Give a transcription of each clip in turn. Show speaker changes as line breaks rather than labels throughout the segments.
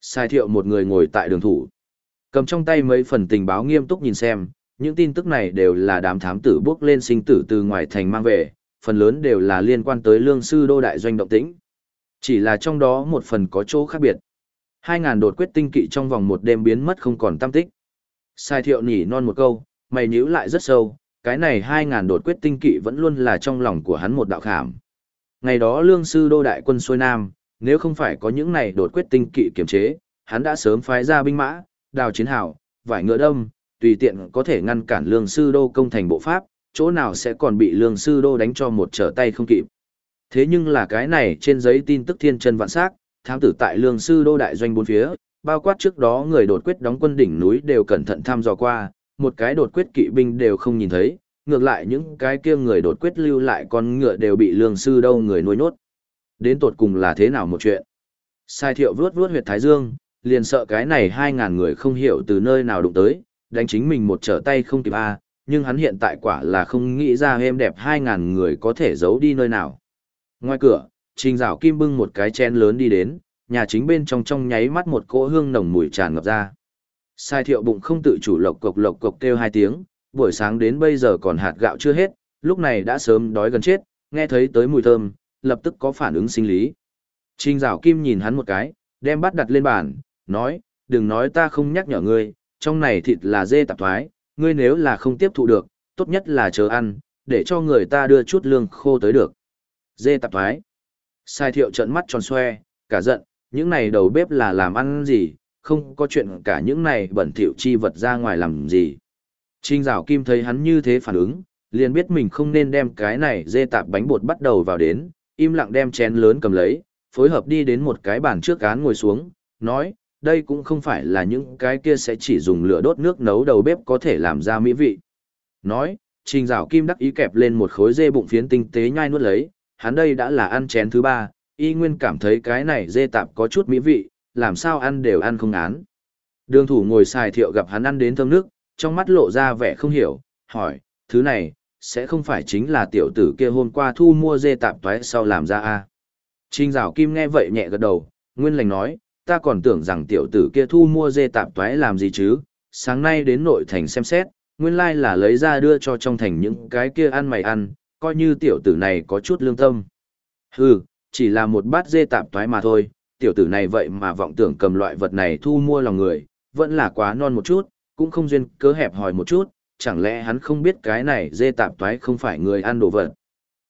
Sai thiệu một người ngồi tại đường thủ. Cầm trong tay mấy phần tình báo nghiêm túc nhìn xem, những tin tức này đều là đám thám tử bước lên sinh tử từ ngoài thành mang về, phần lớn đều là liên quan tới lương sư đô đại doanh động tĩnh. Chỉ là trong đó một phần có chỗ khác biệt. 2.000 đột quyết tinh kỵ trong vòng một đêm biến mất không còn tâm tích. Sai thiệu nhỉ non một câu, mày nhíu lại rất sâu, cái này 2.000 đột quyết tinh kỵ vẫn luôn là trong lòng của hắn một đạo khảm. Ngày đó lương sư đô đại quân xuôi nam, nếu không phải có những này đột quyết tinh kỵ kiểm chế, hắn đã sớm phái ra binh mã, đào chiến hào, vải ngựa đông, tùy tiện có thể ngăn cản lương sư đô công thành bộ pháp, chỗ nào sẽ còn bị lương sư đô đánh cho một trở tay không kịp. Thế nhưng là cái này trên giấy tin tức thiên chân vạn sắc, thám tử tại lương sư đô đại doanh bốn phía, bao quát trước đó người đột quyết đóng quân đỉnh núi đều cẩn thận thăm dò qua, một cái đột quyết kỵ binh đều không nhìn thấy, ngược lại những cái kia người đột quyết lưu lại con ngựa đều bị lương sư đâu người nuôi nốt. Đến tột cùng là thế nào một chuyện? Sai thiệu vướt vướt huyệt thái dương, liền sợ cái này hai ngàn người không hiểu từ nơi nào đụng tới, đánh chính mình một trở tay không kịp a nhưng hắn hiện tại quả là không nghĩ ra êm đẹp hai ngàn người có thể giấu đi nơi nào. Ngoài cửa, trình rào kim bưng một cái chén lớn đi đến, nhà chính bên trong trong nháy mắt một cỗ hương nồng mùi tràn ngập ra. Sai thiệu bụng không tự chủ lộc cộc lộc cộc kêu hai tiếng, buổi sáng đến bây giờ còn hạt gạo chưa hết, lúc này đã sớm đói gần chết, nghe thấy tới mùi thơm, lập tức có phản ứng sinh lý. Trình rào kim nhìn hắn một cái, đem bắt đặt lên bàn, nói, đừng nói ta không nhắc nhở ngươi, trong này thịt là dê tạp thoái, ngươi nếu là không tiếp thụ được, tốt nhất là chờ ăn, để cho người ta đưa chút lương khô tới được. Dê tạp thoái. Sai thiệu trận mắt tròn xoe, cả giận, những này đầu bếp là làm ăn gì, không có chuyện cả những này bẩn thỉu chi vật ra ngoài làm gì. Trình rào kim thấy hắn như thế phản ứng, liền biết mình không nên đem cái này dê tạp bánh bột bắt đầu vào đến, im lặng đem chén lớn cầm lấy, phối hợp đi đến một cái bàn trước cán ngồi xuống, nói, đây cũng không phải là những cái kia sẽ chỉ dùng lửa đốt nước nấu đầu bếp có thể làm ra mỹ vị. Nói, trình rào kim đắc ý kẹp lên một khối dê bụng phiến tinh tế nhai nuốt lấy, hắn đây đã là ăn chén thứ ba, y nguyên cảm thấy cái này dê tạp có chút mỹ vị, làm sao ăn đều ăn không án. Đường thủ ngồi xài thiệu gặp hắn ăn đến thơm nước, trong mắt lộ ra vẻ không hiểu, hỏi, thứ này, sẽ không phải chính là tiểu tử kia hôm qua thu mua dê tạp toái sau làm ra a Trình Dạo kim nghe vậy nhẹ gật đầu, nguyên lành nói, ta còn tưởng rằng tiểu tử kia thu mua dê tạp toái làm gì chứ, sáng nay đến nội thành xem xét, nguyên lai là lấy ra đưa cho trong thành những cái kia ăn mày ăn, coi như tiểu tử này có chút lương tâm. Hừ, chỉ là một bát dê tạp toái mà thôi, tiểu tử này vậy mà vọng tưởng cầm loại vật này thu mua lòng người, vẫn là quá non một chút, cũng không duyên cớ hẹp hỏi một chút, chẳng lẽ hắn không biết cái này dê tạp toái không phải người ăn đồ vật.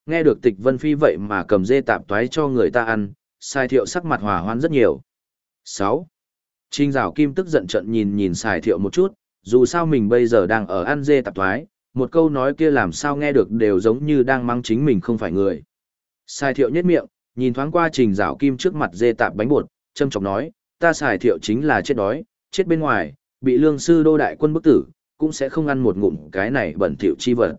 Nghe được tịch vân phi vậy mà cầm dê tạp toái cho người ta ăn, sai thiệu sắc mặt hòa hoan rất nhiều. 6. Trinh Dạo Kim tức giận trận nhìn nhìn xài thiệu một chút, dù sao mình bây giờ đang ở ăn dê tạp thoái, một câu nói kia làm sao nghe được đều giống như đang mang chính mình không phải người. Xài thiệu nhất miệng, nhìn thoáng qua Trình Dạo Kim trước mặt dê tạp bánh bột, châm chọc nói, ta xài thiệu chính là chết đói, chết bên ngoài, bị lương sư đô đại quân bức tử, cũng sẽ không ăn một ngụm cái này bẩn thỉu chi vật.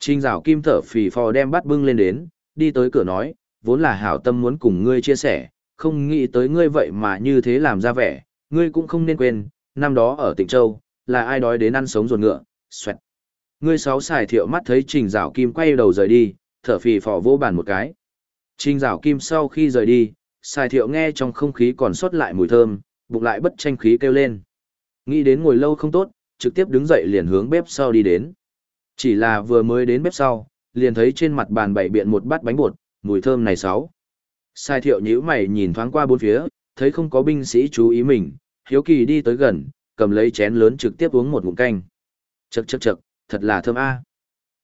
Trình Dạo Kim thở phì phò đem bát bưng lên đến, đi tới cửa nói, vốn là hảo tâm muốn cùng ngươi chia sẻ, không nghĩ tới ngươi vậy mà như thế làm ra vẻ, ngươi cũng không nên quên, năm đó ở tỉnh Châu, là ai đói đến ăn sống ruột ngựa, xoẹt. Ngươi sáu xài thiệu mắt thấy trình rào kim quay đầu rời đi, thở phì phò vô bàn một cái. Trình rào kim sau khi rời đi, xài thiệu nghe trong không khí còn sót lại mùi thơm, bụng lại bất tranh khí kêu lên. Nghĩ đến ngồi lâu không tốt, trực tiếp đứng dậy liền hướng bếp sau đi đến. Chỉ là vừa mới đến bếp sau, liền thấy trên mặt bàn bày biện một bát bánh bột, mùi thơm này sáu. Sai thiệu nhíu mày nhìn thoáng qua bốn phía, thấy không có binh sĩ chú ý mình, hiếu kỳ đi tới gần, cầm lấy chén lớn trực tiếp uống một ngụm canh. Chậc chậc chậc, thật là thơm a.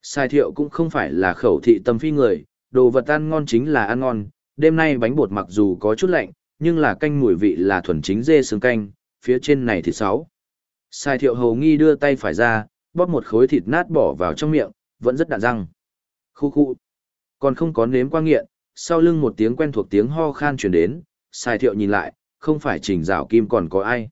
Sai thiệu cũng không phải là khẩu thị tâm phi người, đồ vật ăn ngon chính là ăn ngon, đêm nay bánh bột mặc dù có chút lạnh, nhưng là canh mùi vị là thuần chính dê xương canh, phía trên này thì sáu. Sai thiệu hầu nghi đưa tay phải ra, bóp một khối thịt nát bỏ vào trong miệng, vẫn rất đạn răng. Khu khu. Còn không có nếm qua nghiện, sau lưng một tiếng quen thuộc tiếng ho khan chuyển đến, sai thiệu nhìn lại, không phải trình rào kim còn có ai.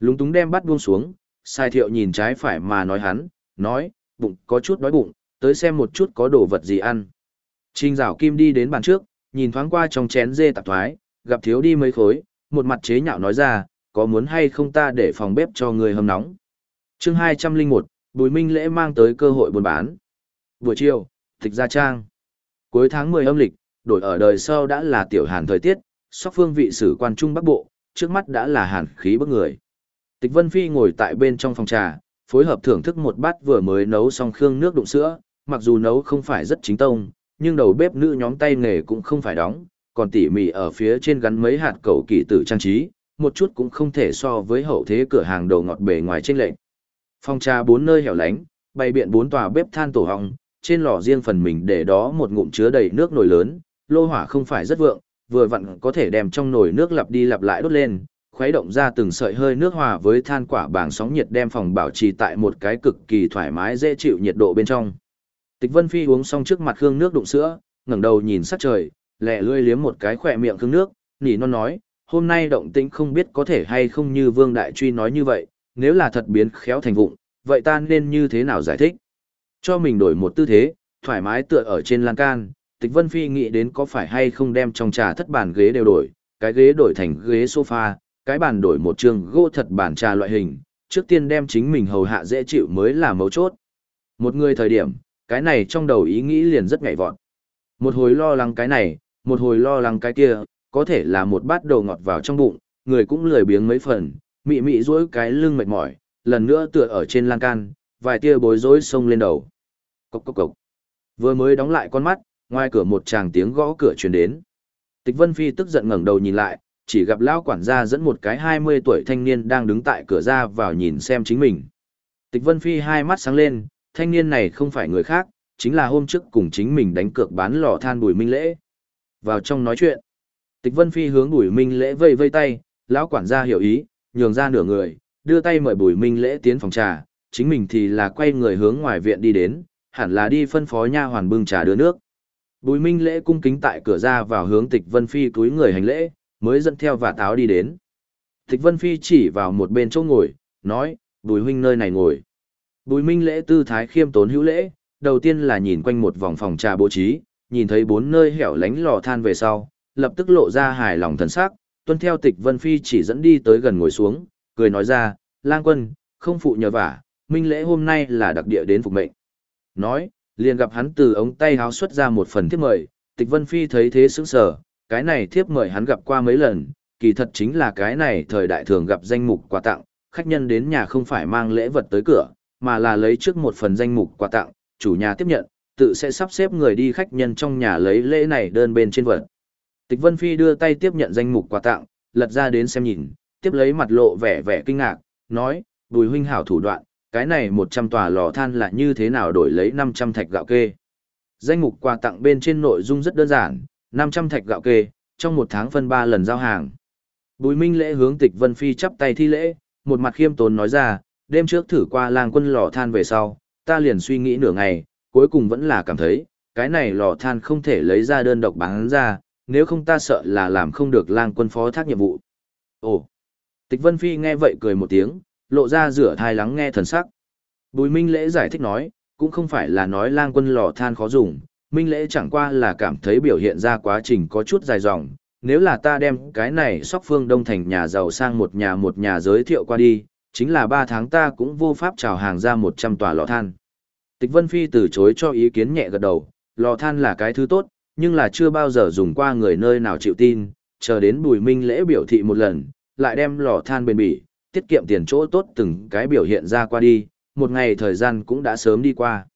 Lúng túng đem bắt buông xuống, sai thiệu nhìn trái phải mà nói hắn, nói, bụng có chút đói bụng, tới xem một chút có đồ vật gì ăn. Trình rào kim đi đến bàn trước, nhìn thoáng qua trong chén dê tạp thoái, gặp thiếu đi mấy khối, một mặt chế nhạo nói ra, có muốn hay không ta để phòng bếp cho người hâm nóng. chương 201, Bùi Minh Lễ mang tới cơ hội buôn bán. Buổi chiều, tịch gia trang. Cuối tháng 10 âm lịch, đổi ở đời sau đã là tiểu hàn thời tiết, sóc phương vị sử quan trung bắc bộ, trước mắt đã là hàn khí bức người. Tịch Vân Phi ngồi tại bên trong phòng trà, phối hợp thưởng thức một bát vừa mới nấu xong khương nước đụng sữa, mặc dù nấu không phải rất chính tông, nhưng đầu bếp nữ nhóm tay nghề cũng không phải đóng, còn tỉ mỉ ở phía trên gắn mấy hạt cầu kỳ tử trang trí, một chút cũng không thể so với hậu thế cửa hàng đồ ngọt bề ngoài trên lệnh. Phòng trà bốn nơi hẻo lánh, bày biện bốn tòa bếp than tổ hong, trên lò riêng phần mình để đó một ngụm chứa đầy nước nồi lớn, lô hỏa không phải rất vượng, vừa vặn có thể đem trong nồi nước lặp đi lặp lại đốt lên, khuấy động ra từng sợi hơi nước hòa với than quả bảng sóng nhiệt đem phòng bảo trì tại một cái cực kỳ thoải mái dễ chịu nhiệt độ bên trong. Tịch Vân Phi uống xong trước mặt hương nước đụng sữa, ngẩng đầu nhìn sát trời, lẹ lươi liếm một cái khỏe miệng hương nước, nỉ non nói, hôm nay động tĩnh không biết có thể hay không như Vương Đại Truy nói như vậy, nếu là thật biến khéo thành vụng, vậy ta nên như thế nào giải thích? Cho mình đổi một tư thế, thoải mái tựa ở trên lan can, Tịch Vân Phi nghĩ đến có phải hay không đem trong trà thất bàn ghế đều đổi, cái ghế đổi thành ghế sofa, cái bàn đổi một trường gỗ thật bàn trà loại hình, trước tiên đem chính mình hầu hạ dễ chịu mới là mấu chốt. Một người thời điểm, cái này trong đầu ý nghĩ liền rất nhảy vọt. Một hồi lo lắng cái này, một hồi lo lắng cái kia, có thể là một bát đồ ngọt vào trong bụng, người cũng lười biếng mấy phần, mị mị duỗi cái lưng mệt mỏi, lần nữa tựa ở trên lan can, vài tia bối rối xông lên đầu. Cốc cốc cốc. Vừa mới đóng lại con mắt, ngoài cửa một chàng tiếng gõ cửa truyền đến. Tịch Vân Phi tức giận ngẩng đầu nhìn lại, chỉ gặp lão quản gia dẫn một cái 20 tuổi thanh niên đang đứng tại cửa ra vào nhìn xem chính mình. Tịch Vân Phi hai mắt sáng lên, thanh niên này không phải người khác, chính là hôm trước cùng chính mình đánh cược bán lò than Bùi Minh Lễ. Vào trong nói chuyện, Tịch Vân Phi hướng Bùi Minh Lễ vây vây tay, lão quản gia hiểu ý, nhường ra nửa người, đưa tay mời Bùi Minh Lễ tiến phòng trà, chính mình thì là quay người hướng ngoài viện đi đến, hẳn là đi phân phó nha hoàn bưng trà đưa nước. Bùi Minh Lễ cung kính tại cửa ra vào hướng Tịch Vân Phi túi người hành lễ, mới dẫn theo và táo đi đến. Tịch Vân Phi chỉ vào một bên chỗ ngồi, nói, Bùi huynh nơi này ngồi. Bùi Minh Lễ tư thái khiêm tốn hữu lễ, đầu tiên là nhìn quanh một vòng phòng trà bố trí, nhìn thấy bốn nơi hẻo lánh lò than về sau, lập tức lộ ra hài lòng thần sắc, tuân theo Tịch Vân Phi chỉ dẫn đi tới gần ngồi xuống, cười nói ra, lang quân, không phụ nhờ vả, Minh Lễ hôm nay là đặc địa đến phục mệnh. Nói, liền gặp hắn từ ống tay háo xuất ra một phần thiếp mời, Tịch Vân Phi thấy thế sững sờ, cái này thiếp mời hắn gặp qua mấy lần, kỳ thật chính là cái này thời đại thường gặp danh mục quà tặng, khách nhân đến nhà không phải mang lễ vật tới cửa, mà là lấy trước một phần danh mục quà tặng, chủ nhà tiếp nhận, tự sẽ sắp xếp người đi khách nhân trong nhà lấy lễ này đơn bên trên vật. Tịch Vân Phi đưa tay tiếp nhận danh mục quà tặng, lật ra đến xem nhìn, tiếp lấy mặt lộ vẻ vẻ kinh ngạc, nói, bùi huynh hảo thủ đoạn, cái này 100 tòa lò than là như thế nào đổi lấy 500 thạch gạo kê. Danh mục quà tặng bên trên nội dung rất đơn giản, 500 thạch gạo kê, trong một tháng phân 3 lần giao hàng. Bùi Minh lễ hướng tịch Vân Phi chắp tay thi lễ, một mặt khiêm tốn nói ra, đêm trước thử qua làng quân lò than về sau, ta liền suy nghĩ nửa ngày, cuối cùng vẫn là cảm thấy, cái này lò than không thể lấy ra đơn độc bán ra, nếu không ta sợ là làm không được lang quân phó thác nhiệm vụ. Ồ! Tịch Vân Phi nghe vậy cười một tiếng, lộ ra rửa thai lắng nghe thần sắc. Bùi Minh Lễ giải thích nói, cũng không phải là nói lang quân lò than khó dùng, Minh Lễ chẳng qua là cảm thấy biểu hiện ra quá trình có chút dài dòng, nếu là ta đem cái này sóc phương đông thành nhà giàu sang một nhà một nhà giới thiệu qua đi, chính là ba tháng ta cũng vô pháp trào hàng ra một trăm tòa lò than. Tịch Vân Phi từ chối cho ý kiến nhẹ gật đầu, lò than là cái thứ tốt, nhưng là chưa bao giờ dùng qua người nơi nào chịu tin, chờ đến bùi minh lễ biểu thị một lần, lại đem lò than bền bỉ, tiết kiệm tiền chỗ tốt từng cái biểu hiện ra qua đi, một ngày thời gian cũng đã sớm đi qua.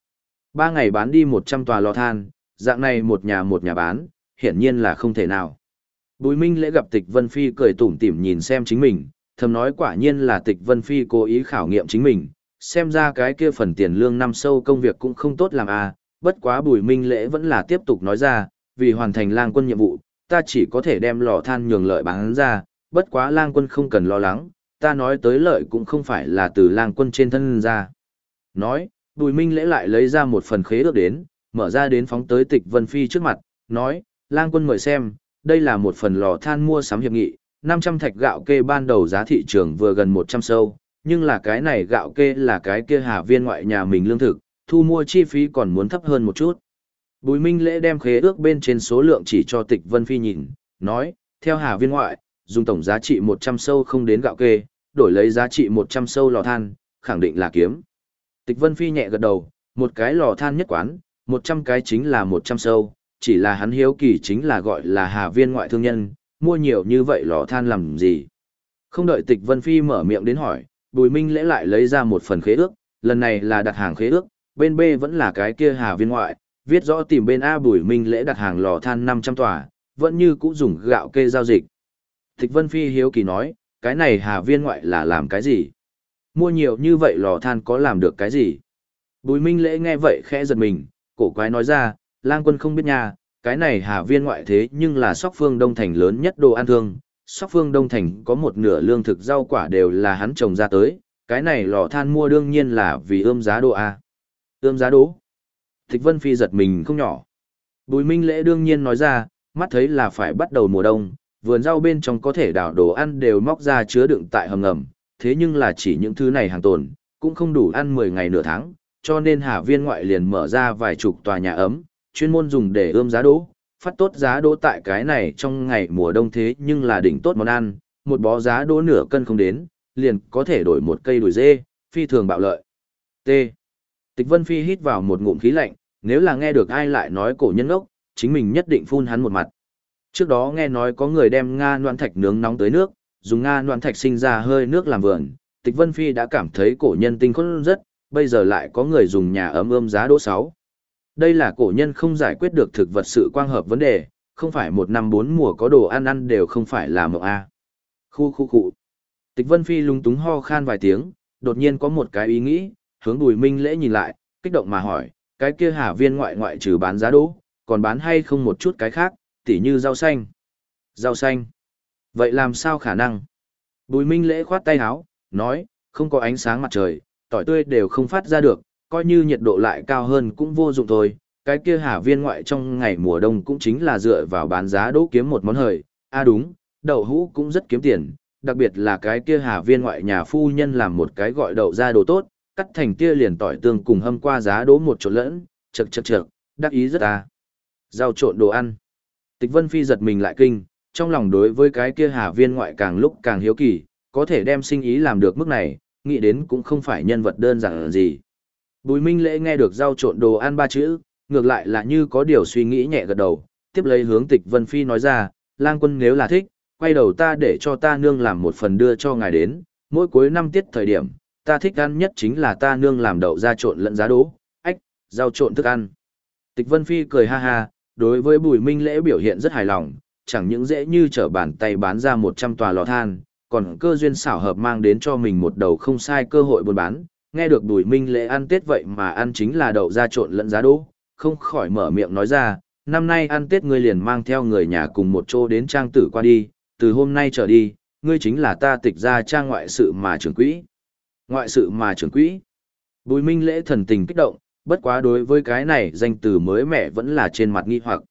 Ba ngày bán đi 100 tòa lò than, dạng này một nhà một nhà bán, hiển nhiên là không thể nào. Bùi Minh lễ gặp Tịch Vân Phi cười tủm tỉm nhìn xem chính mình, thầm nói quả nhiên là Tịch Vân Phi cố ý khảo nghiệm chính mình, xem ra cái kia phần tiền lương năm sâu công việc cũng không tốt làm à, bất quá Bùi Minh lễ vẫn là tiếp tục nói ra, vì hoàn thành lang quân nhiệm vụ, ta chỉ có thể đem lò than nhường lợi bán ra, bất quá lang quân không cần lo lắng, ta nói tới lợi cũng không phải là từ lang quân trên thân ra. Nói, Bùi Minh lễ lại lấy ra một phần khế ước đến, mở ra đến phóng tới tịch Vân Phi trước mặt, nói, lang quân mời xem, đây là một phần lò than mua sắm hiệp nghị, 500 thạch gạo kê ban đầu giá thị trường vừa gần 100 sâu, nhưng là cái này gạo kê là cái kia hà viên ngoại nhà mình lương thực, thu mua chi phí còn muốn thấp hơn một chút. Bùi Minh lễ đem khế ước bên trên số lượng chỉ cho tịch Vân Phi nhìn, nói, theo hà viên ngoại, dùng tổng giá trị 100 sâu không đến gạo kê, đổi lấy giá trị 100 sâu lò than, khẳng định là kiếm. Tịch Vân Phi nhẹ gật đầu, một cái lò than nhất quán, 100 cái chính là 100 sâu, chỉ là hắn hiếu kỳ chính là gọi là hà viên ngoại thương nhân, mua nhiều như vậy lò than làm gì. Không đợi Tịch Vân Phi mở miệng đến hỏi, Bùi Minh lễ lại lấy ra một phần khế ước, lần này là đặt hàng khế ước, bên B vẫn là cái kia Hà Viên ngoại, viết rõ tìm bên A Bùi Minh lễ đặt hàng lò than 500 tòa, vẫn như cũ dùng gạo kê giao dịch. Thích Vân Phi hiếu kỳ nói, cái này Hà Viên ngoại là làm cái gì? Mua nhiều như vậy lò than có làm được cái gì? Bùi Minh lễ nghe vậy khẽ giật mình, cổ quái nói ra, lang quân không biết nha, cái này Hà Viên ngoại thế nhưng là sóc phương Đông Thành lớn nhất đồ ăn thương, sóc phương Đông Thành có một nửa lương thực rau quả đều là hắn trồng ra tới, cái này lò than mua đương nhiên là vì ươm giá đồ A. Ươm giá đố. Thích Vân Phi giật mình không nhỏ. Bùi Minh Lễ đương nhiên nói ra, mắt thấy là phải bắt đầu mùa đông, vườn rau bên trong có thể đào đồ ăn đều móc ra chứa đựng tại hầm ngầm, thế nhưng là chỉ những thứ này hàng tồn, cũng không đủ ăn 10 ngày nửa tháng, cho nên Hà Viên ngoại liền mở ra vài chục tòa nhà ấm, chuyên môn dùng để ươm giá đỗ, phát tốt giá đỗ tại cái này trong ngày mùa đông thế nhưng là đỉnh tốt món ăn, một bó giá đỗ nửa cân không đến, liền có thể đổi một cây đùi dê, phi thường bạo lợi. T. Tịch Vân Phi hít vào một ngụm khí lạnh, nếu là nghe được ai lại nói cổ nhân ốc, chính mình nhất định phun hắn một mặt. Trước đó nghe nói có người đem Nga noan thạch nướng nóng tới nước, dùng Nga noan thạch sinh ra hơi nước làm vườn, Tịch Vân Phi đã cảm thấy cổ nhân tinh khôn rất, bây giờ lại có người dùng nhà ấm ươm giá đỗ sáu. Đây là cổ nhân không giải quyết được thực vật sự quang hợp vấn đề, không phải một năm bốn mùa có đồ ăn ăn đều không phải là mộng A. Khu khu khu. Tịch Vân Phi lung túng ho khan vài tiếng, đột nhiên có một cái ý nghĩ, hướng Bùi Minh Lễ nhìn lại, kích động mà hỏi, cái kia hà viên ngoại ngoại trừ bán giá đỗ, còn bán hay không một chút cái khác, tỉ như rau xanh. Rau xanh. Vậy làm sao khả năng? Bùi Minh Lễ khoát tay áo, nói, không có ánh sáng mặt trời, tỏi tươi đều không phát ra được, coi như nhiệt độ lại cao hơn cũng vô dụng thôi. Cái kia hà viên ngoại trong ngày mùa đông cũng chính là dựa vào bán giá đỗ kiếm một món hời. À đúng, đậu hũ cũng rất kiếm tiền, đặc biệt là cái kia hà viên ngoại nhà phu nhân làm một cái gọi đậu ra đồ tốt, cắt thành tia liền tỏi tương cùng hâm qua giá đố một chỗ lẫn, chật chật chật, đắc ý rất à. Rau trộn đồ ăn. Tịch Vân Phi giật mình lại kinh, trong lòng đối với cái kia hà viên ngoại càng lúc càng hiếu kỳ, có thể đem sinh ý làm được mức này, nghĩ đến cũng không phải nhân vật đơn giản gì. Bùi Minh Lễ nghe được rau trộn đồ ăn ba chữ, ngược lại là như có điều suy nghĩ nhẹ gật đầu, tiếp lấy hướng Tịch Vân Phi nói ra, lang quân nếu là thích, quay đầu ta để cho ta nương làm một phần đưa cho ngài đến, mỗi cuối năm tiết thời điểm, ta thích ăn nhất chính là ta nương làm đậu ra trộn lẫn giá đỗ, ách, rau trộn thức ăn. Tịch Vân Phi cười ha ha, đối với Bùi Minh Lễ biểu hiện rất hài lòng, chẳng những dễ như trở bàn tay bán ra 100 tòa lò than, còn cơ duyên xảo hợp mang đến cho mình một đầu không sai cơ hội buôn bán. Nghe được Bùi Minh Lễ ăn Tết vậy mà ăn chính là đậu ra trộn lẫn giá đỗ, không khỏi mở miệng nói ra, năm nay ăn Tết ngươi liền mang theo người nhà cùng một chỗ đến trang tử qua đi, từ hôm nay trở đi, ngươi chính là ta tịch ra trang ngoại sự mà trưởng quỹ. Ngoại sự mà trưởng quỹ. Bùi Minh lễ thần tình kích động, bất quá đối với cái này danh từ mới mẻ vẫn là trên mặt nghi hoặc.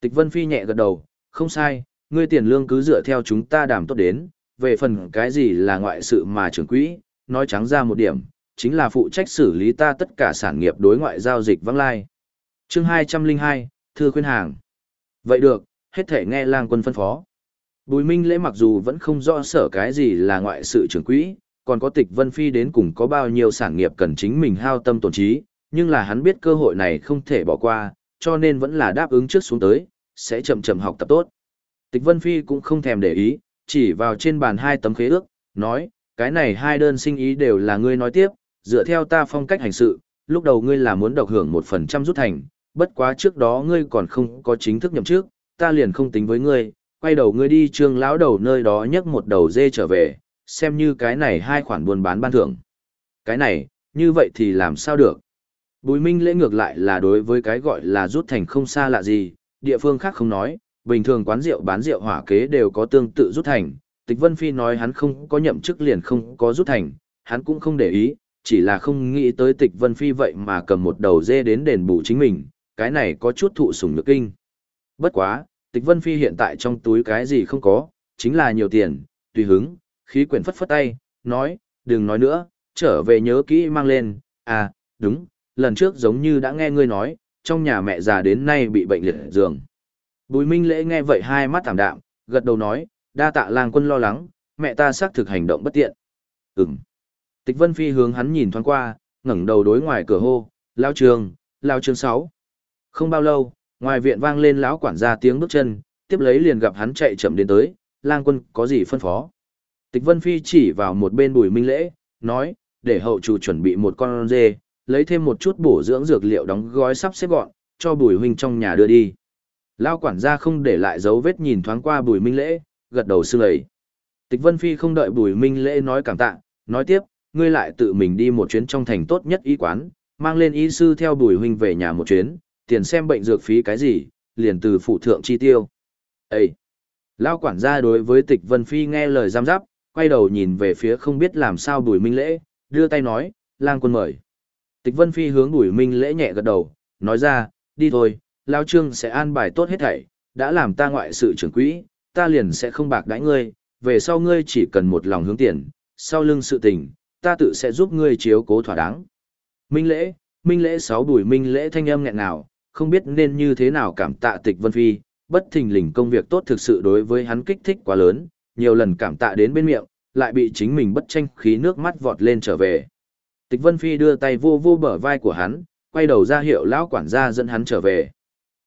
Tịch Vân Phi nhẹ gật đầu, không sai, ngươi tiền lương cứ dựa theo chúng ta đảm tốt đến, về phần cái gì là ngoại sự mà trưởng quỹ, nói trắng ra một điểm, chính là phụ trách xử lý ta tất cả sản nghiệp đối ngoại giao dịch vắng lai. Chương 202, Thư khuyên hàng. Vậy được, hết thể nghe lang quân phân phó. Bùi Minh lễ mặc dù vẫn không rõ sở cái gì là ngoại sự trưởng quỹ, còn có tịch Vân Phi đến cùng có bao nhiêu sản nghiệp cần chính mình hao tâm tổn trí, nhưng là hắn biết cơ hội này không thể bỏ qua, cho nên vẫn là đáp ứng trước xuống tới, sẽ chậm chậm học tập tốt. Tịch Vân Phi cũng không thèm để ý, chỉ vào trên bàn hai tấm khế ước, nói, cái này hai đơn sinh ý đều là ngươi nói tiếp, dựa theo ta phong cách hành sự, lúc đầu ngươi là muốn độc hưởng một phần trăm rút thành, bất quá trước đó ngươi còn không có chính thức nhậm chức ta liền không tính với ngươi, quay đầu ngươi đi trương lão đầu nơi đó nhấc một đầu dê trở về, xem như cái này hai khoản buôn bán ban thưởng. Cái này, như vậy thì làm sao được? Bùi Minh lễ ngược lại là đối với cái gọi là rút thành không xa lạ gì, địa phương khác không nói, bình thường quán rượu bán rượu hỏa kế đều có tương tự rút thành. Tịch Vân Phi nói hắn không có nhậm chức liền không có rút thành, hắn cũng không để ý, chỉ là không nghĩ tới Tịch Vân Phi vậy mà cầm một đầu dê đến đền bù chính mình, cái này có chút thụ sủng nhược kinh. Bất quá, Tịch Vân Phi hiện tại trong túi cái gì không có, chính là nhiều tiền, tùy hứng, khí quyển phất phất tay, nói, đừng nói nữa, trở về nhớ kỹ mang lên, à, đúng, lần trước giống như đã nghe ngươi nói, trong nhà mẹ già đến nay bị bệnh liệt giường. Bùi Minh Lễ nghe vậy hai mắt thảm đạm, gật đầu nói, đa tạ lang quân lo lắng, mẹ ta xác thực hành động bất tiện. Ừm. Tịch Vân Phi hướng hắn nhìn thoáng qua, ngẩng đầu đối ngoài cửa hô, lao trường, lao trường 6. Không bao lâu, ngoài viện vang lên lão quản gia tiếng bước chân, tiếp lấy liền gặp hắn chạy chậm đến tới, lang quân có gì phân phó. Tịch Vân Phi chỉ vào một bên bùi minh lễ, nói, để hậu chủ chuẩn bị một con dê, lấy thêm một chút bổ dưỡng dược liệu đóng gói sắp xếp gọn, cho bùi huynh trong nhà đưa đi. Lao quản gia không để lại dấu vết nhìn thoáng qua bùi minh lễ, gật đầu xương ấy. Tịch Vân Phi không đợi bùi minh lễ nói cảm tạ, nói tiếp, ngươi lại tự mình đi một chuyến trong thành tốt nhất y quán, mang lên y sư theo bùi huynh về nhà một chuyến, tiền xem bệnh dược phí cái gì, liền từ phụ thượng chi tiêu. Ê! Lao quản gia đối với tịch Vân Phi nghe lời giam giáp, quay đầu nhìn về phía không biết làm sao bùi minh lễ, đưa tay nói, lang quân mời. Tịch Vân Phi hướng bùi minh lễ nhẹ gật đầu, nói ra, đi thôi, Lao Trương sẽ an bài tốt hết thảy, đã làm ta ngoại sự trưởng quỹ, ta liền sẽ không bạc đãi ngươi, về sau ngươi chỉ cần một lòng hướng tiền, sau lưng sự tình, ta tự sẽ giúp ngươi chiếu cố thỏa đáng. Minh lễ, minh lễ sáu bùi minh lễ thanh âm nghẹn nào, không biết nên như thế nào cảm tạ tịch Vân Phi, bất thình lình công việc tốt thực sự đối với hắn kích thích quá lớn, nhiều lần cảm tạ đến bên miệng, lại bị chính mình bất tranh khí nước mắt vọt lên trở về. Tịch Vân Phi đưa tay vô vô bờ vai của hắn, quay đầu ra hiệu lão quản gia dẫn hắn trở về.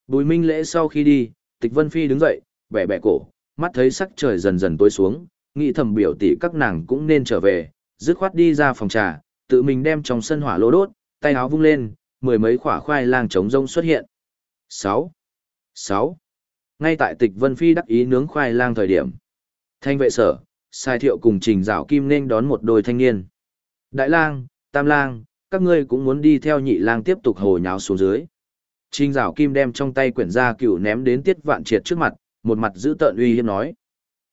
Bùi Minh Lễ sau khi đi, Tịch Vân Phi đứng dậy, bẻ bẻ cổ, mắt thấy sắc trời dần dần tối xuống, nghĩ thầm biểu tỷ các nàng cũng nên trở về, dứt khoát đi ra phòng trà, tự mình đem trong sân hỏa lô đốt, tay áo vung lên, mười mấy quả khoai lang trống rông xuất hiện. 6. 6. Ngay tại Tịch Vân Phi đắc ý nướng khoai lang thời điểm. Thanh vệ sở, sai thiệu cùng trình rào kim nên đón một đôi thanh niên. Đại lang, tam lang, các ngươi cũng muốn đi theo nhị lang tiếp tục hồ nháo xuống dưới. Trình rào kim đem trong tay quyển gia cựu ném đến tiết vạn triệt trước mặt, một mặt giữ tợn uy hiếp nói.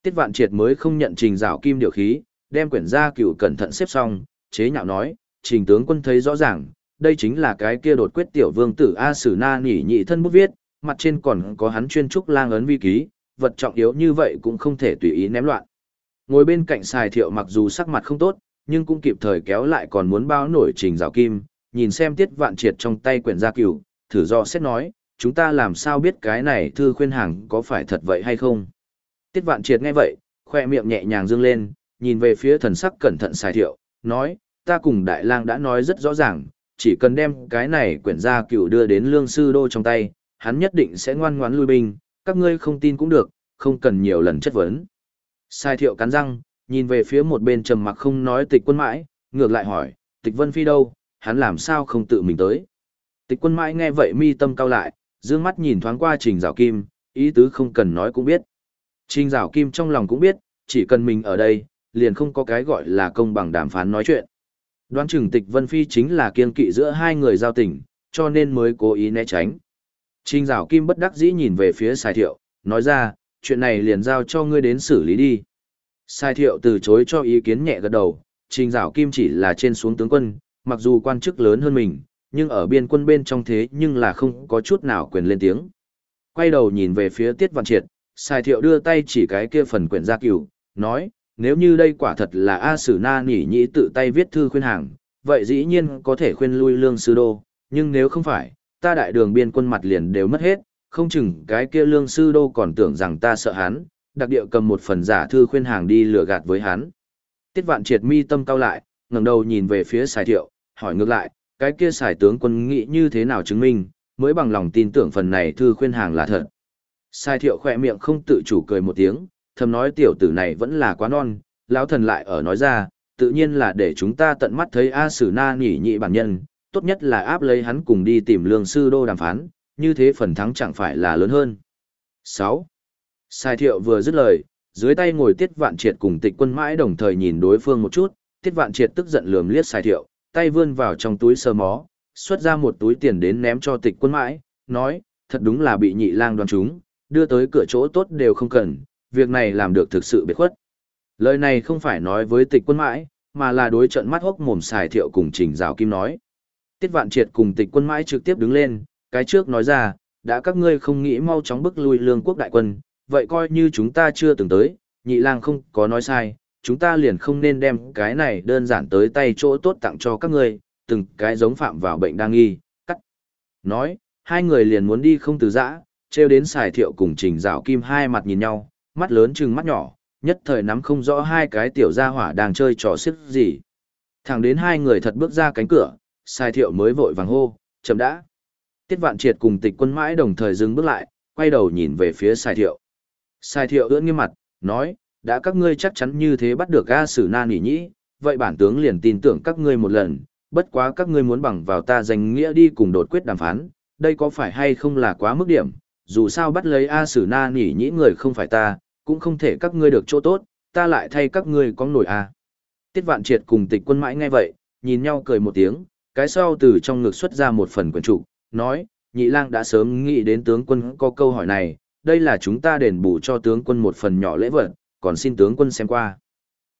Tiết vạn triệt mới không nhận trình rào kim điều khí, đem quyển gia cựu cẩn thận xếp xong, chế nhạo nói, trình tướng quân thấy rõ ràng, đây chính là cái kia đột quyết tiểu vương tử A Sử Na nhỉ nhị thân bút viết, mặt trên còn có hắn chuyên trúc lang ấn vi ký, vật trọng yếu như vậy cũng không thể tùy ý ném loạn. Ngồi bên cạnh xài thiệu mặc dù sắc mặt không tốt, nhưng cũng kịp thời kéo lại còn muốn bao nổi trình rào kim, nhìn xem tiết vạn triệt trong tay quyển gia cửu, thử do xét nói, chúng ta làm sao biết cái này thư khuyên hàng có phải thật vậy hay không. Tiết vạn triệt nghe vậy, khoe miệng nhẹ nhàng dương lên, nhìn về phía thần sắc cẩn thận xài thiệu, nói, ta cùng đại lang đã nói rất rõ ràng, chỉ cần đem cái này quyển gia cửu đưa đến lương sư đô trong tay, hắn nhất định sẽ ngoan ngoãn lui binh, các ngươi không tin cũng được, không cần nhiều lần chất vấn. Sai thiệu cắn răng, nhìn về phía một bên trầm mặc không nói tịch quân mãi, ngược lại hỏi, tịch vân phi đâu, hắn làm sao không tự mình tới. Tịch quân mãi nghe vậy mi tâm cao lại, dương mắt nhìn thoáng qua trình rào kim, ý tứ không cần nói cũng biết. Trình rào kim trong lòng cũng biết, chỉ cần mình ở đây, liền không có cái gọi là công bằng đàm phán nói chuyện. Đoán chừng tịch vân phi chính là kiên kỵ giữa hai người giao tình, cho nên mới cố ý né tránh. Trình rào kim bất đắc dĩ nhìn về phía xài thiệu, nói ra, chuyện này liền giao cho ngươi đến xử lý đi. Sai thiệu từ chối cho ý kiến nhẹ gật đầu, trình rào kim chỉ là trên xuống tướng quân, mặc dù quan chức lớn hơn mình, nhưng ở biên quân bên trong thế nhưng là không có chút nào quyền lên tiếng. Quay đầu nhìn về phía tiết văn triệt, sai thiệu đưa tay chỉ cái kia phần quyển gia cửu, nói, nếu như đây quả thật là A Sử Na nhỉ nhĩ tự tay viết thư khuyên hàng, vậy dĩ nhiên có thể khuyên lui lương sư đô, nhưng nếu không phải, ta đại đường biên quân mặt liền đều mất hết, không chừng cái kia lương sư đô còn tưởng rằng ta sợ hắn, đặc địa cầm một phần giả thư khuyên hàng đi lừa gạt với hắn. Tiết vạn triệt mi tâm cao lại, ngẩng đầu nhìn về phía xài thiệu, hỏi ngược lại, cái kia xài tướng quân nghĩ như thế nào chứng minh, mới bằng lòng tin tưởng phần này thư khuyên hàng là thật. Sai thiệu khỏe miệng không tự chủ cười một tiếng, thầm nói tiểu tử này vẫn là quá non, lão thần lại ở nói ra, tự nhiên là để chúng ta tận mắt thấy A Sử Na nhỉ nhị bản nhân, tốt nhất là áp lấy hắn cùng đi tìm lương sư đô đàm phán, như thế phần thắng chẳng phải là lớn hơn. 6. Sai thiệu vừa dứt lời, dưới tay ngồi tiết vạn triệt cùng tịch quân mãi đồng thời nhìn đối phương một chút, tiết vạn triệt tức giận lườm liếc sai thiệu, tay vươn vào trong túi sơ mó, xuất ra một túi tiền đến ném cho tịch quân mãi, nói, thật đúng là bị nhị lang đoán chúng, đưa tới cửa chỗ tốt đều không cần, việc này làm được thực sự biệt khuất. Lời này không phải nói với tịch quân mãi, mà là đối trận mắt hốc mồm xài thiệu cùng trình rào kim nói. Tiết vạn triệt cùng tịch quân mãi trực tiếp đứng lên, cái trước nói ra, đã các ngươi không nghĩ mau chóng bức lui lương quốc đại quân, vậy coi như chúng ta chưa từng tới, nhị lang không có nói sai, chúng ta liền không nên đem cái này đơn giản tới tay chỗ tốt tặng cho các ngươi, từng cái giống phạm vào bệnh đang nghi, cắt. Nói, hai người liền muốn đi không từ giã, treo đến xài thiệu cùng trình rào kim hai mặt nhìn nhau, mắt lớn chừng mắt nhỏ, nhất thời nắm không rõ hai cái tiểu gia hỏa đang chơi trò xiết gì. Thẳng đến hai người thật bước ra cánh cửa, Sai thiệu mới vội vàng hô, chậm đã. Tiết vạn triệt cùng tịch quân mãi đồng thời dừng bước lại, quay đầu nhìn về phía Sai Thiệu. Sai Thiệu ưỡn nghiêm mặt, nói, đã các ngươi chắc chắn như thế bắt được A Sử Na Nỉ Nhĩ, vậy bản tướng liền tin tưởng các ngươi một lần, bất quá các ngươi muốn bằng vào ta danh nghĩa đi cùng đột quyết đàm phán, đây có phải hay không là quá mức điểm, dù sao bắt lấy A Sử Na Nỉ Nhĩ người không phải ta, cũng không thể các ngươi được chỗ tốt, ta lại thay các ngươi có nổi A. Tiết Vạn Triệt cùng tịch quân mãi nghe vậy, nhìn nhau cười một tiếng, cái sau từ trong ngực xuất ra một phần quyển trục, nói, nhị lang đã sớm nghĩ đến tướng quân có câu hỏi này, đây là chúng ta đền bù cho tướng quân một phần nhỏ lễ vật, còn xin tướng quân xem qua.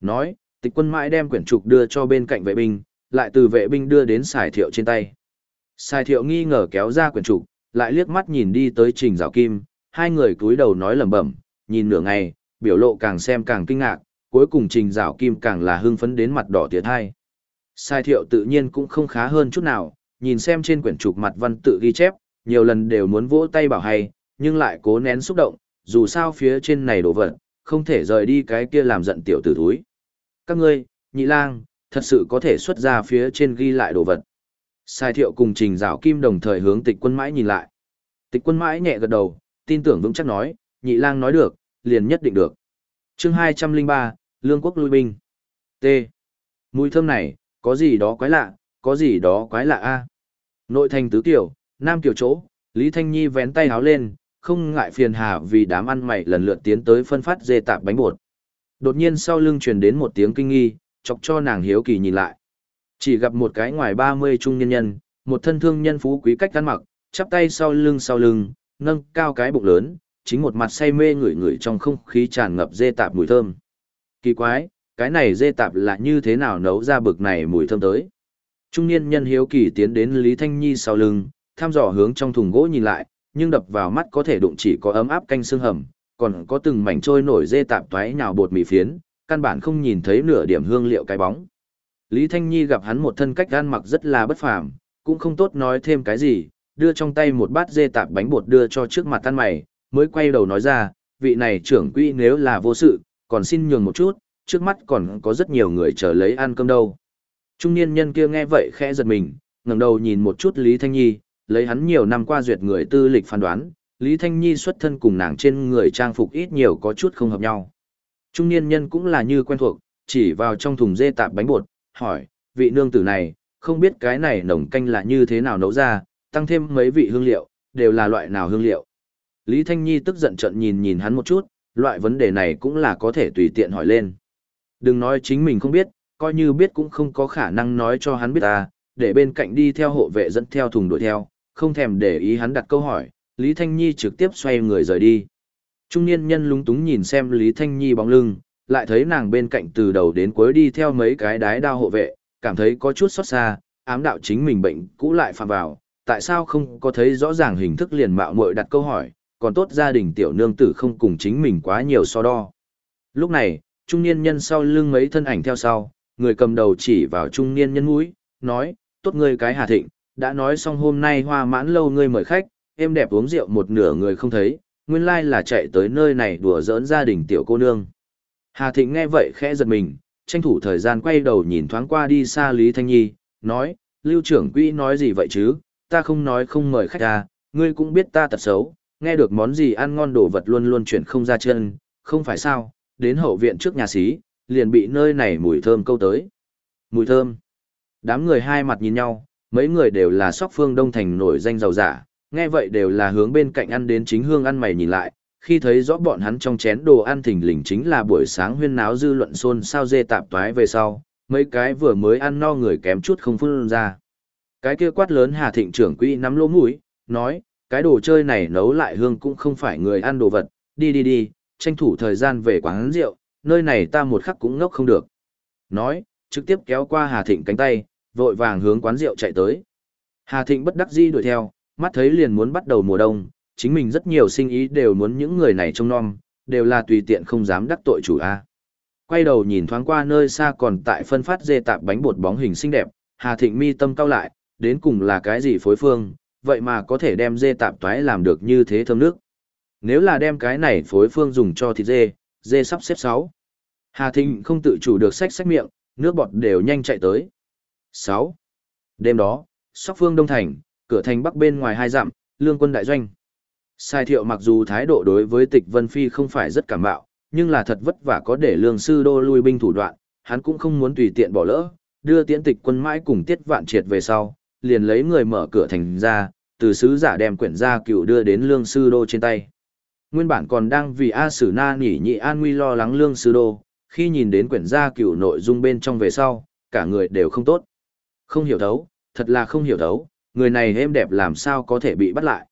Nói, tịch quân mãi đem quyển trục đưa cho bên cạnh vệ binh, lại từ vệ binh đưa đến xài thiệu trên tay. Xài thiệu nghi ngờ kéo ra quyển trục, lại liếc mắt nhìn đi tới trình rào kim, hai người cúi đầu nói lẩm bẩm, nhìn nửa ngày, biểu lộ càng xem càng kinh ngạc, cuối cùng trình rào kim càng là hưng phấn đến mặt đỏ tiệt hai. Sai thiệu tự nhiên cũng không khá hơn chút nào, nhìn xem trên quyển trục mặt văn tự ghi chép, nhiều lần đều muốn vỗ tay bảo hay, nhưng lại cố nén xúc động, dù sao phía trên này đổ vật, không thể rời đi cái kia làm giận tiểu tử thúi. Các ngươi, nhị lang, thật sự có thể xuất ra phía trên ghi lại đồ vật. Sai thiệu cùng trình rào kim đồng thời hướng tịch quân mãi nhìn lại. Tịch quân mãi nhẹ gật đầu, tin tưởng vững chắc nói, nhị lang nói được, liền nhất định được. chương 203, Lương quốc lui binh. T. Mùi thơm này, có gì đó quái lạ, có gì đó quái lạ a Nội thành tứ tiểu, nam tiểu chỗ, Lý Thanh Nhi vén tay háo lên, không ngại phiền hà vì đám ăn mày lần lượt tiến tới phân phát dê tạp bánh bột. Đột nhiên sau lưng truyền đến một tiếng kinh nghi, chọc cho nàng hiếu kỳ nhìn lại. Chỉ gặp một cái ngoài 30 trung nhân nhân, một thân thương nhân phú quý cách ăn mặc, chắp tay sau lưng sau lưng, nâng cao cái bụng lớn, chính một mặt say mê ngửi ngửi trong không khí tràn ngập dê tạp mùi thơm. Kỳ quái, cái này dê tạp là như thế nào nấu ra bực này mùi thơm tới. Trung niên nhân hiếu kỳ tiến đến Lý Thanh Nhi sau lưng, thăm dò hướng trong thùng gỗ nhìn lại, nhưng đập vào mắt có thể đụng chỉ có ấm áp canh xương hầm, còn có từng mảnh trôi nổi dê tạp toái nhào bột mì phiến, căn bản không nhìn thấy nửa điểm hương liệu cái bóng. Lý Thanh Nhi gặp hắn một thân cách gan mặc rất là bất phàm, cũng không tốt nói thêm cái gì, đưa trong tay một bát dê tạp bánh bột đưa cho trước mặt tan mày, mới quay đầu nói ra, vị này trưởng quỹ nếu là vô sự, còn xin nhường một chút, trước mắt còn có rất nhiều người chờ lấy ăn cơm đâu. Trung niên nhân kia nghe vậy khẽ giật mình, ngẩng đầu nhìn một chút Lý Thanh Nhi, lấy hắn nhiều năm qua duyệt người tư lịch phán đoán, Lý Thanh Nhi xuất thân cùng nàng trên người trang phục ít nhiều có chút không hợp nhau. Trung niên nhân cũng là như quen thuộc, chỉ vào trong thùng dê tạp bánh bột, hỏi, vị nương tử này, không biết cái này nồng canh là như thế nào nấu ra, tăng thêm mấy vị hương liệu, đều là loại nào hương liệu. Lý Thanh Nhi tức giận trận nhìn nhìn hắn một chút, loại vấn đề này cũng là có thể tùy tiện hỏi lên. Đừng nói chính mình không biết, coi như biết cũng không có khả năng nói cho hắn biết ta, để bên cạnh đi theo hộ vệ dẫn theo thùng đuổi theo, không thèm để ý hắn đặt câu hỏi, Lý Thanh Nhi trực tiếp xoay người rời đi. Trung niên nhân lúng túng nhìn xem Lý Thanh Nhi bóng lưng, lại thấy nàng bên cạnh từ đầu đến cuối đi theo mấy cái đái đao hộ vệ, cảm thấy có chút xót xa, ám đạo chính mình bệnh cũ lại phạm vào, tại sao không có thấy rõ ràng hình thức liền mạo muội đặt câu hỏi, còn tốt gia đình tiểu nương tử không cùng chính mình quá nhiều so đo. Lúc này, trung niên nhân sau lưng mấy thân ảnh theo sau, người cầm đầu chỉ vào trung niên nhân mũi, nói, tốt ngươi cái hà thịnh, đã nói xong hôm nay hoa mãn lâu ngươi mời khách, em đẹp uống rượu một nửa người không thấy, nguyên lai là chạy tới nơi này đùa giỡn gia đình tiểu cô nương. Hà Thịnh nghe vậy khẽ giật mình, tranh thủ thời gian quay đầu nhìn thoáng qua đi xa Lý Thanh Nhi, nói, lưu trưởng quỹ nói gì vậy chứ, ta không nói không mời khách à, ngươi cũng biết ta tật xấu, nghe được món gì ăn ngon đồ vật luôn luôn chuyển không ra chân, không phải sao, đến hậu viện trước nhà xí, liền bị nơi này mùi thơm câu tới. Mùi thơm. Đám người hai mặt nhìn nhau, mấy người đều là sóc phương đông thành nổi danh giàu giả, nghe vậy đều là hướng bên cạnh ăn đến chính hương ăn mày nhìn lại, khi thấy rõ bọn hắn trong chén đồ ăn thình lình chính là buổi sáng huyên náo dư luận xôn sao dê tạp toái về sau, mấy cái vừa mới ăn no người kém chút không phun ra. Cái kia quát lớn Hà Thịnh trưởng quỹ nắm lỗ mũi, nói, cái đồ chơi này nấu lại hương cũng không phải người ăn đồ vật, đi đi đi, tranh thủ thời gian về quán rượu, nơi này ta một khắc cũng ngốc không được. Nói, trực tiếp kéo qua Hà Thịnh cánh tay, vội vàng hướng quán rượu chạy tới. Hà Thịnh bất đắc dĩ đuổi theo, mắt thấy liền muốn bắt đầu mùa đông, chính mình rất nhiều sinh ý đều muốn những người này trông nom, đều là tùy tiện không dám đắc tội chủ A. Quay đầu nhìn thoáng qua nơi xa còn tại phân phát dê tạp bánh bột bóng hình xinh đẹp, Hà Thịnh mi tâm cao lại, đến cùng là cái gì phối phương, vậy mà có thể đem dê tạp toái làm được như thế thơm nước. Nếu là đem cái này phối phương dùng cho thịt dê, dê sắp xếp 6. Hà Thịnh không tự chủ được sách sách miệng, nước bọt đều nhanh chạy tới. 6. Đêm đó, Sóc Phương Đông Thành, cửa thành bắc bên ngoài hai dặm, lương quân đại doanh. Sai thiệu mặc dù thái độ đối với tịch Vân Phi không phải rất cảm bạo, nhưng là thật vất vả có để lương sư đô lui binh thủ đoạn, hắn cũng không muốn tùy tiện bỏ lỡ, đưa tiễn tịch quân mãi cùng tiết vạn triệt về sau, liền lấy người mở cửa thành ra, từ sứ giả đem quyển gia cựu đưa đến lương sư đô trên tay. Nguyên bản còn đang vì A Sử Na nhỉ nhị an nguy lo lắng lương sư đô, khi nhìn đến quyển gia cựu nội dung bên trong về sau, cả người đều không tốt. Không hiểu thấu, thật là không hiểu thấu, người này êm đẹp làm sao có thể bị bắt lại.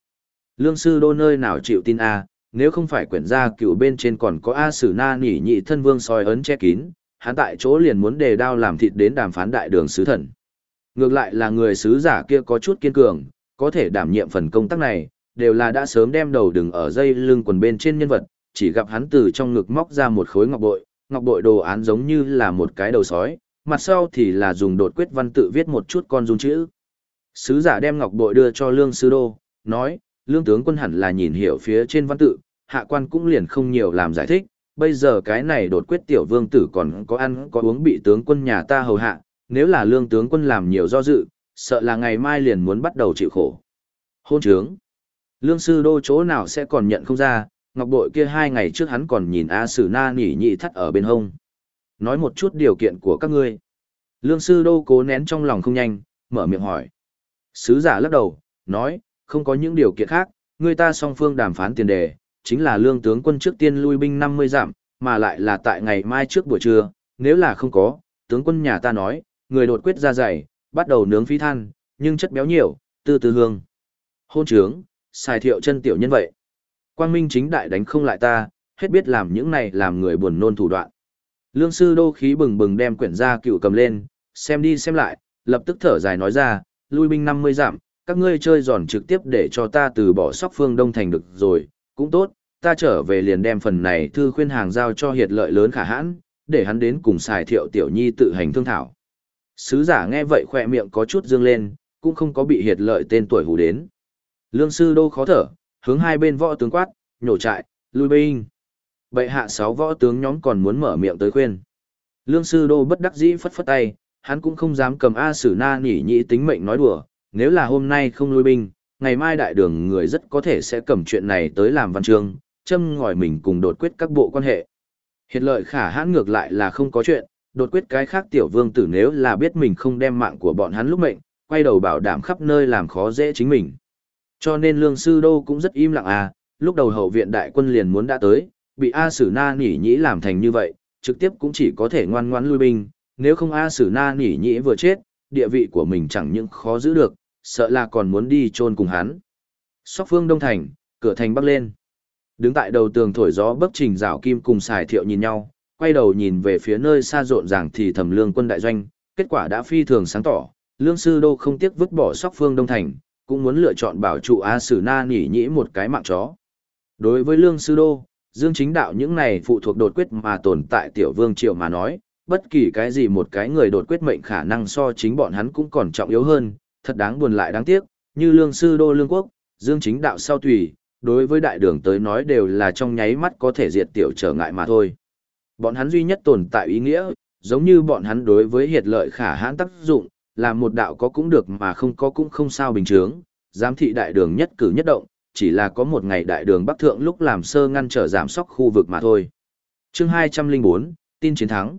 Lương sư đô nơi nào chịu tin A, nếu không phải quyển gia cựu bên trên còn có A Sử Na nhỉ nhị thân vương soi ấn che kín, hắn tại chỗ liền muốn đề đao làm thịt đến đàm phán đại đường sứ thần. Ngược lại là người sứ giả kia có chút kiên cường, có thể đảm nhiệm phần công tác này, đều là đã sớm đem đầu đừng ở dây lưng quần bên trên nhân vật, chỉ gặp hắn từ trong ngực móc ra một khối ngọc bội, ngọc bội đồ án giống như là một cái đầu sói, mặt sau thì là dùng đột quyết văn tự viết một chút con dung chữ. Sứ giả đem ngọc bội đưa cho lương sư đô, nói, lương tướng quân hẳn là nhìn hiểu phía trên văn tự, hạ quan cũng liền không nhiều làm giải thích, bây giờ cái này đột quyết tiểu vương tử còn có ăn có uống bị tướng quân nhà ta hầu hạ, nếu là lương tướng quân làm nhiều do dự, sợ là ngày mai liền muốn bắt đầu chịu khổ. Hôn trướng. Lương sư đô chỗ nào sẽ còn nhận không ra, ngọc bội kia hai ngày trước hắn còn nhìn A Sử Na nỉ nhị thắt ở bên hông. Nói một chút điều kiện của các ngươi. Lương sư đô cố nén trong lòng không nhanh, mở miệng hỏi. Sứ giả lắc đầu, nói, không có những điều kiện khác, người ta song phương đàm phán tiền đề, chính là lương tướng quân trước tiên lui binh 50 giảm, mà lại là tại ngày mai trước buổi trưa, nếu là không có, tướng quân nhà ta nói, người đột quyết ra dày, bắt đầu nướng phi than, nhưng chất béo nhiều, tư tư hương. Hôn trướng, xài thiệu chân tiểu nhân vậy. Quang minh chính đại đánh không lại ta, hết biết làm những này làm người buồn nôn thủ đoạn. Lương sư đô khí bừng bừng đem quyển gia cựu cầm lên, xem đi xem lại, lập tức thở dài nói ra, lui binh 50 giảm, các ngươi chơi giòn trực tiếp để cho ta từ bỏ sóc phương đông thành được rồi, cũng tốt, ta trở về liền đem phần này thư khuyên hàng giao cho hiệt lợi lớn khả hãn, để hắn đến cùng xài thiệu tiểu nhi tự hành thương thảo. Sứ giả nghe vậy khỏe miệng có chút dương lên, cũng không có bị hiệt lợi tên tuổi hù đến. Lương sư đô khó thở, hướng hai bên võ tướng quát, nhổ trại, lui binh. Bệ hạ sáu võ tướng nhóm còn muốn mở miệng tới khuyên. Lương sư đô bất đắc dĩ phất phất tay, hắn cũng không dám cầm A Sử Na nhỉ nhị tính mệnh nói đùa, nếu là hôm nay không lui binh, ngày mai đại đường người rất có thể sẽ cầm chuyện này tới làm văn chương, châm ngòi mình cùng đột quyết các bộ quan hệ. Hiện lợi khả hãn ngược lại là không có chuyện, đột quyết cái khác tiểu vương tử nếu là biết mình không đem mạng của bọn hắn lúc mệnh, quay đầu bảo đảm khắp nơi làm khó dễ chính mình. Cho nên lương sư đô cũng rất im lặng à, lúc đầu hậu viện đại quân liền muốn đã tới, bị A Sử Na nỉ nhĩ làm thành như vậy, trực tiếp cũng chỉ có thể ngoan ngoãn lui binh, nếu không A Sử Na nỉ nhĩ vừa chết, địa vị của mình chẳng những khó giữ được, sợ là còn muốn đi chôn cùng hắn. Sóc phương Đông Thành, cửa thành bắc lên. Đứng tại đầu tường thổi gió bấc trình rào kim cùng xài thiệu nhìn nhau, quay đầu nhìn về phía nơi xa rộn ràng thì thầm lương quân đại doanh, kết quả đã phi thường sáng tỏ, lương sư đô không tiếc vứt bỏ sóc phương Đông Thành, cũng muốn lựa chọn bảo trụ A Sử Na nỉ nhĩ một cái mạng chó. Đối với lương sư đô, dương chính đạo những này phụ thuộc đột quyết mà tồn tại tiểu vương triều mà nói, bất kỳ cái gì một cái người đột quyết mệnh khả năng so chính bọn hắn cũng còn trọng yếu hơn, thật đáng buồn lại đáng tiếc, như lương sư đô lương quốc, dương chính đạo sau tùy, đối với đại đường tới nói đều là trong nháy mắt có thể diệt tiểu trở ngại mà thôi. Bọn hắn duy nhất tồn tại ý nghĩa, giống như bọn hắn đối với hiệt lợi khả hãn tác dụng, là một đạo có cũng được mà không có cũng không sao bình thường, giám thị đại đường nhất cử nhất động, chỉ là có một ngày đại đường bắc thượng lúc làm sơ ngăn trở giảm sóc khu vực mà thôi. chương 204, tin chiến thắng.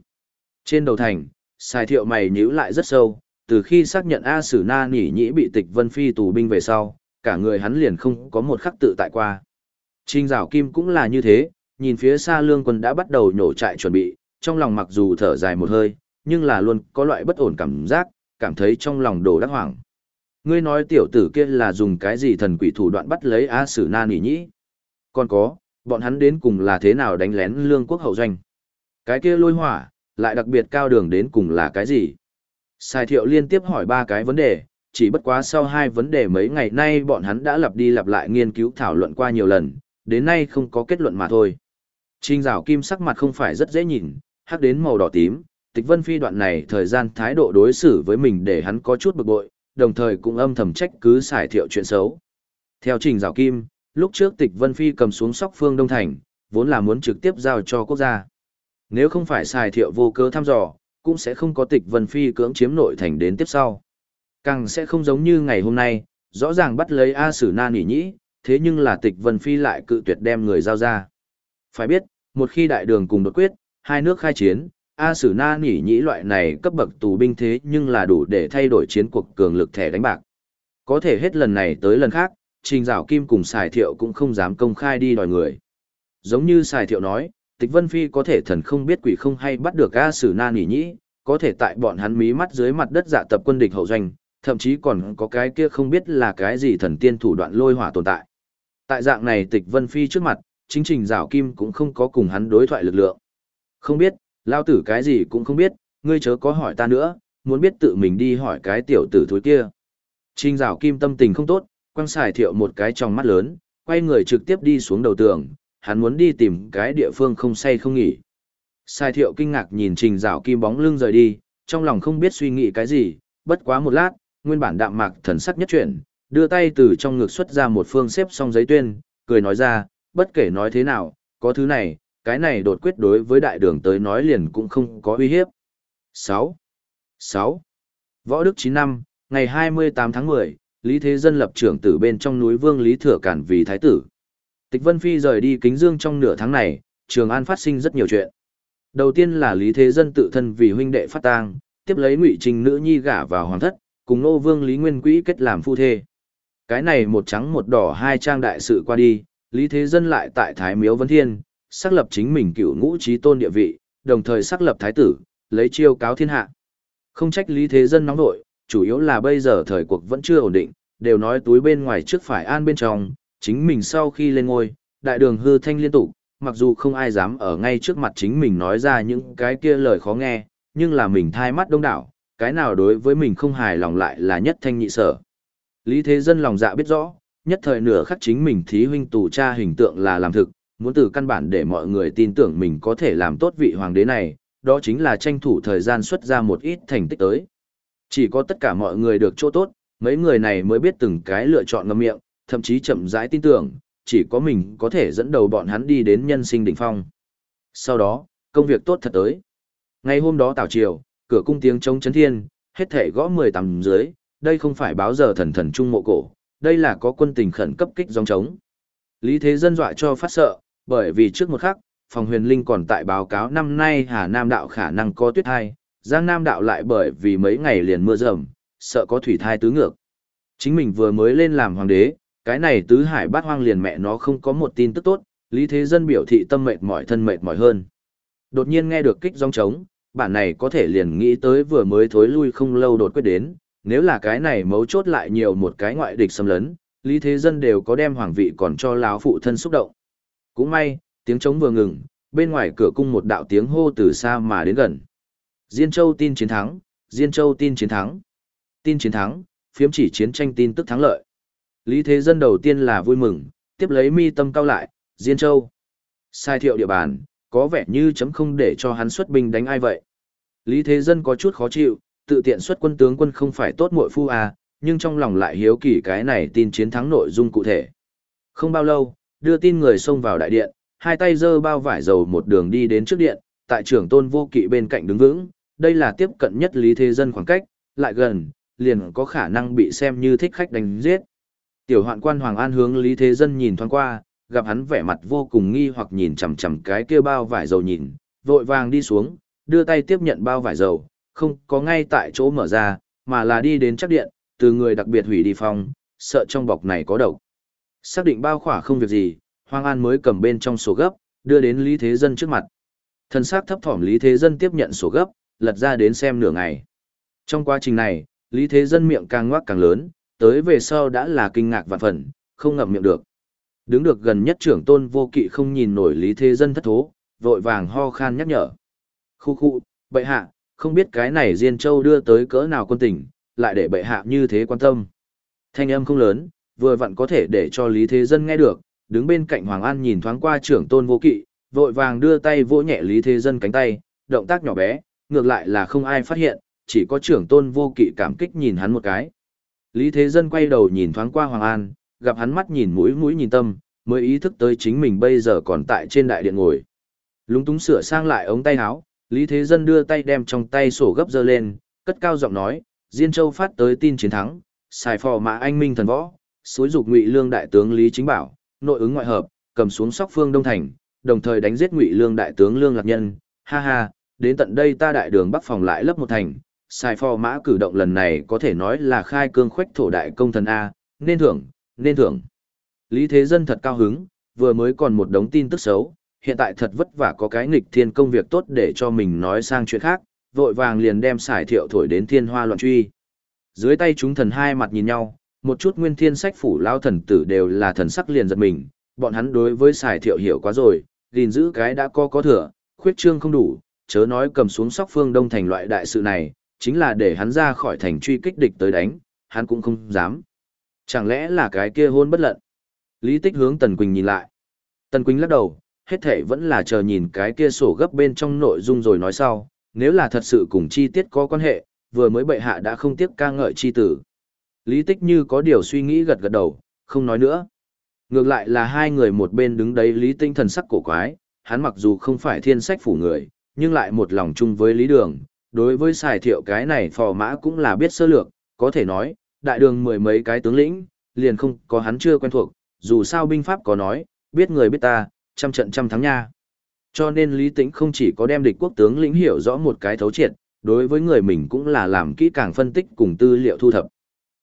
Trên đầu thành, xài thiệu mày nhíu lại rất sâu, từ khi xác nhận A Sử Na Nỉ Nhĩ bị tịch Vân Phi tù binh về sau, cả người hắn liền không có một khắc tự tại qua. Trình Giảo Kim cũng là như thế, nhìn phía xa lương quân đã bắt đầu nhổ trại chuẩn bị, trong lòng mặc dù thở dài một hơi, nhưng là luôn có loại bất ổn cảm giác, cảm thấy trong lòng đồ đắc hoảng. Ngươi nói tiểu tử kia là dùng cái gì thần quỷ thủ đoạn bắt lấy A Sử Na Nỉ Nhĩ? Còn có, bọn hắn đến cùng là thế nào đánh lén lương quốc hậu doanh? Cái kia lôi hỏa, lại đặc biệt cao đường đến cùng là cái gì? Sai thiệu liên tiếp hỏi ba cái vấn đề, chỉ bất quá sau hai vấn đề mấy ngày nay bọn hắn đã lặp đi lặp lại nghiên cứu thảo luận qua nhiều lần, đến nay không có kết luận mà thôi. Trình rào kim sắc mặt không phải rất dễ nhìn, hắc đến màu đỏ tím, tịch vân phi đoạn này thời gian thái độ đối xử với mình để hắn có chút bực bội, đồng thời cũng âm thầm trách cứ xài thiệu chuyện xấu. Theo trình rào kim, lúc trước tịch vân phi cầm xuống sóc phương Đông Thành, vốn là muốn trực tiếp giao cho quốc gia. Nếu không phải xài thiệu vô cớ thăm dò, cũng sẽ không có tịch vân phi cưỡng chiếm nội thành đến tiếp sau. Càng sẽ không giống như ngày hôm nay, rõ ràng bắt lấy A Sử Na Nỉ Nhĩ, thế nhưng là tịch vân phi lại cự tuyệt đem người giao ra. Phải biết, Một khi đại đường cùng đột quyết, hai nước khai chiến, A Sử Na nỉ nhĩ loại này cấp bậc tù binh thế nhưng là đủ để thay đổi chiến cuộc cường lực thẻ đánh bạc. Có thể hết lần này tới lần khác, Trình Giảo Kim cùng Sài Thiệu cũng không dám công khai đi đòi người. Giống như Sài Thiệu nói, Tịch Vân Phi có thể thần không biết quỷ không hay bắt được A Sử Na nỉ nhĩ, có thể tại bọn hắn mí mắt dưới mặt đất dạ tập quân địch hậu doanh, thậm chí còn có cái kia không biết là cái gì thần tiên thủ đoạn lôi hỏa tồn tại. Tại dạng này Tịch Vân Phi trước mặt, chính Trình Giảo Kim cũng không có cùng hắn đối thoại lực lượng. Không biết, lao tử cái gì cũng không biết, ngươi chớ có hỏi ta nữa, muốn biết tự mình đi hỏi cái tiểu tử thối kia. Trình Dạo Kim tâm tình không tốt, quăng xài thiệu một cái trong mắt lớn, quay người trực tiếp đi xuống đầu tường, hắn muốn đi tìm cái địa phương không say không nghỉ. Sai thiệu kinh ngạc nhìn trình rào kim bóng lưng rời đi, trong lòng không biết suy nghĩ cái gì, bất quá một lát, nguyên bản đạm mạc thần sắc nhất chuyển, đưa tay từ trong ngực xuất ra một phương xếp xong giấy tuyên, cười nói ra, bất kể nói thế nào, có thứ này, cái này đột quyết đối với đại đường tới nói liền cũng không có uy hiếp. 6. 6. Võ Đức 9 năm, ngày 28 tháng 10, Lý Thế Dân lập trưởng tử bên trong núi Vương Lý Thừa Cản vì thái tử. Tịch Vân Phi rời đi Kính Dương trong nửa tháng này, Trường An phát sinh rất nhiều chuyện. Đầu tiên là Lý Thế Dân tự thân vì huynh đệ phát tang, tiếp lấy Ngụy Trình nữ nhi gả vào hoàng thất, cùng Nô Vương Lý Nguyên Quỹ kết làm phu thê. Cái này một trắng một đỏ hai trang đại sự qua đi, Lý Thế Dân lại tại Thái Miếu Vân Thiên, xác lập chính mình cựu ngũ trí tôn địa vị, đồng thời xác lập thái tử, lấy chiêu cáo thiên hạ. Không trách Lý Thế Dân nóng nội, chủ yếu là bây giờ thời cuộc vẫn chưa ổn định, đều nói túi bên ngoài trước phải an bên trong, chính mình sau khi lên ngôi, đại đường hư thanh liên tục, mặc dù không ai dám ở ngay trước mặt chính mình nói ra những cái kia lời khó nghe, nhưng là mình thai mắt đông đảo, cái nào đối với mình không hài lòng lại là nhất thanh nhị sở. Lý Thế Dân lòng dạ biết rõ, nhất thời nửa khắc chính mình thí huynh tù cha hình tượng là làm thực, muốn từ căn bản để mọi người tin tưởng mình có thể làm tốt vị hoàng đế này, đó chính là tranh thủ thời gian xuất ra một ít thành tích tới. Chỉ có tất cả mọi người được chỗ tốt, mấy người này mới biết từng cái lựa chọn ngâm miệng, thậm chí chậm rãi tin tưởng, chỉ có mình có thể dẫn đầu bọn hắn đi đến nhân sinh đỉnh phong. Sau đó, công việc tốt thật tới. Ngày hôm đó tảo chiều, cửa cung tiếng trống chấn thiên, hết thể gõ 10 tầng dưới, đây không phải báo giờ thần thần trung mộ cổ, đây là có quân tình khẩn cấp kích dòng trống. Lý Thế Dân dọa cho phát sợ, bởi vì trước một khắc, phòng huyền linh còn tại báo cáo năm nay Hà Nam đạo khả năng có tuyết thai, Giang Nam đạo lại bởi vì mấy ngày liền mưa rầm, sợ có thủy thai tứ ngược. Chính mình vừa mới lên làm hoàng đế, cái này tứ hải bát hoang liền mẹ nó không có một tin tức tốt, Lý Thế Dân biểu thị tâm mệt mỏi thân mệt mỏi hơn. Đột nhiên nghe được kích rong trống, bản này có thể liền nghĩ tới vừa mới thối lui không lâu đột quyết đến, nếu là cái này mấu chốt lại nhiều một cái ngoại địch xâm lấn, Lý Thế Dân đều có đem hoàng vị còn cho lão phụ thân xúc động. Cũng may, tiếng trống vừa ngừng, bên ngoài cửa cung một đạo tiếng hô từ xa mà đến gần. Diên Châu tin chiến thắng, Diên Châu tin chiến thắng. Tin chiến thắng, phiếm chỉ chiến tranh tin tức thắng lợi. Lý Thế Dân đầu tiên là vui mừng, tiếp lấy mi tâm cao lại, Diên Châu. Sai thiệu địa bàn, có vẻ như chấm không để cho hắn xuất binh đánh ai vậy. Lý Thế Dân có chút khó chịu, tự tiện xuất quân tướng quân không phải tốt muội phu à, nhưng trong lòng lại hiếu kỳ cái này tin chiến thắng nội dung cụ thể. Không bao lâu, đưa tin người xông vào đại điện, hai tay giơ bao vải dầu một đường đi đến trước điện, tại trưởng tôn vô kỵ bên cạnh đứng vững, đây là tiếp cận nhất Lý Thế Dân khoảng cách, lại gần, liền có khả năng bị xem như thích khách đánh giết. Tiểu hoạn quan Hoàng An hướng Lý Thế Dân nhìn thoáng qua, gặp hắn vẻ mặt vô cùng nghi hoặc nhìn chằm chằm cái kia bao vải dầu nhìn, vội vàng đi xuống, đưa tay tiếp nhận bao vải dầu, không có ngay tại chỗ mở ra, mà là đi đến chắc điện, từ người đặc biệt hủy đi phòng, sợ trong bọc này có độc. Xác định bao khỏa không việc gì, Hoàng An mới cầm bên trong sổ gấp, đưa đến Lý Thế Dân trước mặt. Thân xác thấp thỏm Lý Thế Dân tiếp nhận sổ gấp, lật ra đến xem nửa ngày. Trong quá trình này, Lý Thế Dân miệng càng ngoác càng lớn, tới về sau đã là kinh ngạc vạn phần, không ngậm miệng được. Đứng được gần nhất trưởng tôn vô kỵ không nhìn nổi lý thế dân thất thố, vội vàng ho khan nhắc nhở. Khu khu, bệ hạ, không biết cái này Diên Châu đưa tới cỡ nào quân tình, lại để bệ hạ như thế quan tâm. Thanh âm không lớn, vừa vặn có thể để cho lý thế dân nghe được, đứng bên cạnh Hoàng An nhìn thoáng qua trưởng tôn vô kỵ, vội vàng đưa tay vỗ nhẹ lý thế dân cánh tay, động tác nhỏ bé, ngược lại là không ai phát hiện, chỉ có trưởng tôn vô kỵ cảm kích nhìn hắn một cái. Lý Thế Dân quay đầu nhìn thoáng qua Hoàng An, gặp hắn mắt nhìn mũi mũi nhìn tâm, mới ý thức tới chính mình bây giờ còn tại trên đại điện ngồi. Lúng túng sửa sang lại ống tay áo, Lý Thế Dân đưa tay đem trong tay sổ gấp dơ lên, cất cao giọng nói, Diên Châu phát tới tin chiến thắng, xài phò mã anh minh thần võ, suối dục ngụy lương đại tướng Lý Chính Bảo, nội ứng ngoại hợp, cầm xuống sóc phương Đông Thành, đồng thời đánh giết ngụy lương đại tướng lương lạc nhân, ha ha, đến tận đây ta đại đường bắc phòng lại lấp một thành, sai phò mã cử động lần này có thể nói là khai cương khoách thổ đại công thần A, nên thưởng, nên thưởng. Lý Thế Dân thật cao hứng, vừa mới còn một đống tin tức xấu, hiện tại thật vất vả có cái nghịch thiên công việc tốt để cho mình nói sang chuyện khác, vội vàng liền đem xài thiệu thổi đến thiên hoa loạn truy. Dưới tay chúng thần hai mặt nhìn nhau, một chút nguyên thiên sách phủ lao thần tử đều là thần sắc liền giật mình, bọn hắn đối với xài thiệu hiểu quá rồi, gìn giữ cái đã có có thừa, khuyết trương không đủ, chớ nói cầm xuống sóc phương đông thành loại đại sự này, chính là để hắn ra khỏi thành truy kích địch tới đánh, hắn cũng không dám. Chẳng lẽ là cái kia hôn bất lận? Lý Tích hướng Tần Quỳnh nhìn lại. Tần Quỳnh lắc đầu, hết thể vẫn là chờ nhìn cái kia sổ gấp bên trong nội dung rồi nói sau, nếu là thật sự cùng chi tiết có quan hệ, vừa mới bệ hạ đã không tiếc ca ngợi chi tử. Lý Tích như có điều suy nghĩ gật gật đầu, không nói nữa. Ngược lại là hai người một bên đứng đấy Lý Tinh thần sắc cổ quái, hắn mặc dù không phải thiên sách phủ người, nhưng lại một lòng chung với Lý Đường, đối với xài thiệu cái này phò mã cũng là biết sơ lược, có thể nói, đại đường mười mấy cái tướng lĩnh, liền không có hắn chưa quen thuộc, dù sao binh pháp có nói, biết người biết ta, trăm trận trăm thắng nha. Cho nên Lý Tĩnh không chỉ có đem địch quốc tướng lĩnh hiểu rõ một cái thấu triệt, đối với người mình cũng là làm kỹ càng phân tích cùng tư liệu thu thập.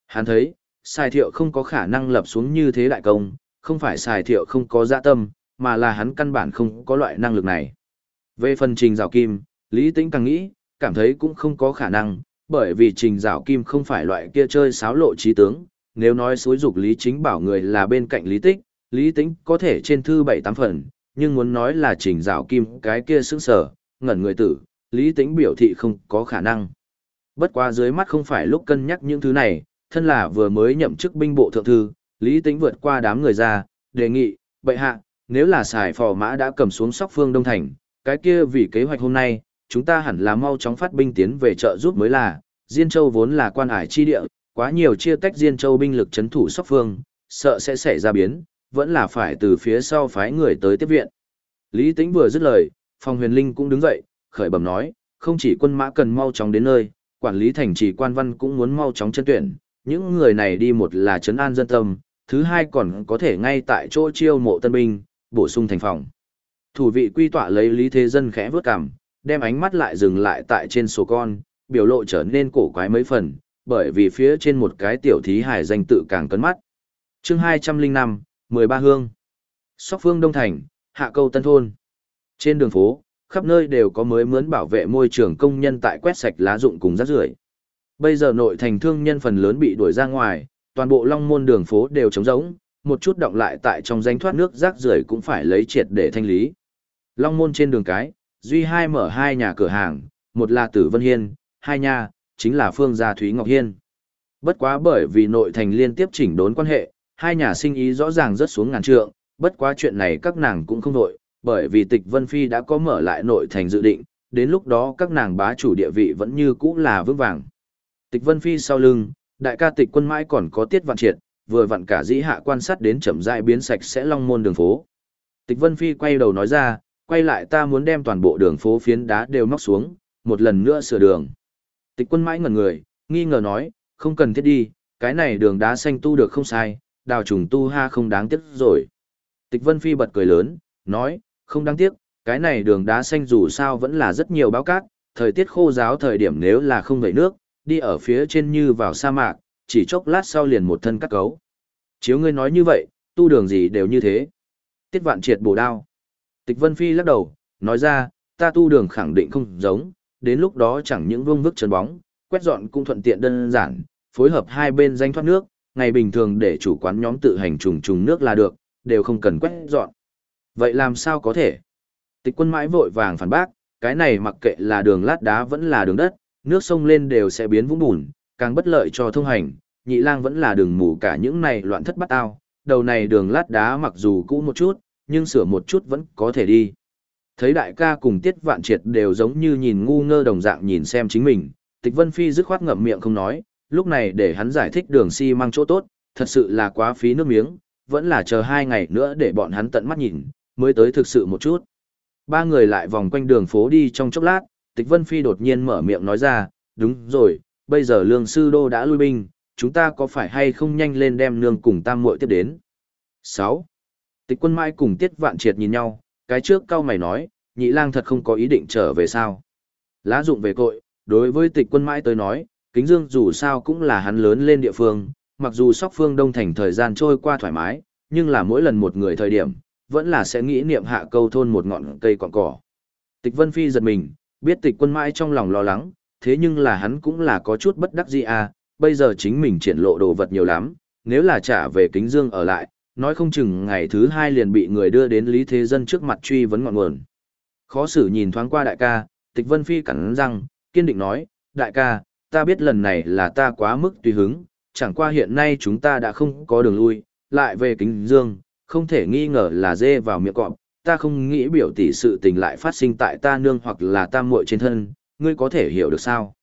Hắn thấy, xài thiệu không có khả năng lập xuống như thế đại công, không phải xài thiệu không có dạ tâm, mà là hắn căn bản không có loại năng lực này. Về phần trình rào kim, Lý Tĩnh càng nghĩ, cảm thấy cũng không có khả năng, bởi vì trình rào kim không phải loại kia chơi sáo lộ trí tướng, nếu nói xối dục Lý Chính bảo người là bên cạnh Lý Tích, Lý Tĩnh có thể trên thư bảy tám phần, nhưng muốn nói là trình rào kim cái kia sững sở, ngẩn người tử, Lý Tĩnh biểu thị không có khả năng. Bất quá dưới mắt không phải lúc cân nhắc những thứ này, thân là vừa mới nhậm chức binh bộ thượng thư, Lý Tĩnh vượt qua đám người ra, đề nghị, bệ hạ, nếu là xài phò mã đã cầm xuống sóc phương Đông Thành, cái kia vì kế hoạch hôm nay, chúng ta hẳn là mau chóng phát binh tiến về trợ giúp mới là, Diên Châu vốn là quan ải chi địa, quá nhiều chia tách Diên Châu binh lực chấn thủ sóc phương, sợ sẽ xảy ra biến, vẫn là phải từ phía sau phái người tới tiếp viện. Lý Tĩnh vừa dứt lời, Phong Huyền Linh cũng đứng dậy, khởi bẩm nói, không chỉ quân mã cần mau chóng đến nơi, quản lý thành trì quan văn cũng muốn mau chóng chân tuyển, những người này đi một là trấn an dân tâm, thứ hai còn có thể ngay tại chỗ chiêu mộ tân binh, bổ sung thành phòng. Thủ vị quy tọa lấy Lý Thế Dân khẽ vướt cằm, đem ánh mắt lại dừng lại tại trên sổ con, biểu lộ trở nên cổ quái mấy phần, bởi vì phía trên một cái tiểu thí hải danh tự càng cấn mắt. chương 205, 13 hương. Sóc phương Đông Thành, Hạ Câu Tân Thôn. Trên đường phố, khắp nơi đều có mới mướn bảo vệ môi trường công nhân tại quét sạch lá rụng cùng rác rưởi. Bây giờ nội thành thương nhân phần lớn bị đuổi ra ngoài, toàn bộ long môn đường phố đều trống rỗng, một chút động lại tại trong danh thoát nước rác rưởi cũng phải lấy triệt để thanh lý. Long môn trên đường cái, duy hai mở hai nhà cửa hàng, một là Tử Vân Hiên, hai nhà, chính là Phương Gia Thúy Ngọc Hiên. Bất quá bởi vì nội thành liên tiếp chỉnh đốn quan hệ, hai nhà sinh ý rõ ràng rất xuống ngàn trượng, bất quá chuyện này các nàng cũng không đội, bởi vì tịch Vân Phi đã có mở lại nội thành dự định, đến lúc đó các nàng bá chủ địa vị vẫn như cũ là vững vàng. Tịch Vân Phi sau lưng, đại ca tịch quân mãi còn có tiết vạn triệt, vừa vặn cả dĩ hạ quan sát đến chậm rãi biến sạch sẽ long môn đường phố. Tịch Vân Phi quay đầu nói ra, quay lại ta muốn đem toàn bộ đường phố phiến đá đều móc xuống, một lần nữa sửa đường. Tịch quân mãi ngẩn người, nghi ngờ nói, không cần thiết đi, cái này đường đá xanh tu được không sai, đào trùng tu ha không đáng tiếc rồi. Tịch Vân Phi bật cười lớn, nói, không đáng tiếc, cái này đường đá xanh dù sao vẫn là rất nhiều báo cát, thời tiết khô giáo thời điểm nếu là không vẩy nước, đi ở phía trên như vào sa mạc, chỉ chốc lát sau liền một thân cắt cấu. Chiếu ngươi nói như vậy, tu đường gì đều như thế. Tiết vạn triệt bổ đao. Tịch Vân Phi lắc đầu, nói ra, ta tu đường khẳng định không giống, đến lúc đó chẳng những vương vức chân bóng, quét dọn cũng thuận tiện đơn giản, phối hợp hai bên danh thoát nước, ngày bình thường để chủ quán nhóm tự hành trùng trùng nước là được, đều không cần quét dọn. Vậy làm sao có thể? Tịch quân mãi vội vàng phản bác, cái này mặc kệ là đường lát đá vẫn là đường đất, nước sông lên đều sẽ biến vũng bùn, càng bất lợi cho thông hành, nhị lang vẫn là đường mù cả những này loạn thất bắt ao, đầu này đường lát đá mặc dù cũ một chút, nhưng sửa một chút vẫn có thể đi. Thấy đại ca cùng tiết vạn triệt đều giống như nhìn ngu ngơ đồng dạng nhìn xem chính mình, tịch vân phi dứt khoát ngậm miệng không nói, lúc này để hắn giải thích đường xi si mang chỗ tốt, thật sự là quá phí nước miếng, vẫn là chờ hai ngày nữa để bọn hắn tận mắt nhìn, mới tới thực sự một chút. Ba người lại vòng quanh đường phố đi trong chốc lát, tịch vân phi đột nhiên mở miệng nói ra, đúng rồi, bây giờ lương sư đô đã lui binh, chúng ta có phải hay không nhanh lên đem nương cùng tam muội tiếp đến. 6. Tịch quân mai cùng tiết vạn triệt nhìn nhau, cái trước cao mày nói, nhị lang thật không có ý định trở về sao. Lá dụng về cội, đối với tịch quân mãi tới nói, kính dương dù sao cũng là hắn lớn lên địa phương, mặc dù sóc phương đông thành thời gian trôi qua thoải mái, nhưng là mỗi lần một người thời điểm, vẫn là sẽ nghĩ niệm hạ câu thôn một ngọn cây cọn cỏ. Tịch Vân Phi giật mình, biết tịch quân mãi trong lòng lo lắng, thế nhưng là hắn cũng là có chút bất đắc dĩ à, bây giờ chính mình triển lộ đồ vật nhiều lắm, nếu là trả về kính dương ở lại, nói không chừng ngày thứ hai liền bị người đưa đến Lý Thế Dân trước mặt truy vấn ngọn nguồn. Khó xử nhìn thoáng qua đại ca, tịch Vân Phi cắn răng, kiên định nói, đại ca, ta biết lần này là ta quá mức tùy hứng, chẳng qua hiện nay chúng ta đã không có đường lui, lại về kính dương, không thể nghi ngờ là dê vào miệng cọp, ta không nghĩ biểu tỷ sự tình lại phát sinh tại ta nương hoặc là ta muội trên thân, ngươi có thể hiểu được sao?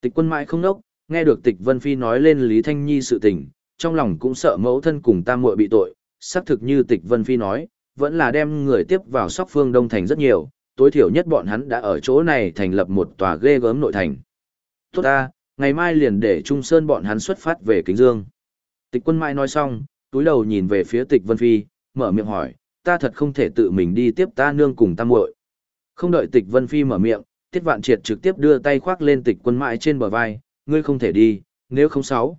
Tịch quân mãi không nốc, nghe được tịch Vân Phi nói lên Lý Thanh Nhi sự tình, trong lòng cũng sợ mẫu thân cùng ta muội bị tội, xác thực như tịch Vân Phi nói, vẫn là đem người tiếp vào sóc phương Đông Thành rất nhiều, tối thiểu nhất bọn hắn đã ở chỗ này thành lập một tòa ghê gớm nội thành. Tốt ta, ngày mai liền để Trung Sơn bọn hắn xuất phát về Kính Dương. Tịch quân mai nói xong, túi đầu nhìn về phía tịch Vân Phi, mở miệng hỏi, ta thật không thể tự mình đi tiếp ta nương cùng Tam muội. Không đợi tịch Vân Phi mở miệng, Tiết Vạn Triệt trực tiếp đưa tay khoác lên tịch quân mãi trên bờ vai, ngươi không thể đi, nếu không sáu.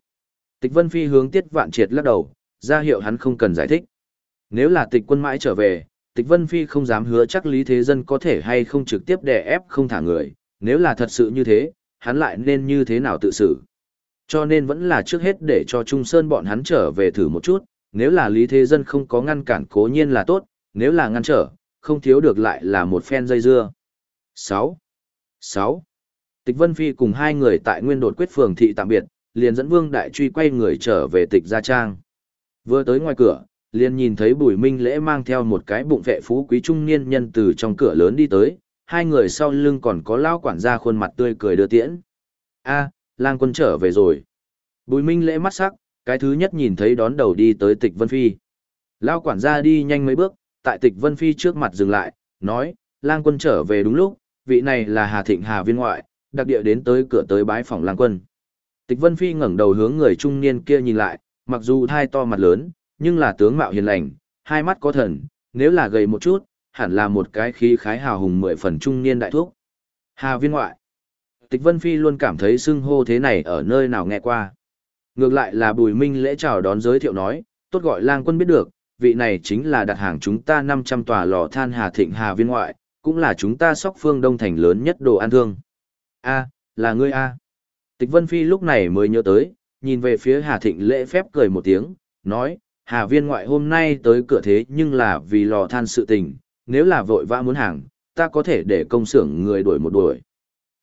Tịch Vân Phi hướng Tiết Vạn Triệt lắc đầu, ra hiệu hắn không cần giải thích. Nếu là tịch quân mãi trở về, tịch Vân Phi không dám hứa chắc Lý Thế Dân có thể hay không trực tiếp đè ép không thả người, nếu là thật sự như thế, hắn lại nên như thế nào tự xử. Cho nên vẫn là trước hết để cho Trung Sơn bọn hắn trở về thử một chút, nếu là Lý Thế Dân không có ngăn cản cố nhiên là tốt, nếu là ngăn trở, không thiếu được lại là một phen dây dưa. 6. 6. Tịch Vân Phi cùng hai người tại Nguyên Đột Quyết Phường thị tạm biệt, liền dẫn Vương Đại Truy quay người trở về tịch Gia Trang. Vừa tới ngoài cửa, liền nhìn thấy Bùi Minh Lễ mang theo một cái bụng vệ phú quý trung niên nhân từ trong cửa lớn đi tới, hai người sau lưng còn có lao quản gia khuôn mặt tươi cười đưa tiễn. A, lang quân trở về rồi. Bùi Minh Lễ mắt sắc, cái thứ nhất nhìn thấy đón đầu đi tới tịch Vân Phi. Lao quản gia đi nhanh mấy bước, tại tịch Vân Phi trước mặt dừng lại, nói, lang quân trở về đúng lúc, vị này là Hà Thịnh Hà viên ngoại, đặc địa đến tới cửa tới bái phòng lang quân. Tịch Vân Phi ngẩng đầu hướng người trung niên kia nhìn lại, mặc dù thai to mặt lớn, nhưng là tướng mạo hiền lành, hai mắt có thần, nếu là gầy một chút, hẳn là một cái khí khái hào hùng mười phần trung niên đại thuốc. Hà viên ngoại. Tịch Vân Phi luôn cảm thấy xưng hô thế này ở nơi nào nghe qua. Ngược lại là Bùi Minh lễ chào đón giới thiệu nói, tốt gọi lang quân biết được, vị này chính là đặt hàng chúng ta 500 tòa lò than Hà Thịnh Hà viên ngoại, cũng là chúng ta sóc phương đông thành lớn nhất đồ ăn thương. A, là ngươi A. Tịch Vân Phi lúc này mới nhớ tới, nhìn về phía Hà Thịnh lễ phép cười một tiếng, nói, Hà viên ngoại hôm nay tới cửa thế nhưng là vì lò than sự tình, nếu là vội vã muốn hàng, ta có thể để công xưởng người đuổi một đuổi.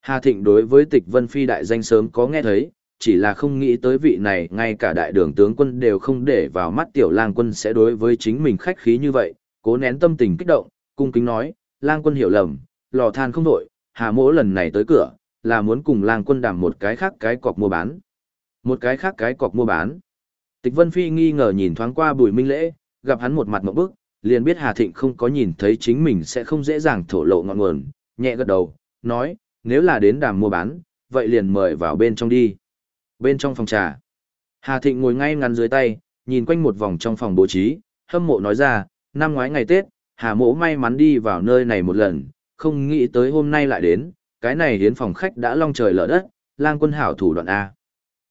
Hà Thịnh đối với tịch Vân Phi đại danh sớm có nghe thấy, chỉ là không nghĩ tới vị này ngay cả đại đường tướng quân đều không để vào mắt tiểu lang quân sẽ đối với chính mình khách khí như vậy, cố nén tâm tình kích động, cung kính nói, lang quân hiểu lầm, lò than không đổi, hà mỗ lần này tới cửa, là muốn cùng lang quân đảm một cái khác cái cọc mua bán. Một cái khác cái cọc mua bán. Tịch Vân Phi nghi ngờ nhìn thoáng qua bùi minh lễ, gặp hắn một mặt một bức, liền biết Hà Thịnh không có nhìn thấy chính mình sẽ không dễ dàng thổ lộ ngọn nguồn, nhẹ gật đầu, nói, nếu là đến đàm mua bán, vậy liền mời vào bên trong đi. Bên trong phòng trà, Hà Thịnh ngồi ngay ngắn dưới tay, nhìn quanh một vòng trong phòng bố trí, hâm mộ nói ra, năm ngoái ngày Tết, Hà Mỗ may mắn đi vào nơi này một lần, không nghĩ tới hôm nay lại đến, cái này đến phòng khách đã long trời lở đất, lang quân hảo thủ đoạn A.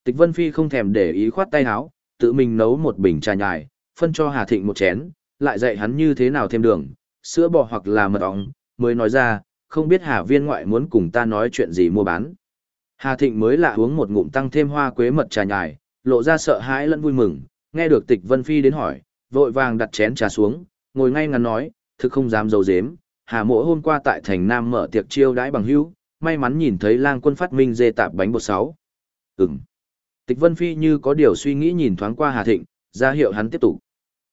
Tịch Vân Phi không thèm để ý khoát tay háo, tự mình nấu một bình trà nhài, phân cho Hà Thịnh một chén, lại dạy hắn như thế nào thêm đường, sữa bò hoặc là mật ong, mới nói ra, không biết Hà viên ngoại muốn cùng ta nói chuyện gì mua bán. Hà Thịnh mới lạ uống một ngụm tăng thêm hoa quế mật trà nhài, lộ ra sợ hãi lẫn vui mừng, nghe được tịch Vân Phi đến hỏi, vội vàng đặt chén trà xuống, ngồi ngay ngắn nói, thực không dám dầu dếm, Hà mỗ hôm qua tại thành Nam mở tiệc chiêu đãi bằng hữu, may mắn nhìn thấy lang quân phát minh dê tạp bánh bột sáu. Ừm. Tịch Vân Phi như có điều suy nghĩ nhìn thoáng qua Hà Thịnh, ra hiệu hắn tiếp tục.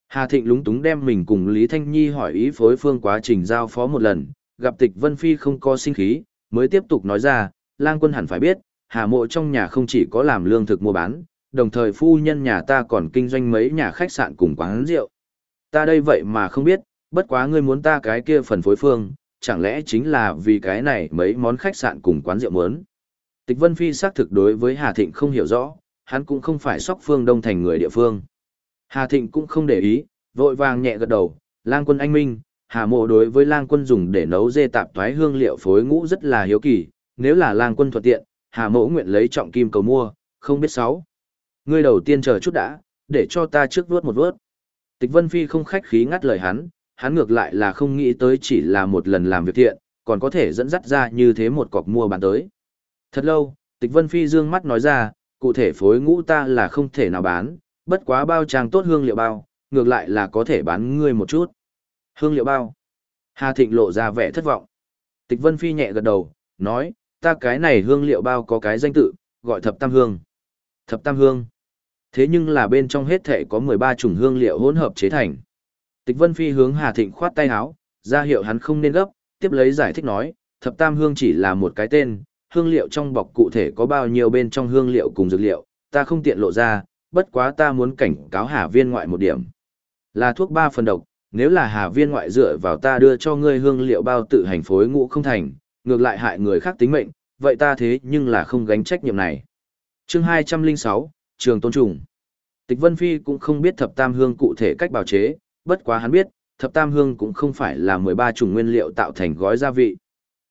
Hà Thịnh lúng túng đem mình cùng Lý Thanh Nhi hỏi ý phối phương quá trình giao phó một lần, gặp tịch Vân Phi không có sinh khí, mới tiếp tục nói ra, lang quân hẳn phải biết, Hà mộ trong nhà không chỉ có làm lương thực mua bán, đồng thời phu nhân nhà ta còn kinh doanh mấy nhà khách sạn cùng quán rượu. Ta đây vậy mà không biết, bất quá ngươi muốn ta cái kia phần phối phương, chẳng lẽ chính là vì cái này mấy món khách sạn cùng quán rượu muốn. Tịch Vân Phi xác thực đối với Hà Thịnh không hiểu rõ, hắn cũng không phải sóc phương đông thành người địa phương. Hà Thịnh cũng không để ý, vội vàng nhẹ gật đầu, lang quân anh minh, Hà mộ đối với lang quân dùng để nấu dê tạp thoái hương liệu phối ngũ rất là hiếu kỳ, nếu là lang quân thuận tiện, hà mẫu nguyện lấy trọng kim cầu mua, không biết sáu. Ngươi đầu tiên chờ chút đã, để cho ta trước vuốt một vuốt. Tịch Vân Phi không khách khí ngắt lời hắn, hắn ngược lại là không nghĩ tới chỉ là một lần làm việc thiện, còn có thể dẫn dắt ra như thế một cọc mua bán tới. Thật lâu, Tịch Vân Phi dương mắt nói ra, cụ thể phối ngũ ta là không thể nào bán, bất quá bao trang tốt hương liệu bao, ngược lại là có thể bán ngươi một chút. Hương liệu bao. Hà Thịnh lộ ra vẻ thất vọng. Tịch Vân Phi nhẹ gật đầu, nói, ta cái này hương liệu bao có cái danh tự, gọi thập tam hương. Thập tam hương. Thế nhưng là bên trong hết thể có 13 chủng hương liệu hỗn hợp chế thành. Tịch Vân Phi hướng Hà Thịnh khoát tay áo, ra hiệu hắn không nên gấp, tiếp lấy giải thích nói, thập tam hương chỉ là một cái tên, hương liệu trong bọc cụ thể có bao nhiêu bên trong hương liệu cùng dược liệu, ta không tiện lộ ra, bất quá ta muốn cảnh cáo Hà Viên ngoại một điểm. Là thuốc ba phần độc, nếu là Hà Viên ngoại dựa vào ta đưa cho ngươi hương liệu bao tự hành phối ngũ không thành, ngược lại hại người khác tính mệnh, vậy ta thế nhưng là không gánh trách nhiệm này. Chương 206, Trường Tôn Trùng Tịch Vân Phi cũng không biết thập tam hương cụ thể cách bào chế, bất quá hắn biết, thập tam hương cũng không phải là 13 chủng nguyên liệu tạo thành gói gia vị,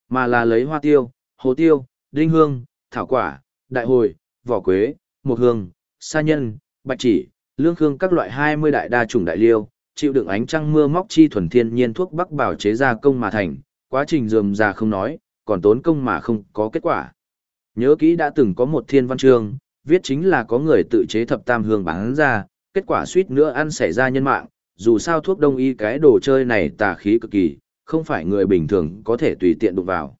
mà là lấy hoa tiêu, hồ tiêu, đinh hương, thảo quả, đại hồi, vỏ quế, mộc hương, sa nhân, bạch chỉ, lương hương các loại 20 đại đa chủng đại liêu, chịu đựng ánh trăng mưa móc chi thuần thiên nhiên thuốc bắc bào chế gia công mà thành, quá trình dườm già không nói, còn tốn công mà không có kết quả. Nhớ kỹ đã từng có một thiên văn chương, viết chính là có người tự chế thập tam hương bán ra, kết quả suýt nữa ăn xảy ra nhân mạng, dù sao thuốc đông y cái đồ chơi này tà khí cực kỳ, không phải người bình thường có thể tùy tiện đụng vào.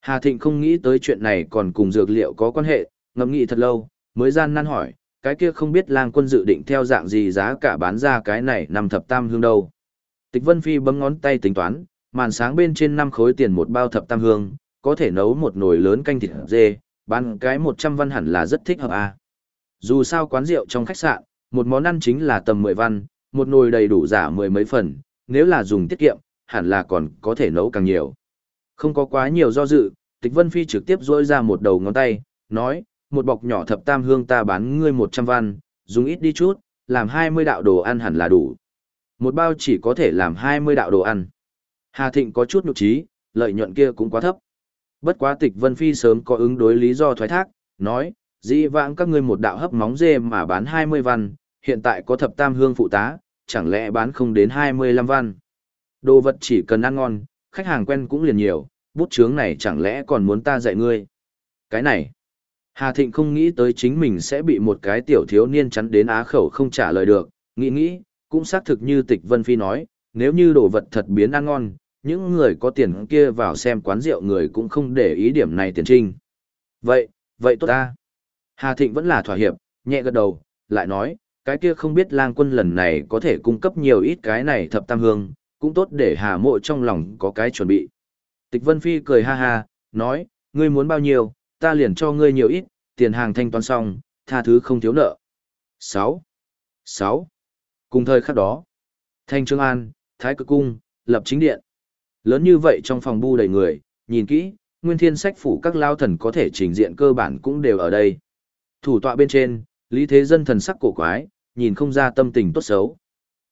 Hà Thịnh không nghĩ tới chuyện này còn cùng dược liệu có quan hệ, ngẫm nghĩ thật lâu, mới gian nan hỏi, cái kia không biết lang quân dự định theo dạng gì giá cả bán ra cái này nằm thập tam hương đâu. Tịch Vân Phi bấm ngón tay tính toán, màn sáng bên trên năm khối tiền một bao thập tam hương, có thể nấu một nồi lớn canh thịt dê, bán cái 100 văn hẳn là rất thích hợp à. Dù sao quán rượu trong khách sạn, một món ăn chính là tầm 10 văn, một nồi đầy đủ giả mười mấy phần, nếu là dùng tiết kiệm, hẳn là còn có thể nấu càng nhiều. Không có quá nhiều do dự, Tịch Vân Phi trực tiếp rỗi ra một đầu ngón tay, nói, một bọc nhỏ thập tam hương ta bán ngươi 100 văn, dùng ít đi chút, làm 20 đạo đồ ăn hẳn là đủ. Một bao chỉ có thể làm 20 đạo đồ ăn. Hà Thịnh có chút nhục trí, lợi nhuận kia cũng quá thấp. Bất quá tịch Vân Phi sớm có ứng đối lý do thoái thác, nói, dĩ vãng các ngươi một đạo hấp móng dê mà bán 20 văn, hiện tại có thập tam hương phụ tá, chẳng lẽ bán không đến 25 văn. Đồ vật chỉ cần ăn ngon, khách hàng quen cũng liền nhiều, bút chướng này chẳng lẽ còn muốn ta dạy ngươi. Cái này, Hà Thịnh không nghĩ tới chính mình sẽ bị một cái tiểu thiếu niên chắn đến á khẩu không trả lời được, nghĩ nghĩ, cũng xác thực như tịch Vân Phi nói, nếu như đồ vật thật biến ăn ngon, những người có tiền kia vào xem quán rượu người cũng không để ý điểm này tiền trinh. Vậy, vậy tốt ta. Hà Thịnh vẫn là thỏa hiệp, nhẹ gật đầu, lại nói, cái kia không biết lang quân lần này có thể cung cấp nhiều ít cái này thập tam hương, cũng tốt để hà mộ trong lòng có cái chuẩn bị. Tịch Vân Phi cười ha ha, nói, ngươi muốn bao nhiêu, ta liền cho ngươi nhiều ít, tiền hàng thanh toán xong, tha thứ không thiếu nợ. 6. 6. Cùng thời khắc đó, Thanh Trương An, Thái Cực Cung, lập chính điện. Lớn như vậy trong phòng bu đầy người, nhìn kỹ, nguyên thiên sách phủ các lao thần có thể trình diện cơ bản cũng đều ở đây. Thủ tọa bên trên, Lý Thế Dân thần sắc cổ quái, nhìn không ra tâm tình tốt xấu.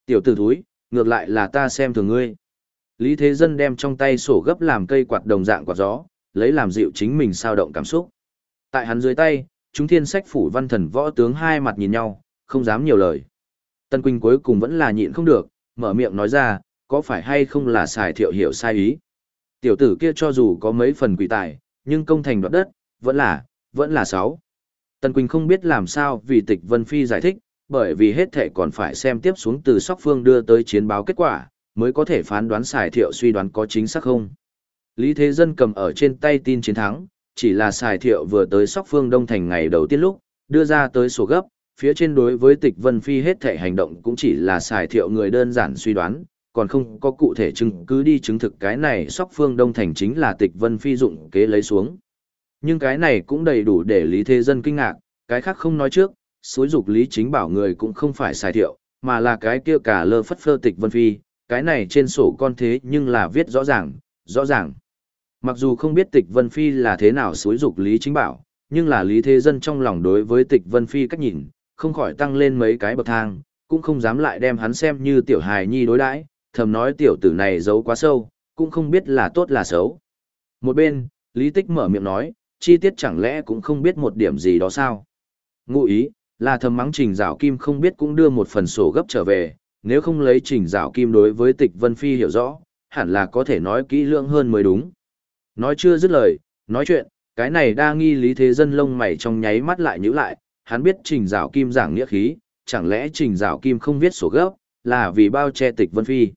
Tiểu tử thúi, ngược lại là ta xem thường ngươi. Lý Thế Dân đem trong tay sổ gấp làm cây quạt đồng dạng quạt gió, lấy làm dịu chính mình sao động cảm xúc. Tại hắn dưới tay, chúng thiên sách phủ văn thần võ tướng hai mặt nhìn nhau, không dám nhiều lời. Tân Quỳnh cuối cùng vẫn là nhịn không được, mở miệng nói ra, có phải hay không là xài thiệu hiểu sai ý. Tiểu tử kia cho dù có mấy phần quỷ tài, nhưng công thành đoạt đất, vẫn là, vẫn là sáu. Tần Quỳnh không biết làm sao vì tịch Vân Phi giải thích, bởi vì hết thể còn phải xem tiếp xuống từ sóc phương đưa tới chiến báo kết quả, mới có thể phán đoán xài thiệu suy đoán có chính xác không. Lý Thế Dân cầm ở trên tay tin chiến thắng, chỉ là xài thiệu vừa tới sóc phương Đông Thành ngày đầu tiên lúc, đưa ra tới sổ gấp, phía trên đối với tịch Vân Phi hết thể hành động cũng chỉ là xài thiệu người đơn giản suy đoán, còn không có cụ thể chứng cứ đi chứng thực cái này sóc phương Đông Thành chính là tịch Vân Phi dụng kế lấy xuống. Nhưng cái này cũng đầy đủ để Lý Thế Dân kinh ngạc, cái khác không nói trước, suối dục Lý Chính Bảo người cũng không phải xài thiệu, mà là cái kia cả lơ phất phơ tịch Vân Phi, cái này trên sổ con thế nhưng là viết rõ ràng, rõ ràng. Mặc dù không biết tịch Vân Phi là thế nào suối dục Lý Chính Bảo, nhưng là Lý Thế Dân trong lòng đối với tịch Vân Phi cách nhìn, không khỏi tăng lên mấy cái bậc thang, cũng không dám lại đem hắn xem như tiểu hài nhi đối đãi, thầm nói tiểu tử này giấu quá sâu, cũng không biết là tốt là xấu. Một bên, Lý Tích mở miệng nói, chi tiết chẳng lẽ cũng không biết một điểm gì đó sao? Ngụ ý, là thầm mắng trình dạo kim không biết cũng đưa một phần sổ gấp trở về, nếu không lấy trình dạo kim đối với tịch Vân Phi hiểu rõ, hẳn là có thể nói kỹ lưỡng hơn mới đúng. Nói chưa dứt lời, nói chuyện, cái này đa nghi lý thế dân lông mày trong nháy mắt lại nhíu lại, hắn biết trình dạo kim giảng nghĩa khí, chẳng lẽ trình dạo kim không viết sổ gấp, là vì bao che tịch Vân Phi.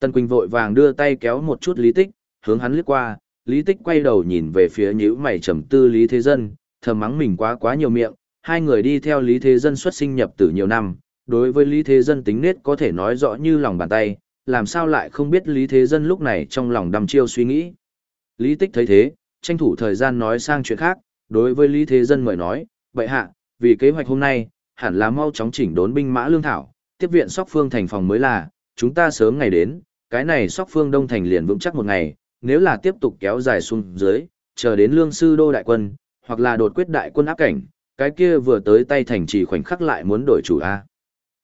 Tân Quỳnh vội vàng đưa tay kéo một chút lý tích, hướng hắn liếc qua, lý tích quay đầu nhìn về phía nhữ mày trầm tư lý thế dân, thầm mắng mình quá quá nhiều miệng, hai người đi theo lý thế dân xuất sinh nhập từ nhiều năm, đối với lý thế dân tính nết có thể nói rõ như lòng bàn tay, làm sao lại không biết lý thế dân lúc này trong lòng đăm chiêu suy nghĩ. Lý tích thấy thế, tranh thủ thời gian nói sang chuyện khác, đối với lý thế dân mời nói, vậy hạ, vì kế hoạch hôm nay, hẳn là mau chóng chỉnh đốn binh mã lương thảo, tiếp viện sóc phương thành phòng mới là, chúng ta sớm ngày đến, cái này sóc phương đông thành liền vững chắc một ngày, nếu là tiếp tục kéo dài xuống dưới, chờ đến lương sư đô đại quân, hoặc là đột quyết đại quân áp cảnh, cái kia vừa tới tay thành chỉ khoảnh khắc lại muốn đổi chủ a.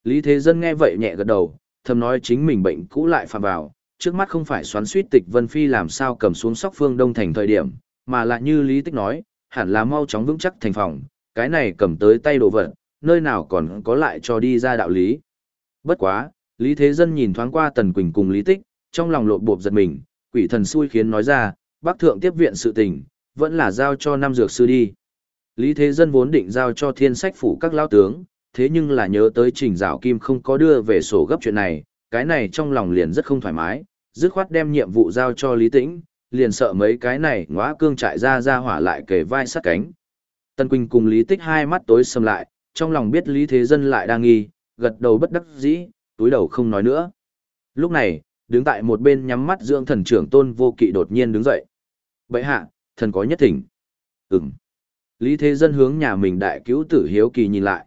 Lý Thế Dân nghe vậy nhẹ gật đầu, thầm nói chính mình bệnh cũ lại phạm vào, trước mắt không phải xoắn suýt tịch Vân Phi làm sao cầm xuống sóc phương đông thành thời điểm, mà lại như Lý Tích nói, hẳn là mau chóng vững chắc thành phòng, cái này cầm tới tay đồ vật, nơi nào còn có lại cho đi ra đạo lý. Bất quá, Lý Thế Dân nhìn thoáng qua Tần Quỳnh cùng Lý Tích, trong lòng lộn bộp giật mình, quỷ thần xui khiến nói ra, bác thượng tiếp viện sự tình, vẫn là giao cho năm dược sư đi. Lý Thế Dân vốn định giao cho thiên sách phủ các lao tướng, thế nhưng là nhớ tới trình rào kim không có đưa về sổ gấp chuyện này, cái này trong lòng liền rất không thoải mái, dứt khoát đem nhiệm vụ giao cho Lý Tĩnh, liền sợ mấy cái này ngóa cương trại ra ra hỏa lại kề vai sát cánh. Tân Quỳnh cùng Lý Tích hai mắt tối sầm lại, trong lòng biết Lý Thế Dân lại đang nghi, gật đầu bất đắc dĩ, túi đầu không nói nữa. Lúc này, đứng tại một bên nhắm mắt dưỡng thần trưởng tôn vô kỵ đột nhiên đứng dậy. Bậy hạ, thần có nhất thỉnh. Ừm. Lý Thế Dân hướng nhà mình đại cứu tử hiếu kỳ nhìn lại.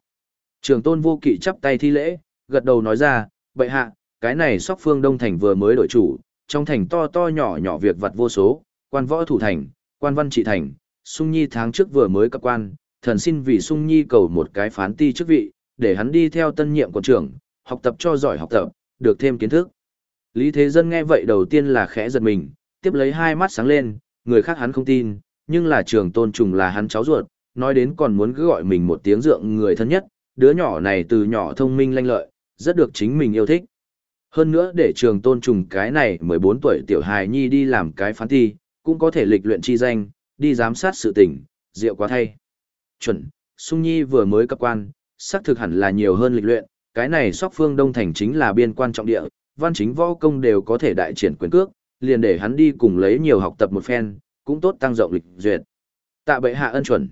trưởng tôn vô kỵ chắp tay thi lễ, gật đầu nói ra, bậy hạ, cái này sóc phương Đông Thành vừa mới đổi chủ, trong thành to to nhỏ nhỏ việc vặt vô số, quan võ thủ thành, quan văn trị thành, sung nhi tháng trước vừa mới cấp quan, thần xin vì sung nhi cầu một cái phán ti chức vị, để hắn đi theo tân nhiệm của trưởng, học tập cho giỏi học tập, được thêm kiến thức. Lý Thế Dân nghe vậy đầu tiên là khẽ giật mình, tiếp lấy hai mắt sáng lên, người khác hắn không tin, nhưng là trường tôn trùng là hắn cháu ruột, nói đến còn muốn cứ gọi mình một tiếng dượng người thân nhất, đứa nhỏ này từ nhỏ thông minh lanh lợi, rất được chính mình yêu thích. Hơn nữa để trường tôn trùng cái này 14 tuổi tiểu hài nhi đi làm cái phán thi, cũng có thể lịch luyện chi danh, đi giám sát sự tình, rượu quá thay. Chuẩn, Sung Nhi vừa mới cấp quan, xác thực hẳn là nhiều hơn lịch luyện, cái này sóc phương Đông Thành chính là biên quan trọng địa, văn chính võ công đều có thể đại triển quyền cước, liền để hắn đi cùng lấy nhiều học tập một phen, cũng tốt tăng rộng lịch duyệt. Tạ bệ hạ ân chuẩn.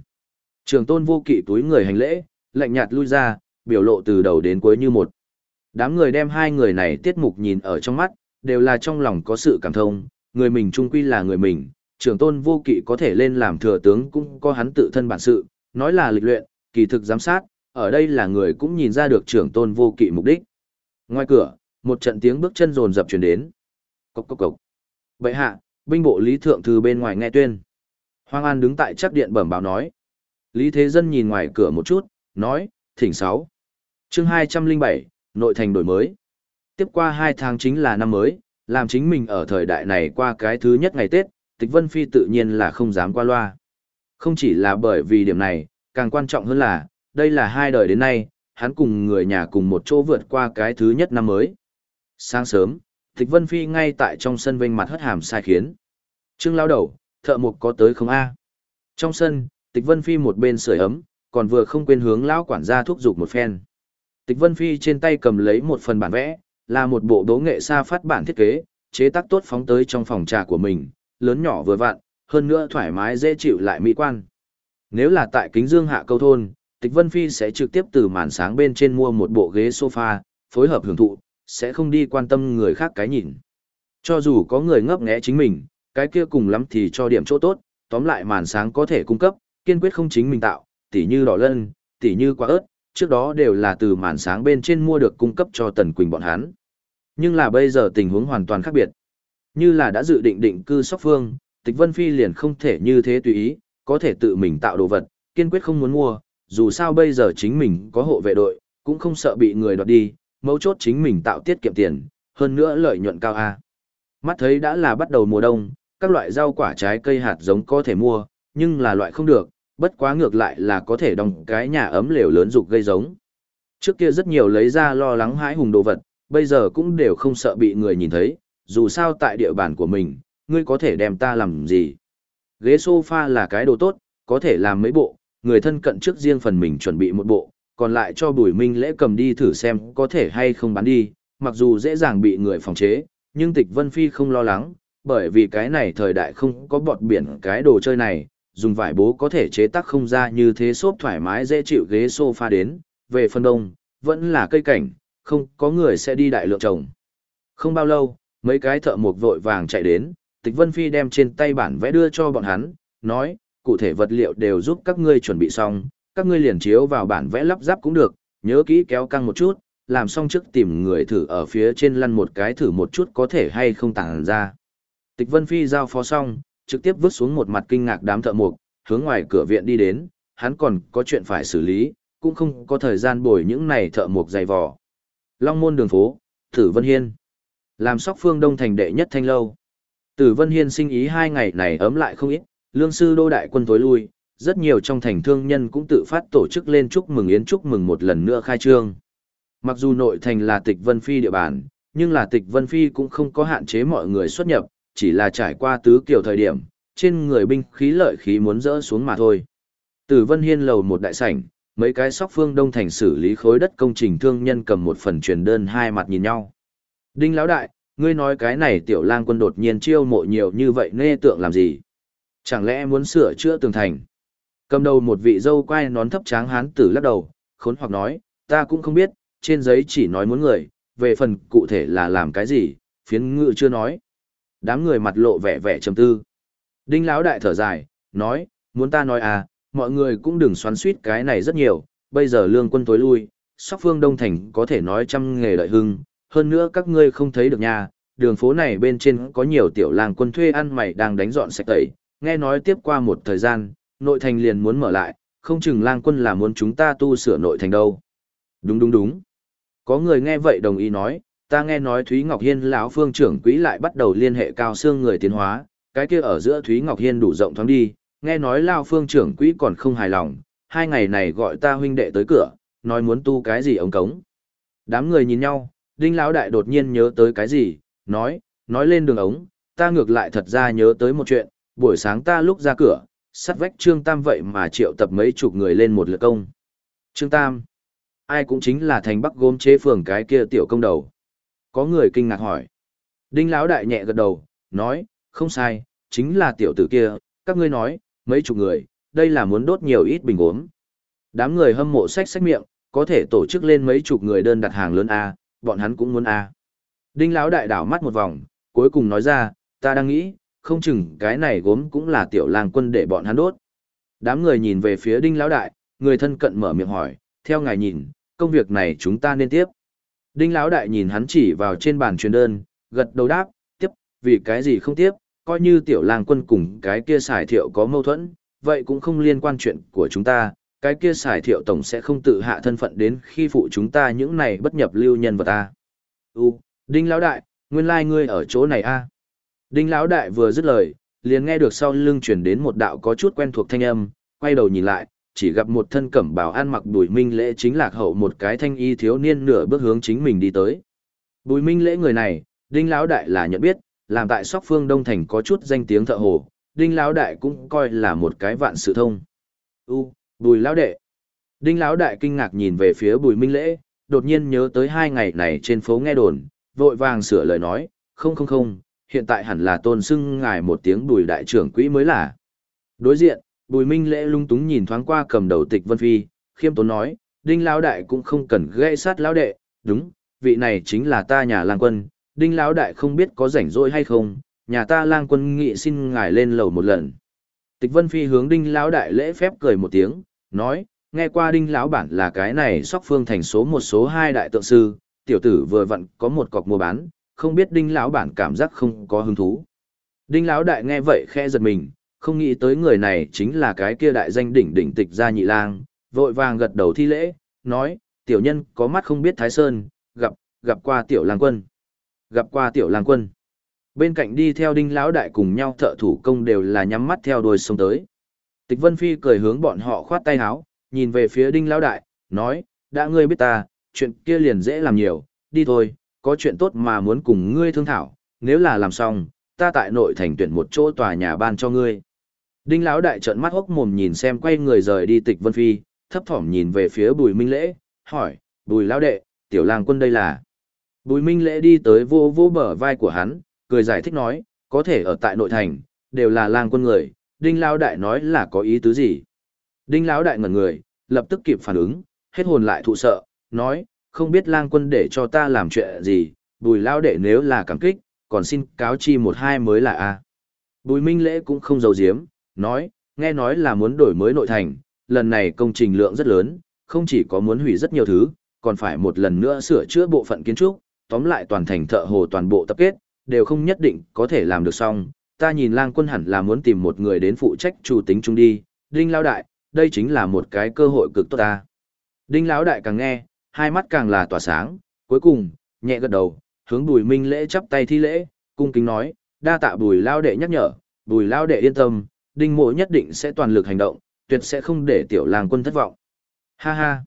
Trường tôn vô kỵ túi người hành lễ, lạnh nhạt lui ra, biểu lộ từ đầu đến cuối như một. Đám người đem hai người này tiết mục nhìn ở trong mắt, đều là trong lòng có sự cảm thông, người mình trung quy là người mình, trường tôn vô kỵ có thể lên làm thừa tướng cũng có hắn tự thân bản sự, nói là lịch luyện, kỳ thực giám sát, ở đây là người cũng nhìn ra được trưởng tôn vô kỵ mục đích. Ngoài cửa, một trận tiếng bước chân rồn rập chuyển đến. Cốc cốc cốc. Bậy hạ, binh bộ lý thượng thư bên ngoài nghe tuyên. Hoàng An đứng tại chắc điện bẩm báo nói. Lý Thế Dân nhìn ngoài cửa một chút, nói, thỉnh sáu. chương 207, nội thành đổi mới. Tiếp qua hai tháng chính là năm mới, làm chính mình ở thời đại này qua cái thứ nhất ngày Tết, Tịch Vân Phi tự nhiên là không dám qua loa. Không chỉ là bởi vì điểm này, càng quan trọng hơn là, đây là hai đời đến nay, hắn cùng người nhà cùng một chỗ vượt qua cái thứ nhất năm mới. Sáng sớm, Tịch Vân Phi ngay tại trong sân vênh mặt hất hàm sai khiến. Trương lao đầu, thợ mục có tới không a? Trong sân, Tịch Vân Phi một bên sưởi ấm, còn vừa không quên hướng lão quản gia thúc giục một phen. Tịch Vân Phi trên tay cầm lấy một phần bản vẽ, là một bộ đố nghệ xa phát bản thiết kế, chế tác tốt phóng tới trong phòng trà của mình, lớn nhỏ vừa vặn, hơn nữa thoải mái dễ chịu lại mỹ quan. Nếu là tại Kính Dương hạ câu thôn, Tịch Vân Phi sẽ trực tiếp từ màn sáng bên trên mua một bộ ghế sofa, phối hợp hưởng thụ, sẽ không đi quan tâm người khác cái nhìn. Cho dù có người ngấp nghé chính mình, cái kia cùng lắm thì cho điểm chỗ tốt, tóm lại màn sáng có thể cung cấp, kiên quyết không chính mình tạo, tỉ như đỏ lân, tỉ như quả ớt, trước đó đều là từ màn sáng bên trên mua được cung cấp cho Tần Quỳnh bọn hắn. Nhưng là bây giờ tình huống hoàn toàn khác biệt. Như là đã dự định định cư sóc phương, Tịch Vân Phi liền không thể như thế tùy ý, có thể tự mình tạo đồ vật, kiên quyết không muốn mua, dù sao bây giờ chính mình có hộ vệ đội, cũng không sợ bị người đoạt đi, mấu chốt chính mình tạo tiết kiệm tiền, hơn nữa lợi nhuận cao a. Mắt thấy đã là bắt đầu mùa đông, các loại rau quả trái cây hạt giống có thể mua, nhưng là loại không được, bất quá ngược lại là có thể đồng cái nhà ấm lều lớn dục gây giống. Trước kia rất nhiều lấy ra lo lắng hãi hùng đồ vật, bây giờ cũng đều không sợ bị người nhìn thấy, dù sao tại địa bàn của mình, ngươi có thể đem ta làm gì. Ghế sofa là cái đồ tốt, có thể làm mấy bộ, người thân cận trước riêng phần mình chuẩn bị một bộ, còn lại cho bùi minh lễ cầm đi thử xem có thể hay không bán đi, mặc dù dễ dàng bị người phòng chế, nhưng tịch Vân Phi không lo lắng, bởi vì cái này thời đại không có bọt biển cái đồ chơi này, dùng vải bố có thể chế tác không ra như thế xốp thoải mái dễ chịu ghế sofa đến, về phần đông, vẫn là cây cảnh, không có người sẽ đi đại lượng trồng. Không bao lâu, mấy cái thợ mộc vội vàng chạy đến, Tịch Vân Phi đem trên tay bản vẽ đưa cho bọn hắn, nói, cụ thể vật liệu đều giúp các ngươi chuẩn bị xong, các ngươi liền chiếu vào bản vẽ lắp ráp cũng được, nhớ kỹ kéo căng một chút, làm xong trước tìm người thử ở phía trên lăn một cái thử một chút có thể hay không tàng ra. Tịch Vân Phi giao phó xong, trực tiếp vứt xuống một mặt kinh ngạc đám thợ mộc, hướng ngoài cửa viện đi đến, hắn còn có chuyện phải xử lý, cũng không có thời gian bồi những này thợ mộc dày vò. Long môn đường phố, Tử Vân Hiên. Làm sóc phương đông thành đệ nhất thanh lâu. Tử Vân Hiên sinh ý hai ngày này ấm lại không ít, lương sư đô đại quân tối lui, rất nhiều trong thành thương nhân cũng tự phát tổ chức lên chúc mừng yến chúc mừng một lần nữa khai trương. Mặc dù nội thành là tịch Vân Phi địa bàn, nhưng là tịch Vân Phi cũng không có hạn chế mọi người xuất nhập, chỉ là trải qua tứ kiểu thời điểm, trên người binh khí lợi khí muốn rỡ xuống mà thôi. Từ Vân Hiên lầu một đại sảnh, mấy cái sóc phương đông thành xử lý khối đất công trình thương nhân cầm một phần truyền đơn hai mặt nhìn nhau. Đinh lão đại, ngươi nói cái này tiểu lang quân đột nhiên chiêu mộ nhiều như vậy nê tượng làm gì? Chẳng lẽ muốn sửa chữa tường thành? Cầm đầu một vị dâu quai nón thấp tráng hán tử lắc đầu, khốn hoặc nói, ta cũng không biết, trên giấy chỉ nói muốn người, về phần cụ thể là làm cái gì, phiến ngự chưa nói. Đám người mặt lộ vẻ vẻ trầm tư. Đinh lão đại thở dài, nói, muốn ta nói à, mọi người cũng đừng xoắn suýt cái này rất nhiều, bây giờ lương quân tối lui, sóc phương đông thành có thể nói trăm nghề lợi hưng, hơn nữa các ngươi không thấy được nha, đường phố này bên trên có nhiều tiểu làng quân thuê ăn mày đang đánh dọn sạch tẩy, nghe nói tiếp qua một thời gian, nội thành liền muốn mở lại, không chừng lang quân là muốn chúng ta tu sửa nội thành đâu. Đúng đúng đúng. Có người nghe vậy đồng ý nói, ta nghe nói Thúy Ngọc Hiên lão phương trưởng quỹ lại bắt đầu liên hệ cao xương người tiến hóa, cái kia ở giữa Thúy Ngọc Hiên đủ rộng thoáng đi, nghe nói lão phương trưởng quỹ còn không hài lòng, hai ngày này gọi ta huynh đệ tới cửa, nói muốn tu cái gì ống cống. Đám người nhìn nhau, Đinh lão đại đột nhiên nhớ tới cái gì, nói, nói lên đường ống, ta ngược lại thật ra nhớ tới một chuyện, buổi sáng ta lúc ra cửa, sắt vách Trương Tam vậy mà triệu tập mấy chục người lên một lượt công. Trương Tam, ai cũng chính là thành bắc gốm chế phường cái kia tiểu công đầu. Có người kinh ngạc hỏi. Đinh lão đại nhẹ gật đầu, nói, không sai, chính là tiểu tử kia, các ngươi nói, mấy chục người, đây là muốn đốt nhiều ít bình gốm. Đám người hâm mộ sách sách miệng, có thể tổ chức lên mấy chục người đơn đặt hàng lớn A, bọn hắn cũng muốn A. Đinh lão đại đảo mắt một vòng, cuối cùng nói ra, ta đang nghĩ, không chừng cái này gốm cũng là tiểu lang quân để bọn hắn đốt. Đám người nhìn về phía đinh lão đại, người thân cận mở miệng hỏi, theo ngài nhìn, công việc này chúng ta nên tiếp. Đinh lão đại nhìn hắn chỉ vào trên bàn truyền đơn, gật đầu đáp, tiếp, vì cái gì không tiếp, coi như tiểu lang quân cùng cái kia xài thiệu có mâu thuẫn, vậy cũng không liên quan chuyện của chúng ta, cái kia xài thiệu tổng sẽ không tự hạ thân phận đến khi phụ chúng ta những này bất nhập lưu nhân vật ta. U, Đinh lão đại, nguyên lai ngươi ở chỗ này a. Đinh lão đại vừa dứt lời, liền nghe được sau lưng truyền đến một đạo có chút quen thuộc thanh âm, quay đầu nhìn lại, chỉ gặp một thân cẩm bào ăn mặc Bùi Minh Lễ chính lạc hậu một cái thanh y thiếu niên nửa bước hướng chính mình đi tới. Bùi Minh Lễ người này, Đinh lão đại là nhận biết, làm tại Sóc Phương Đông thành có chút danh tiếng thợ hồ, Đinh lão đại cũng coi là một cái vạn sự thông. U, Bùi lão đệ. Đinh lão đại kinh ngạc nhìn về phía Bùi Minh Lễ, đột nhiên nhớ tới hai ngày này trên phố nghe đồn, vội vàng sửa lời nói, không không không, hiện tại hẳn là tôn xưng ngài một tiếng bùi đại trưởng quỹ mới là. Đối diện, bùi minh lễ lung túng nhìn thoáng qua cầm đầu tịch vân phi, khiêm tốn nói, đinh lão đại cũng không cần gây sát lão đệ, đúng, vị này chính là ta nhà lang quân, đinh lão đại không biết có rảnh rỗi hay không, nhà ta lang quân nghị xin ngài lên lầu một lần. Tịch vân phi hướng đinh lão đại lễ phép cười một tiếng, nói, nghe qua đinh lão bản là cái này sóc phương thành số một số hai đại tượng sư, tiểu tử vừa vặn có một cọc mua bán, không biết đinh lão bản cảm giác không có hứng thú. Đinh lão đại nghe vậy khe giật mình, không nghĩ tới người này chính là cái kia đại danh đỉnh đỉnh tịch gia nhị lang, vội vàng gật đầu thi lễ, nói, tiểu nhân có mắt không biết thái sơn, gặp, gặp qua tiểu lang quân. gặp qua tiểu lang quân. Bên cạnh đi theo đinh lão đại cùng nhau thợ thủ công đều là nhắm mắt theo đuôi sông tới. Tịch Vân Phi cười hướng bọn họ khoát tay áo, nhìn về phía đinh lão đại, nói, đã ngươi biết ta, chuyện kia liền dễ làm nhiều, đi thôi, có chuyện tốt mà muốn cùng ngươi thương thảo, nếu là làm xong, ta tại nội thành tuyển một chỗ tòa nhà ban cho ngươi. Đinh lão đại trợn mắt hốc mồm nhìn xem quay người rời đi tịch Vân Phi, thấp thỏm nhìn về phía Bùi Minh Lễ, hỏi, Bùi lão đệ, tiểu lang quân đây là. Bùi Minh Lễ đi tới vô vô bờ vai của hắn, cười giải thích nói, có thể ở tại nội thành, đều là lang quân người, Đinh lão đại nói là có ý tứ gì. Đinh lão đại ngẩn người, lập tức kịp phản ứng, hết hồn lại thụ sợ, nói, không biết lang quân để cho ta làm chuyện gì, bùi lão đệ nếu là cảm kích, còn xin cáo chi một hai mới là a. Bùi Minh Lễ cũng không giấu giếm, nói, nghe nói là muốn đổi mới nội thành, lần này công trình lượng rất lớn, không chỉ có muốn hủy rất nhiều thứ, còn phải một lần nữa sửa chữa bộ phận kiến trúc, tóm lại toàn thành thợ hồ toàn bộ tập kết, đều không nhất định có thể làm được xong. Ta nhìn lang quân hẳn là muốn tìm một người đến phụ trách chủ tính chung đi, Đinh Lão Đại, đây chính là một cái cơ hội cực tốt ta. Đinh Lão Đại càng nghe, hai mắt càng là tỏa sáng, cuối cùng, nhẹ gật đầu, hướng bùi minh lễ chắp tay thi lễ, cung kính nói, đa tạ bùi Lão Đệ nhắc nhở, bùi Lão Đệ yên tâm, đinh mộ nhất định sẽ toàn lực hành động, tuyệt sẽ không để tiểu làng quân thất vọng. Ha ha.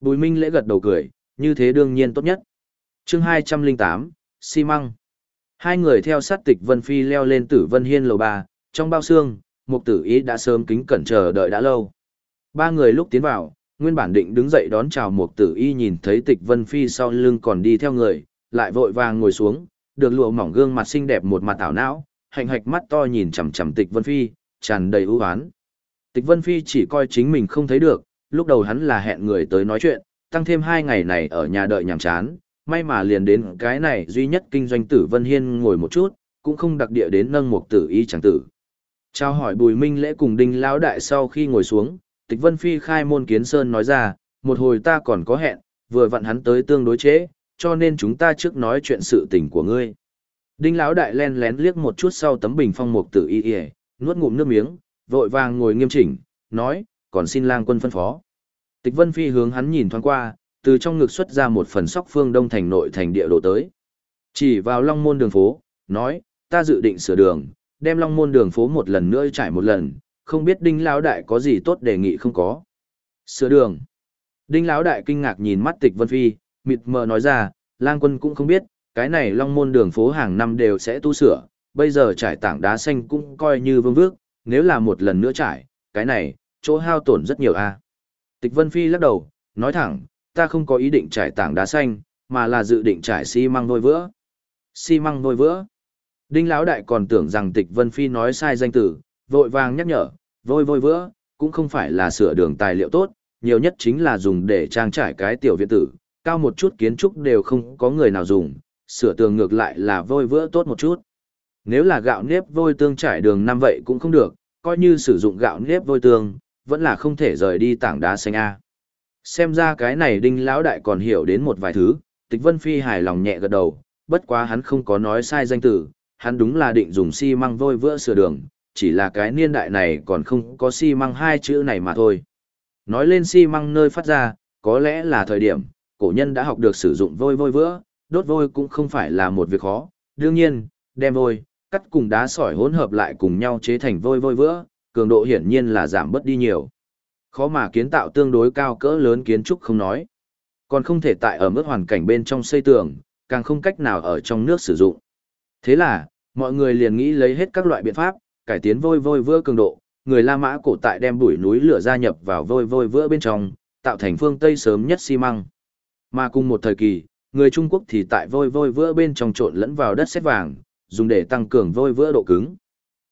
Bùi minh lễ gật đầu cười, như thế đương nhiên tốt nhất. chương 208, xi măng. Hai người theo sát tịch Vân Phi leo lên tử Vân Hiên lầu 3, trong bao xương, mục tử ý đã sớm kính cẩn chờ đợi đã lâu. Ba người lúc tiến vào, nguyên bản định đứng dậy đón chào mục tử y nhìn thấy tịch Vân Phi sau lưng còn đi theo người, lại vội vàng ngồi xuống, được lụa mỏng gương mặt xinh đẹp một mặt ảo não, hạnh hạch mắt to nhìn chằm chằm tịch Vân Phi, tràn đầy ưu oán. Tịch Vân Phi chỉ coi chính mình không thấy được, lúc đầu hắn là hẹn người tới nói chuyện, tăng thêm hai ngày này ở nhà đợi nhàm chán, may mà liền đến cái này duy nhất kinh doanh tử Vân Hiên ngồi một chút, cũng không đặc địa đến nâng một tử y chẳng tử. Trao hỏi Bùi Minh Lễ cùng Đinh Lão Đại sau khi ngồi xuống, Tịch Vân Phi khai môn kiến sơn nói ra, một hồi ta còn có hẹn, vừa vặn hắn tới tương đối chế, cho nên chúng ta trước nói chuyện sự tình của ngươi. Đinh Lão Đại len lén liếc một chút sau tấm bình phong mục tử y y, nuốt ngụm nước miếng, vội vàng ngồi nghiêm chỉnh, nói, còn xin lang quân phân phó. Tịch Vân Phi hướng hắn nhìn thoáng qua, từ trong ngực xuất ra một phần sóc phương đông thành nội thành địa đồ tới. Chỉ vào long môn đường phố, nói, ta dự định sửa đường, đem long môn đường phố một lần nữa trải một lần, không biết đinh lão đại có gì tốt đề nghị không có. Sửa đường. Đinh lão đại kinh ngạc nhìn mắt tịch Vân Phi, mịt mờ nói ra, lang quân cũng không biết, cái này long môn đường phố hàng năm đều sẽ tu sửa, bây giờ trải tảng đá xanh cũng coi như vương vước, nếu là một lần nữa trải, cái này, chỗ hao tổn rất nhiều a. Tịch Vân Phi lắc đầu, nói thẳng, ta không có ý định trải tảng đá xanh, mà là dự định trải xi măng vôi vữa. Xi măng vôi vữa. Đinh Lão Đại còn tưởng rằng Tịch Vân Phi nói sai danh từ, vội vàng nhắc nhở, vôi vôi vữa, cũng không phải là sửa đường tài liệu tốt, nhiều nhất chính là dùng để trang trải cái tiểu viện tử, cao một chút kiến trúc đều không có người nào dùng, sửa tường ngược lại là vôi vữa tốt một chút. Nếu là gạo nếp vôi tương trải đường năm vậy cũng không được, coi như sử dụng gạo nếp vôi tương, vẫn là không thể rời đi tảng đá xanh A. Xem ra cái này đinh lão đại còn hiểu đến một vài thứ, tịch vân phi hài lòng nhẹ gật đầu, bất quá hắn không có nói sai danh tử, hắn đúng là định dùng xi măng vôi vữa sửa đường, chỉ là cái niên đại này còn không có xi măng hai chữ này mà thôi. Nói lên xi măng nơi phát ra, có lẽ là thời điểm, cổ nhân đã học được sử dụng vôi vôi vữa, đốt vôi cũng không phải là một việc khó, đương nhiên, đem vôi, cắt cùng đá sỏi hỗn hợp lại cùng nhau chế thành vôi vôi vữa, cường độ hiển nhiên là giảm bớt đi nhiều. Khó mà kiến tạo tương đối cao cỡ lớn kiến trúc không nói. Còn không thể tại ở mức hoàn cảnh bên trong xây tường, càng không cách nào ở trong nước sử dụng. Thế là, mọi người liền nghĩ lấy hết các loại biện pháp, cải tiến vôi vôi vữa cường độ, người La Mã cổ tại đem bụi núi lửa gia nhập vào vôi vôi vữa bên trong, tạo thành phương Tây sớm nhất xi măng. Mà cùng một thời kỳ, người Trung Quốc thì tại vôi vôi vữa bên trong trộn lẫn vào đất sét vàng, dùng để tăng cường vôi vữa độ cứng.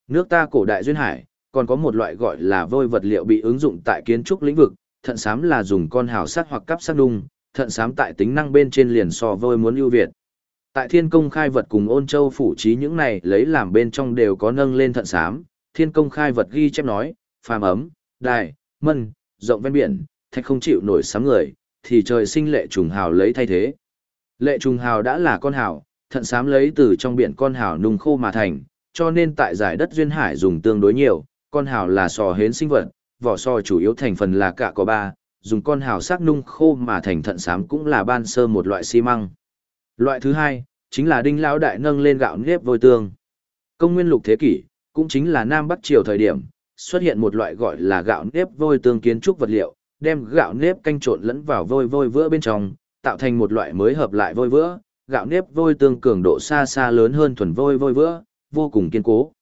Nước ta cổ đại duyên hải, còn có một loại gọi là vôi vật liệu bị ứng dụng tại kiến trúc lĩnh vực, thận xám là dùng con hào sắt hoặc cắp sắt đung, thận xám tại tính năng bên trên liền so vôi muốn ưu việt. Tại thiên công khai vật cùng ôn châu phủ trí những này lấy làm bên trong đều có nâng lên thận sám. thiên công khai vật ghi chép nói, phàm ấm, đài, mân, rộng ven biển, thạch không chịu nổi sám người, thì trời sinh lệ trùng hào lấy thay thế. Lệ trùng hào đã là con hào, thận sám lấy từ trong biển con hào nung khô mà thành, cho nên tại giải đất duyên hải dùng tương đối nhiều, con hào là sò hến sinh vật, vỏ sò chủ yếu thành phần là cả có ba, dùng con hào sắc nung khô mà thành thận sám cũng là ban sơ một loại xi măng. Loại thứ hai, chính là đinh lão đại nâng lên gạo nếp vôi tương. Công nguyên lục thế kỷ, cũng chính là Nam Bắc Triều thời điểm, xuất hiện một loại gọi là gạo nếp vôi tương kiến trúc vật liệu, đem gạo nếp canh trộn lẫn vào vôi vôi vữa bên trong, tạo thành một loại mới hợp lại vôi vữa, gạo nếp vôi tương cường độ xa xa lớn hơn thuần vôi vôi vữa, vô cùng kiên cố.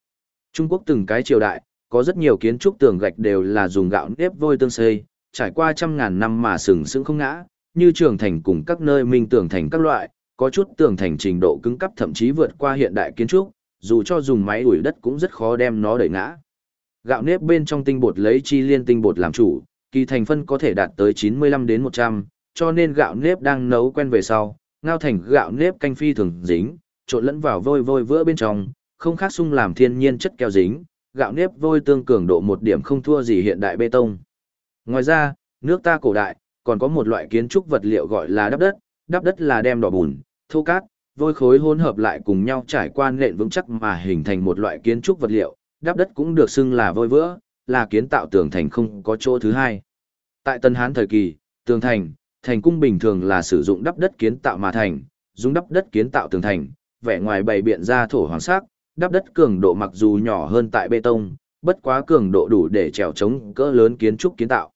Trung Quốc từng cái triều đại, có rất nhiều kiến trúc tường gạch đều là dùng gạo nếp vôi tương xây, trải qua trăm ngàn năm mà sừng sững không ngã, như trường thành cùng các nơi minh tường thành các loại, có chút tường thành trình độ cứng cấp thậm chí vượt qua hiện đại kiến trúc, dù cho dùng máy đuổi đất cũng rất khó đem nó đẩy ngã. Gạo nếp bên trong tinh bột lấy chi liên tinh bột làm chủ, kỳ thành phân có thể đạt tới 95 đến 100, cho nên gạo nếp đang nấu quen về sau, ngao thành gạo nếp canh phi thường dính, trộn lẫn vào vôi vôi vữa bên trong, không khác sung làm thiên nhiên chất keo dính, gạo nếp vôi tương cường độ một điểm không thua gì hiện đại bê tông. Ngoài ra, nước ta cổ đại, còn có một loại kiến trúc vật liệu gọi là đắp đất, đắp đất là đem đỏ bùn, thô cát, vôi khối hỗn hợp lại cùng nhau trải qua nền vững chắc mà hình thành một loại kiến trúc vật liệu, đắp đất cũng được xưng là vôi vữa, là kiến tạo tường thành không có chỗ thứ hai. Tại Tân Hán thời kỳ, tường thành, thành cung bình thường là sử dụng đắp đất kiến tạo mà thành, dùng đắp đất kiến tạo tường thành, vẻ ngoài bày biện ra thổ hoàng sắc, đắp đất cường độ mặc dù nhỏ hơn tại bê tông, bất quá cường độ đủ để trèo chống cỡ lớn kiến trúc kiến tạo.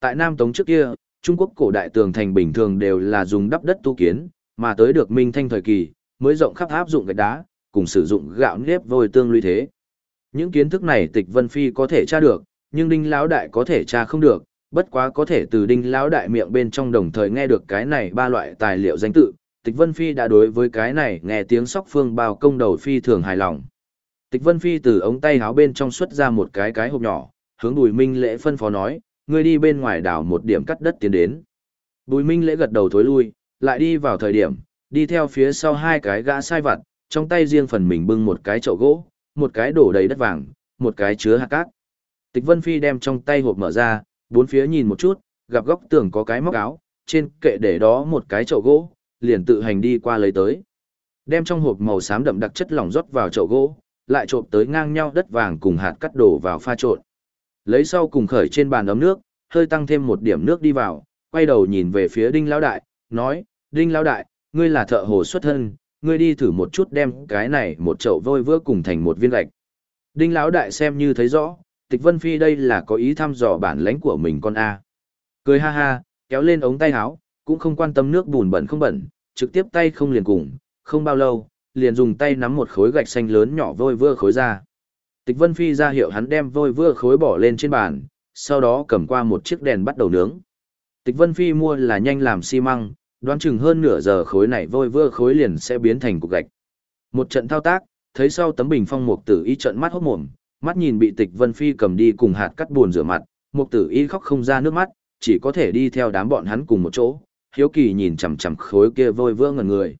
Tại Nam Tống trước kia, Trung Quốc cổ đại tường thành bình thường đều là dùng đắp đất tu kiến, mà tới được Minh Thanh thời kỳ, mới rộng khắp áp dụng gạch đá, cùng sử dụng gạo nếp vôi tương lũy thế. Những kiến thức này Tịch Vân Phi có thể tra được, nhưng Đinh Lão Đại có thể tra không được, bất quá có thể từ Đinh Lão Đại miệng bên trong đồng thời nghe được cái này ba loại tài liệu danh tự, Tịch Vân Phi đã đối với cái này nghe tiếng sóc phương bao công đầu phi thường hài lòng. Tịch Vân Phi từ ống tay áo bên trong xuất ra một cái cái hộp nhỏ, hướng Bùi Minh Lễ phân phó nói, ngươi đi bên ngoài đào một điểm cắt đất tiến đến. Bùi Minh Lễ gật đầu thối lui, lại đi vào thời điểm, đi theo phía sau hai cái gã sai vặt, trong tay riêng phần mình bưng một cái chậu gỗ, một cái đổ đầy đất vàng, một cái chứa hạt cát. Tịch Vân Phi đem trong tay hộp mở ra, bốn phía nhìn một chút, gặp góc tường có cái móc áo, trên kệ để đó một cái chậu gỗ, liền tự hành đi qua lấy tới. Đem trong hộp màu xám đậm đặc chất lỏng rót vào chậu gỗ, lại trộn tới ngang nhau đất vàng cùng hạt cắt đổ vào pha trộn. Lấy sau cùng khởi trên bàn ấm nước, hơi tăng thêm một điểm nước đi vào, quay đầu nhìn về phía Đinh Lão Đại, nói, Đinh Lão Đại, ngươi là thợ hồ xuất thân, ngươi đi thử một chút đem cái này một chậu vôi vữa cùng thành một viên gạch. Đinh Lão Đại xem như thấy rõ, Tịch Vân Phi đây là có ý thăm dò bản lãnh của mình con A. Cười ha ha, kéo lên ống tay áo, cũng không quan tâm nước bùn bẩn không bẩn, trực tiếp tay không liền cùng, không bao lâu, liền dùng tay nắm một khối gạch xanh lớn nhỏ vôi vữa khối ra. Tịch Vân Phi ra hiệu hắn đem vôi vữa khối bỏ lên trên bàn, sau đó cầm qua một chiếc đèn bắt đầu nướng. Tịch Vân Phi mua là nhanh làm xi măng, đoán chừng hơn nửa giờ khối này vôi vữa khối liền sẽ biến thành cục gạch. Một trận thao tác, thấy sau tấm bình phong mục tử y trận mắt hốt mồm, mắt nhìn bị Tịch Vân Phi cầm đi cùng hạt cắt buồn rửa mặt, mục tử y khóc không ra nước mắt, chỉ có thể đi theo đám bọn hắn cùng một chỗ, hiếu kỳ nhìn chằm chằm khối kia vôi vữa ngẩn người.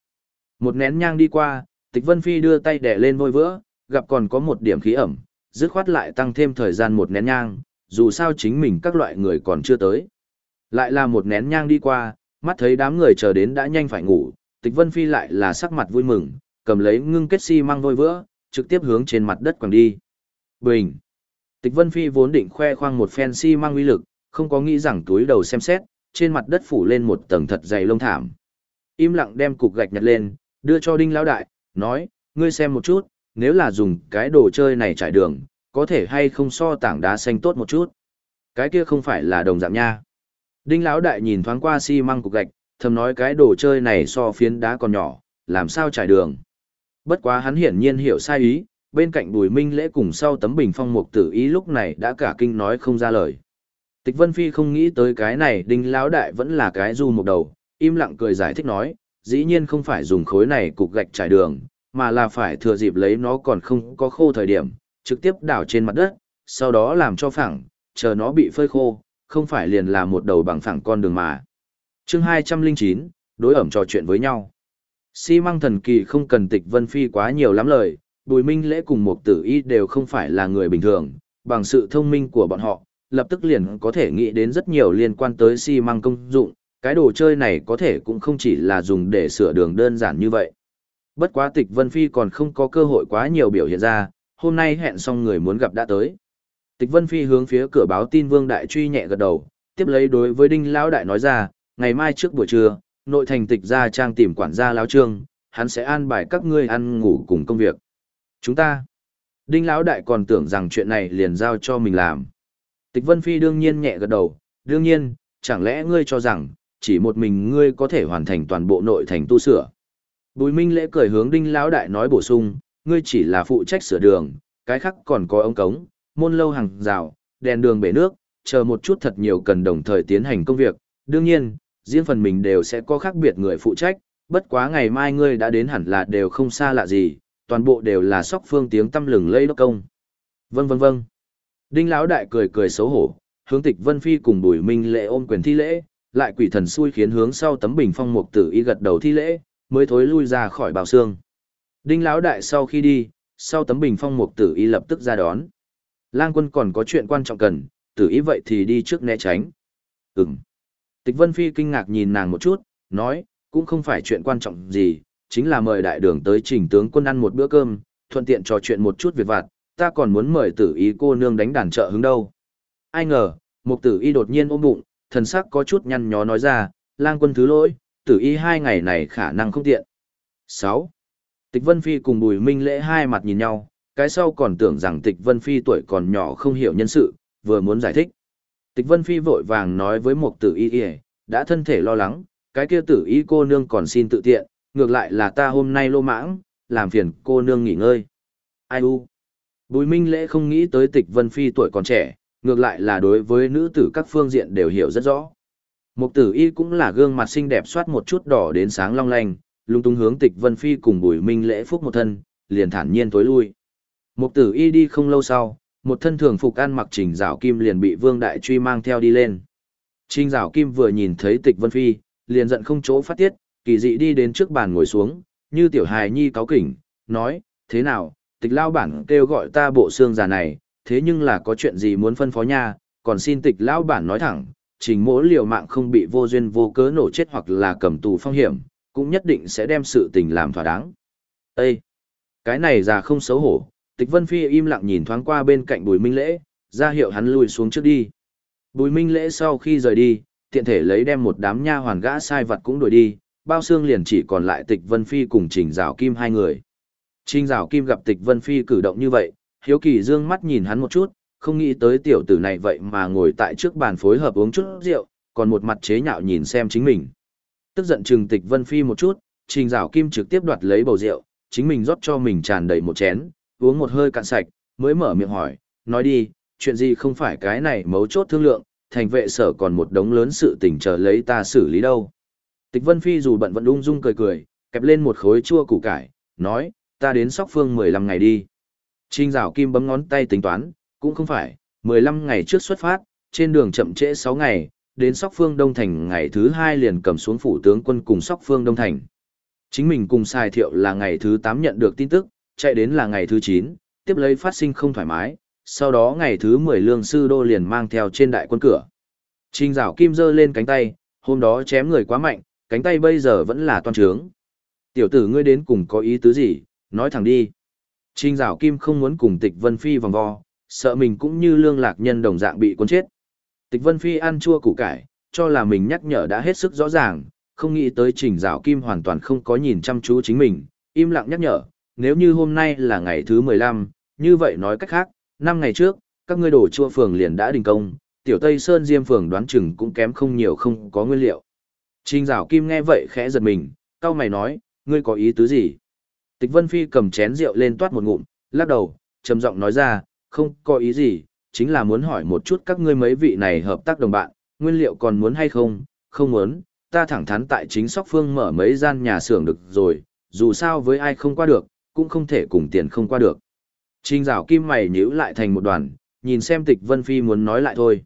Một nén nhang đi qua, Tịch Vân Phi đưa tay đè lên vôi vữa, gặp còn có một điểm khí ẩm, dứt khoát lại tăng thêm thời gian một nén nhang, dù sao chính mình các loại người còn chưa tới. Lại là một nén nhang đi qua, mắt thấy đám người chờ đến đã nhanh phải ngủ, Tịch Vân Phi lại là sắc mặt vui mừng, cầm lấy ngưng kết xi si măng vôi vữa, trực tiếp hướng trên mặt đất quẳng đi. Bình! Tịch Vân Phi vốn định khoe khoang một phen xi si măng uy lực, không có nghĩ rằng túi đầu xem xét, trên mặt đất phủ lên một tầng thật dày lông thảm. Im lặng đem cục gạch nhặt lên, đưa cho Đinh Lão Đại, nói, ngươi xem một chút, nếu là dùng cái đồ chơi này trải đường, có thể hay không so tảng đá xanh tốt một chút. Cái kia không phải là đồng dạng nha. Đinh Lão Đại nhìn thoáng qua xi măng cục gạch, thầm nói cái đồ chơi này so phiến đá còn nhỏ, làm sao trải đường. Bất quá hắn hiển nhiên hiểu sai ý, bên cạnh Bùi Minh Lễ cùng sau tấm bình phong mục tử ý lúc này đã cả kinh nói không ra lời. Tịch Vân Phi không nghĩ tới cái này Đinh Lão Đại vẫn là cái du một đầu, im lặng cười giải thích nói, dĩ nhiên không phải dùng khối này cục gạch trải đường, mà là phải thừa dịp lấy nó còn không có khô thời điểm, trực tiếp đảo trên mặt đất, sau đó làm cho phẳng, chờ nó bị phơi khô, không phải liền là một đầu bằng phẳng con đường mà. chương 209, đối ẩm trò chuyện với nhau. Xi măng thần kỳ không cần tịch vân phi quá nhiều lắm lời, bùi minh lễ cùng một tử y đều không phải là người bình thường, bằng sự thông minh của bọn họ, lập tức liền có thể nghĩ đến rất nhiều liên quan tới xi măng công dụng, cái đồ chơi này có thể cũng không chỉ là dùng để sửa đường đơn giản như vậy. Bất quá tịch Vân Phi còn không có cơ hội quá nhiều biểu hiện ra, hôm nay hẹn xong người muốn gặp đã tới. Tịch Vân Phi hướng phía cửa báo tin Vương Đại Truy nhẹ gật đầu, tiếp lấy đối với Đinh Lão Đại nói ra, ngày mai trước buổi trưa, nội thành tịch ra trang tìm quản gia Lão Trương, hắn sẽ an bài các ngươi ăn ngủ cùng công việc. Chúng ta, Đinh Lão Đại còn tưởng rằng chuyện này liền giao cho mình làm. Tịch Vân Phi đương nhiên nhẹ gật đầu, đương nhiên, chẳng lẽ ngươi cho rằng, chỉ một mình ngươi có thể hoàn thành toàn bộ nội thành tu sửa. Bùi Minh Lễ cười hướng Đinh Lão Đại nói bổ sung, ngươi chỉ là phụ trách sửa đường, cái khác còn có ống cống, môn lâu hàng rào, đèn đường bể nước, chờ một chút thật nhiều cần đồng thời tiến hành công việc. Đương nhiên, riêng phần mình đều sẽ có khác biệt người phụ trách, bất quá ngày mai ngươi đã đến hẳn là đều không xa lạ gì, toàn bộ đều là sóc phương tiếng tâm lừng lây đốc công. Vâng vâng vâng. Đinh Lão Đại cười cười xấu hổ, hướng tịch Vân Phi cùng Bùi Minh Lệ ôm quyền thi lễ, lại quỷ thần xui khiến hướng sau tấm bình phong mục tử y gật đầu thi lễ, mới thối lui ra khỏi bào xương. Đinh lão đại sau khi đi, sau tấm bình phong mục tử y lập tức ra đón. Lang quân còn có chuyện quan trọng cần, tử y vậy thì đi trước né tránh. Ừm. Tịch Vân Phi kinh ngạc nhìn nàng một chút, nói, cũng không phải chuyện quan trọng gì, chính là mời đại đường tới trình tướng quân ăn một bữa cơm, thuận tiện trò chuyện một chút việc vặt, ta còn muốn mời tử y cô nương đánh đàn trợ hứng đâu. Ai ngờ, mục tử y đột nhiên ôm bụng, thần sắc có chút nhăn nhó nói ra, lang quân thứ lỗi, tử y hai ngày này khả năng không tiện. 6. Tịch Vân Phi cùng Bùi Minh Lễ hai mặt nhìn nhau, cái sau còn tưởng rằng Tịch Vân Phi tuổi còn nhỏ không hiểu nhân sự, vừa muốn giải thích. Tịch Vân Phi vội vàng nói với một tử y y, đã thân thể lo lắng, cái kia tử y cô nương còn xin tự tiện, ngược lại là ta hôm nay lô mãng, làm phiền cô nương nghỉ ngơi. Ai u? Bùi Minh Lễ không nghĩ tới Tịch Vân Phi tuổi còn trẻ, ngược lại là đối với nữ tử các phương diện đều hiểu rất rõ. Mục tử y cũng là gương mặt xinh đẹp soát một chút đỏ đến sáng long lanh, lung tung hướng tịch vân phi cùng bùi minh lễ phúc một thân, liền thản nhiên tối lui. Mục tử y đi không lâu sau, một thân thường phục ăn mặc trình rào kim liền bị vương đại truy mang theo đi lên. Trình rào kim vừa nhìn thấy tịch vân phi, liền giận không chỗ phát tiết, kỳ dị đi đến trước bàn ngồi xuống, như tiểu hài nhi cáo kỉnh, nói, thế nào, tịch lao bản kêu gọi ta bộ xương già này, thế nhưng là có chuyện gì muốn phân phó nha, còn xin tịch lao bản nói thẳng, trình mỗi liều mạng không bị vô duyên vô cớ nổ chết hoặc là cầm tù phong hiểm, cũng nhất định sẽ đem sự tình làm thỏa đáng. Ê! Cái này già không xấu hổ, tịch vân phi im lặng nhìn thoáng qua bên cạnh bùi minh lễ, ra hiệu hắn lui xuống trước đi. Bùi minh lễ sau khi rời đi, tiện thể lấy đem một đám nha hoàn gã sai vật cũng đuổi đi, bao xương liền chỉ còn lại tịch vân phi cùng trình Giảo kim hai người. Trình Giảo kim gặp tịch vân phi cử động như vậy, hiếu kỳ dương mắt nhìn hắn một chút, không nghĩ tới tiểu tử này vậy mà ngồi tại trước bàn phối hợp uống chút rượu, còn một mặt chế nhạo nhìn xem chính mình. Tức giận trừng tịch Vân Phi một chút, Trình Giảo Kim trực tiếp đoạt lấy bầu rượu, chính mình rót cho mình tràn đầy một chén, uống một hơi cạn sạch, mới mở miệng hỏi, nói đi, chuyện gì không phải cái này mấu chốt thương lượng, thành vệ sở còn một đống lớn sự tình chờ lấy ta xử lý đâu. Tịch Vân Phi dù bận vẫn ung dung cười cười, kẹp lên một khối chua củ cải, nói, ta đến sóc phương 15 ngày đi. Trinh Giảo Kim bấm ngón tay tính toán, cũng không phải, 15 ngày trước xuất phát, trên đường chậm trễ 6 ngày, đến Sóc Phương Đông Thành ngày thứ 2 liền cầm xuống phủ tướng quân cùng Sóc Phương Đông Thành. Chính mình cùng Sai Thiệu là ngày thứ 8 nhận được tin tức, chạy đến là ngày thứ 9, tiếp lấy phát sinh không thoải mái, sau đó ngày thứ 10 lương sư đô liền mang theo trên đại quân cửa. Trình rào kim dơ lên cánh tay, hôm đó chém người quá mạnh, cánh tay bây giờ vẫn là toan trướng. Tiểu tử ngươi đến cùng có ý tứ gì, nói thẳng đi. Trình rào kim không muốn cùng tịch Vân Phi vòng vo, sợ mình cũng như lương lạc nhân đồng dạng bị cuốn chết. Tịch Vân Phi ăn chua củ cải, cho là mình nhắc nhở đã hết sức rõ ràng, không nghĩ tới trình rào kim hoàn toàn không có nhìn chăm chú chính mình, im lặng nhắc nhở, nếu như hôm nay là ngày thứ 15, như vậy nói cách khác, 5 ngày trước, các ngươi đổ chua phường liền đã đình công, tiểu Tây Sơn Diêm phường đoán chừng cũng kém không nhiều không có nguyên liệu. Trình rào kim nghe vậy khẽ giật mình, cao mày nói, ngươi có ý tứ gì? Tịch Vân Phi cầm chén rượu lên toát một ngụm, lắc đầu, trầm giọng nói ra, không có ý gì, chính là muốn hỏi một chút các ngươi mấy vị này hợp tác đồng bạn, nguyên liệu còn muốn hay không, không muốn, ta thẳng thắn tại chính sóc phương mở mấy gian nhà xưởng được rồi, dù sao với ai không qua được, cũng không thể cùng tiền không qua được. Trình rào kim mày nhíu lại thành một đoàn, nhìn xem tịch Vân Phi muốn nói lại thôi.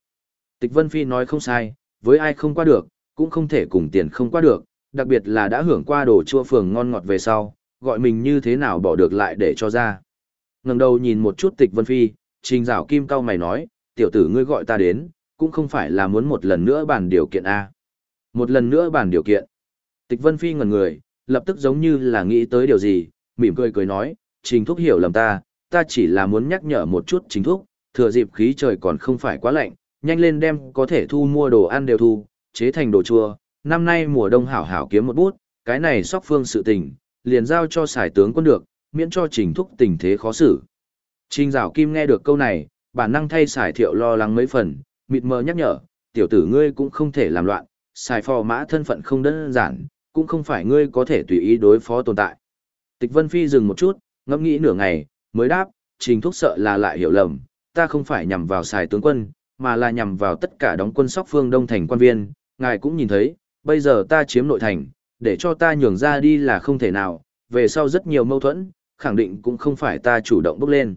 Tịch Vân Phi nói không sai, với ai không qua được, cũng không thể cùng tiền không qua được, đặc biệt là đã hưởng qua đồ chua phường ngon ngọt về sau, gọi mình như thế nào bỏ được lại để cho ra ngẩng đầu nhìn một chút tịch vân phi, trình rào kim cao mày nói, tiểu tử ngươi gọi ta đến, cũng không phải là muốn một lần nữa bàn điều kiện A. Một lần nữa bàn điều kiện. Tịch vân phi ngẩn người, lập tức giống như là nghĩ tới điều gì, mỉm cười cười nói, trình thúc hiểu lầm ta, ta chỉ là muốn nhắc nhở một chút trình thúc, thừa dịp khí trời còn không phải quá lạnh, nhanh lên đem có thể thu mua đồ ăn đều thu, chế thành đồ chua, năm nay mùa đông hảo hảo kiếm một bút, cái này sóc phương sự tình, liền giao cho xài tướng quân được, miễn cho trình thúc tình thế khó xử. Trình Dạo Kim nghe được câu này, bản năng thay xài thiệu lo lắng mấy phần, mịt mờ nhắc nhở, tiểu tử ngươi cũng không thể làm loạn, xài phò mã thân phận không đơn giản, cũng không phải ngươi có thể tùy ý đối phó tồn tại. Tịch Vân Phi dừng một chút, ngẫm nghĩ nửa ngày, mới đáp, trình thúc sợ là lại hiểu lầm, ta không phải nhằm vào xài tướng quân, mà là nhằm vào tất cả đóng quân sóc phương đông thành quan viên, ngài cũng nhìn thấy, bây giờ ta chiếm nội thành, để cho ta nhường ra đi là không thể nào, về sau rất nhiều mâu thuẫn, khẳng định cũng không phải ta chủ động bước lên.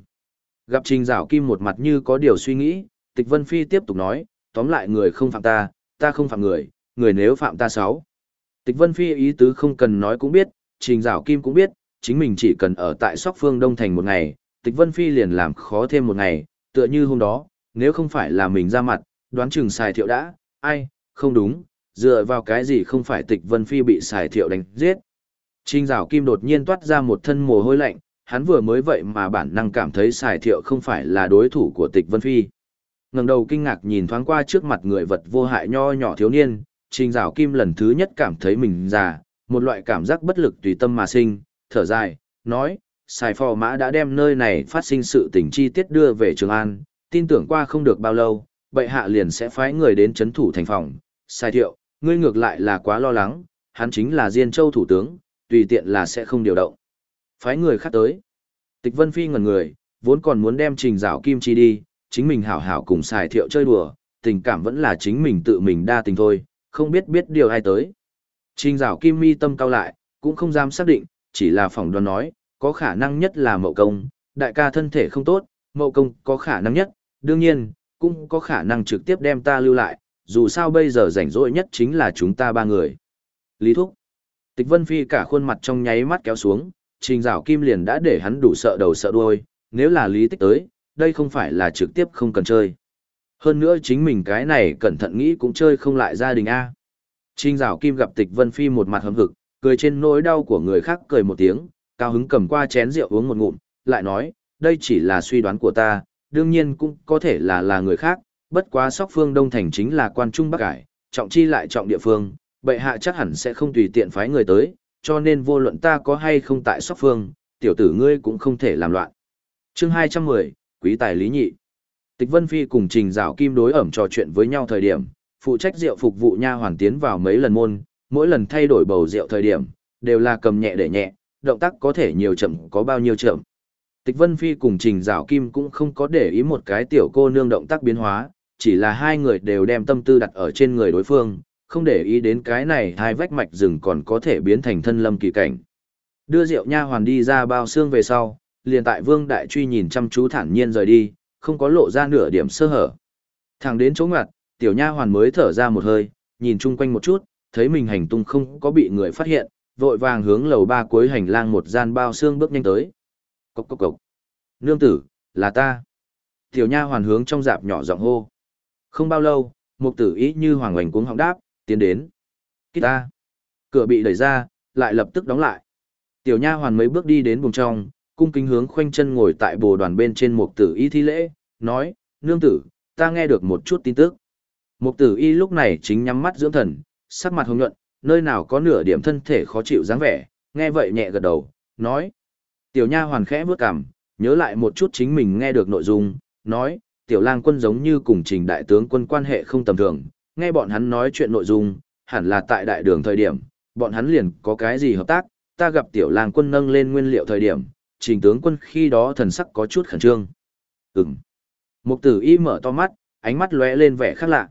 Gặp Trình Giảo Kim một mặt như có điều suy nghĩ, Tịch Vân Phi tiếp tục nói, tóm lại người không phạm ta, ta không phạm người, người nếu phạm ta sáu. Tịch Vân Phi ý tứ không cần nói cũng biết, Trình Giảo Kim cũng biết, chính mình chỉ cần ở tại Sóc Phương Đông Thành một ngày, Tịch Vân Phi liền làm khó thêm một ngày, tựa như hôm đó, nếu không phải là mình ra mặt, đoán chừng xài thiệu đã, ai, không đúng, dựa vào cái gì không phải Tịch Vân Phi bị xài thiệu đánh giết. Trình Giảo Kim đột nhiên toát ra một thân mồ hôi lạnh, hắn vừa mới vậy mà bản năng cảm thấy xài thiệu không phải là đối thủ của Tịch Vân Phi. Ngẩng đầu kinh ngạc nhìn thoáng qua trước mặt người vật vô hại nho nhỏ thiếu niên, Trình Giảo Kim lần thứ nhất cảm thấy mình già, một loại cảm giác bất lực tùy tâm mà sinh, thở dài, nói, Sài Phò Mã đã đem nơi này phát sinh sự tình chi tiết đưa về Trường An, tin tưởng qua không được bao lâu, bệ hạ liền sẽ phái người đến chấn thủ thành phòng. Sai thiệu, ngươi ngược lại là quá lo lắng, hắn chính là Diên Châu thủ tướng, tùy tiện là sẽ không điều động. Phái người khác tới. Tịch Vân Phi ngẩn người, vốn còn muốn đem trình rào kim chi đi, chính mình hảo hảo cùng xài thiệu chơi đùa, tình cảm vẫn là chính mình tự mình đa tình thôi, không biết biết điều ai tới. Trình rào kim mi tâm cao lại, cũng không dám xác định, chỉ là phỏng đoán nói, có khả năng nhất là mậu công, đại ca thân thể không tốt, mậu công có khả năng nhất, đương nhiên, cũng có khả năng trực tiếp đem ta lưu lại, dù sao bây giờ rảnh rỗi nhất chính là chúng ta ba người. Lý Thúc Tịch Vân Phi cả khuôn mặt trong nháy mắt kéo xuống, trình rào kim liền đã để hắn đủ sợ đầu sợ đuôi, nếu là Lý Tích tới, đây không phải là trực tiếp không cần chơi. Hơn nữa chính mình cái này cẩn thận nghĩ cũng chơi không lại gia đình A. Trình rào kim gặp tịch Vân Phi một mặt hâm hực, cười trên nỗi đau của người khác cười một tiếng, cao hứng cầm qua chén rượu uống một ngụm, lại nói, đây chỉ là suy đoán của ta, đương nhiên cũng có thể là là người khác, bất quá sóc phương Đông Thành chính là quan trung bắc cải, trọng chi lại trọng địa phương, bệ hạ chắc hẳn sẽ không tùy tiện phái người tới, cho nên vô luận ta có hay không tại sóc phương, tiểu tử ngươi cũng không thể làm loạn. chương 210, Quý Tài Lý Nhị Tịch Vân Phi cùng Trình Dạo Kim đối ẩm trò chuyện với nhau thời điểm, phụ trách rượu phục vụ nha hoàn tiến vào mấy lần môn, mỗi lần thay đổi bầu rượu thời điểm, đều là cầm nhẹ để nhẹ, động tác có thể nhiều chậm có bao nhiêu chậm. Tịch Vân Phi cùng Trình Giảo Kim cũng không có để ý một cái tiểu cô nương động tác biến hóa, chỉ là hai người đều đem tâm tư đặt ở trên người đối phương, không để ý đến cái này hai vách mạch rừng còn có thể biến thành thân lâm kỳ cảnh. Đưa rượu nha hoàn đi ra bao xương về sau, liền tại Vương Đại Truy nhìn chăm chú thản nhiên rời đi, không có lộ ra nửa điểm sơ hở. Thẳng đến chỗ ngoặt, tiểu nha hoàn mới thở ra một hơi, nhìn chung quanh một chút, thấy mình hành tung không có bị người phát hiện, vội vàng hướng lầu ba cuối hành lang một gian bao xương bước nhanh tới. Cốc cốc cốc. Nương tử, là ta. Tiểu nha hoàn hướng trong dạp nhỏ giọng hô. Không bao lâu, mục tử ý như hoàng hoành cuống họng đáp, tiến đến. Kít ta. Cửa bị đẩy ra, lại lập tức đóng lại. Tiểu nha hoàn mấy bước đi đến buồng trong, cung kính hướng khoanh chân ngồi tại bồ đoàn bên trên mục tử y thi lễ, nói, nương tử, ta nghe được một chút tin tức. Mục tử y lúc này chính nhắm mắt dưỡng thần, sắc mặt hồng nhuận, nơi nào có nửa điểm thân thể khó chịu dáng vẻ, nghe vậy nhẹ gật đầu, nói. Tiểu nha hoàn khẽ bước cằm, nhớ lại một chút chính mình nghe được nội dung, nói, tiểu lang quân giống như cùng trình đại tướng quân quan hệ không tầm thường, nghe bọn hắn nói chuyện nội dung, hẳn là tại đại đường thời điểm, bọn hắn liền có cái gì hợp tác, ta gặp tiểu lang quân nâng lên nguyên liệu thời điểm, trình tướng quân khi đó thần sắc có chút khẩn trương. Ừm. Mục tử y mở to mắt, ánh mắt lóe lên vẻ khác lạ.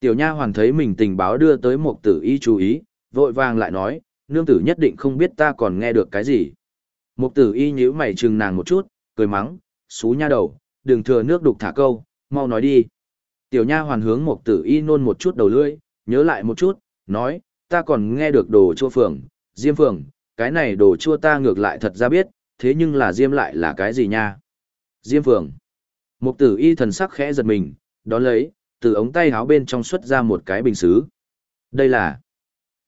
Tiểu nha hoàn thấy mình tình báo đưa tới mục tử y chú ý, vội vàng lại nói, nương tử nhất định không biết ta còn nghe được cái gì. Mục tử y nhíu mày chừng nàng một chút, cười mắng, xú nha đầu, đừng thừa nước đục thả câu, mau nói đi. Tiểu nha hoàn hướng mục tử y nôn một chút đầu lưỡi, nhớ lại một chút, nói, ta còn nghe được đồ chua phường, diêm phường, cái này đồ chua ta ngược lại thật ra biết, thế nhưng là diêm lại là cái gì nha? Diêm phường. Mục tử y thần sắc khẽ giật mình, đón lấy, từ ống tay áo bên trong xuất ra một cái bình xứ. Đây là...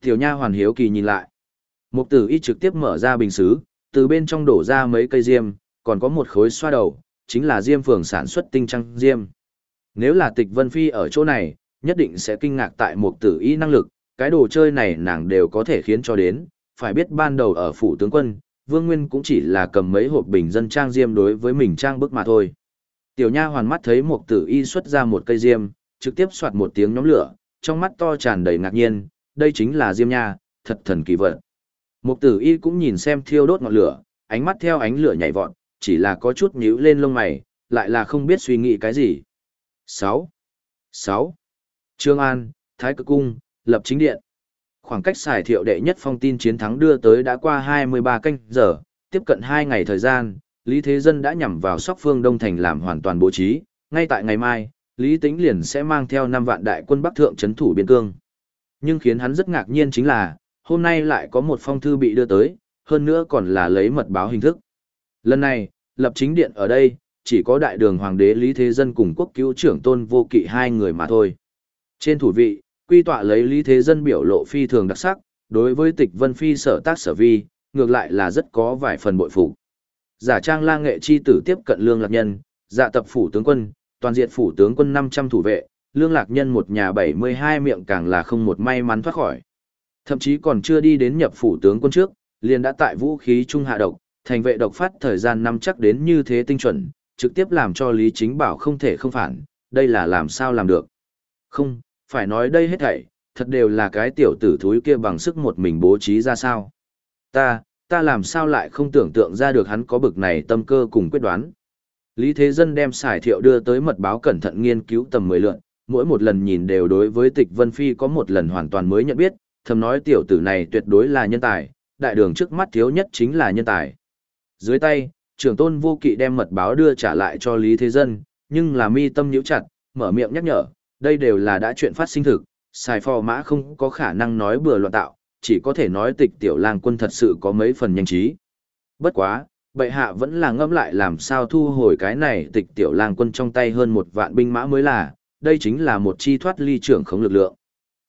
Tiểu nha hoàn hiếu kỳ nhìn lại. Mục tử y trực tiếp mở ra bình xứ, từ bên trong đổ ra mấy cây diêm, còn có một khối xoa đầu, chính là diêm phường sản xuất tinh trăng diêm. Nếu là tịch vân phi ở chỗ này, nhất định sẽ kinh ngạc tại mục tử y năng lực, cái đồ chơi này nàng đều có thể khiến cho đến, phải biết ban đầu ở phủ tướng quân, Vương Nguyên cũng chỉ là cầm mấy hộp bình dân trang diêm đối với mình trang bức mà thôi. Tiểu nha hoàn mắt thấy mục tử y xuất ra một cây diêm, trực tiếp soạt một tiếng nhóm lửa, trong mắt to tràn đầy ngạc nhiên, đây chính là diêm nha, thật thần kỳ vật. Mục tử y cũng nhìn xem thiêu đốt ngọn lửa, ánh mắt theo ánh lửa nhảy vọt, chỉ là có chút nhíu lên lông mày, lại là không biết suy nghĩ cái gì. 6. 6. Trương An, Thái Cực Cung, Lập Chính Điện. Khoảng cách xài thiệu đệ nhất phong tin chiến thắng đưa tới đã qua 23 canh giờ, tiếp cận 2 ngày thời gian, Lý Thế Dân đã nhằm vào sóc phương Đông Thành làm hoàn toàn bố trí, ngay tại ngày mai, Lý Tĩnh liền sẽ mang theo 5 vạn đại quân Bắc Thượng chấn thủ biên cương. Nhưng khiến hắn rất ngạc nhiên chính là, hôm nay lại có một phong thư bị đưa tới, hơn nữa còn là lấy mật báo hình thức. Lần này, lập chính điện ở đây, chỉ có đại đường hoàng đế Lý Thế Dân cùng quốc cứu trưởng tôn vô kỵ hai người mà thôi. Trên thủ vị, quy tọa lấy Lý Thế Dân biểu lộ phi thường đặc sắc, đối với tịch vân phi sở tác sở vi, ngược lại là rất có vài phần bội phục. Giả trang lang nghệ chi tử tiếp cận lương lạc nhân, dạ tập phủ tướng quân, toàn diện phủ tướng quân 500 thủ vệ, lương lạc nhân một nhà 72 miệng càng là không một may mắn thoát khỏi. Thậm chí còn chưa đi đến nhập phủ tướng quân trước, liền đã tại vũ khí trung hạ độc, thành vệ độc phát thời gian năm chắc đến như thế tinh chuẩn, trực tiếp làm cho Lý Chính Bảo không thể không phản, đây là làm sao làm được. Không, phải nói đây hết thảy, thật đều là cái tiểu tử thúi kia bằng sức một mình bố trí ra sao. Ta, ta làm sao lại không tưởng tượng ra được hắn có bực này tâm cơ cùng quyết đoán. Lý Thế Dân đem xài thiệu đưa tới mật báo cẩn thận nghiên cứu tầm 10 lượn, mỗi một lần nhìn đều đối với tịch Vân Phi có một lần hoàn toàn mới nhận biết, thầm nói tiểu tử này tuyệt đối là nhân tài, đại đường trước mắt thiếu nhất chính là nhân tài. Dưới tay, trưởng tôn vô kỵ đem mật báo đưa trả lại cho Lý Thế Dân, nhưng là mi tâm nhíu chặt, mở miệng nhắc nhở, đây đều là đã chuyện phát sinh thực, xài phò mã không có khả năng nói bừa loạn tạo, chỉ có thể nói tịch tiểu lang quân thật sự có mấy phần nhanh trí. Bất quá, bệ hạ vẫn là ngâm lại làm sao thu hồi cái này tịch tiểu lang quân trong tay hơn một vạn binh mã mới là, đây chính là một chi thoát ly trưởng khống lực lượng.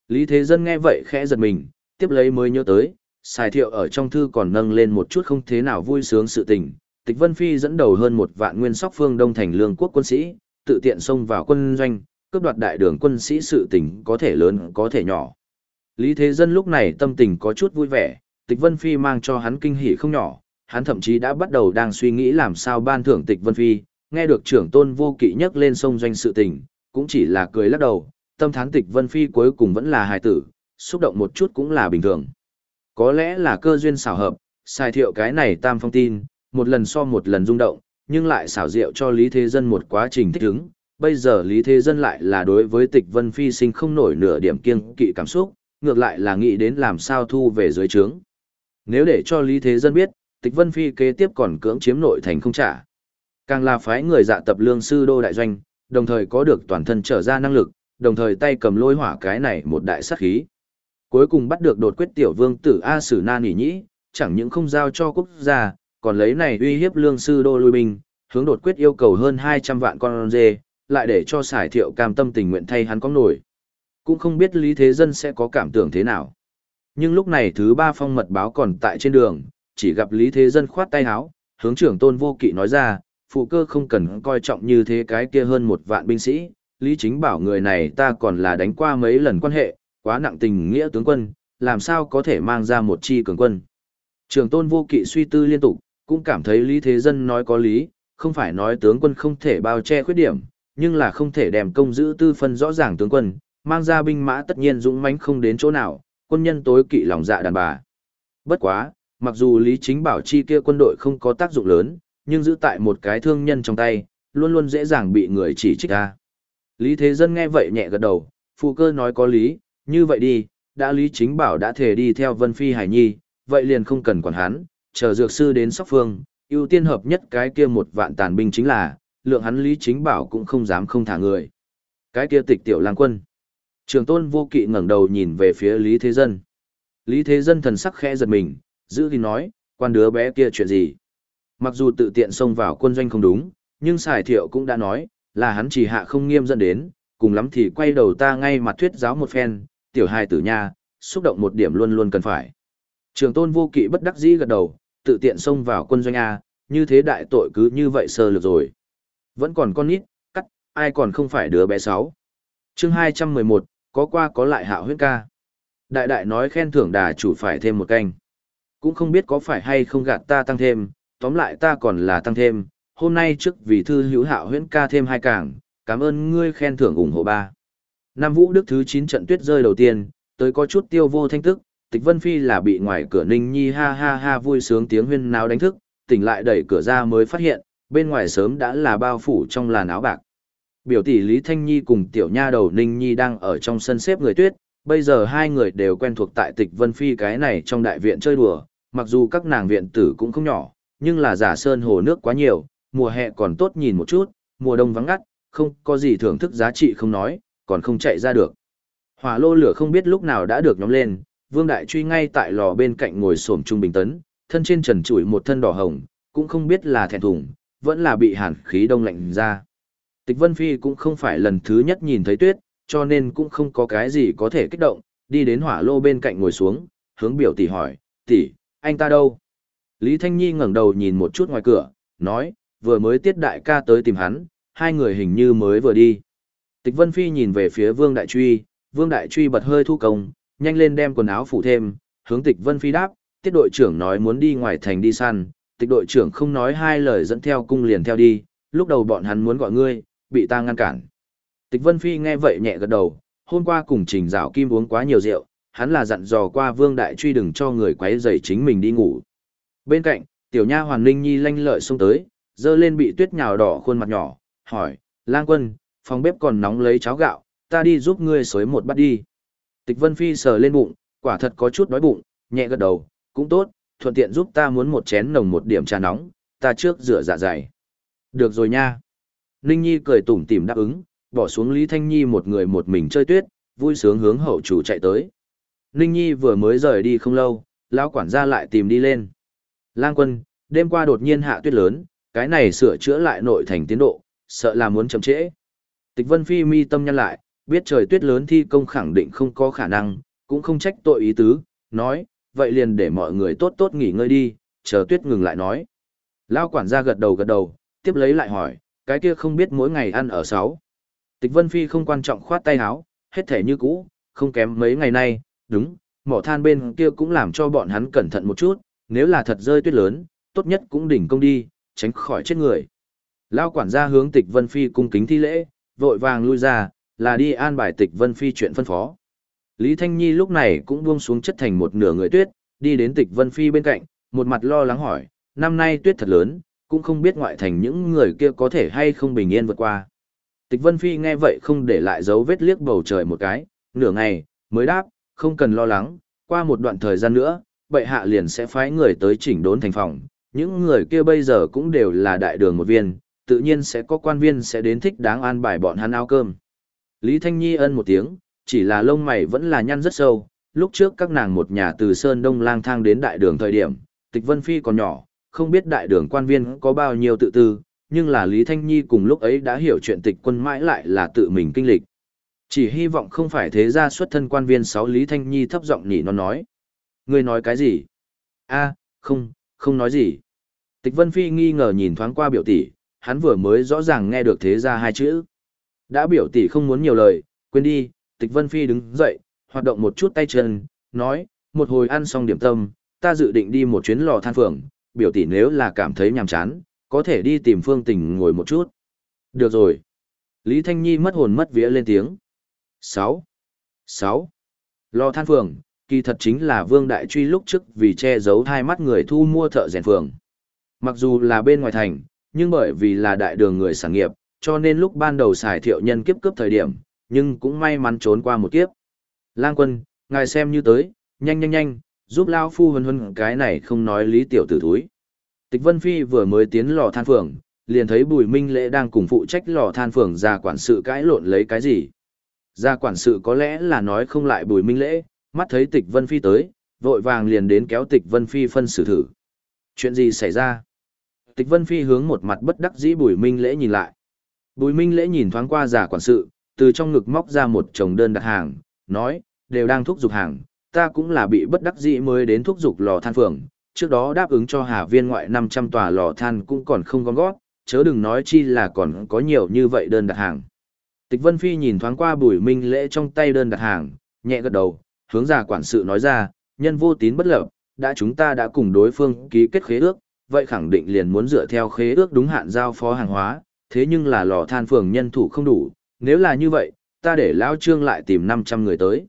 Lý Thế Dân nghe vậy khẽ giật mình, tiếp lấy mới nhớ tới, xài thiệu ở trong thư còn nâng lên một chút không thế nào vui sướng sự tình. Tịch Vân Phi dẫn đầu hơn một vạn nguyên sóc phương đông thành lương quốc quân sĩ, tự tiện xông vào quân doanh, cướp đoạt đại đường quân sĩ sự tình có thể lớn có thể nhỏ. Lý Thế Dân lúc này tâm tình có chút vui vẻ, Tịch Vân Phi mang cho hắn kinh hỉ không nhỏ, hắn thậm chí đã bắt đầu đang suy nghĩ làm sao ban thưởng Tịch Vân Phi, nghe được trưởng tôn vô kỵ nhắc lên sông doanh sự tình, cũng chỉ là cười lắc đầu, tâm thán Tịch Vân Phi cuối cùng vẫn là hài tử, xúc động một chút cũng là bình thường. Có lẽ là cơ duyên xảo hợp, sai thiệu cái này tam phong tin, một lần so một lần rung động, nhưng lại xảo diệu cho Lý Thế Dân một quá trình thích ứng. Bây giờ Lý Thế Dân lại là đối với tịch Vân Phi sinh không nổi nửa điểm kiêng kỵ cảm xúc, ngược lại là nghĩ đến làm sao thu về dưới trướng. Nếu để cho Lý Thế Dân biết, tịch Vân Phi kế tiếp còn cưỡng chiếm nội thành không trả. Càng là phái người dạ tập lương sư đô đại doanh, đồng thời có được toàn thân trở ra năng lực, đồng thời tay cầm lôi hỏa cái này một đại sát khí. Cuối cùng bắt được đột quyết tiểu vương tử A Sử Na Nỉ Nhĩ, chẳng những không giao cho quốc gia, còn lấy này uy hiếp lương sư đô lui binh, hướng đột quyết yêu cầu hơn 200 vạn con dê, lại để cho xài thiệu cam tâm tình nguyện thay hắn có nổi. Cũng không biết Lý Thế Dân sẽ có cảm tưởng thế nào. Nhưng lúc này thứ ba phong mật báo còn tại trên đường, chỉ gặp Lý Thế Dân khoát tay háo, hướng trưởng tôn vô kỵ nói ra, phụ cơ không cần coi trọng như thế cái kia hơn một vạn binh sĩ, Lý Chính bảo người này ta còn là đánh qua mấy lần quan hệ, quá nặng tình nghĩa tướng quân, làm sao có thể mang ra một chi cường quân. Trường tôn vô kỵ suy tư liên tục, cũng cảm thấy Lý Thế Dân nói có lý, không phải nói tướng quân không thể bao che khuyết điểm, nhưng là không thể đem công giữ tư phân rõ ràng tướng quân, mang ra binh mã tất nhiên dũng mãnh không đến chỗ nào, quân nhân tối kỵ lòng dạ đàn bà. Bất quá, mặc dù Lý Chính bảo chi kia quân đội không có tác dụng lớn, nhưng giữ tại một cái thương nhân trong tay, luôn luôn dễ dàng bị người chỉ trích ra. Lý Thế Dân nghe vậy nhẹ gật đầu, phụ cơ nói có lý, như vậy đi, đã Lý Chính Bảo đã thể đi theo Vân Phi Hải Nhi, vậy liền không cần quản hắn, chờ dược sư đến Sóc Phương, ưu tiên hợp nhất cái kia một vạn tàn binh chính là, lượng hắn Lý Chính Bảo cũng không dám không thả người. Cái kia tịch tiểu lang quân. Trường tôn vô kỵ ngẩng đầu nhìn về phía Lý Thế Dân. Lý Thế Dân thần sắc khẽ giật mình, giữ thì nói, quan đứa bé kia chuyện gì. Mặc dù tự tiện xông vào quân doanh không đúng, nhưng xài thiệu cũng đã nói, là hắn chỉ hạ không nghiêm dẫn đến, cùng lắm thì quay đầu ta ngay mặt thuyết giáo một phen, tiểu hài tử nha, xúc động một điểm luôn luôn cần phải. Trường tôn vô kỵ bất đắc dĩ gật đầu, tự tiện xông vào quân doanh A, như thế đại tội cứ như vậy sơ lược rồi. Vẫn còn con nít, cắt, ai còn không phải đứa bé sáu. chương 211, có qua có lại hạ huyết ca. Đại đại nói khen thưởng đà chủ phải thêm một canh. Cũng không biết có phải hay không gạt ta tăng thêm, tóm lại ta còn là tăng thêm, hôm nay trước vì thư hữu hạo huyễn ca thêm hai cảng, cảm ơn ngươi khen thưởng ủng hộ ba. Nam Vũ Đức thứ 9 trận tuyết rơi đầu tiên, tới có chút tiêu vô thanh tức, Tịch Vân Phi là bị ngoài cửa Ninh Nhi ha ha ha vui sướng tiếng huyên náo đánh thức, tỉnh lại đẩy cửa ra mới phát hiện, bên ngoài sớm đã là bao phủ trong làn áo bạc. Biểu tỷ Lý Thanh Nhi cùng tiểu nha đầu Ninh Nhi đang ở trong sân xếp người tuyết, bây giờ hai người đều quen thuộc tại Tịch Vân Phi cái này trong đại viện chơi đùa, mặc dù các nàng viện tử cũng không nhỏ, nhưng là giả sơn hồ nước quá nhiều, mùa hè còn tốt nhìn một chút, mùa đông vắng ngắt, không có gì thưởng thức giá trị không nói, còn không chạy ra được. Hỏa lô lửa không biết lúc nào đã được nhóm lên, Vương Đại Truy ngay tại lò bên cạnh ngồi xổm trung bình tấn, thân trên trần trụi một thân đỏ hồng, cũng không biết là thẹn thùng, vẫn là bị hàn khí đông lạnh ra. Tịch Vân Phi cũng không phải lần thứ nhất nhìn thấy tuyết, cho nên cũng không có cái gì có thể kích động, đi đến hỏa lô bên cạnh ngồi xuống, hướng biểu tỷ hỏi, tỷ, anh ta đâu? Lý Thanh Nhi ngẩng đầu nhìn một chút ngoài cửa, nói, vừa mới tiết đại ca tới tìm hắn, hai người hình như mới vừa đi. Tịch Vân Phi nhìn về phía Vương Đại Truy, Vương Đại Truy bật hơi thu công, nhanh lên đem quần áo phủ thêm, hướng Tịch Vân Phi đáp, tiết đội trưởng nói muốn đi ngoài thành đi săn, tịch đội trưởng không nói hai lời dẫn theo cung liền theo đi, lúc đầu bọn hắn muốn gọi ngươi, bị ta ngăn cản. Tịch Vân Phi nghe vậy nhẹ gật đầu, hôm qua cùng Trình Dạo Kim uống quá nhiều rượu, hắn là dặn dò qua Vương Đại Truy đừng cho người quấy rầy chính mình đi ngủ. Bên cạnh, tiểu nha Hoàn Ninh Nhi lanh lợi xông tới, dơ lên bị tuyết nhào đỏ khuôn mặt nhỏ, hỏi, lang quân, phòng bếp còn nóng lấy cháo gạo, ta đi giúp ngươi xới một bát đi. Tịch Vân Phi sờ lên bụng, quả thật có chút đói bụng, nhẹ gật đầu, cũng tốt, thuận tiện giúp ta muốn một chén nồng một điểm trà nóng, ta trước rửa dạ dày. Được rồi nha. Ninh Nhi cười tủm tỉm đáp ứng, bỏ xuống Lý Thanh Nhi một người một mình chơi tuyết, vui sướng hướng hậu chủ chạy tới. Ninh Nhi vừa mới rời đi không lâu, lão quản gia lại tìm đi lên. Lang quân, đêm qua đột nhiên hạ tuyết lớn, cái này sửa chữa lại nội thành tiến độ, sợ là muốn chậm trễ. Tịch Vân Phi mi tâm nhân lại, biết trời tuyết lớn thi công khẳng định không có khả năng, cũng không trách tội ý tứ, nói, vậy liền để mọi người tốt tốt nghỉ ngơi đi, chờ tuyết ngừng lại nói. Lao quản gia gật đầu gật đầu, tiếp lấy lại hỏi, cái kia không biết mỗi ngày ăn ở sáu. Tịch Vân Phi không quan trọng khoát tay áo, hết thể như cũ, không kém mấy ngày nay, đúng, mỏ than bên kia cũng làm cho bọn hắn cẩn thận một chút, nếu là thật rơi tuyết lớn, tốt nhất cũng đỉnh công đi, tránh khỏi chết người. Lao quản gia hướng Tịch Vân Phi cung kính thi lễ, vội vàng lui ra, là đi an bài Tịch Vân Phi chuyện phân phó. Lý Thanh Nhi lúc này cũng buông xuống chất thành một nửa người tuyết, đi đến tịch Vân Phi bên cạnh, một mặt lo lắng hỏi, năm nay tuyết thật lớn, cũng không biết ngoại thành những người kia có thể hay không bình yên vượt qua. Tịch Vân Phi nghe vậy không để lại dấu vết liếc bầu trời một cái, nửa ngày, mới đáp, không cần lo lắng, qua một đoạn thời gian nữa, bệ hạ liền sẽ phái người tới chỉnh đốn thành phòng, những người kia bây giờ cũng đều là đại đường một viên, tự nhiên sẽ có quan viên sẽ đến thích đáng an bài bọn hắn áo cơm. Lý Thanh Nhi ân một tiếng, chỉ là lông mày vẫn là nhăn rất sâu, lúc trước các nàng một nhà từ Sơn Đông lang thang đến đại đường thời điểm, tịch Vân Phi còn nhỏ, không biết đại đường quan viên có bao nhiêu tự tư, nhưng là Lý Thanh Nhi cùng lúc ấy đã hiểu chuyện tịch quân mãi lại là tự mình kinh lịch. Chỉ hy vọng không phải thế ra xuất thân quan viên sáu Lý Thanh Nhi thấp giọng nhỉ nó nói. ngươi nói cái gì? a không, không nói gì. Tịch Vân Phi nghi ngờ nhìn thoáng qua biểu tỷ, hắn vừa mới rõ ràng nghe được thế ra hai chữ. Đã biểu tỷ không muốn nhiều lời, quên đi, Tịch Vân Phi đứng dậy, hoạt động một chút tay chân, nói, một hồi ăn xong điểm tâm, ta dự định đi một chuyến lò than phường, biểu tỷ nếu là cảm thấy nhàm chán, có thể đi tìm Phương Tình ngồi một chút. Được rồi. Lý Thanh Nhi mất hồn mất vía lên tiếng. 6. 6. Lò than phường, kỳ thật chính là Vương Đại Truy lúc trước vì che giấu hai mắt người thu mua thợ rèn phường. Mặc dù là bên ngoài thành, nhưng bởi vì là đại đường người sản nghiệp, cho nên lúc ban đầu xài thiệu nhân kiếp cướp thời điểm, nhưng cũng may mắn trốn qua một kiếp. Lang quân, ngài xem như tới, nhanh nhanh nhanh, giúp Lao Phu Vân Vân cái này không nói lý tiểu tử thúi. Tịch Vân Phi vừa mới tiến lò than phường, liền thấy Bùi Minh Lễ đang cùng phụ trách lò than phường ra quản sự cãi lộn lấy cái gì gia quản sự có lẽ là nói không lại Bùi Minh Lễ, mắt thấy Tịch Vân Phi tới, vội vàng liền đến kéo Tịch Vân Phi phân xử thử. Chuyện gì xảy ra? Tịch Vân Phi hướng một mặt bất đắc dĩ Bùi Minh Lễ nhìn lại. Bùi Minh Lễ nhìn thoáng qua giả quản sự, từ trong ngực móc ra một chồng đơn đặt hàng, nói, đều đang thúc giục hàng, ta cũng là bị bất đắc dĩ mới đến thúc giục lò than phường, trước đó đáp ứng cho Hà Viên ngoại 500 tòa lò than cũng còn không gom gót, chớ đừng nói chi là còn có nhiều như vậy đơn đặt hàng. Tịch Vân Phi nhìn thoáng qua Bùi Minh Lễ trong tay đơn đặt hàng, nhẹ gật đầu, hướng giả quản sự nói ra, nhân vô tín bất lập, đã chúng ta đã cùng đối phương ký kết khế ước, vậy khẳng định liền muốn dựa theo khế ước đúng hạn giao phó hàng hóa, thế nhưng là lò than phường nhân thủ không đủ, nếu là như vậy, ta để Lão Trương lại tìm 500 người tới.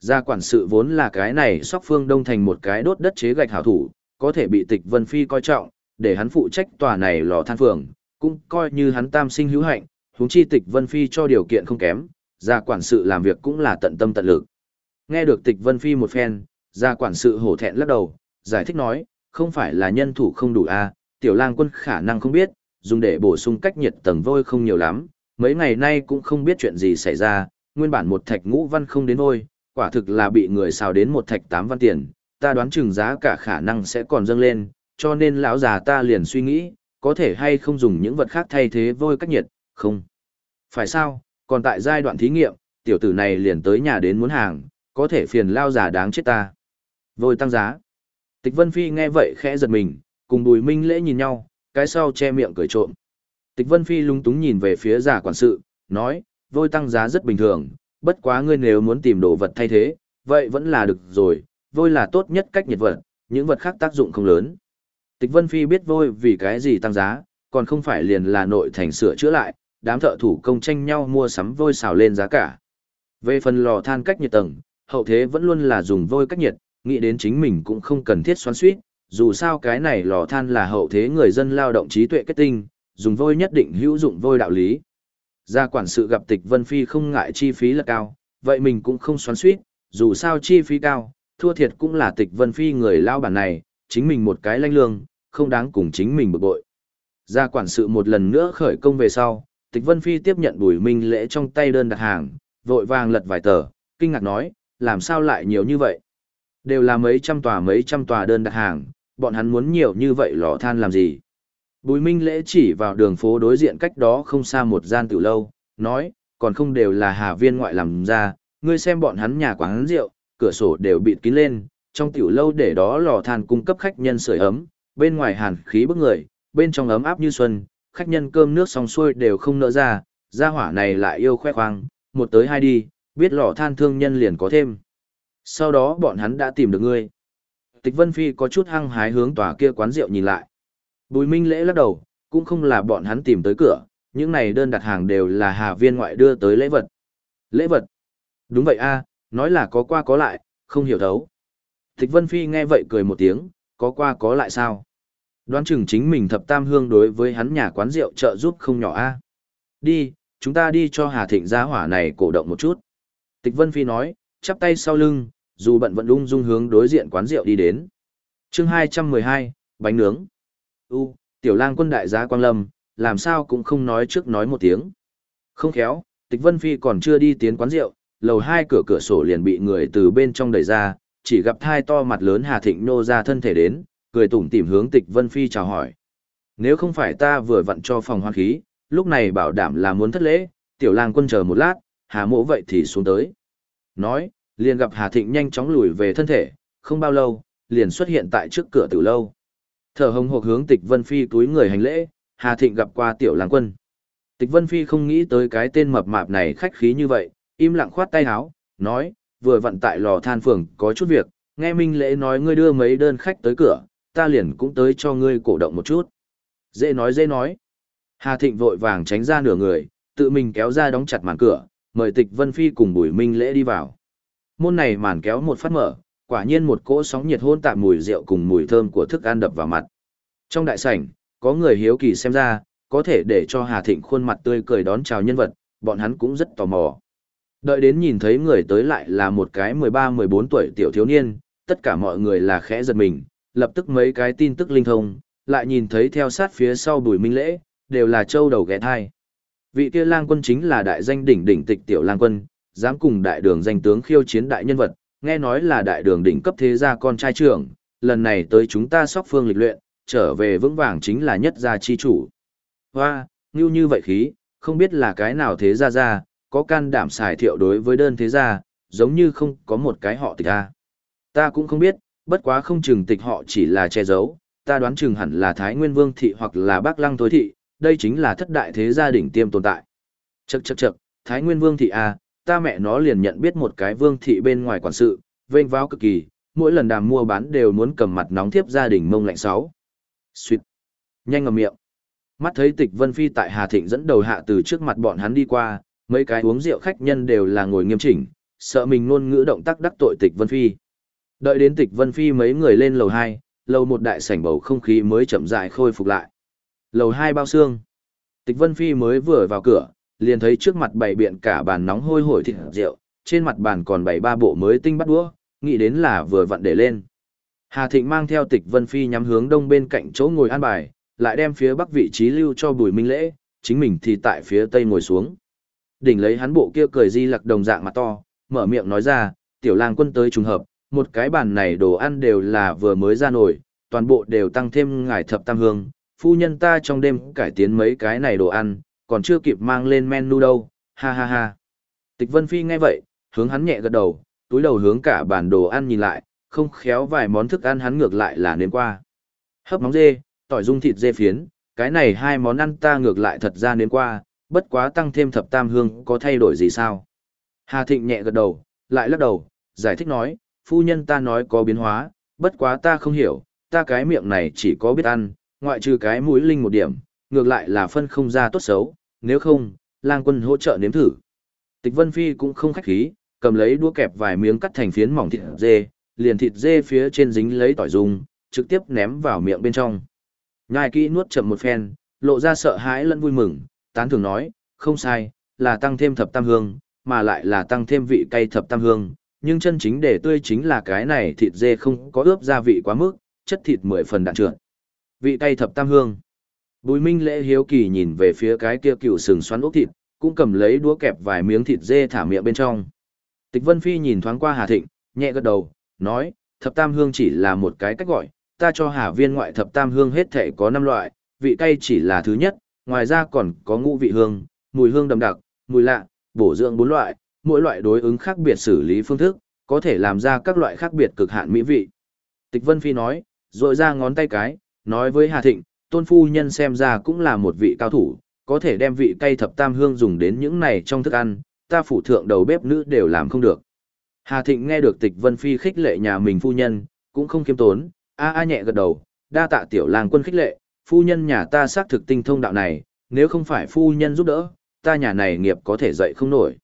Gia quản sự vốn là cái này sóc phương đông thành một cái đốt đất chế gạch hảo thủ, có thể bị tịch Vân Phi coi trọng, để hắn phụ trách tòa này lò than phường, cũng coi như hắn tam sinh hữu hạnh, huống chi tịch Vân Phi cho điều kiện không kém, gia quản sự làm việc cũng là tận tâm tận lực. Nghe được tịch Vân Phi một phen, gia quản sự hổ thẹn lắc đầu, giải thích nói, không phải là nhân thủ không đủ a, tiểu lang quân khả năng không biết, dùng để bổ sung cách nhiệt tầng vôi không nhiều lắm, mấy ngày nay cũng không biết chuyện gì xảy ra, nguyên bản một thạch ngũ văn không đến vôi, quả thực là bị người xào đến một thạch tám văn tiền, ta đoán chừng giá cả khả năng sẽ còn dâng lên, cho nên lão già ta liền suy nghĩ, có thể hay không dùng những vật khác thay thế vôi cách nhiệt, không. Phải sao, còn tại giai đoạn thí nghiệm, tiểu tử này liền tới nhà đến muốn hàng, có thể phiền lao già đáng chết ta. Vôi tăng giá. Tịch Vân Phi nghe vậy khẽ giật mình, cùng Bùi Minh Lễ nhìn nhau, cái sau che miệng cười trộm. Tịch Vân Phi lúng túng nhìn về phía giả quản sự, nói, vôi tăng giá rất bình thường, bất quá ngươi nếu muốn tìm đồ vật thay thế, vậy vẫn là được rồi, vôi là tốt nhất cách nhiệt vật, những vật khác tác dụng không lớn. Tịch Vân Phi biết vôi vì cái gì tăng giá, còn không phải liền là nội thành sửa chữa lại, đám thợ thủ công tranh nhau mua sắm vôi xào lên giá cả. Về phần lò than cách nhiệt tầng, hậu thế vẫn luôn là dùng vôi cách nhiệt, nghĩ đến chính mình cũng không cần thiết xoắn suýt, dù sao cái này lò than là hậu thế người dân lao động trí tuệ kết tinh, dùng vôi nhất định hữu dụng vôi đạo lý. Gia quản sự gặp tịch Vân Phi không ngại chi phí là cao, vậy mình cũng không xoắn suýt, dù sao chi phí cao, thua thiệt cũng là tịch Vân Phi người lao bản này, chính mình một cái lanh lương, không đáng cùng chính mình bực bội. Gia quản sự một lần nữa khởi công về sau, tịch Vân Phi tiếp nhận bùi minh lễ trong tay đơn đặt hàng, vội vàng lật vài tờ, kinh ngạc nói, làm sao lại nhiều như vậy? Đều là mấy trăm tòa mấy trăm tòa đơn đặt hàng, bọn hắn muốn nhiều như vậy lò than làm gì? Bùi Minh Lễ chỉ vào đường phố đối diện cách đó không xa một gian tiểu lâu, nói, còn không đều là hà viên ngoại làm ra, ngươi xem bọn hắn nhà quán rượu, cửa sổ đều bịt kín lên, trong tiểu lâu để đó lò than cung cấp khách nhân sưởi ấm, bên ngoài hàn khí bức người, bên trong ấm áp như xuân, khách nhân cơm nước xong xuôi đều không nỡ ra, gia hỏa này lại yêu khoe khoang, một tới hai đi, biết lò than thương nhân liền có thêm. Sau đó bọn hắn đã tìm được ngươi. Tịch Vân Phi có chút hăng hái hướng tòa kia quán rượu nhìn lại. Bùi Minh lễ lắc đầu, cũng không là bọn hắn tìm tới cửa, những này đơn đặt hàng đều là Hà Viên ngoại đưa tới lễ vật. Lễ vật? Đúng vậy a, nói là có qua có lại, không hiểu thấu. Tịch Vân Phi nghe vậy cười một tiếng, có qua có lại sao? Đoán chừng chính mình thập tam hương đối với hắn nhà quán rượu trợ giúp không nhỏ a. Đi, chúng ta đi cho Hà Thịnh gia hỏa này cổ động một chút. Tịch Vân Phi nói, chắp tay sau lưng, dù bận vận ung dung hướng đối diện quán rượu đi đến. chương 212, bánh nướng. U, tiểu lang quân đại gia Quang Lâm, làm sao cũng không nói trước nói một tiếng. Không khéo, tịch Vân Phi còn chưa đi tiến quán rượu, lầu hai cửa cửa sổ liền bị người từ bên trong đẩy ra, chỉ gặp thai to mặt lớn Hà Thịnh nô ra thân thể đến, cười tủm tỉm hướng tịch Vân Phi chào hỏi. Nếu không phải ta vừa vặn cho phòng hoan khí, lúc này bảo đảm là muốn thất lễ, tiểu lang quân chờ một lát, Hà mộ vậy thì xuống tới. Nói, liền gặp Hà Thịnh nhanh chóng lùi về thân thể, không bao lâu, liền xuất hiện tại trước cửa tử lâu. Thở hồng hộc hướng Tịch Vân Phi túi người hành lễ, Hà Thịnh gặp qua tiểu lang quân. Tịch Vân Phi không nghĩ tới cái tên mập mạp này khách khí như vậy, im lặng khoát tay áo, nói, vừa vận tại lò than phường có chút việc, nghe Minh Lễ nói ngươi đưa mấy đơn khách tới cửa, ta liền cũng tới cho ngươi cổ động một chút. Dễ nói dễ nói. Hà Thịnh vội vàng tránh ra nửa người, tự mình kéo ra đóng chặt màn cửa, mời Tịch Vân Phi cùng Bùi Minh Lễ đi vào. Môn này màn kéo một phát mở, quả nhiên một cỗ sóng nhiệt hôn tạp mùi rượu cùng mùi thơm của thức ăn đập vào mặt. Trong đại sảnh, có người hiếu kỳ xem ra, có thể để cho Hà Thịnh khuôn mặt tươi cười đón chào nhân vật, bọn hắn cũng rất tò mò. Đợi đến nhìn thấy người tới lại là một cái 13-14 tuổi tiểu thiếu niên, tất cả mọi người là khẽ giật mình, lập tức mấy cái tin tức linh thông, lại nhìn thấy theo sát phía sau bùi minh lễ, đều là châu đầu ghé thai. Vị kia lang quân chính là đại danh đỉnh đỉnh tịch tiểu lang quân, dám cùng đại đường danh tướng khiêu chiến đại nhân vật, nghe nói là đại đường đỉnh cấp thế gia con trai trưởng, lần này tới chúng ta sóc phương lịch luyện, trở về vững vàng chính là nhất gia chi chủ. Hoa, như như vậy khí, không biết là cái nào thế gia gia, có can đảm xài thiệu đối với đơn thế gia, giống như không có một cái họ tịch a. Ta cũng không biết, bất quá không chừng tịch họ chỉ là che giấu, ta đoán chừng hẳn là Thái Nguyên Vương thị hoặc là bắc Lăng Tối thị, đây chính là thất đại thế gia đỉnh tiêm tồn tại. Chậc chậc chậc, Thái Nguyên Vương thị a, ta mẹ nó liền nhận biết một cái vương thị bên ngoài quản sự, vênh váo cực kỳ, mỗi lần đàm mua bán đều muốn cầm mặt nóng thiếp gia đình mông lạnh sáu. Xuyệt. Nhanh ngậm miệng. Mắt thấy Tịch Vân Phi tại Hà Thịnh dẫn đầu hạ từ trước mặt bọn hắn đi qua, mấy cái uống rượu khách nhân đều là ngồi nghiêm chỉnh, sợ mình ngôn ngữ động tác đắc tội Tịch Vân Phi. Đợi đến Tịch Vân Phi mấy người lên lầu 2, lầu một đại sảnh bầu không khí mới chậm rãi khôi phục lại. Lầu 2 bao xương. Tịch Vân Phi mới vừa vào cửa, liền thấy trước mặt bày biện cả bàn nóng hôi hổi thịt rượu, trên mặt bàn còn bảy ba bộ mới tinh bắt đũa, nghĩ đến là vừa vặn để lên. Hà Thịnh mang theo Tịch Vân Phi nhắm hướng đông bên cạnh chỗ ngồi an bài, lại đem phía bắc vị trí lưu cho Bùi Minh Lễ, chính mình thì tại phía tây ngồi xuống. Đỉnh lấy hắn bộ kia cười di lặc đồng dạng mặt to, mở miệng nói ra, tiểu lang quân tới trùng hợp, một cái bàn này đồ ăn đều là vừa mới ra nổi, toàn bộ đều tăng thêm ngải thập tam hương, phu nhân ta trong đêm cải tiến mấy cái này đồ ăn, còn chưa kịp mang lên menu đâu, ha ha ha. Tịch Vân Phi nghe vậy, hướng hắn nhẹ gật đầu, túi đầu hướng cả bàn đồ ăn nhìn lại, không khéo vài món thức ăn hắn ngược lại là nếm qua. Hấp móng dê, tỏi dung thịt dê phiến, cái này hai món ăn ta ngược lại thật ra nếm qua, bất quá tăng thêm thập tam hương có thay đổi gì sao? Hà Thịnh nhẹ gật đầu, lại lắc đầu, giải thích nói, phu nhân ta nói có biến hóa, bất quá ta không hiểu, ta cái miệng này chỉ có biết ăn, ngoại trừ cái mũi linh một điểm, ngược lại là phân không ra tốt xấu, nếu không, lang quân hỗ trợ nếm thử. Tịch Vân Phi cũng không khách khí, cầm lấy đũa kẹp vài miếng cắt thành phiến mỏng thịt dê, liền thịt dê phía trên dính lấy tỏi dùng, trực tiếp ném vào miệng bên trong. Nhai kỹ nuốt chậm một phen, lộ ra sợ hãi lẫn vui mừng, tán thường nói, không sai, là tăng thêm thập tam hương, mà lại là tăng thêm vị cay thập tam hương, nhưng chân chính để tươi chính là cái này thịt dê không có ướp gia vị quá mức, chất thịt mười phần đạn trượt. Vị cay thập tam hương. Bùi Minh Lễ hiếu kỳ nhìn về phía cái kia cựu sừng xoắn ốc thịt, cũng cầm lấy đũa kẹp vài miếng thịt dê thả miệng bên trong. Tịch Vân Phi nhìn thoáng qua Hà Thịnh, nhẹ gật đầu, nói, thập tam hương chỉ là một cái cách gọi, ta cho Hà Viên ngoại thập tam hương hết thể có 5 loại, vị cay chỉ là thứ nhất, ngoài ra còn có ngũ vị hương, mùi hương đậm đặc, mùi lạ, bổ dưỡng bốn loại, mỗi loại đối ứng khác biệt xử lý phương thức, có thể làm ra các loại khác biệt cực hạn mỹ vị. Tịch Vân Phi nói, rội ra ngón tay cái, nói với Hà Thịnh, tôn phu nhân xem ra cũng là một vị cao thủ, có thể đem vị cay thập tam hương dùng đến những này trong thức ăn, ta phủ thượng đầu bếp nữ đều làm không được. Hà Thịnh nghe được Tịch Vân Phi khích lệ nhà mình phu nhân, cũng không kiêm tốn, a a nhẹ gật đầu, đa tạ tiểu lang quân khích lệ, phu nhân nhà ta xác thực tinh thông đạo này, nếu không phải phu nhân giúp đỡ, ta nhà này nghiệp có thể dậy không nổi.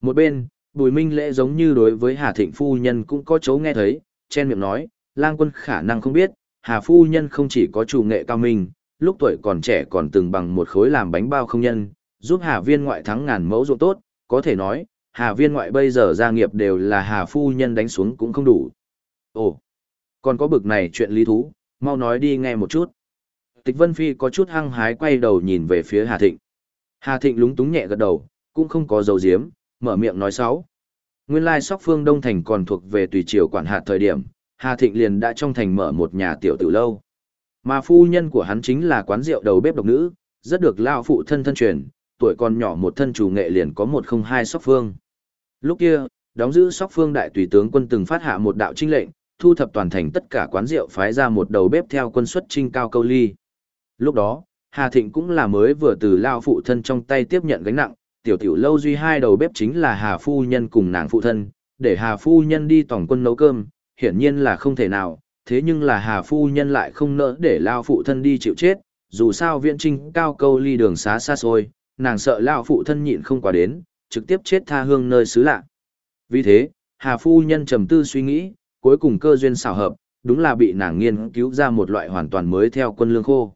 Một bên, Bùi Minh Lễ giống như đối với Hà Thịnh phu nhân cũng có chấu nghe thấy, chen miệng nói, lang quân khả năng không biết, Hà phu nhân không chỉ có chủ nghệ cao minh, lúc tuổi còn trẻ còn từng bằng một khối làm bánh bao không nhân, giúp Hà viên ngoại thắng ngàn mẫu ruộng tốt, có thể nói, Hà viên ngoại bây giờ gia nghiệp đều là Hà phu nhân đánh xuống cũng không đủ. Ồ, còn có bực này chuyện lý thú, mau nói đi nghe một chút. Tịch Vân Phi có chút hăng hái quay đầu nhìn về phía Hà Thịnh. Hà Thịnh lúng túng nhẹ gật đầu, cũng không có dầu diếm, mở miệng nói xấu. Nguyên lai sóc phương Đông Thành còn thuộc về tùy triều quản hạt thời điểm, Hà Thịnh liền đã trong thành mở một nhà tiểu tử lâu. Mà phu nhân của hắn chính là quán rượu đầu bếp độc nữ, rất được lao phụ thân thân truyền, tuổi còn nhỏ một thân chủ nghệ liền có một không hai sóc phương. Lúc kia, đóng giữ sóc phương đại tùy tướng quân từng phát hạ một đạo trinh lệnh, thu thập toàn thành tất cả quán rượu phái ra một đầu bếp theo quân xuất trinh cao câu ly. Lúc đó, Hà Thịnh cũng là mới vừa từ lao phụ thân trong tay tiếp nhận gánh nặng, tiểu tiểu lâu duy hai đầu bếp chính là Hà Phu Nhân cùng nàng phụ thân, để Hà Phu Nhân đi tổng quân nấu cơm, hiển nhiên là không thể nào, thế nhưng là Hà Phu Nhân lại không nỡ để lao phụ thân đi chịu chết, dù sao viện trinh cao câu ly đường xá xa xôi, nàng sợ lao phụ thân nhịn không qua đến, trực tiếp chết tha hương nơi xứ lạ. Vì thế, Hà Phu Nhân trầm tư suy nghĩ, cuối cùng cơ duyên xảo hợp, đúng là bị nàng nghiên cứu ra một loại hoàn toàn mới theo quân lương khô.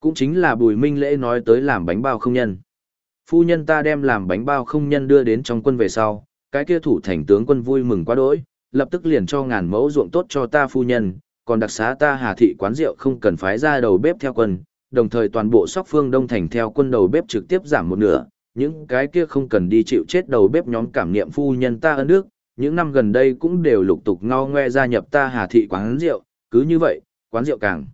Cũng chính là Bùi Minh Lễ nói tới làm bánh bao không nhân. Phu nhân ta đem làm bánh bao không nhân đưa đến trong quân về sau, cái kia thủ thành tướng quân vui mừng quá đỗi, lập tức liền cho ngàn mẫu ruộng tốt cho ta phu nhân, còn đặc xá ta Hà thị quán rượu không cần phái ra đầu bếp theo quân, đồng thời toàn bộ sóc phương đông thành theo quân đầu bếp trực tiếp giảm một nửa, những cái kia không cần đi chịu chết đầu bếp nhóm cảm niệm phu nhân ta ơn nước, những năm gần đây cũng đều lục tục ngao ngoe gia nhập ta Hà thị quán rượu, cứ như vậy, quán rượu càng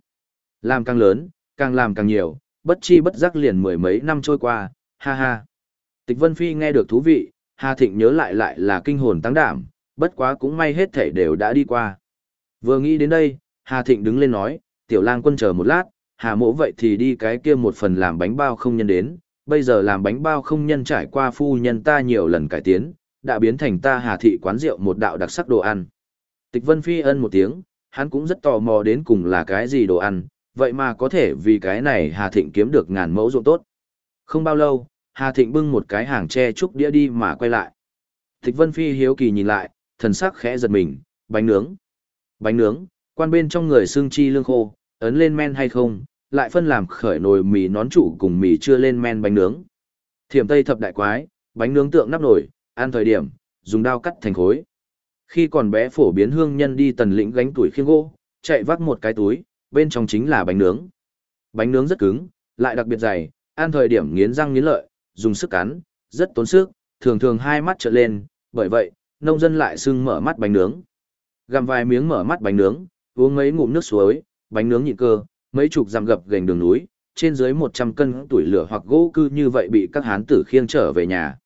làm càng lớn, càng làm càng nhiều, bất chi bất giác liền mười mấy năm trôi qua, ha ha. Tịch Vân Phi nghe được thú vị, Hà Thịnh nhớ lại lại là kinh hồn tăng đảm, bất quá cũng may hết thể đều đã đi qua. Vừa nghĩ đến đây, Hà Thịnh đứng lên nói, tiểu lang quân chờ một lát, Hà mỗ vậy thì đi cái kia một phần làm bánh bao không nhân đến, bây giờ làm bánh bao không nhân trải qua phu nhân ta nhiều lần cải tiến, đã biến thành ta Hà Thị quán rượu một đạo đặc sắc đồ ăn. Tịch Vân Phi ân một tiếng, hắn cũng rất tò mò đến cùng là cái gì đồ ăn, vậy mà có thể vì cái này Hà Thịnh kiếm được ngàn mẫu ruộng tốt. Không bao lâu, Hà Thịnh bưng một cái hàng tre trúc đĩa đi mà quay lại. Thịnh Vân Phi hiếu kỳ nhìn lại, thần sắc khẽ giật mình, bánh nướng. Bánh nướng, quan bên trong người xương chi lương khô, ấn lên men hay không, lại phân làm khởi nồi mì nón trụ cùng mì chưa lên men bánh nướng. Thiểm Tây thập đại quái, bánh nướng tượng nắp nổi, ăn thời điểm, dùng dao cắt thành khối. Khi còn bé phổ biến hương nhân đi tần lĩnh gánh tuổi khiêng gỗ, chạy vác một cái túi, bên trong chính là bánh nướng. Bánh nướng rất cứng, lại đặc biệt dày, ăn thời điểm nghiến răng nghiến lợi, dùng sức cắn, rất tốn sức, thường thường hai mắt trợn lên, bởi vậy, nông dân lại xưng mở mắt bánh nướng. Gặm vài miếng mở mắt bánh nướng, uống mấy ngụm nước suối, bánh nướng nhịn cơ, mấy chục dặm gập gành đường núi, trên dưới 100 cân tuổi lửa hoặc gỗ cư như vậy bị các hán tử khiêng trở về nhà.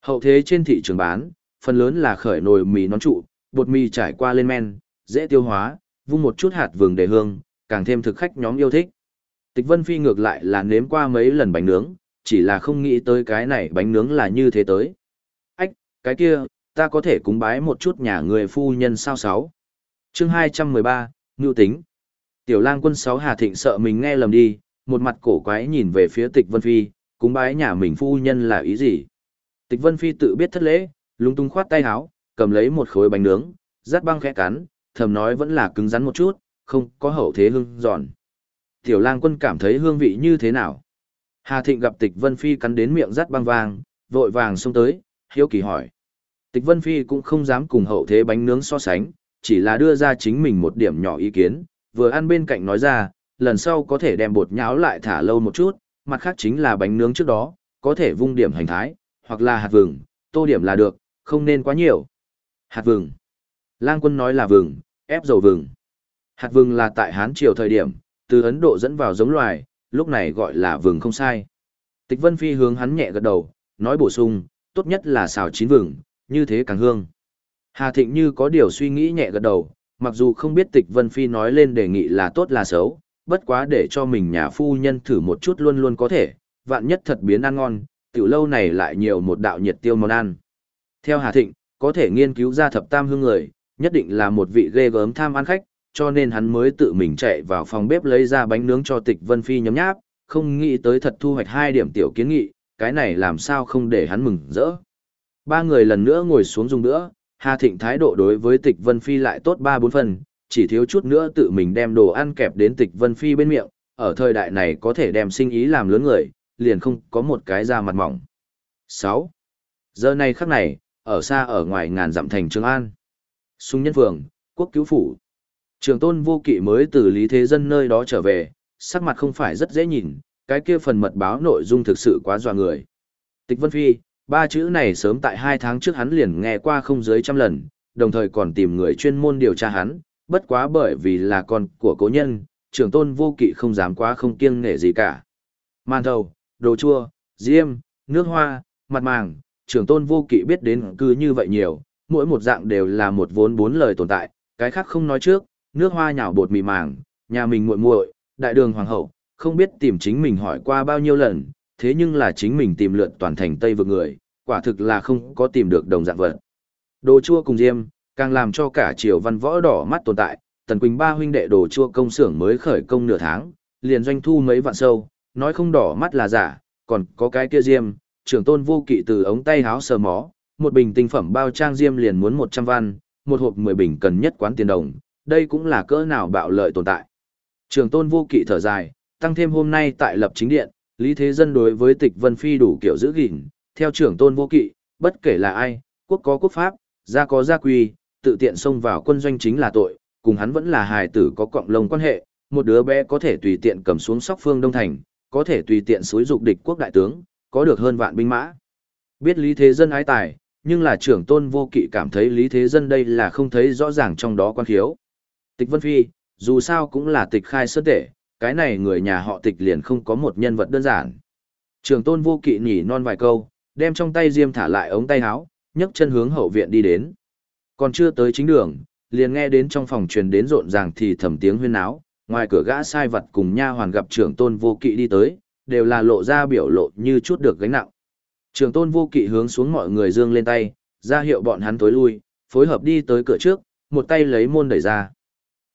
Hậu thế trên thị trường bán, phần lớn là khởi nồi mì nón trụ, bột mì trải qua lên men, dễ tiêu hóa, vung một chút hạt vừng để hương, càng thêm thực khách nhóm yêu thích. Tịch Vân Phi ngược lại là nếm qua mấy lần bánh nướng, chỉ là không nghĩ tới cái này bánh nướng là như thế tới. Ách, cái kia, ta có thể cúng bái một chút nhà người phu nhân sao sáu. Chương 213, Ngưu Tính. Tiểu lang quân sáu Hà Thịnh sợ mình nghe lầm đi, một mặt cổ quái nhìn về phía tịch Vân Phi, cúng bái nhà mình phu nhân là ý gì. Tịch Vân Phi tự biết thất lễ, lung tung khoát tay háo, cầm lấy một khối bánh nướng, rát băng khẽ cắn, thầm nói vẫn là cứng rắn một chút, không có hậu thế hương giòn. Tiểu lang quân cảm thấy hương vị như thế nào? Hà Thịnh gặp Tịch Vân Phi cắn đến miệng rát băng vàng, vội vàng xông tới, hiếu kỳ hỏi. Tịch Vân Phi cũng không dám cùng hậu thế bánh nướng so sánh, chỉ là đưa ra chính mình một điểm nhỏ ý kiến, vừa ăn bên cạnh nói ra, lần sau có thể đem bột nháo lại thả lâu một chút, mặt khác chính là bánh nướng trước đó, có thể vung điểm hành thái, hoặc là hạt vừng, tô điểm là được, không nên quá nhiều. Hạt vừng. Lang quân nói là vừng, ép dầu vừng. Hạt vừng là tại Hán Triều thời điểm, từ Ấn Độ dẫn vào giống loài, lúc này gọi là vừng không sai. Tịch Vân Phi hướng hắn nhẹ gật đầu, nói bổ sung, tốt nhất là xào chín vừng, như thế càng hương. Hà Thịnh như có điều suy nghĩ nhẹ gật đầu, mặc dù không biết Tịch Vân Phi nói lên đề nghị là tốt là xấu, bất quá để cho mình nhà phu nhân thử một chút luôn luôn có thể, vạn nhất thật biến ăn ngon, tiểu lâu này lại nhiều một đạo nhiệt tiêu món ăn. Theo Hà Thịnh, có thể nghiên cứu ra thập tam hương người, nhất định là một vị ghê gớm tham ăn khách, cho nên hắn mới tự mình chạy vào phòng bếp lấy ra bánh nướng cho Tịch Vân Phi nhấm nháp, không nghĩ tới thật thu hoạch hai điểm tiểu kiến nghị, cái này làm sao không để hắn mừng rỡ. Ba người lần nữa ngồi xuống dùng nữa, Hà Thịnh thái độ đối với Tịch Vân Phi lại tốt ba bốn phần, chỉ thiếu chút nữa tự mình đem đồ ăn kẹp đến Tịch Vân Phi bên miệng, ở thời đại này có thể đem sinh ý làm lớn người, liền không có một cái da mặt mỏng. Sáu, Giờ này khắc này, ở xa ở ngoài ngàn dặm thành Trường An. Xung nhân phường, quốc cứu phủ. Trường tôn vô kỵ mới từ Lý Thế Dân nơi đó trở về, sắc mặt không phải rất dễ nhìn, cái kia phần mật báo nội dung thực sự quá dọa người. Tịch Vân Phi, ba chữ này sớm tại hai tháng trước hắn liền nghe qua không dưới trăm lần, đồng thời còn tìm người chuyên môn điều tra hắn, bất quá bởi vì là con của cố nhân, trưởng tôn vô kỵ không dám quá không kiêng nể gì cả. Man thầu, đồ chua, diêm, nước hoa, mặt màng, trưởng tôn vô kỵ biết đến cứ như vậy nhiều, mỗi một dạng đều là một vốn bốn lời tồn tại, cái khác không nói trước, nước hoa nhào bột mì màng, nhà mình muội muội, đại đường hoàng hậu, không biết tìm chính mình hỏi qua bao nhiêu lần, thế nhưng là chính mình tìm lượn toàn thành Tây vực người, quả thực là không có tìm được đồng dạng vật. Đồ chua cùng diêm, càng làm cho cả triều văn võ đỏ mắt tồn tại, Tần Quỳnh ba huynh đệ đồ chua công xưởng mới khởi công nửa tháng, liền doanh thu mấy vạn sâu, nói không đỏ mắt là giả, còn có cái kia diêm, trưởng tôn vô kỵ từ ống tay háo sờ mó, một bình tinh phẩm bao trang diêm liền muốn 100 văn, một hộp 10 bình cần nhất quán tiền đồng, đây cũng là cỡ nào bạo lợi tồn tại. Trường tôn vô kỵ thở dài, tăng thêm hôm nay tại lập chính điện, Lý Thế Dân đối với tịch Vân Phi đủ kiểu giữ gìn, theo trưởng tôn vô kỵ, bất kể là ai, quốc có quốc pháp, gia có gia quy, tự tiện xông vào quân doanh chính là tội, cùng hắn vẫn là hài tử có cộng lông quan hệ, một đứa bé có thể tùy tiện cầm xuống sóc phương Đông Thành, có thể tùy tiện xúi dục địch quốc đại tướng, có được hơn vạn binh mã. Biết Lý Thế Dân ái tài, nhưng là trưởng tôn vô kỵ cảm thấy Lý Thế Dân đây là không thấy rõ ràng trong đó quan khiếu. Tịch Vân Phi, dù sao cũng là tịch khai sơn tể, cái này người nhà họ tịch liền không có một nhân vật đơn giản. Trường tôn vô kỵ nhỉ non vài câu, đem trong tay diêm thả lại ống tay áo, nhấc chân hướng hậu viện đi đến. Còn chưa tới chính đường, liền nghe đến trong phòng truyền đến rộn ràng thì thầm tiếng huyên náo, ngoài cửa gã sai vật cùng nha hoàn gặp trưởng tôn vô kỵ đi tới, đều là lộ ra biểu lộ như chút được gánh nặng. Trưởng tôn vô kỵ hướng xuống mọi người dương lên tay, ra hiệu bọn hắn tối lui, phối hợp đi tới cửa trước, một tay lấy môn đẩy ra.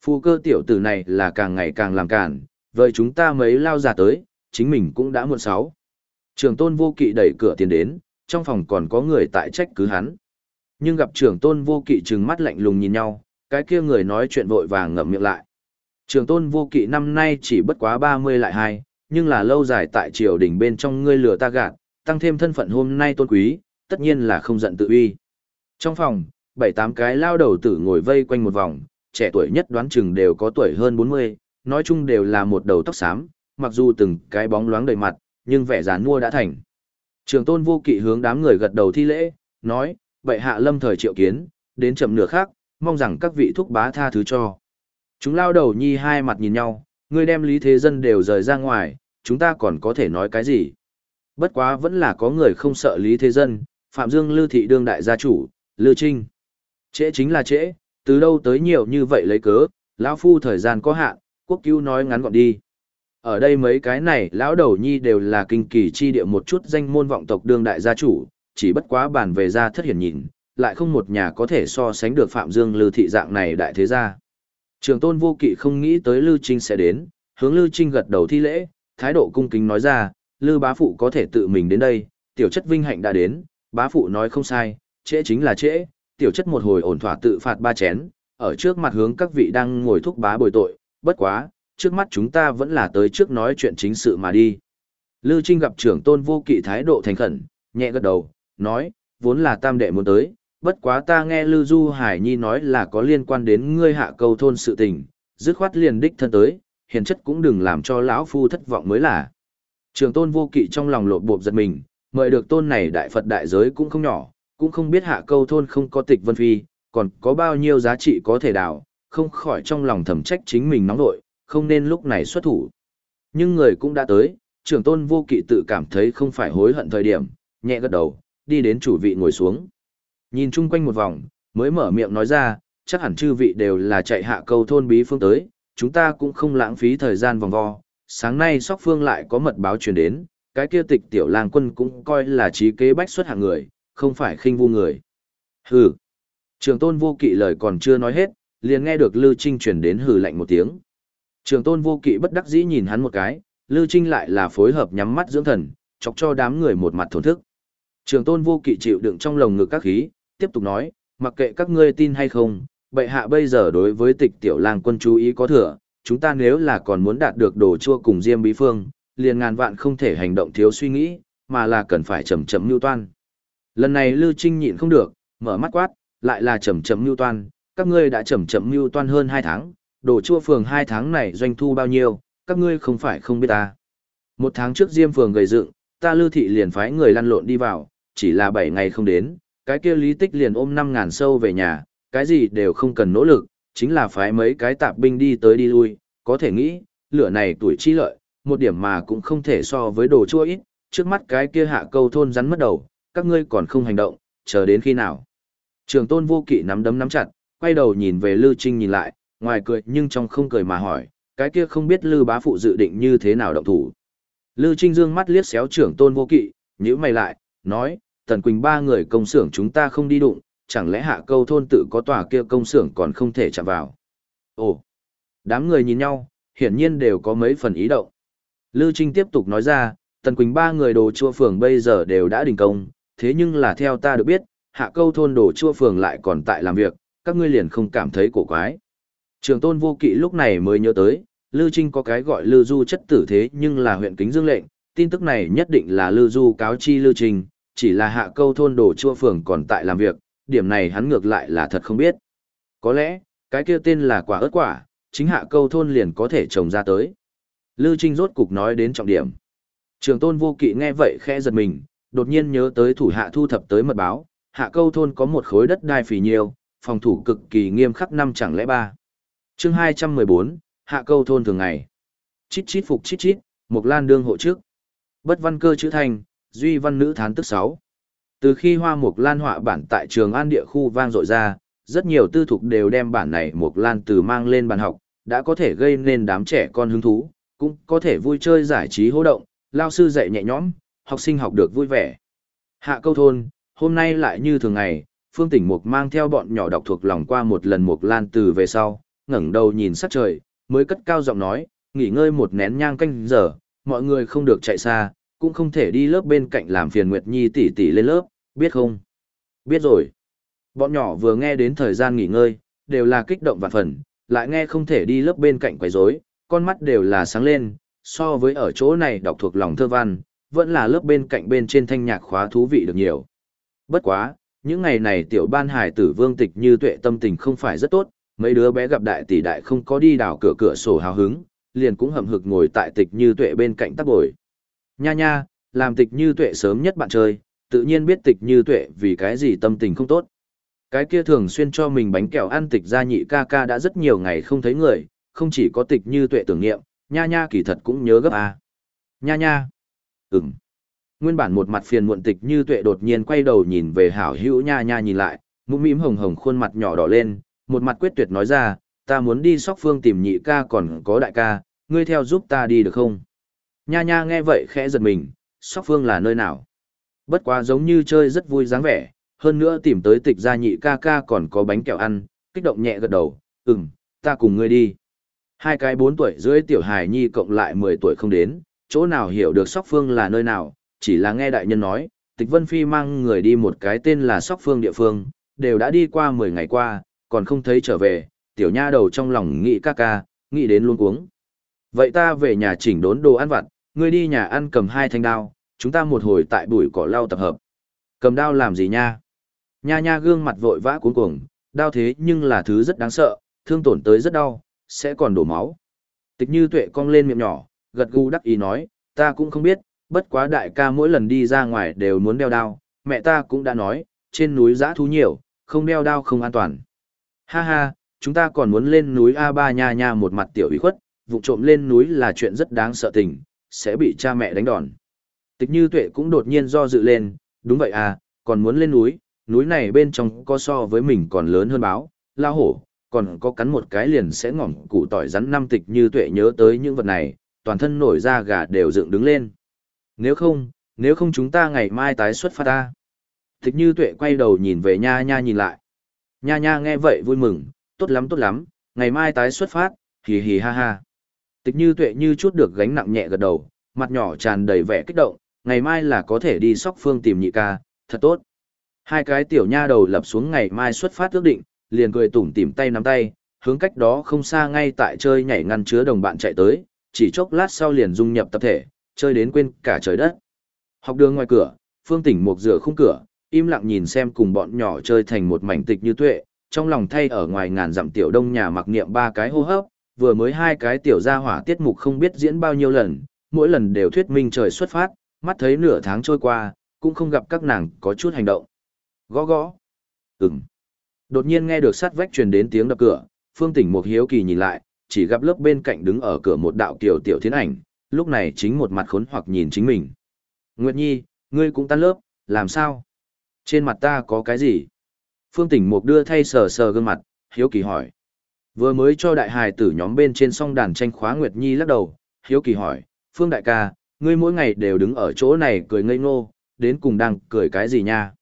Phu cơ tiểu tử này là càng ngày càng làm cản, vậy chúng ta mấy lao ra tới, chính mình cũng đã muộn sáu. Trường tôn vô kỵ đẩy cửa tiến đến, trong phòng còn có người tại trách cứ hắn. Nhưng gặp trưởng tôn vô kỵ trừng mắt lạnh lùng nhìn nhau, cái kia người nói chuyện vội vàng ngậm miệng lại. Trường tôn vô kỵ năm nay chỉ bất quá 30 lại hai, nhưng là lâu dài tại triều đình bên trong ngươi lừa ta gạt, tăng thêm thân phận hôm nay tôn quý, tất nhiên là không giận tự uy. Trong phòng, bảy tám cái lao đầu tử ngồi vây quanh một vòng, trẻ tuổi nhất đoán chừng đều có tuổi hơn 40, nói chung đều là một đầu tóc xám, mặc dù từng cái bóng loáng đầy mặt, nhưng vẻ giàn mua đã thành. Trường tôn vô kỵ hướng đám người gật đầu thi lễ, nói, bệ hạ lâm thời triệu kiến, đến chậm nửa khác, mong rằng các vị thúc bá tha thứ cho. Chúng lao đầu nhi hai mặt nhìn nhau, người đem lý thế dân đều rời ra ngoài, chúng ta còn có thể nói cái gì. Bất quá vẫn là có người không sợ lý thế dân, Phạm Dương Lư Thị đương đại gia chủ, Lư Trinh. Trễ chính là trễ, từ đâu tới nhiều như vậy lấy cớ, lão phu thời gian có hạn, quốc cứu nói ngắn gọn đi. Ở đây mấy cái này lão đầu nhi đều là kinh kỳ chi địa một chút danh môn vọng tộc đương đại gia chủ, chỉ bất quá bản về gia thất hiển nhìn, lại không một nhà có thể so sánh được Phạm Dương Lư thị dạng này đại thế gia. Trường tôn vô kỵ không nghĩ tới Lư Trinh sẽ đến, hướng Lư Trinh gật đầu thi lễ, thái độ cung kính nói ra, Lư bá phụ có thể tự mình đến đây, tiểu chất vinh hạnh đã đến, bá phụ nói không sai, trễ chính là trễ, tiểu chất một hồi ổn thỏa tự phạt ba chén, ở trước mặt hướng các vị đang ngồi thúc bá bồi tội, bất quá, trước mắt chúng ta vẫn là tới trước nói chuyện chính sự mà đi. Lư Trinh gặp trưởng tôn vô kỵ thái độ thành khẩn, nhẹ gật đầu, nói, vốn là tam đệ muốn tới, bất quá ta nghe Lư Du Hải Nhi nói là có liên quan đến ngươi hạ cầu thôn sự tình, dứt khoát liền đích thân tới, hiền chất cũng đừng làm cho lão phu thất vọng mới là. Trường tôn vô kỵ trong lòng lột bộp giật mình, mời được tôn này đại Phật đại giới cũng không nhỏ, cũng không biết hạ câu thôn không có tịch vân phi, còn có bao nhiêu giá trị có thể đào, không khỏi trong lòng thầm trách chính mình nóng nội, không nên lúc này xuất thủ. Nhưng người cũng đã tới, trưởng tôn vô kỵ tự cảm thấy không phải hối hận thời điểm, nhẹ gật đầu, đi đến chủ vị ngồi xuống. Nhìn chung quanh một vòng, mới mở miệng nói ra, chắc hẳn chư vị đều là chạy hạ câu thôn bí phương tới, chúng ta cũng không lãng phí thời gian vòng vo. Sáng nay sóc phương lại có mật báo truyền đến, cái kia tịch tiểu lang quân cũng coi là trí kế bách xuất hạng người, không phải khinh vu người. Hừ. Trường tôn vô kỵ lời còn chưa nói hết, liền nghe được Lư Trinh truyền đến hừ lạnh một tiếng. Trường tôn vô kỵ bất đắc dĩ nhìn hắn một cái, Lư Trinh lại là phối hợp nhắm mắt dưỡng thần, chọc cho đám người một mặt thổn thức. Trường tôn vô kỵ chịu đựng trong lồng ngực các khí, tiếp tục nói, mặc kệ các ngươi tin hay không, bệ hạ bây giờ đối với tịch tiểu lang quân chú ý có thừa, chúng ta nếu là còn muốn đạt được đồ chua cùng diêm bí phương, liền ngàn vạn không thể hành động thiếu suy nghĩ, mà là cần phải chậm chậm mưu toan. Lần này Lưu Trinh nhịn không được, mở mắt quát, lại là chậm chậm mưu toan, các ngươi đã chậm chậm mưu toan hơn 2 tháng, đồ chua phường 2 tháng này doanh thu bao nhiêu, các ngươi không phải không biết ta. Một tháng trước Diêm phường gầy dựng, ta Lưu thị liền phái người lăn lộn đi vào, chỉ là 7 ngày không đến, cái kia Lý Tích liền ôm 5000 sâu về nhà, cái gì đều không cần nỗ lực, chính là phái mấy cái tạp binh đi tới đi lui, có thể nghĩ, lửa này tuổi chi lợi, một điểm mà cũng không thể so với đồ chua ít, trước mắt cái kia hạ câu thôn rắn mất đầu, các ngươi còn không hành động, chờ đến khi nào. Trường tôn vô kỵ nắm đấm nắm chặt, quay đầu nhìn về Lưu Trinh nhìn lại, ngoài cười nhưng trong không cười mà hỏi, cái kia không biết Lưu bá phụ dự định như thế nào động thủ. Lưu Trinh dương mắt liếc xéo trưởng tôn vô kỵ, nhíu mày lại, nói, Tần Quỳnh ba người công xưởng chúng ta không đi đụng, chẳng lẽ hạ câu thôn tự có tòa kia công xưởng còn không thể chạm vào. Ồ, đám người nhìn nhau, hiển nhiên đều có mấy phần ý động. Lưu Trinh tiếp tục nói ra, Tần Quỳnh ba người đồ chua phường bây giờ đều đã đình công, thế nhưng là theo ta được biết, hạ câu thôn đồ chua phường lại còn tại làm việc, các ngươi liền không cảm thấy cổ quái. Trường tôn vô kỵ lúc này mới nhớ tới, Lư Trinh có cái gọi Lư Du chất tử thế nhưng là huyện kính dương lệnh, tin tức này nhất định là Lư Du cáo chi Lư Trinh, chỉ là hạ câu thôn đồ chua phường còn tại làm việc, điểm này hắn ngược lại là thật không biết. Có lẽ, cái kia tên là quả ớt quả, chính hạ câu thôn liền có thể trồng ra tới. Lư Trinh rốt cục nói đến trọng điểm. Trường tôn vô kỵ nghe vậy khẽ giật mình, đột nhiên nhớ tới thủ hạ thu thập tới mật báo, hạ câu thôn có một khối đất đai phì nhiều, phòng thủ cực kỳ nghiêm khắc năm chẳng lẽ ba. chương 214, hạ câu thôn thường ngày. Chít chít phục chít chít, một lan đương hộ trước. Bất văn cơ chữ thành, duy văn nữ thán tức 6. Từ khi hoa mục lan họa bản tại trường an địa khu vang dội ra, rất nhiều tư thục đều đem bản này mục lan từ mang lên bàn học, đã có thể gây nên đám trẻ con hứng thú, cũng có thể vui chơi giải trí hô động, lao sư dạy nhẹ nhõm, học sinh học được vui vẻ. Hạ câu thôn, hôm nay lại như thường ngày, Phương Tỉnh Mục mang theo bọn nhỏ đọc thuộc lòng qua một lần Mục Lan từ về sau, ngẩng đầu nhìn sắc trời, mới cất cao giọng nói, nghỉ ngơi một nén nhang canh giờ, mọi người không được chạy xa, cũng không thể đi lớp bên cạnh làm phiền Nguyệt Nhi tỷ tỷ lên lớp, biết không? Biết rồi. Bọn nhỏ vừa nghe đến thời gian nghỉ ngơi, đều là kích động và phần, lại nghe không thể đi lớp bên cạnh quấy rối, con mắt đều là sáng lên, so với ở chỗ này đọc thuộc lòng thơ văn, vẫn là lớp bên cạnh bên trên thanh nhạc khóa thú vị được nhiều. Bất quá, những ngày này tiểu ban hải tử vương tịch như tuệ tâm tình không phải rất tốt, mấy đứa bé gặp đại tỷ đại không có đi đào cửa cửa sổ hào hứng, liền cũng hậm hực ngồi tại tịch như tuệ bên cạnh tắc bồi. Nha nha, làm tịch như tuệ sớm nhất bạn chơi, tự nhiên biết tịch như tuệ vì cái gì tâm tình không tốt. Cái kia thường xuyên cho mình bánh kẹo ăn tịch gia nhị ca ca đã rất nhiều ngày không thấy người, không chỉ có tịch như tuệ tưởng niệm, nha nha kỳ thật cũng nhớ gấp a. Nha nha. Ừm. Nguyên bản một mặt phiền muộn tịch như tuệ đột nhiên quay đầu nhìn về hảo hữu nha nha nhìn lại, mũm mĩm hồng hồng khuôn mặt nhỏ đỏ lên, một mặt quyết tuyệt nói ra, ta muốn đi sóc phương tìm nhị ca còn có đại ca, ngươi theo giúp ta đi được không? Nha nha nghe vậy khẽ giật mình, sóc phương là nơi nào? Bất quá giống như chơi rất vui dáng vẻ, hơn nữa tìm tới tịch gia nhị ca ca còn có bánh kẹo ăn, kích động nhẹ gật đầu, ừm, ta cùng ngươi đi. Hai cái bốn tuổi dưới tiểu hài nhi cộng lại mười tuổi không đến, chỗ nào hiểu được sóc phương là nơi nào, chỉ là nghe đại nhân nói, tịch vân phi mang người đi một cái tên là sóc phương địa phương, đều đã đi qua mười ngày qua, còn không thấy trở về, tiểu nha đầu trong lòng nghĩ ca ca, nghĩ đến luôn cuống. Vậy ta về nhà chỉnh đốn đồ ăn vặt, ngươi đi nhà ăn cầm hai thanh đao, chúng ta một hồi tại bụi cỏ lau tập hợp. Cầm đao làm gì nha? Nha nha gương mặt vội vã cuống cuồng, đao thế nhưng là thứ rất đáng sợ, thương tổn tới rất đau, sẽ còn đổ máu. Tịch như tuệ cong lên miệng nhỏ, gật gù đắc ý nói, ta cũng không biết, bất quá đại ca mỗi lần đi ra ngoài đều muốn đeo đao, mẹ ta cũng đã nói, trên núi giã thú nhiều, không đeo đao không an toàn. Ha ha, chúng ta còn muốn lên núi A3 nha nha một mặt tiểu ủy khuất, vụ trộm lên núi là chuyện rất đáng sợ tình, sẽ bị cha mẹ đánh đòn. Tịch như tuệ cũng đột nhiên do dự lên, đúng vậy à, còn muốn lên núi, núi này bên trong có so với mình còn lớn hơn báo, lao hổ, còn có cắn một cái liền sẽ ngỏm củ tỏi rắn năm tịch như tuệ nhớ tới những vật này, toàn thân nổi da gà đều dựng đứng lên. Nếu không, nếu không chúng ta ngày mai tái xuất phát ta. Tịch như tuệ quay đầu nhìn về nha nha nhìn lại. Nha nha nghe vậy vui mừng, tốt lắm tốt lắm, ngày mai tái xuất phát, hì hì ha ha. Tịch như tuệ như chút được gánh nặng nhẹ gật đầu, mặt nhỏ tràn đầy vẻ kích động, ngày mai là có thể đi sóc phương tìm nhị ca, thật tốt. Hai cái tiểu nha đầu lập xuống ngày mai xuất phát ước định, liền cười tủm tỉm tay nắm tay, hướng cách đó không xa ngay tại chơi nhảy ngăn chứa đồng bạn chạy tới, chỉ chốc lát sau liền dung nhập tập thể, chơi đến quên cả trời đất. Học đường ngoài cửa, Phương Tỉnh một rửa khung cửa, im lặng nhìn xem cùng bọn nhỏ chơi thành một mảnh tịch như tuệ, trong lòng thay ở ngoài ngàn dặm tiểu đông nhà mặc niệm ba cái hô hấp, vừa mới hai cái tiểu gia hỏa tiết mục không biết diễn bao nhiêu lần, mỗi lần đều thuyết minh trời xuất phát, mắt thấy nửa tháng trôi qua, cũng không gặp các nàng có chút hành động. Gõ gõ. Ừm. Đột nhiên nghe được sát vách truyền đến tiếng đập cửa, Phương Tỉnh một hiếu kỳ nhìn lại, chỉ gặp lớp bên cạnh đứng ở cửa một đạo kiểu tiểu thiên ảnh, lúc này chính một mặt khốn hoặc nhìn chính mình. Nguyệt Nhi, ngươi cũng tan lớp, làm sao? Trên mặt ta có cái gì? Phương Tỉnh Mục đưa thay sờ sờ gương mặt, hiếu kỳ hỏi. Vừa mới cho đại hài tử nhóm bên trên song đàn tranh khóa Nguyệt Nhi lắc đầu, hiếu kỳ hỏi, Phương đại ca, ngươi mỗi ngày đều đứng ở chỗ này cười ngây ngô, đến cùng đang cười cái gì nha?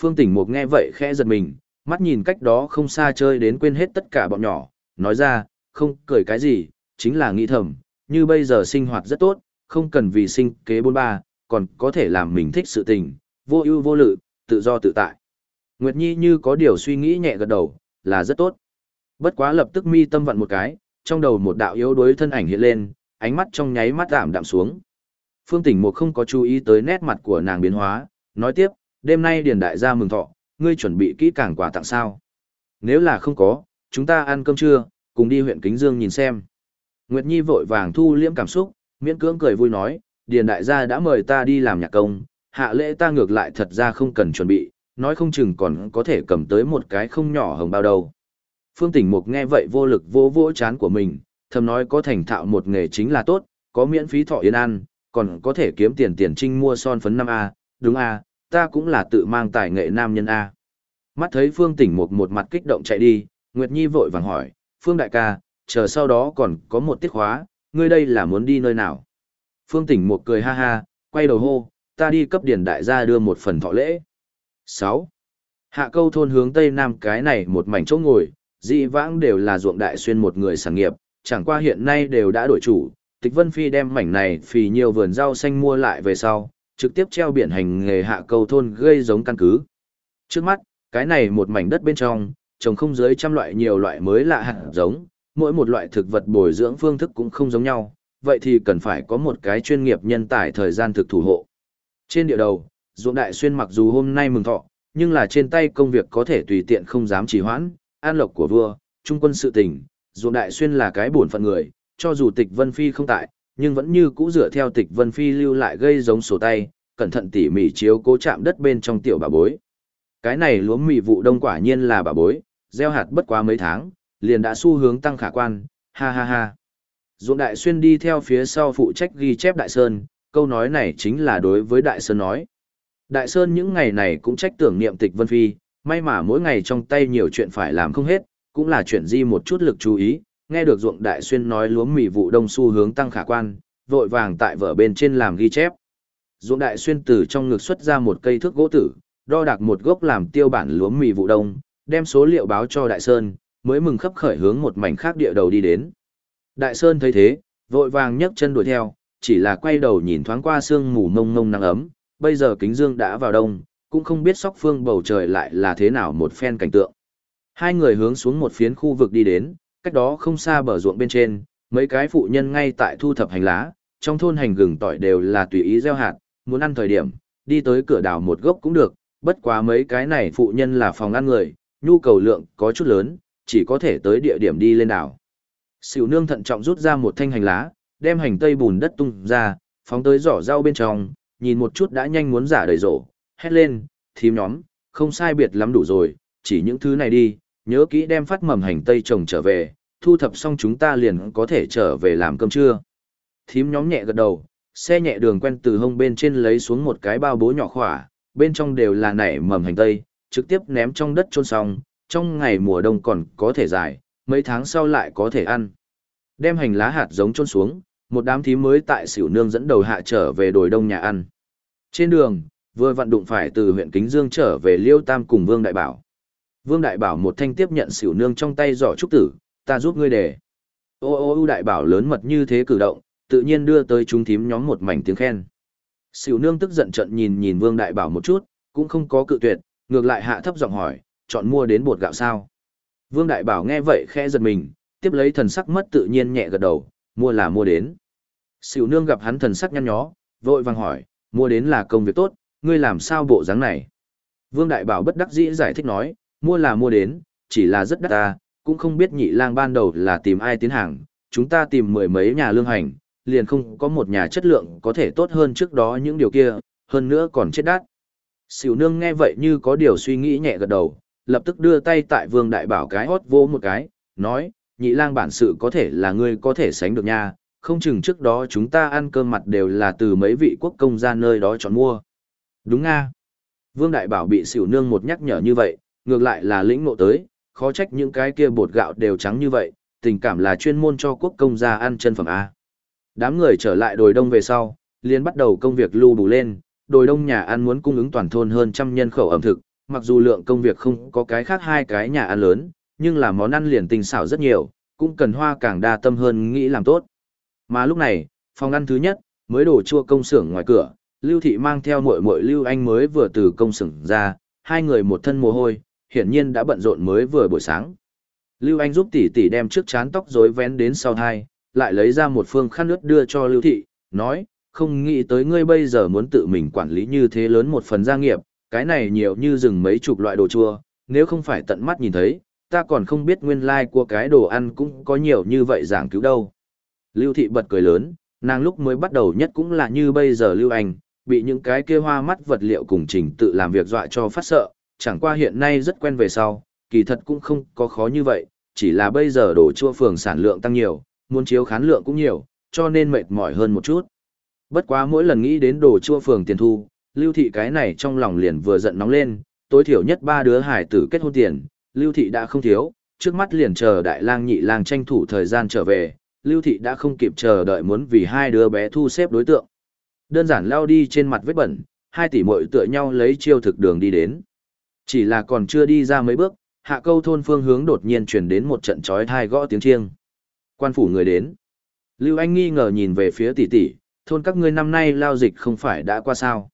Phương Tỉnh Mục nghe vậy khẽ giật mình, mắt nhìn cách đó không xa chơi đến quên hết tất cả bọn nhỏ, nói ra, không cười cái gì, chính là nghĩ thầm, như bây giờ sinh hoạt rất tốt, không cần vì sinh kế bôn ba, còn có thể làm mình thích sự tình, vô ưu vô lự, tự do tự tại. Nguyệt Nhi như có điều suy nghĩ nhẹ gật đầu, là rất tốt. Bất quá lập tức mi tâm vận một cái, trong đầu một đạo yếu đuối thân ảnh hiện lên, ánh mắt trong nháy mắt giảm đạm xuống. Phương Tỉnh Mục không có chú ý tới nét mặt của nàng biến hóa, nói tiếp, đêm nay điền đại gia mừng thọ, ngươi chuẩn bị kỹ càng quà tặng sao? Nếu là không có, chúng ta ăn cơm trưa, cùng đi huyện Kính Dương nhìn xem. Nguyệt Nhi vội vàng thu liễm cảm xúc, miễn cưỡng cười vui nói, điền đại gia đã mời ta đi làm nhạc công, hạ lễ ta ngược lại thật ra không cần chuẩn bị, nói không chừng còn có thể cầm tới một cái không nhỏ hồng bao đầu. Phương Tỉnh Mục nghe vậy vô lực vô vỗ chán của mình, thầm nói có thành thạo một nghề chính là tốt, có miễn phí thọ yên ăn, còn có thể kiếm tiền tiền trinh mua son phấn 5A, đúng A, ta cũng là tự mang tài nghệ nam nhân A. Mắt thấy Phương Tỉnh Mục một mặt kích động chạy đi, Nguyệt Nhi vội vàng hỏi, Phương Đại ca, chờ sau đó còn có một tiết khóa, ngươi đây là muốn đi nơi nào? Phương Tỉnh một cười ha ha, quay đầu hô, ta đi cấp điển đại gia đưa một phần thọ lễ. 6. Hạ câu thôn hướng tây nam cái này một mảnh chỗ ngồi, dị vãng đều là ruộng đại xuyên một người sản nghiệp, chẳng qua hiện nay đều đã đổi chủ, Tịch Vân Phi đem mảnh này phì nhiều vườn rau xanh mua lại về sau, trực tiếp treo biển hành nghề hạ câu thôn gây giống căn cứ. Trước mắt, cái này một mảnh đất bên trong, trồng không dưới trăm loại nhiều loại mới lạ hạt giống, mỗi một loại thực vật bồi dưỡng phương thức cũng không giống nhau, vậy thì cần phải có một cái chuyên nghiệp nhân tài thời gian thực thủ hộ. Trên địa đầu, ruộng đại xuyên mặc dù hôm nay mừng thọ, nhưng là trên tay công việc có thể tùy tiện không dám trì hoãn, an lộc của vua, trung quân sự tình, ruộng đại xuyên là cái bổn phận người, cho dù tịch Vân Phi không tại, nhưng vẫn như cũ dựa theo tịch Vân Phi lưu lại gây giống sổ tay, cẩn thận tỉ mỉ chiếu cố chạm đất bên trong tiểu bà bối. Cái này lúa mì vụ đông quả nhiên là bà bối, gieo hạt bất quá mấy tháng, liền đã xu hướng tăng khả quan, ha ha ha. Dụng Đại Xuyên đi theo phía sau phụ trách ghi chép Đại Sơn, câu nói này chính là đối với Đại Sơn nói. Đại Sơn những ngày này cũng trách tưởng niệm tịch Vân Phi, may mà mỗi ngày trong tay nhiều chuyện phải làm không hết, cũng là chuyện di một chút lực chú ý, nghe được Dũng đại xuyên nói lúa mì vụ đông xu hướng tăng khả quan, vội vàng tại vở bên trên làm ghi chép. Dũng đại xuyên từ trong ngực xuất ra một cây thước gỗ tử, đo đạc một gốc làm tiêu bản lúa mì vụ đông, đem số liệu báo cho đại sơn, mới mừng khấp khởi hướng một mảnh khác địa đầu đi đến. Đại sơn thấy thế, vội vàng nhấc chân đuổi theo, chỉ là quay đầu nhìn thoáng qua sương mù mông mông nắng ấm, bây giờ kính dương đã vào đông, cũng không biết sóc phương bầu trời lại là thế nào một phen cảnh tượng. Hai người hướng xuống một phiến khu vực đi đến, cách đó không xa bờ ruộng bên trên, mấy cái phụ nhân ngay tại thu thập hành lá, trong thôn hành gừng tỏi đều là tùy ý gieo hạt, muốn ăn thời điểm, đi tới cửa đào một gốc cũng được, bất quá mấy cái này phụ nhân là phòng ăn người, nhu cầu lượng có chút lớn, chỉ có thể tới địa điểm đi lên đảo. Sỉu nương thận trọng rút ra một thanh hành lá, đem hành tây bùn đất tung ra, phóng tới giỏ rau bên trong, nhìn một chút đã nhanh muốn giả đầy rổ, hét lên, thím nhóm, không sai biệt lắm đủ rồi, chỉ những thứ này đi, nhớ kỹ đem phát mầm hành tây trồng trở về, thu thập xong chúng ta liền có thể trở về làm cơm trưa. Thím nhóm nhẹ gật đầu, xe nhẹ đường quen từ hông bên trên lấy xuống một cái bao bố nhỏ khỏa, bên trong đều là nảy mầm hành tây, trực tiếp ném trong đất trôn xong, trong ngày mùa đông còn có thể dài, mấy tháng sau lại có thể ăn. Đem hành lá hạt giống trôn xuống, một đám thím mới tại xỉu nương dẫn đầu hạ trở về đồi đông nhà ăn. Trên đường, vừa vận đụng phải từ huyện Kính Dương trở về Liêu Tam cùng Vương Đại Bảo. Vương Đại Bảo một thanh tiếp nhận xỉu nương trong tay giỏ trúc tử, ta giúp ngươi để. Ô ô ô Đại Bảo lớn mật như thế cử động, tự nhiên đưa tới chúng thím nhóm một mảnh tiếng khen. Sửu nương tức giận trận nhìn nhìn Vương Đại Bảo một chút, cũng không có cự tuyệt, ngược lại hạ thấp giọng hỏi, chọn mua đến bột gạo sao. Vương Đại Bảo nghe vậy khẽ giật mình, tiếp lấy thần sắc mất tự nhiên nhẹ gật đầu, mua là mua đến. Sửu nương gặp hắn thần sắc nhăn nhó, vội vàng hỏi, mua đến là công việc tốt, ngươi làm sao bộ dáng này. Vương Đại Bảo bất đắc dĩ giải thích nói, mua là mua đến, chỉ là rất đắt ta, cũng không biết nhị lang ban đầu là tìm ai tiến hàng, chúng ta tìm mười mấy nhà lương hành, liền không có một nhà chất lượng có thể tốt hơn trước đó những điều kia, hơn nữa còn chết đắt. Sỉu nương nghe vậy như có điều suy nghĩ nhẹ gật đầu, lập tức đưa tay tại vương đại bảo cái hót vô một cái, nói, nhị lang bản sự có thể là ngươi có thể sánh được nha, không chừng trước đó chúng ta ăn cơm mặt đều là từ mấy vị quốc công ra nơi đó chọn mua. Đúng nga. Vương đại bảo bị sỉu nương một nhắc nhở như vậy, ngược lại là lĩnh ngộ tới, khó trách những cái kia bột gạo đều trắng như vậy, tình cảm là chuyên môn cho quốc công gia ăn chân phẩm A. Đám người trở lại đồi đông về sau, liền bắt đầu công việc lưu bù lên, đồi đông nhà ăn muốn cung ứng toàn thôn hơn trăm nhân khẩu ẩm thực, mặc dù lượng công việc không có cái khác hai cái nhà ăn lớn, nhưng là món ăn liền tinh xảo rất nhiều, cũng cần hoa càng đa tâm hơn nghĩ làm tốt. Mà lúc này, phòng ăn thứ nhất, mới đổ chua công xưởng ngoài cửa, Lưu Thị mang theo muội muội Lưu Anh mới vừa từ công xưởng ra, hai người một thân mồ hôi, hiển nhiên đã bận rộn mới vừa buổi sáng. Lưu Anh giúp tỷ tỷ đem trước chán tóc rối vén đến sau hai, lại lấy ra một phương khăn nước đưa cho Lưu Thị, nói, không nghĩ tới ngươi bây giờ muốn tự mình quản lý như thế lớn một phần gia nghiệp, cái này nhiều như rừng mấy chục loại đồ chua, nếu không phải tận mắt nhìn thấy, ta còn không biết nguyên lai like của cái đồ ăn cũng có nhiều như vậy giảng cứu đâu. Lưu Thị bật cười lớn, nàng lúc mới bắt đầu nhất cũng là như bây giờ Lưu Anh, bị những cái kia hoa mắt vật liệu cùng trình tự làm việc dọa cho phát sợ, chẳng qua hiện nay rất quen về sau, kỳ thật cũng không có khó như vậy, chỉ là bây giờ đồ chua phường sản lượng tăng nhiều, muốn chiếu khán lượng cũng nhiều, cho nên mệt mỏi hơn một chút. Bất quá mỗi lần nghĩ đến đồ chua phường tiền thu, lưu thị cái này trong lòng liền vừa giận nóng lên, tối thiểu nhất ba đứa hải tử kết hôn tiền, lưu thị đã không thiếu, trước mắt liền chờ đại lang nhị lang tranh thủ thời gian trở về, lưu thị đã không kịp chờ đợi muốn vì hai đứa bé thu xếp đối tượng. Đơn giản lao đi trên mặt vết bẩn, hai tỷ muội tựa nhau lấy chiêu thực đường đi đến. Chỉ là còn chưa đi ra mấy bước, hạ câu thôn phương hướng đột nhiên chuyển đến một trận trói thai gõ tiếng chiêng. Quan phủ người đến. Lưu Anh nghi ngờ nhìn về phía tỷ tỷ, thôn các ngươi năm nay lao dịch không phải đã qua sao.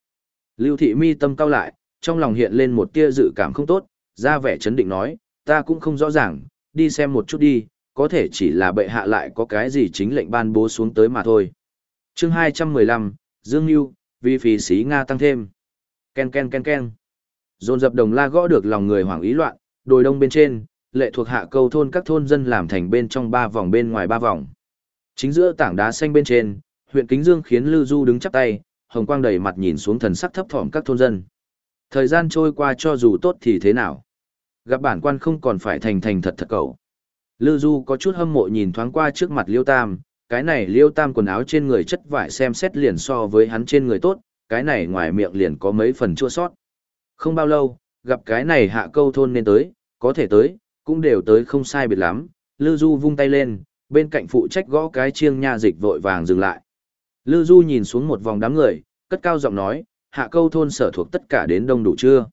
Lưu thị mi tâm cao lại, trong lòng hiện lên một tia dự cảm không tốt, ra vẻ chấn định nói, ta cũng không rõ ràng, đi xem một chút đi, có thể chỉ là bệ hạ lại có cái gì chính lệnh ban bố xuống tới mà thôi. chương 215, Dương Nhu, vì phì sĩ Nga tăng thêm. Ken ken ken ken. Dồn dập đồng la gõ được lòng người hoảng ý loạn, đồi đông bên trên, lệ thuộc hạ câu thôn các thôn dân làm thành bên trong ba vòng bên ngoài ba vòng. Chính giữa tảng đá xanh bên trên, huyện Kính Dương khiến Lư Du đứng chắp tay, hồng quang đầy mặt nhìn xuống thần sắc thấp thỏm các thôn dân. Thời gian trôi qua cho dù tốt thì thế nào. Gặp bản quan không còn phải thành thành thật thật cậu. Lư Du có chút hâm mộ nhìn thoáng qua trước mặt Liêu Tam, cái này Liêu Tam quần áo trên người chất vải xem xét liền so với hắn trên người tốt, cái này ngoài miệng liền có mấy phần chua sót. Không bao lâu, gặp cái này hạ câu thôn nên tới, có thể tới, cũng đều tới không sai biệt lắm. Lư Du vung tay lên, bên cạnh phụ trách gõ cái chiêng nha dịch vội vàng dừng lại. Lư Du nhìn xuống một vòng đám người, cất cao giọng nói, hạ câu thôn sở thuộc tất cả đến đông đủ chưa?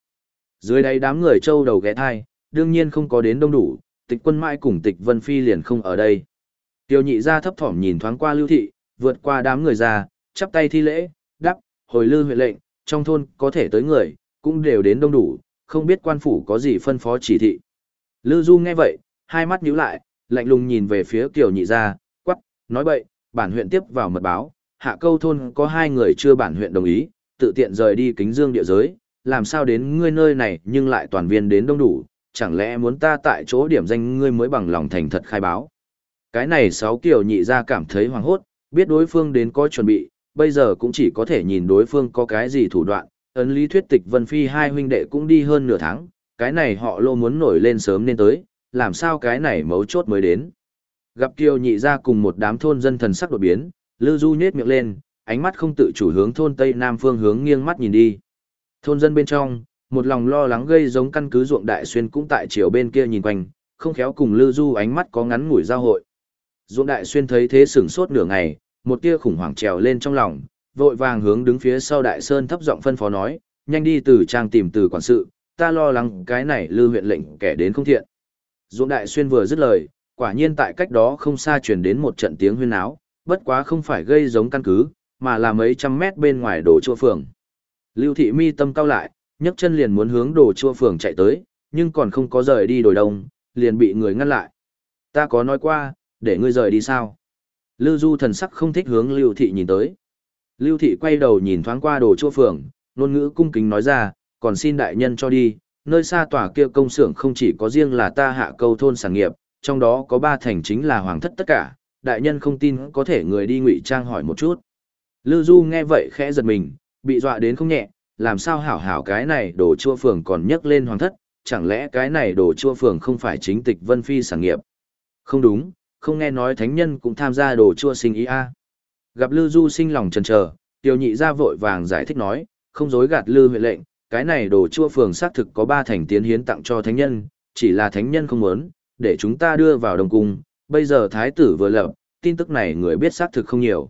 Dưới đây đám người trâu đầu ghé thai, đương nhiên không có đến đông đủ, tịch quân mãi cùng tịch vân phi liền không ở đây. Tiêu nhị ra thấp thỏm nhìn thoáng qua lưu thị, vượt qua đám người ra, chắp tay thi lễ, đắp, hồi lư huyện lệnh, trong thôn có thể tới người, cũng đều đến đông đủ, không biết quan phủ có gì phân phó chỉ thị. Lư Du nghe vậy, hai mắt nhíu lại, lạnh lùng nhìn về phía Kiều Nhị gia, quắc, nói bậy, bản huyện tiếp vào mật báo, hạ câu thôn có hai người chưa bản huyện đồng ý, tự tiện rời đi kính dương địa giới, làm sao đến ngươi nơi này nhưng lại toàn viên đến đông đủ, chẳng lẽ muốn ta tại chỗ điểm danh ngươi mới bằng lòng thành thật khai báo. Cái này sáu Kiều Nhị gia cảm thấy hoảng hốt, biết đối phương đến có chuẩn bị, bây giờ cũng chỉ có thể nhìn đối phương có cái gì thủ đoạn, ấn lý thuyết tịch Vân Phi hai huynh đệ cũng đi hơn nửa tháng, cái này họ lô muốn nổi lên sớm nên tới, làm sao cái này mấu chốt mới đến. Gặp Kiều nhị ra cùng một đám thôn dân thần sắc đột biến, Lư Du nhết miệng lên, ánh mắt không tự chủ hướng thôn Tây Nam phương hướng nghiêng mắt nhìn đi. Thôn dân bên trong, một lòng lo lắng gây giống căn cứ ruộng đại xuyên cũng tại chiều bên kia nhìn quanh, không khéo cùng Lư Du ánh mắt có ngắn ngủi giao hội. Ruộng đại xuyên thấy thế sửng sốt nửa ngày, một tia khủng hoảng trèo lên trong lòng, vội vàng hướng đứng phía sau đại sơn thấp giọng phân phó nói, nhanh đi từ trang tìm từ quản sự, ta lo lắng cái này lư huyện lệnh kẻ đến không thiện. Dũng đại xuyên vừa dứt lời, quả nhiên tại cách đó không xa truyền đến một trận tiếng huyên áo, bất quá không phải gây giống căn cứ, mà là mấy trăm mét bên ngoài đồ chua phường. Lưu thị mi tâm cao lại, nhấc chân liền muốn hướng đồ chua phường chạy tới, nhưng còn không có rời đi đồi đông, liền bị người ngăn lại. Ta có nói qua, để ngươi rời đi sao? Lưu Du thần sắc không thích hướng Lưu thị nhìn tới. Lưu thị quay đầu nhìn thoáng qua đồ chua phường, ngôn ngữ cung kính nói ra, còn xin đại nhân cho đi, nơi xa tòa kia công xưởng không chỉ có riêng là ta hạ câu thôn sản nghiệp, trong đó có ba thành chính là hoàng thất tất cả, đại nhân không tin có thể người đi ngụy trang hỏi một chút. lư Du nghe vậy khẽ giật mình, bị dọa đến không nhẹ, làm sao hảo hảo cái này đồ chua phường còn nhắc lên hoàng thất, chẳng lẽ cái này đồ chua phường không phải chính tịch vân phi sản nghiệp? Không đúng, không nghe nói thánh nhân cũng tham gia đồ chua sinh ý a. Gặp Lư Du sinh lòng chần chờ, Tiêu Nhị ra vội vàng giải thích nói, không dối gạt Lư huyện lệnh, cái này đồ chua phường xác thực có ba thành tiến hiến tặng cho thánh nhân, chỉ là thánh nhân không muốn, để chúng ta đưa vào đồng cung, bây giờ thái tử vừa lập, tin tức này người biết xác thực không nhiều.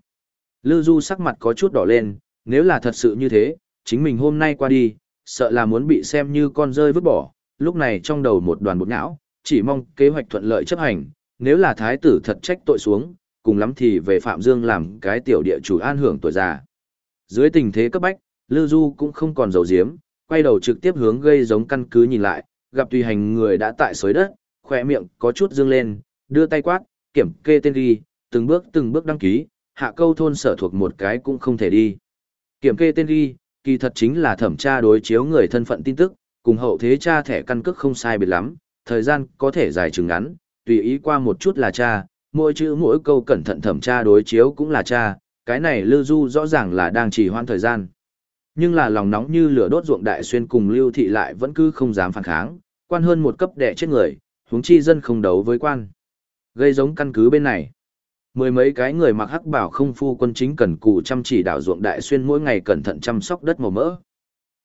Lư Du sắc mặt có chút đỏ lên, nếu là thật sự như thế, chính mình hôm nay qua đi, sợ là muốn bị xem như con rơi vứt bỏ, lúc này trong đầu một đoàn bột não, chỉ mong kế hoạch thuận lợi chấp hành, nếu là thái tử thật trách tội xuống, cùng lắm thì về Phạm Dương làm cái tiểu địa chủ an hưởng tuổi già. Dưới tình thế cấp bách, Lư Du cũng không còn dầu diếm, quay đầu trực tiếp hướng gây giống căn cứ nhìn lại, gặp tùy hành người đã tại xới đất, khỏe miệng có chút dương lên, đưa tay quát, kiểm kê tên ghi, từng bước từng bước đăng ký, hạ câu thôn sở thuộc một cái cũng không thể đi. Kiểm kê tên ghi, kỳ thật chính là thẩm tra đối chiếu người thân phận tin tức, cùng hậu thế tra thẻ căn cước không sai biệt lắm, thời gian có thể dài chừng ngắn, tùy ý qua một chút là tra, mỗi chữ mỗi câu cẩn thận thẩm tra đối chiếu cũng là tra, cái này Lưu Du rõ ràng là đang chỉ hoãn thời gian. Nhưng là lòng nóng như lửa đốt ruộng đại xuyên cùng Lưu Thị lại vẫn cứ không dám phản kháng, quan hơn một cấp đẻ chết người, huống chi dân không đấu với quan. Gây giống căn cứ bên này. Mười mấy cái người mặc hắc bảo không phu quân chính cần cù chăm chỉ đảo ruộng đại xuyên mỗi ngày cẩn thận chăm sóc đất màu mỡ.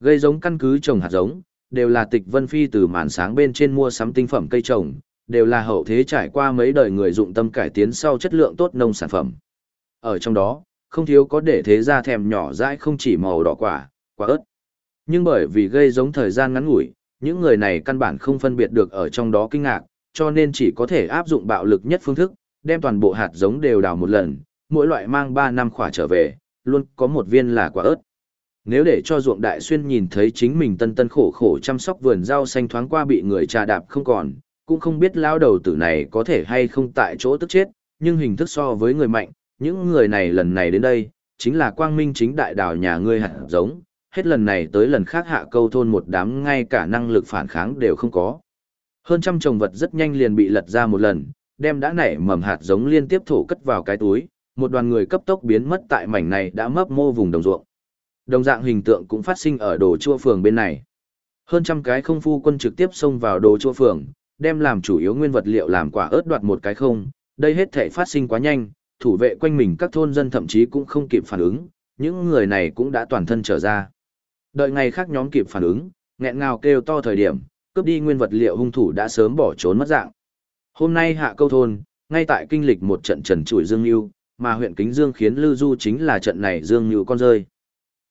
Gây giống căn cứ trồng hạt giống, đều là tịch vân phi từ màn sáng bên trên mua sắm tinh phẩm cây trồng, đều là hậu thế trải qua mấy đời người dụng tâm cải tiến sau chất lượng tốt nông sản phẩm. Ở trong đó, không thiếu có để thế ra thèm nhỏ dãi không chỉ màu đỏ quả, quả ớt. Nhưng bởi vì gây giống thời gian ngắn ngủi, những người này căn bản không phân biệt được ở trong đó kinh ngạc, cho nên chỉ có thể áp dụng bạo lực nhất phương thức, đem toàn bộ hạt giống đều đào một lần, mỗi loại mang 3 năm quả trở về, luôn có một viên là quả ớt. Nếu để cho ruộng đại xuyên nhìn thấy chính mình tân tân khổ khổ chăm sóc vườn rau xanh thoáng qua bị người trà đạp không còn, cũng không biết lao đầu tử này có thể hay không tại chỗ tức chết, nhưng hình thức so với người mạnh, những người này lần này đến đây, chính là quang minh chính đại đảo nhà ngươi hạt giống, hết lần này tới lần khác hạ câu thôn một đám ngay cả năng lực phản kháng đều không có. Hơn trăm trồng vật rất nhanh liền bị lật ra một lần, đem đã nảy mầm hạt giống liên tiếp thổ cất vào cái túi, một đoàn người cấp tốc biến mất tại mảnh này đã mấp mô vùng đồng ruộng. Đồng dạng hình tượng cũng phát sinh ở đồ chua phường bên này. Hơn trăm cái không phu quân trực tiếp xông vào đồ chua phường, đem làm chủ yếu nguyên vật liệu làm quả ớt đoạt một cái không, đây hết thể phát sinh quá nhanh, thủ vệ quanh mình các thôn dân thậm chí cũng không kịp phản ứng, những người này cũng đã toàn thân trở ra. Đợi ngày khác nhóm kịp phản ứng, nghẹn ngào kêu to thời điểm, cướp đi nguyên vật liệu hung thủ đã sớm bỏ trốn mất dạng. Hôm nay hạ câu thôn, ngay tại kinh lịch một trận trần trụi dương lưu, mà huyện Kính Dương khiến Lư Du chính là trận này dương lưu con rơi.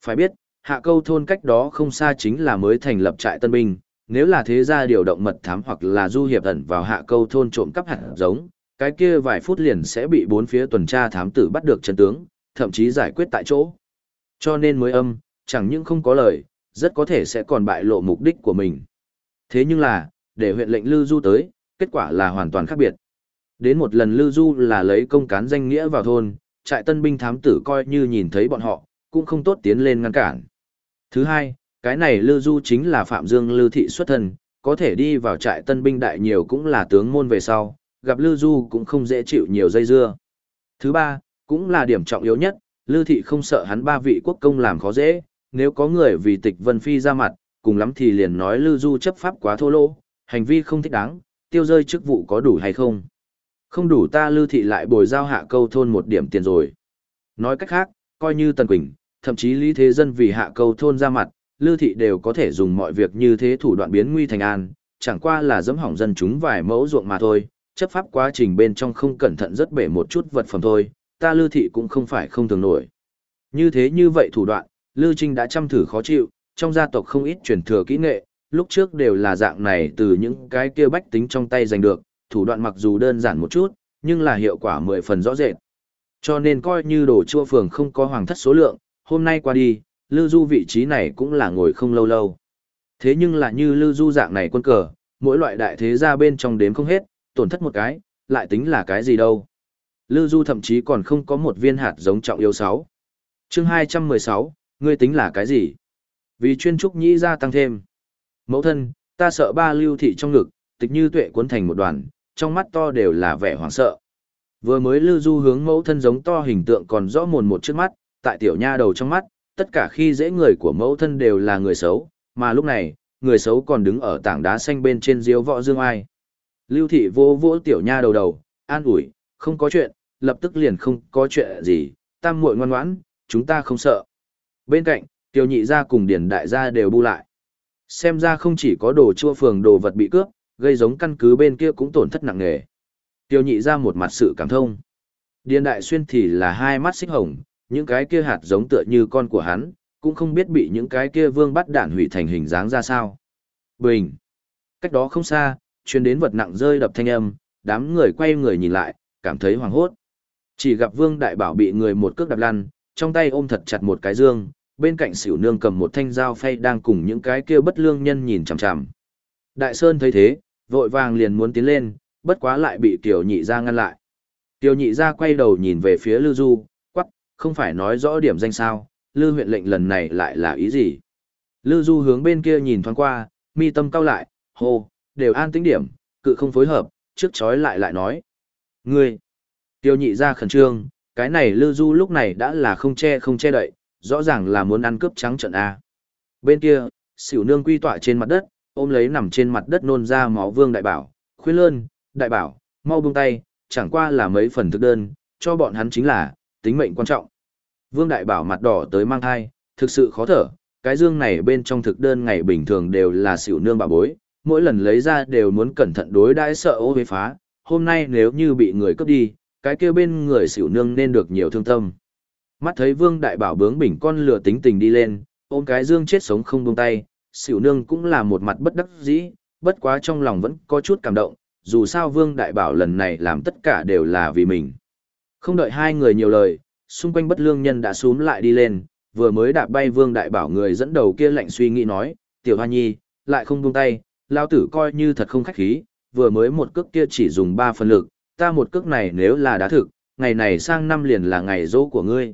Phải biết, hạ câu thôn cách đó không xa chính là mới thành lập trại tân binh, nếu là thế gia điều động mật thám hoặc là du hiệp ẩn vào hạ câu thôn trộm cắp hạt giống, cái kia vài phút liền sẽ bị bốn phía tuần tra thám tử bắt được chân tướng, thậm chí giải quyết tại chỗ. Cho nên mới âm, chẳng những không có lời, rất có thể sẽ còn bại lộ mục đích của mình. Thế nhưng là, để huyện lệnh Lư Du tới, kết quả là hoàn toàn khác biệt. Đến một lần Lư Du là lấy công cán danh nghĩa vào thôn, trại tân binh thám tử coi như nhìn thấy bọn họ, cũng không tốt tiến lên ngăn cản. Thứ hai, cái này Lư Du chính là Phạm Dương Lư Thị xuất thân, có thể đi vào trại tân binh đại nhiều cũng là tướng môn về sau, gặp Lư Du cũng không dễ chịu nhiều dây dưa. Thứ ba, cũng là điểm trọng yếu nhất, Lư Thị không sợ hắn ba vị quốc công làm khó dễ, nếu có người vì tịch Vân Phi ra mặt, cùng lắm thì liền nói Lư Du chấp pháp quá thô lỗ, hành vi không thích đáng, tiêu rơi chức vụ có đủ hay không. Không đủ ta Lư Thị lại bồi giao hạ câu thôn một điểm tiền rồi. Nói cách khác, coi như Tần Quỳnh, thậm chí Lý Thế Dân vì hạ câu thôn ra mặt, Lư Thị đều có thể dùng mọi việc như thế thủ đoạn biến nguy thành an, chẳng qua là dẫm hỏng dân chúng vài mẫu ruộng mà thôi, chấp pháp quá trình bên trong không cẩn thận rất bể một chút vật phẩm thôi, ta Lư Thị cũng không phải không thường nổi. Như thế như vậy thủ đoạn, Lư Trinh đã chăm thử khó chịu, trong gia tộc không ít truyền thừa kỹ nghệ, lúc trước đều là dạng này từ những cái kia bách tính trong tay giành được, thủ đoạn mặc dù đơn giản một chút, nhưng là hiệu quả mười phần rõ rệt. Cho nên coi như đồ chua phường không có hoàng thất số lượng, hôm nay qua đi, Lư Du vị trí này cũng là ngồi không lâu lâu. Thế nhưng là như Lư Du dạng này quân cờ, mỗi loại đại thế gia bên trong đếm không hết, tổn thất một cái, lại tính là cái gì đâu. Lư Du thậm chí còn không có một viên hạt giống trọng yếu sáu. Chương 216, ngươi tính là cái gì? Vì chuyên trúc nhĩ gia tăng thêm. Mẫu thân, ta sợ ba lưu thị trong ngực, tịch như tuệ cuốn thành một đoàn, trong mắt to đều là vẻ hoảng sợ. Vừa mới Lư Du hướng mẫu thân giống to hình tượng còn rõ mồn một trước mắt, tại tiểu nha đầu trong mắt, tất cả khi dễ người của mẫu thân đều là người xấu, mà lúc này, người xấu còn đứng ở tảng đá xanh bên trên diếu võ dương ai. Lưu thị vô vỗ tiểu nha đầu đầu, an ủi, không có chuyện, lập tức liền không có chuyện gì, tam muội ngoan ngoãn, chúng ta không sợ. Bên cạnh, tiểu nhị gia cùng điển đại gia đều bu lại. Xem ra không chỉ có đồ chua phường đồ vật bị cướp, gây giống căn cứ bên kia cũng tổn thất nặng nề. Tiểu nhị ra một mặt sự cảm thông. Điền đại xuyên thì là hai mắt xích hồng, những cái kia hạt giống tựa như con của hắn, cũng không biết bị những cái kia vương bắt đạn hủy thành hình dáng ra sao. Bình. Cách đó không xa, chuyên đến vật nặng rơi đập thanh âm, đám người quay người nhìn lại, cảm thấy hoảng hốt. Chỉ gặp vương đại bảo bị người một cước đạp lăn, trong tay ôm thật chặt một cái dương, bên cạnh xỉu nương cầm một thanh dao phay đang cùng những cái kia bất lương nhân nhìn chằm chằm. Đại Sơn thấy thế, vội vàng liền muốn tiến lên, bất quá lại bị Tiểu Nhị ra ngăn lại. Tiểu Nhị ra quay đầu nhìn về phía Lư Du, quắc, không phải nói rõ điểm danh sao, Lư huyện lệnh lần này lại là ý gì? Lư Du hướng bên kia nhìn thoáng qua, mi tâm cao lại, hô, đều an tĩnh điểm, cự không phối hợp, trước chói lại lại nói. Ngươi! Tiêu nhị ra khẩn trương, cái này Lư Du lúc này đã là không che không che đậy, rõ ràng là muốn ăn cướp trắng trận A. Bên kia, xỉu nương quy tọa trên mặt đất, ôm lấy nằm trên mặt đất nôn ra máu vương đại bảo, khuyên lơn, đại bảo, mau buông tay, chẳng qua là mấy phần thực đơn, cho bọn hắn chính là, tính mệnh quan trọng. Vương đại bảo mặt đỏ tới mang thai, thực sự khó thở, cái dương này bên trong thực đơn ngày bình thường đều là xỉu nương bà bối, mỗi lần lấy ra đều muốn cẩn thận đối đãi sợ ô huế phá, hôm nay nếu như bị người cướp đi, cái kia bên người xỉu nương nên được nhiều thương tâm. Mắt thấy vương đại bảo bướng bỉnh con lửa tính tình đi lên, ôm cái dương chết sống không buông tay, xỉu nương cũng là một mặt bất đắc dĩ, bất quá trong lòng vẫn có chút cảm động, dù sao Vương Đại Bảo lần này làm tất cả đều là vì mình. Không đợi hai người nhiều lời, xung quanh bất lương nhân đã xuống lại đi lên, vừa mới đạp bay Vương Đại Bảo người dẫn đầu kia lạnh suy nghĩ nói, tiểu hoa nhi, lại không buông tay, lao tử coi như thật không khách khí, vừa mới một cước kia chỉ dùng ba phần lực, ta một cước này nếu là đá thực, ngày này sang năm liền là ngày dỗ của ngươi.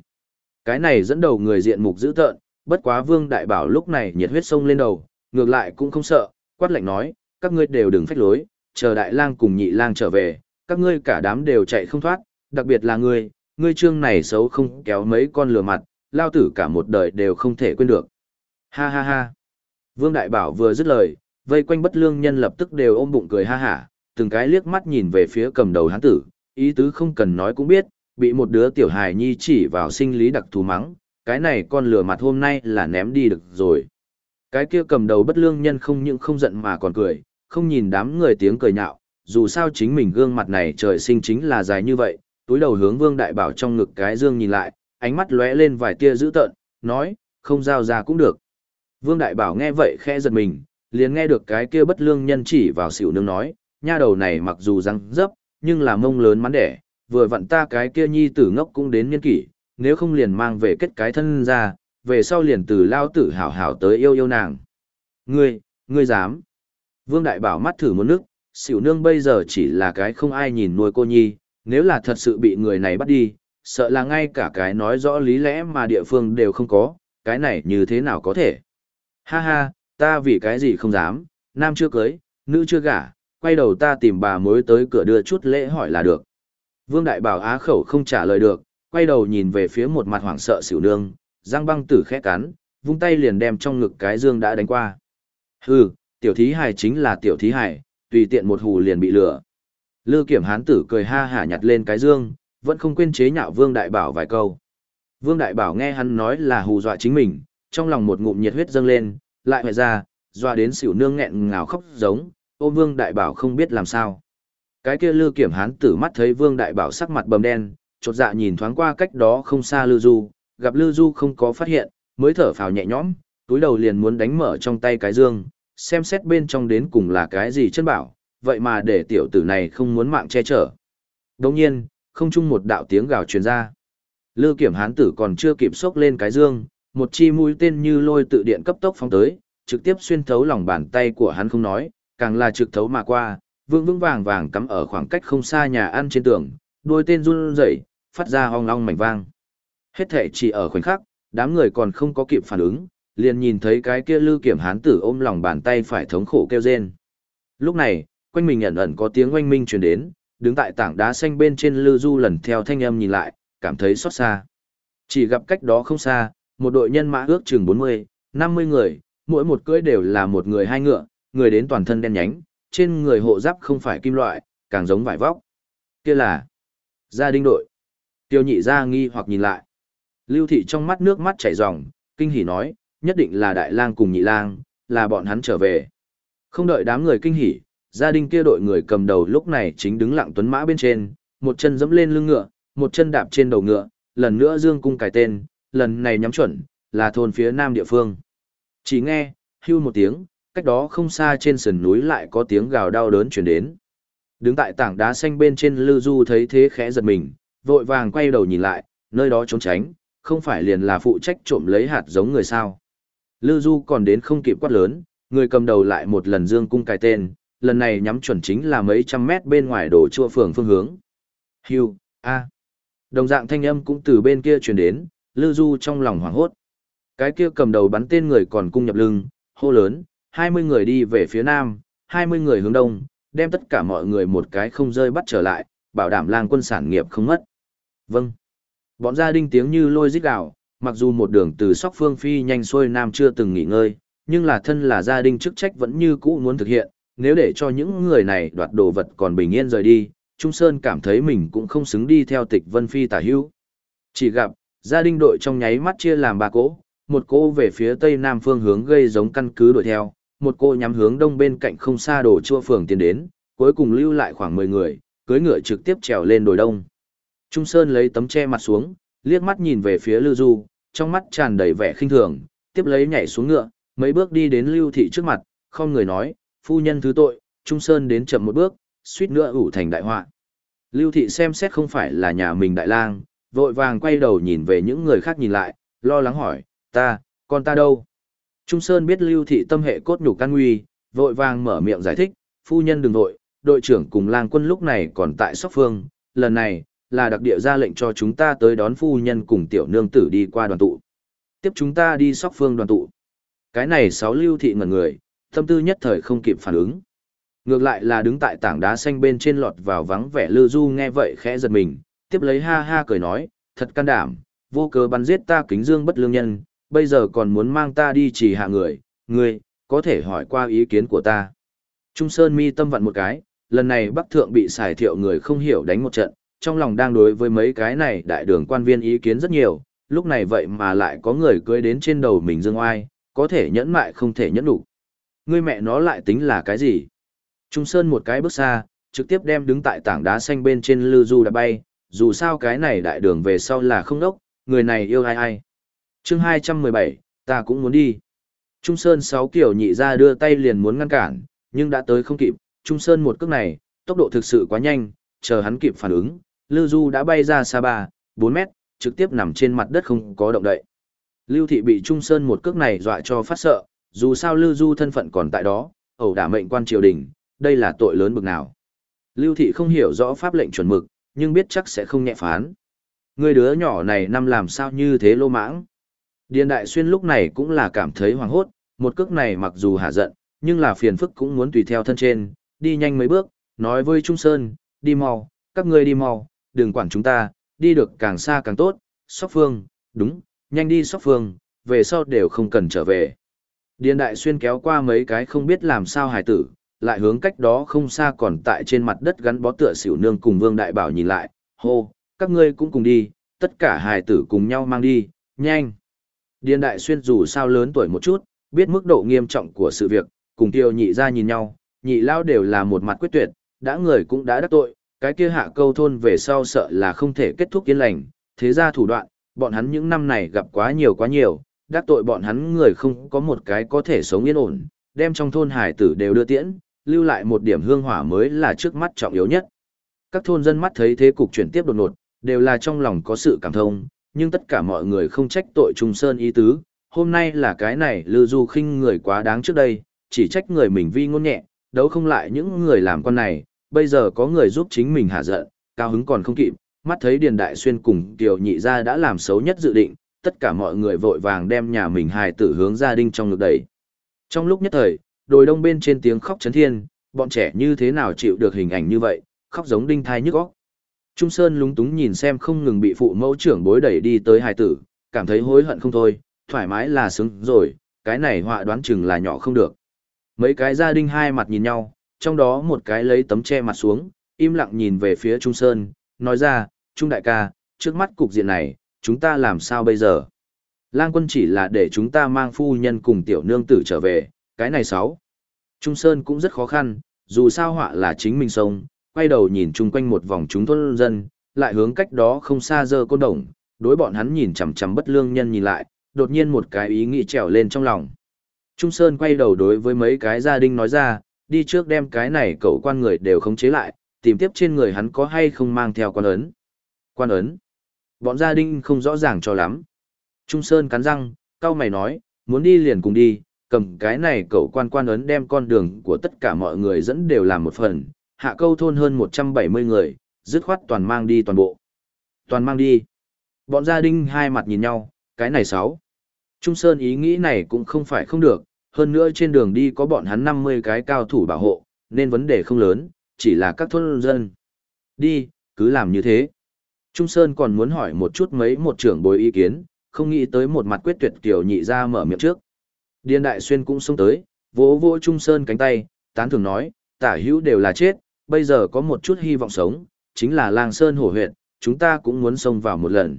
Cái này dẫn đầu người diện mục dữ tợn, bất quá Vương Đại Bảo lúc này nhiệt huyết sông lên đầu, ngược lại cũng không sợ, quát lạnh nói, các ngươi đều đừng phách lối, chờ đại lang cùng nhị lang trở về, các ngươi cả đám đều chạy không thoát, đặc biệt là ngươi, ngươi trương này xấu không kéo mấy con lừa mặt, lao tử cả một đời đều không thể quên được. Ha ha ha. Vương Đại Bảo vừa dứt lời, vây quanh bất lương nhân lập tức đều ôm bụng cười ha hả, từng cái liếc mắt nhìn về phía cầm đầu hán tử, ý tứ không cần nói cũng biết, bị một đứa tiểu hài nhi chỉ vào sinh lý đặc thù mắng, cái này con lừa mặt hôm nay là ném đi được rồi. Cái kia cầm đầu bất lương nhân không những không giận mà còn cười, không nhìn đám người tiếng cười nhạo, dù sao chính mình gương mặt này trời sinh chính là dài như vậy, túi đầu hướng Vương Đại Bảo trong ngực cái dương nhìn lại, ánh mắt lóe lên vài tia dữ tợn, nói, không giao ra cũng được. Vương Đại Bảo nghe vậy khẽ giật mình, liền nghe được cái kia bất lương nhân chỉ vào xỉu nương nói, nha đầu này mặc dù răng dấp, nhưng là mông lớn mắn đẻ, vừa vặn ta cái kia nhi tử ngốc cũng đến niên kỷ, nếu không liền mang về kết cái thân ra, về sau liền từ lao tử hảo hảo tới yêu yêu nàng. Ngươi, ngươi dám. Vương Đại Bảo mắt thử một nước, xỉu nương bây giờ chỉ là cái không ai nhìn nuôi cô nhi, nếu là thật sự bị người này bắt đi, sợ là ngay cả cái nói rõ lý lẽ mà địa phương đều không có, cái này như thế nào có thể. Ha ha, ta vì cái gì không dám, nam chưa cưới, nữ chưa gả, quay đầu ta tìm bà mối tới cửa đưa chút lễ hỏi là được. Vương Đại Bảo á khẩu không trả lời được, quay đầu nhìn về phía một mặt hoảng sợ xỉu nương, giang băng tử khẽ cắn, vung tay liền đem trong ngực cái dương đã đánh qua. Hừ, tiểu thí hài chính là tiểu thí hài, tùy tiện một hù liền bị lừa. Lư kiểm hán tử cười ha hả nhặt lên cái dương, vẫn không quên chế nhạo Vương Đại Bảo vài câu. Vương Đại Bảo nghe hắn nói là hù dọa chính mình, trong lòng một ngụm nhiệt huyết dâng lên, lại hoài ra, doa đến xỉu nương nghẹn ngào khóc giống, ôm Vương Đại Bảo không biết làm sao. Cái kia Lư kiểm hán tử mắt thấy Vương Đại Bảo sắc mặt bầm đen, chột dạ nhìn thoáng qua cách đó không xa Lư Du, gặp Lư Du không có phát hiện, mới thở phào nhẹ nhõm, túi đầu liền muốn đánh mở trong tay cái dương, xem xét bên trong đến cùng là cái gì chân bảo, vậy mà để tiểu tử này không muốn mạng che chở. Đồng nhiên, không chung một đạo tiếng gào truyền ra. Lư kiểm hán tử còn chưa kịp sốc lên cái dương, một chi mũi tên như lôi tự điện cấp tốc phóng tới, trực tiếp xuyên thấu lòng bàn tay của hắn không nói, càng là trực thấu mà qua, vương vững vàng vàng cắm ở khoảng cách không xa nhà ăn trên tường, đuôi tên run rẩy, phát ra ong ong mảnh vang. Hết thể chỉ ở khoảnh khắc, đám người còn không có kịp phản ứng, liền nhìn thấy cái kia lư kiểm hán tử ôm lòng bàn tay phải thống khổ kêu rên. Lúc này, quanh mình ẩn ẩn có tiếng oanh minh truyền đến, đứng tại tảng đá xanh bên trên lư du lần theo thanh âm nhìn lại, cảm thấy xót xa. Chỉ gặp cách đó không xa, một đội nhân mã ước chừng 40, 50 người, mỗi một cưỡi đều là một người hai ngựa, người đến toàn thân đen nhánh, trên người hộ giáp không phải kim loại, càng giống vải vóc. Kia là gia đình đội. Tiêu nhị ra nghi hoặc nhìn lại. Lưu thị trong mắt nước mắt chảy ròng, kinh hỉ nói, nhất định là đại lang cùng nhị lang, là bọn hắn trở về. Không đợi đám người kinh hỉ, gia đình kia đội người cầm đầu lúc này chính đứng lặng tuấn mã bên trên, một chân dẫm lên lưng ngựa, một chân đạp trên đầu ngựa, lần nữa dương cung cài tên, lần này nhắm chuẩn, là thôn phía nam địa phương. Chỉ nghe, hưu một tiếng, cách đó không xa trên sườn núi lại có tiếng gào đau đớn chuyển đến. Đứng tại tảng đá xanh bên trên lư du thấy thế khẽ giật mình, vội vàng quay đầu nhìn lại, nơi đó trốn tránh, không phải liền là phụ trách trộm lấy hạt giống người sao. Lư du còn đến không kịp quát lớn, người cầm đầu lại một lần dương cung cài tên, lần này nhắm chuẩn chính là mấy trăm mét bên ngoài đổ chua phường phương hướng. Hưu, a. Đồng dạng thanh âm cũng từ bên kia truyền đến, Lư Du trong lòng hoảng hốt. Cái kia cầm đầu bắn tên người còn cung nhập lưng, hô lớn, 20 người đi về phía nam, 20 người hướng đông, đem tất cả mọi người một cái không rơi bắt trở lại, bảo đảm lang quân sản nghiệp không mất. Vâng. Bọn gia đình tiếng như lôi rít gào, mặc dù một đường từ sóc phương phi nhanh xuôi nam chưa từng nghỉ ngơi, nhưng là thân là gia đình chức trách vẫn như cũ muốn thực hiện, nếu để cho những người này đoạt đồ vật còn bình yên rời đi, Trung Sơn cảm thấy mình cũng không xứng đi theo tịch Vân Phi tả hữu. Chỉ gặp, gia đình đội trong nháy mắt chia làm ba cỗ, một cỗ về phía tây nam phương hướng gây giống căn cứ đuổi theo, một cỗ nhắm hướng đông bên cạnh không xa đổ chua phường tiến đến, cuối cùng lưu lại khoảng 10 người, cưới ngựa trực tiếp trèo lên đồi đông. Trung Sơn lấy tấm che mặt xuống, liếc mắt nhìn về phía Lưu Du, trong mắt tràn đầy vẻ khinh thường, tiếp lấy nhảy xuống ngựa, mấy bước đi đến Lưu Thị trước mặt, không người nói, phu nhân thứ tội, Trung Sơn đến chậm một bước, suýt nữa ủ thành đại họa. Lưu Thị xem xét không phải là nhà mình đại lang, vội vàng quay đầu nhìn về những người khác nhìn lại, lo lắng hỏi, ta, con ta đâu? Trung Sơn biết Lưu Thị tâm hệ cốt nhục can nguy, vội vàng mở miệng giải thích, phu nhân đừng vội, đội trưởng cùng lang quân lúc này còn tại Sóc Phương, lần này, là đặc địa ra lệnh cho chúng ta tới đón phu nhân cùng tiểu nương tử đi qua đoàn tụ. Tiếp chúng ta đi Sóc Phương đoàn tụ. Cái này sáu Lưu Thị ngẩn người, tâm tư nhất thời không kịp phản ứng. Ngược lại là đứng tại tảng đá xanh bên trên lọt vào vắng vẻ Lư Du nghe vậy khẽ giật mình, tiếp lấy ha ha cười nói, thật can đảm, vô cớ bắn giết ta kính dương bất lương nhân, bây giờ còn muốn mang ta đi chỉ hạ người, người, có thể hỏi qua ý kiến của ta. Trung Sơn mi tâm vặn một cái, lần này Bắc Thượng bị xài thiệu người không hiểu đánh một trận, trong lòng đang đối với mấy cái này đại đường quan viên ý kiến rất nhiều, lúc này vậy mà lại có người cưới đến trên đầu mình dương oai, có thể nhẫn mại không thể nhẫn đủ. Ngươi mẹ nó lại tính là cái gì? Trung Sơn một cái bước xa, trực tiếp đem đứng tại tảng đá xanh bên trên lư du đã bay, dù sao cái này đại đường về sau là không đốc, người này yêu ai ai. chương 217, ta cũng muốn đi. Trung Sơn sáu kiểu nhị ra đưa tay liền muốn ngăn cản, nhưng đã tới không kịp, Trung Sơn một cước này, tốc độ thực sự quá nhanh, chờ hắn kịp phản ứng, Lưu Du đã bay ra xa 3, 4 mét, trực tiếp nằm trên mặt đất không có động đậy. Lưu Thị bị Trung Sơn một cước này dọa cho phát sợ, dù sao Lưu Du thân phận còn tại đó, ẩu đả mệnh quan triều đình, đây là tội lớn bực nào. Lưu Thị không hiểu rõ pháp lệnh chuẩn mực, nhưng biết chắc sẽ không nhẹ phán. Người đứa nhỏ này năm làm sao như thế lô mãng. Điền Đại Xuyên lúc này cũng là cảm thấy hoảng hốt, một cước này mặc dù hạ giận, nhưng là phiền phức cũng muốn tùy theo thân trên, đi nhanh mấy bước, nói với Trung Sơn, đi mau, các ngươi đi mau, đừng quản chúng ta, đi được càng xa càng tốt, sóc phương, đúng, nhanh đi sóc phương, về sau đều không cần trở về. Điền Đại Xuyên kéo qua mấy cái không biết làm sao hài tử, lại hướng cách đó không xa còn tại trên mặt đất gắn bó tựa xỉu nương cùng Vương Đại Bảo nhìn lại, hô, các ngươi cũng cùng đi, tất cả hài tử cùng nhau mang đi, nhanh. Điền Đại Xuyên dù sao lớn tuổi một chút, biết mức độ nghiêm trọng của sự việc, cùng tiêu nhị ra nhìn nhau, nhị lao đều là một mặt quyết tuyệt, đã người cũng đã đắc tội, cái kia hạ câu thôn về sau sợ là không thể kết thúc yên lành, thế ra thủ đoạn, bọn hắn những năm này gặp quá nhiều quá nhiều, đắc tội bọn hắn người không có một cái có thể sống yên ổn, đem trong thôn hải tử đều đưa tiễn, lưu lại một điểm hương hỏa mới là trước mắt trọng yếu nhất. Các thôn dân mắt thấy thế cục chuyển tiếp đột ngột, đều là trong lòng có sự cảm thông, nhưng tất cả mọi người không trách tội Trung Sơn ý tứ, hôm nay là cái này lư du khinh người quá đáng trước đây, chỉ trách người mình vi ngôn nhẹ, đấu không lại những người làm con này, bây giờ có người giúp chính mình hạ giận, cao hứng còn không kịp, mắt thấy Điền Đại Xuyên cùng Kiều Nhị gia đã làm xấu nhất dự định, tất cả mọi người vội vàng đem nhà mình hài tử hướng gia đình trong ngực đẩy. Trong lúc nhất thời, đồi đông bên trên tiếng khóc chấn thiên, bọn trẻ như thế nào chịu được hình ảnh như vậy, khóc giống đinh thai nhức óc. Trung Sơn lúng túng nhìn xem không ngừng bị phụ mẫu trưởng bối đẩy đi tới hài tử, cảm thấy hối hận không thôi, thoải mái là sướng rồi, cái này họa đoán chừng là nhỏ không được. Mấy cái gia đình hai mặt nhìn nhau, trong đó một cái lấy tấm che mặt xuống, im lặng nhìn về phía Trung Sơn, nói ra, Trung đại ca, trước mắt cục diện này, chúng ta làm sao bây giờ? Lang quân chỉ là để chúng ta mang phu nhân cùng tiểu nương tử trở về, cái này sáu. Trung Sơn cũng rất khó khăn, dù sao họa là chính mình sông, quay đầu nhìn chung quanh một vòng chúng thôn dân, lại hướng cách đó không xa dơ côn đồng, đối bọn hắn nhìn chằm chằm bất lương nhân nhìn lại, đột nhiên một cái ý nghĩ trèo lên trong lòng. Trung Sơn quay đầu đối với mấy cái gia đình nói ra, đi trước đem cái này cậu quan người đều khống chế lại, tìm tiếp trên người hắn có hay không mang theo quan ấn. Quan ấn. Bọn gia đình không rõ ràng cho lắm. Trung Sơn cắn răng, cao mày nói, muốn đi liền cùng đi, cầm cái này cậu quan quan ấn đem con đường của tất cả mọi người dẫn đều làm một phần, hạ câu thôn hơn 170 người, dứt khoát toàn mang đi toàn bộ. Toàn mang đi. Bọn gia đình hai mặt nhìn nhau, cái này sáu. Trung Sơn ý nghĩ này cũng không phải không được, hơn nữa trên đường đi có bọn hắn 50 cái cao thủ bảo hộ, nên vấn đề không lớn, chỉ là các thôn dân. Đi, cứ làm như thế. Trung Sơn còn muốn hỏi một chút mấy một trưởng bối ý kiến, không nghĩ tới một mặt quyết tuyệt tiểu nhị ra mở miệng trước. Điền Đại Xuyên cũng xông tới, vỗ vỗ Trung Sơn cánh tay, tán thường nói, tả hữu đều là chết, bây giờ có một chút hy vọng sống, chính là lang Sơn hổ huyện, chúng ta cũng muốn xông vào một lần.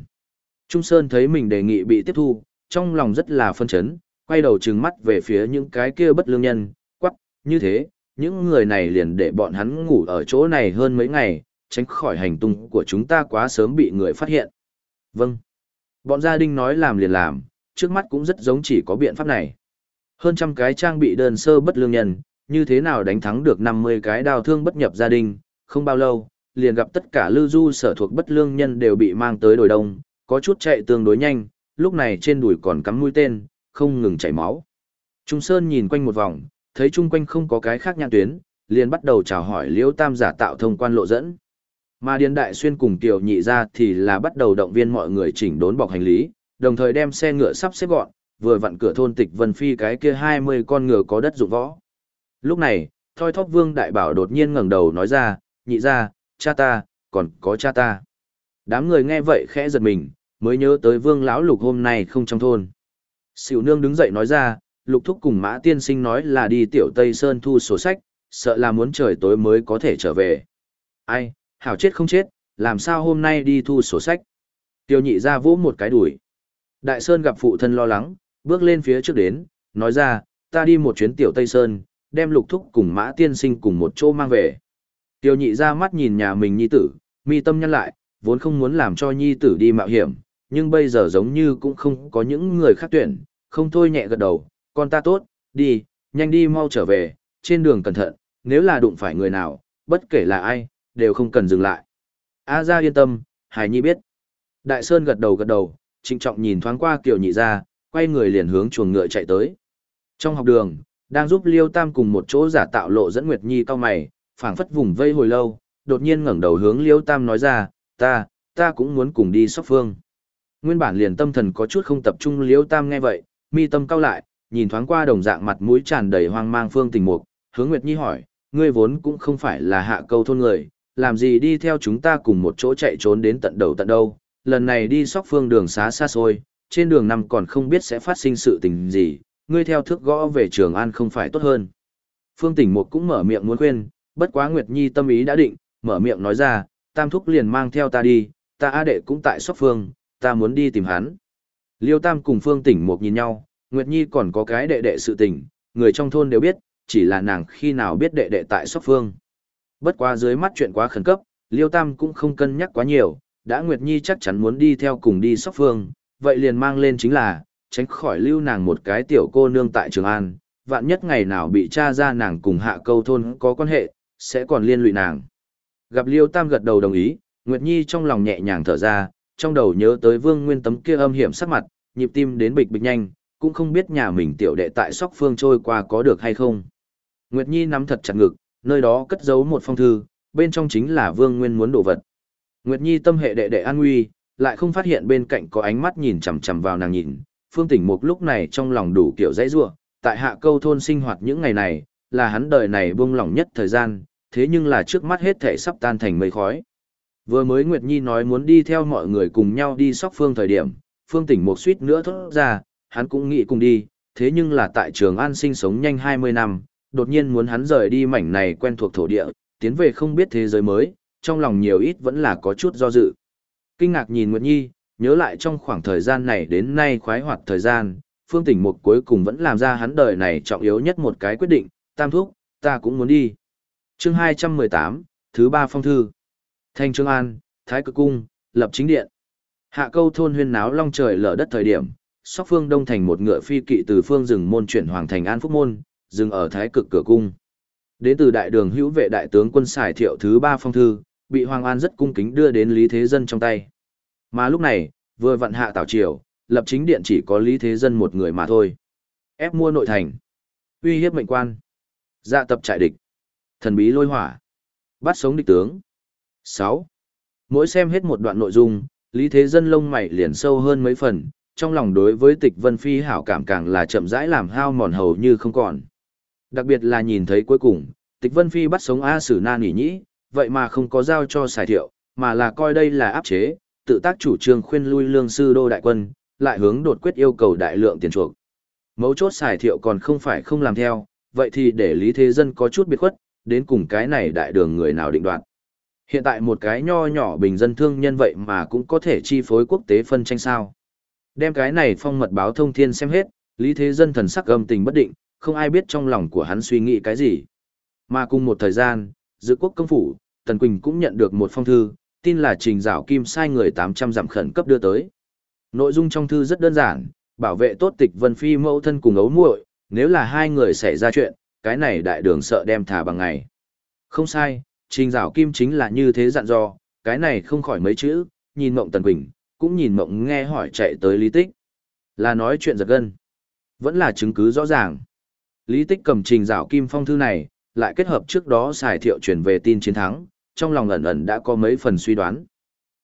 Trung Sơn thấy mình đề nghị bị tiếp thu, trong lòng rất là phân chấn, quay đầu trừng mắt về phía những cái kia bất lương nhân, quắc, như thế, những người này liền để bọn hắn ngủ ở chỗ này hơn mấy ngày, tránh khỏi hành tung của chúng ta quá sớm bị người phát hiện. Vâng. Bọn gia đình nói làm liền làm, trước mắt cũng rất giống chỉ có biện pháp này. Hơn trăm cái trang bị đơn sơ bất lương nhân, như thế nào đánh thắng được 50 cái đào thương bất nhập gia đình, không bao lâu, liền gặp tất cả lưu du sở thuộc bất lương nhân đều bị mang tới đồi đông, có chút chạy tương đối nhanh, lúc này trên đùi còn cắm mũi tên, không ngừng chảy máu. Trung Sơn nhìn quanh một vòng, thấy chung quanh không có cái khác nhãn tuyến, liền bắt đầu chào hỏi Liễu Tam giả tạo thông quan lộ dẫn. Mà Điền Đại Xuyên cùng Tiểu Nhị ra thì là bắt đầu động viên mọi người chỉnh đốn bọc hành lý, đồng thời đem xe ngựa sắp xếp gọn, vừa vặn cửa thôn Tịch Vân Phi cái kia 20 con ngựa có đất dụng võ. Lúc này, Thoi Thóp Vương Đại Bảo đột nhiên ngẩng đầu nói ra, nhị ra, cha ta, còn có cha ta. Đám người nghe vậy khẽ giật mình, mới nhớ tới Vương lão Lục hôm nay không trong thôn. Sỉu nương đứng dậy nói ra, Lục Thúc cùng Mã Tiên Sinh nói là đi Tiểu Tây Sơn thu sổ sách, sợ là muốn trời tối mới có thể trở về. Ai, hảo chết không chết, làm sao hôm nay đi thu sổ sách. Tiêu nhị ra vỗ một cái đuổi. Đại Sơn gặp phụ thân lo lắng, bước lên phía trước đến, nói ra, ta đi một chuyến Tiểu Tây Sơn, đem lục thúc cùng mã tiên sinh cùng một chỗ mang về. Tiêu nhị ra mắt nhìn nhà mình nhi tử, mi tâm nhăn lại, vốn không muốn làm cho nhi tử đi mạo hiểm, nhưng bây giờ giống như cũng không có những người khác tuyển, không thôi nhẹ gật đầu, con ta tốt, đi, nhanh đi mau trở về, trên đường cẩn thận, nếu là đụng phải người nào, bất kể là ai, đều không cần dừng lại. A ra yên tâm, Hải Nhi biết. Đại Sơn gật đầu gật đầu, trịnh trọng nhìn thoáng qua Kiều Nhị ra, quay người liền hướng chuồng ngựa chạy tới. Trong học đường, đang giúp Liêu Tam cùng một chỗ giả tạo lộ dẫn Nguyệt Nhi cao mày, phảng phất vùng vây hồi lâu, đột nhiên ngẩng đầu hướng Liêu Tam nói ra, ta, ta cũng muốn cùng đi sóc phương. Nguyên bản liền tâm thần có chút không tập trung Liêu Tam nghe vậy, mi tâm cao lại, nhìn thoáng qua đồng dạng mặt mũi tràn đầy hoang mang phương tình mục, hướng Nguyệt Nhi hỏi, ngươi vốn cũng không phải là hạ câu thôn người, làm gì đi theo chúng ta cùng một chỗ chạy trốn đến tận đầu tận đâu, lần này đi sóc phương đường xá xa xôi, trên đường năm còn không biết sẽ phát sinh sự tình gì, ngươi theo thước gõ về Trường An không phải tốt hơn. Phương Tỉnh Mục cũng mở miệng muốn khuyên, bất quá Nguyệt Nhi tâm ý đã định, mở miệng nói ra, Tam Thúc liền mang theo ta đi, ta A đệ cũng tại sóc phương, ta muốn đi tìm hắn. Liêu Tam cùng Phương Tỉnh Mục nhìn nhau, Nguyệt Nhi còn có cái đệ đệ sự tình, người trong thôn đều biết, chỉ là nàng khi nào biết đệ đệ tại sóc phương. Bất quá dưới mắt chuyện quá khẩn cấp, Liêu Tam cũng không cân nhắc quá nhiều, đã Nguyệt Nhi chắc chắn muốn đi theo cùng đi sóc phương, vậy liền mang lên chính là, tránh khỏi lưu nàng một cái tiểu cô nương tại Trường An, vạn nhất ngày nào bị cha ra nàng cùng hạ câu thôn có quan hệ, sẽ còn liên lụy nàng. Gặp Liêu Tam gật đầu đồng ý, Nguyệt Nhi trong lòng nhẹ nhàng thở ra, trong đầu nhớ tới Vương Nguyên tấm kia âm hiểm sắc mặt, nhịp tim đến bịch bịch nhanh, cũng không biết nhà mình tiểu đệ tại sóc phương trôi qua có được hay không. Nguyệt Nhi nắm thật chặt ngực, nơi đó cất giấu một phong thư, bên trong chính là Vương Nguyên muốn đồ vật. Nguyệt Nhi tâm hệ đệ đệ an nguy, lại không phát hiện bên cạnh có ánh mắt nhìn chằm chằm vào nàng nhìn. Phương Tỉnh Mục lúc này trong lòng đủ kiểu dãy rủa, tại hạ câu thôn sinh hoạt những ngày này, là hắn đời này buông lỏng nhất thời gian, thế nhưng là trước mắt hết thể sắp tan thành mây khói. Vừa mới Nguyệt Nhi nói muốn đi theo mọi người cùng nhau đi sóc phương thời điểm, Phương Tỉnh Mục suýt nữa thốt ra, hắn cũng nghĩ cùng đi, thế nhưng là tại trường an sinh sống nhanh 20 năm, đột nhiên muốn hắn rời đi mảnh này quen thuộc thổ địa, tiến về không biết thế giới mới, trong lòng nhiều ít vẫn là có chút do dự. Kinh ngạc nhìn Nguyệt Nhi, nhớ lại trong khoảng thời gian này đến nay khoái hoạt thời gian, Phương Tỉnh Mục cuối cùng vẫn làm ra hắn đời này trọng yếu nhất một cái quyết định, tam thúc, ta cũng muốn đi. chương 218, thứ ba phong thư. Thanh Trương An, Thái Cực Cung, Lập Chính Điện. Hạ câu thôn huyên náo long trời lở đất thời điểm, sóc phương đông thành một ngựa phi kỵ từ phương rừng môn chuyển hoàng thành an phúc môn, dừng ở thái cực cửa cung. Đến từ đại đường hữu vệ đại tướng quân xài thiệu thứ ba phong thư, bị Hoàng An rất cung kính đưa đến Lý Thế Dân trong tay. Mà lúc này, vừa vận hạ tảo triều, lập chính điện chỉ có Lý Thế Dân một người mà thôi. Ép mua nội thành. Uy hiếp mệnh quan. Dạ tập trại địch. Thần bí lôi hỏa. Bắt sống địch tướng. 6. Mỗi xem hết một đoạn nội dung, Lý Thế Dân lông mày liền sâu hơn mấy phần, trong lòng đối với tịch Vân Phi hảo cảm càng là chậm rãi làm hao mòn hầu như không còn. Đặc biệt là nhìn thấy cuối cùng, tịch Vân Phi bắt sống A Sử Na Nỉ Nhĩ, vậy mà không có giao cho xài thiệu, mà là coi đây là áp chế, tự tác chủ trương khuyên lui lương sư đô đại quân, lại hướng đột quyết yêu cầu đại lượng tiền chuộc. Mấu chốt xài thiệu còn không phải không làm theo, vậy thì để Lý Thế Dân có chút biệt khuất, đến cùng cái này đại đường người nào định đoạt. Hiện tại một cái nho nhỏ bình dân thương nhân vậy mà cũng có thể chi phối quốc tế phân tranh sao. Đem cái này phong mật báo thông thiên xem hết, Lý Thế Dân thần sắc âm tình bất định, không ai biết trong lòng của hắn suy nghĩ cái gì. Mà cùng một thời gian, dự quốc công phủ, Tần Quỳnh cũng nhận được một phong thư, tin là Trình Dạo Kim sai người 800 giảm khẩn cấp đưa tới. Nội dung trong thư rất đơn giản, bảo vệ tốt tịch Vân Phi mẫu thân cùng ấu muội, nếu là hai người xảy ra chuyện, cái này đại đường sợ đem thả bằng ngày. Không sai, Trình Dạo Kim chính là như thế dặn dò, cái này không khỏi mấy chữ, nhìn Mộng Tần Quỳnh, cũng nhìn Mộng nghe hỏi chạy tới Lý Tích. Là nói chuyện giật gân. Vẫn là chứng cứ rõ ràng. Lý Tích cầm Trình Dạo Kim phong thư này, lại kết hợp trước đó xài thiệu truyền về tin chiến thắng, trong lòng ẩn ẩn đã có mấy phần suy đoán.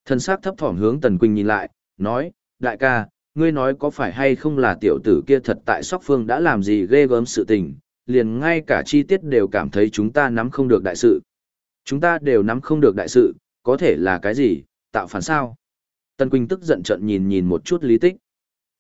Thân sắc thấp thỏm hướng Tần Quỳnh nhìn lại, nói, đại ca, ngươi nói có phải hay không là tiểu tử kia thật tại Sóc Phương đã làm gì ghê gớm sự tình, liền ngay cả chi tiết đều cảm thấy chúng ta nắm không được đại sự. Chúng ta đều nắm không được đại sự, có thể là cái gì, tạo phản sao? Tần Quỳnh tức giận trận nhìn nhìn một chút lý tích.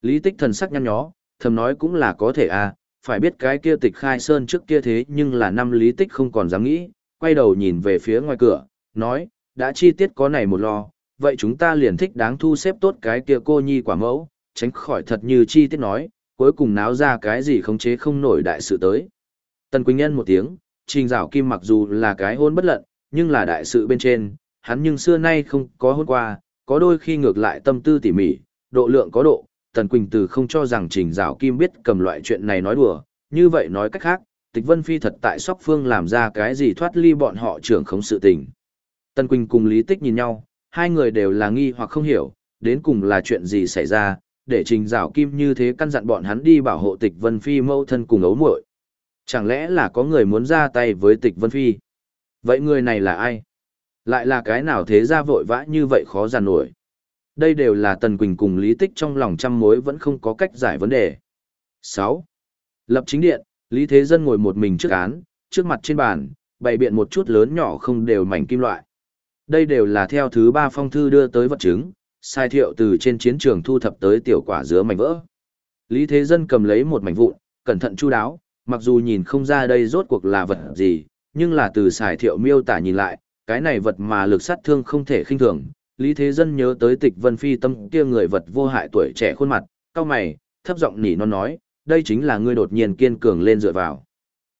Lý tích thần sắc nhăn nhó, thầm nói cũng là có thể à, phải biết cái kia tịch khai sơn trước kia thế nhưng là năm lý tích không còn dám nghĩ, quay đầu nhìn về phía ngoài cửa, nói, đã chi tiết có này một lo, vậy chúng ta liền thích đáng thu xếp tốt cái kia cô nhi quả mẫu, tránh khỏi thật như chi tiết nói, cuối cùng náo ra cái gì khống chế không nổi đại sự tới. Tần Quỳnh Nhân một tiếng, trình rảo kim mặc dù là cái hôn bất lận, nhưng là đại sự bên trên, hắn nhưng xưa nay không có hôn qua, có đôi khi ngược lại tâm tư tỉ mỉ, độ lượng có độ, Tần Quỳnh Từ không cho rằng Trình Giảo Kim biết cầm loại chuyện này nói đùa, như vậy nói cách khác, Tịch Vân Phi thật tại Sóc Phương làm ra cái gì thoát ly bọn họ trưởng không sự tình. Tần Quỳnh cùng Lý Tích nhìn nhau, hai người đều là nghi hoặc không hiểu, đến cùng là chuyện gì xảy ra, để Trình Giảo Kim như thế căn dặn bọn hắn đi bảo hộ Tịch Vân Phi mâu thân cùng ấu muội. Chẳng lẽ là có người muốn ra tay với Tịch Vân Phi? Vậy người này là ai? Lại là cái nào thế ra vội vã như vậy khó giàn nổi? Đây đều là Tần Quỳnh cùng Lý Tích trong lòng trăm mối vẫn không có cách giải vấn đề. 6. Lập chính điện, Lý Thế Dân ngồi một mình trước án, trước mặt trên bàn, bày biện một chút lớn nhỏ không đều mảnh kim loại. Đây đều là theo thứ ba phong thư đưa tới vật chứng, sai thiệu từ trên chiến trường thu thập tới tiểu quả dứa mảnh vỡ. Lý Thế Dân cầm lấy một mảnh vụn, cẩn thận chu đáo, mặc dù nhìn không ra đây rốt cuộc là vật gì, nhưng là từ xài thiệu miêu tả nhìn lại, cái này vật mà lực sát thương không thể khinh thường, Lý Thế Dân nhớ tới tịch vân phi tâm kia người vật vô hại tuổi trẻ khuôn mặt, cao mày, thấp giọng nỉ non nói, đây chính là ngươi đột nhiên kiên cường lên dựa vào.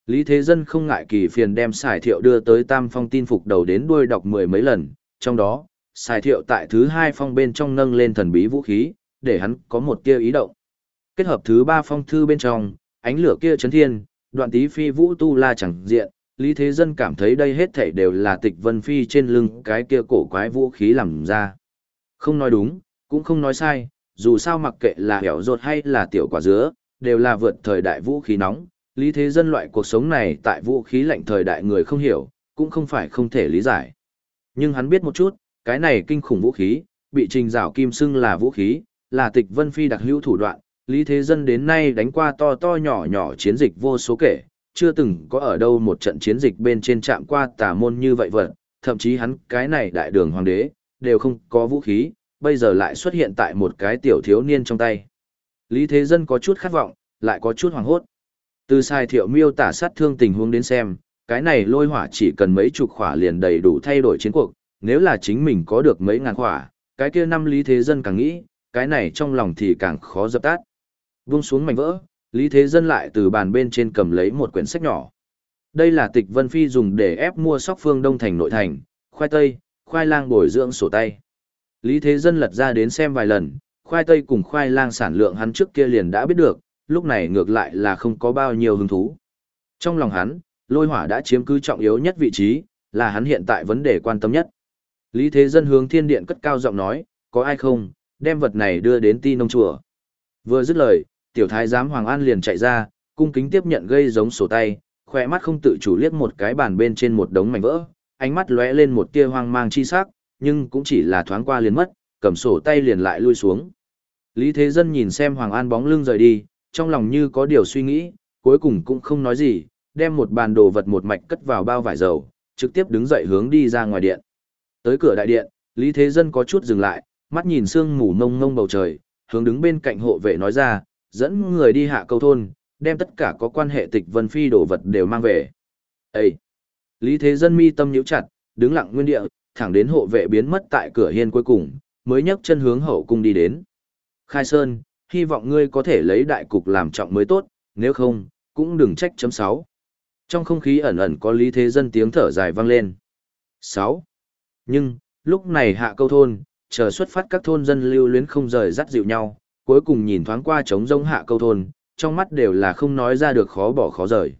Lý Thế Dân không ngại kỳ phiền đem xài thiệu đưa tới tam phong tin phục đầu đến đuôi đọc mười mấy lần, trong đó, xài thiệu tại thứ hai phong bên trong nâng lên thần bí vũ khí, để hắn có một tia ý động. Kết hợp thứ ba phong thư bên trong, ánh lửa kia chấn thiên, đoạn tí phi vũ tu la chẳng diện, Lý Thế Dân cảm thấy đây hết thảy đều là tịch vân phi trên lưng cái kia cổ quái vũ khí làm ra. Không nói đúng, cũng không nói sai, dù sao mặc kệ là hẻo rột hay là tiểu quả dứa, đều là vượt thời đại vũ khí nóng. Lý Thế Dân loại cuộc sống này tại vũ khí lạnh thời đại người không hiểu, cũng không phải không thể lý giải. Nhưng hắn biết một chút, cái này kinh khủng vũ khí, bị trình rào kim xưng là vũ khí, là tịch vân phi đặc hữu thủ đoạn, Lý Thế Dân đến nay đánh qua to to nhỏ nhỏ chiến dịch vô số kể, chưa từng có ở đâu một trận chiến dịch bên trên chạm qua tà môn như vậy vật, thậm chí hắn cái này đại đường hoàng đế, đều không có vũ khí, bây giờ lại xuất hiện tại một cái tiểu thiếu niên trong tay. Lý Thế Dân có chút khát vọng, lại có chút hoàng hốt. Từ sai thiệu miêu tả sát thương tình huống đến xem, cái này lôi hỏa chỉ cần mấy chục khỏa liền đầy đủ thay đổi chiến cuộc, nếu là chính mình có được mấy ngàn khỏa, cái kia năm Lý Thế Dân càng nghĩ, cái này trong lòng thì càng khó dập tắt. Vung xuống mảnh vỡ, Lý Thế Dân lại từ bàn bên trên cầm lấy một quyển sách nhỏ. Đây là tịch Vân Phi dùng để ép mua sóc phương Đông Thành nội thành, khoai tây, khoai lang bồi dưỡng sổ tay. Lý Thế Dân lật ra đến xem vài lần, khoai tây cùng khoai lang sản lượng hắn trước kia liền đã biết được, lúc này ngược lại là không có bao nhiêu hứng thú. Trong lòng hắn, lôi hỏa đã chiếm cứ trọng yếu nhất vị trí, là hắn hiện tại vấn đề quan tâm nhất. Lý Thế Dân hướng thiên điện cất cao giọng nói, có ai không, đem vật này đưa đến ti nông chùa. Vừa dứt lời, tiểu thái giám Hoàng An liền chạy ra, cung kính tiếp nhận gây giống sổ tay, khỏe mắt không tự chủ liếc một cái bàn bên trên một đống mảnh vỡ, ánh mắt lóe lên một tia hoang mang chi sắc, nhưng cũng chỉ là thoáng qua liền mất, cầm sổ tay liền lại lui xuống. Lý Thế Dân nhìn xem Hoàng An bóng lưng rời đi, trong lòng như có điều suy nghĩ, cuối cùng cũng không nói gì, đem một bàn đồ vật một mạch cất vào bao vải dầu, trực tiếp đứng dậy hướng đi ra ngoài điện. Tới cửa đại điện, Lý Thế Dân có chút dừng lại, mắt nhìn sương mù mông mông bầu trời, hướng đứng bên cạnh hộ vệ nói ra, dẫn người đi hạ câu thôn, đem tất cả có quan hệ tịch vân phi đồ vật đều mang về. Ê! Lý Thế Dân mi tâm nhíu chặt, đứng lặng nguyên địa, thẳng đến hộ vệ biến mất tại cửa hiên cuối cùng, mới nhấc chân hướng hậu cung đi đến. Khai Sơn, hy vọng ngươi có thể lấy đại cục làm trọng mới tốt, nếu không, cũng đừng trách chấm sáu. Trong không khí ẩn ẩn có Lý Thế Dân tiếng thở dài vang lên. 6. Nhưng, lúc này hạ câu thôn, chờ xuất phát các thôn dân lưu luyến không rời dắt dịu nhau, cuối cùng nhìn thoáng qua trống rông hạ câu thôn, trong mắt đều là không nói ra được khó bỏ khó rời.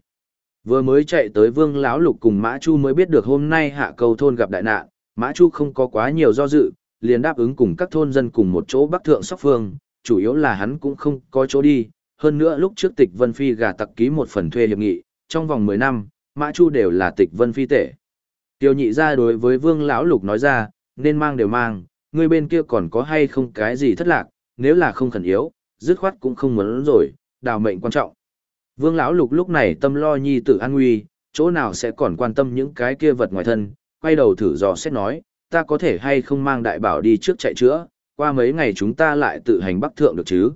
Vừa mới chạy tới Vương lão Lục cùng Mã Chu mới biết được hôm nay hạ câu thôn gặp đại nạn, Mã Chu không có quá nhiều do dự, liền đáp ứng cùng các thôn dân cùng một chỗ Bắc Thượng Sóc Phương, chủ yếu là hắn cũng không có chỗ đi, hơn nữa lúc trước Tịch Vân Phi gà tặc ký một phần thuê hiệp nghị, trong vòng 10 năm, Mã Chu đều là Tịch Vân Phi tể. Tiêu nhị ra đối với Vương lão Lục nói ra, nên mang đều mang, người bên kia còn có hay không cái gì thất lạc, nếu là không khẩn yếu, dứt khoát cũng không muốn rồi, đào mệnh quan trọng. Vương lão lục lúc này tâm lo nhi tử an nguy, chỗ nào sẽ còn quan tâm những cái kia vật ngoài thân, quay đầu thử dò xét nói, ta có thể hay không mang đại bảo đi trước chạy chữa, qua mấy ngày chúng ta lại tự hành bắc thượng được chứ.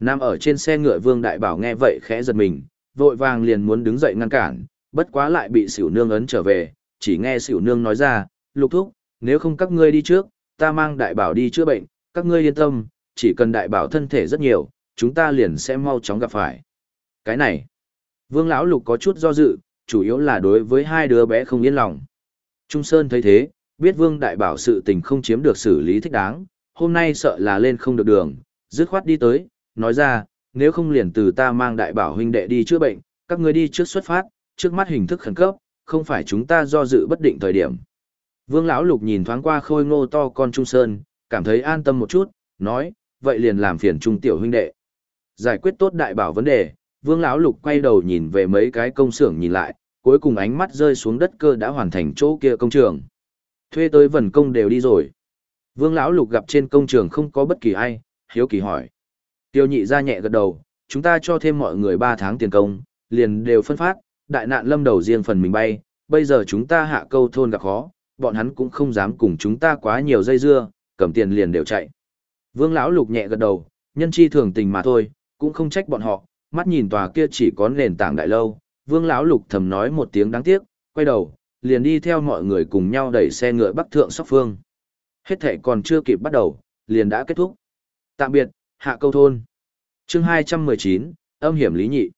Nam ở trên xe ngựa vương đại bảo nghe vậy khẽ giật mình, vội vàng liền muốn đứng dậy ngăn cản, bất quá lại bị xỉu nương ấn trở về, chỉ nghe xỉu nương nói ra, lục thúc, nếu không các ngươi đi trước, ta mang đại bảo đi chữa bệnh, các ngươi yên tâm, chỉ cần đại bảo thân thể rất nhiều, chúng ta liền sẽ mau chóng gặp phải. Cái này, Vương lão lục có chút do dự, chủ yếu là đối với hai đứa bé không yên lòng. Trung Sơn thấy thế, biết Vương đại bảo sự tình không chiếm được xử lý thích đáng, hôm nay sợ là lên không được đường, dứt khoát đi tới, nói ra, nếu không liền từ ta mang đại bảo huynh đệ đi chữa bệnh, các ngươi đi trước xuất phát, trước mắt hình thức khẩn cấp, không phải chúng ta do dự bất định thời điểm. Vương lão lục nhìn thoáng qua khôi ngô to con Trung Sơn, cảm thấy an tâm một chút, nói, vậy liền làm phiền Trung tiểu huynh đệ. Giải quyết tốt đại bảo vấn đề, Vương lão lục quay đầu nhìn về mấy cái công xưởng nhìn lại, cuối cùng ánh mắt rơi xuống đất cơ đã hoàn thành chỗ kia công trường. Thuê tới vần công đều đi rồi. Vương lão lục gặp trên công trường không có bất kỳ ai, hiếu kỳ hỏi. Tiêu nhị ra nhẹ gật đầu, chúng ta cho thêm mọi người 3 tháng tiền công, liền đều phân phát, đại nạn lâm đầu riêng phần mình bay, bây giờ chúng ta hạ câu thôn gặp khó, bọn hắn cũng không dám cùng chúng ta quá nhiều dây dưa, cầm tiền liền đều chạy. Vương lão lục nhẹ gật đầu, nhân chi thường tình mà thôi, cũng không trách bọn họ, mắt nhìn tòa kia chỉ có nền tảng đại lâu, Vương lão lục thầm nói một tiếng đáng tiếc, quay đầu, liền đi theo mọi người cùng nhau đẩy xe ngựa bắc thượng sóc phương. Hết thệ còn chưa kịp bắt đầu, liền đã kết thúc. Tạm biệt, hạ câu thôn. chương 219, âm hiểm lý nhị.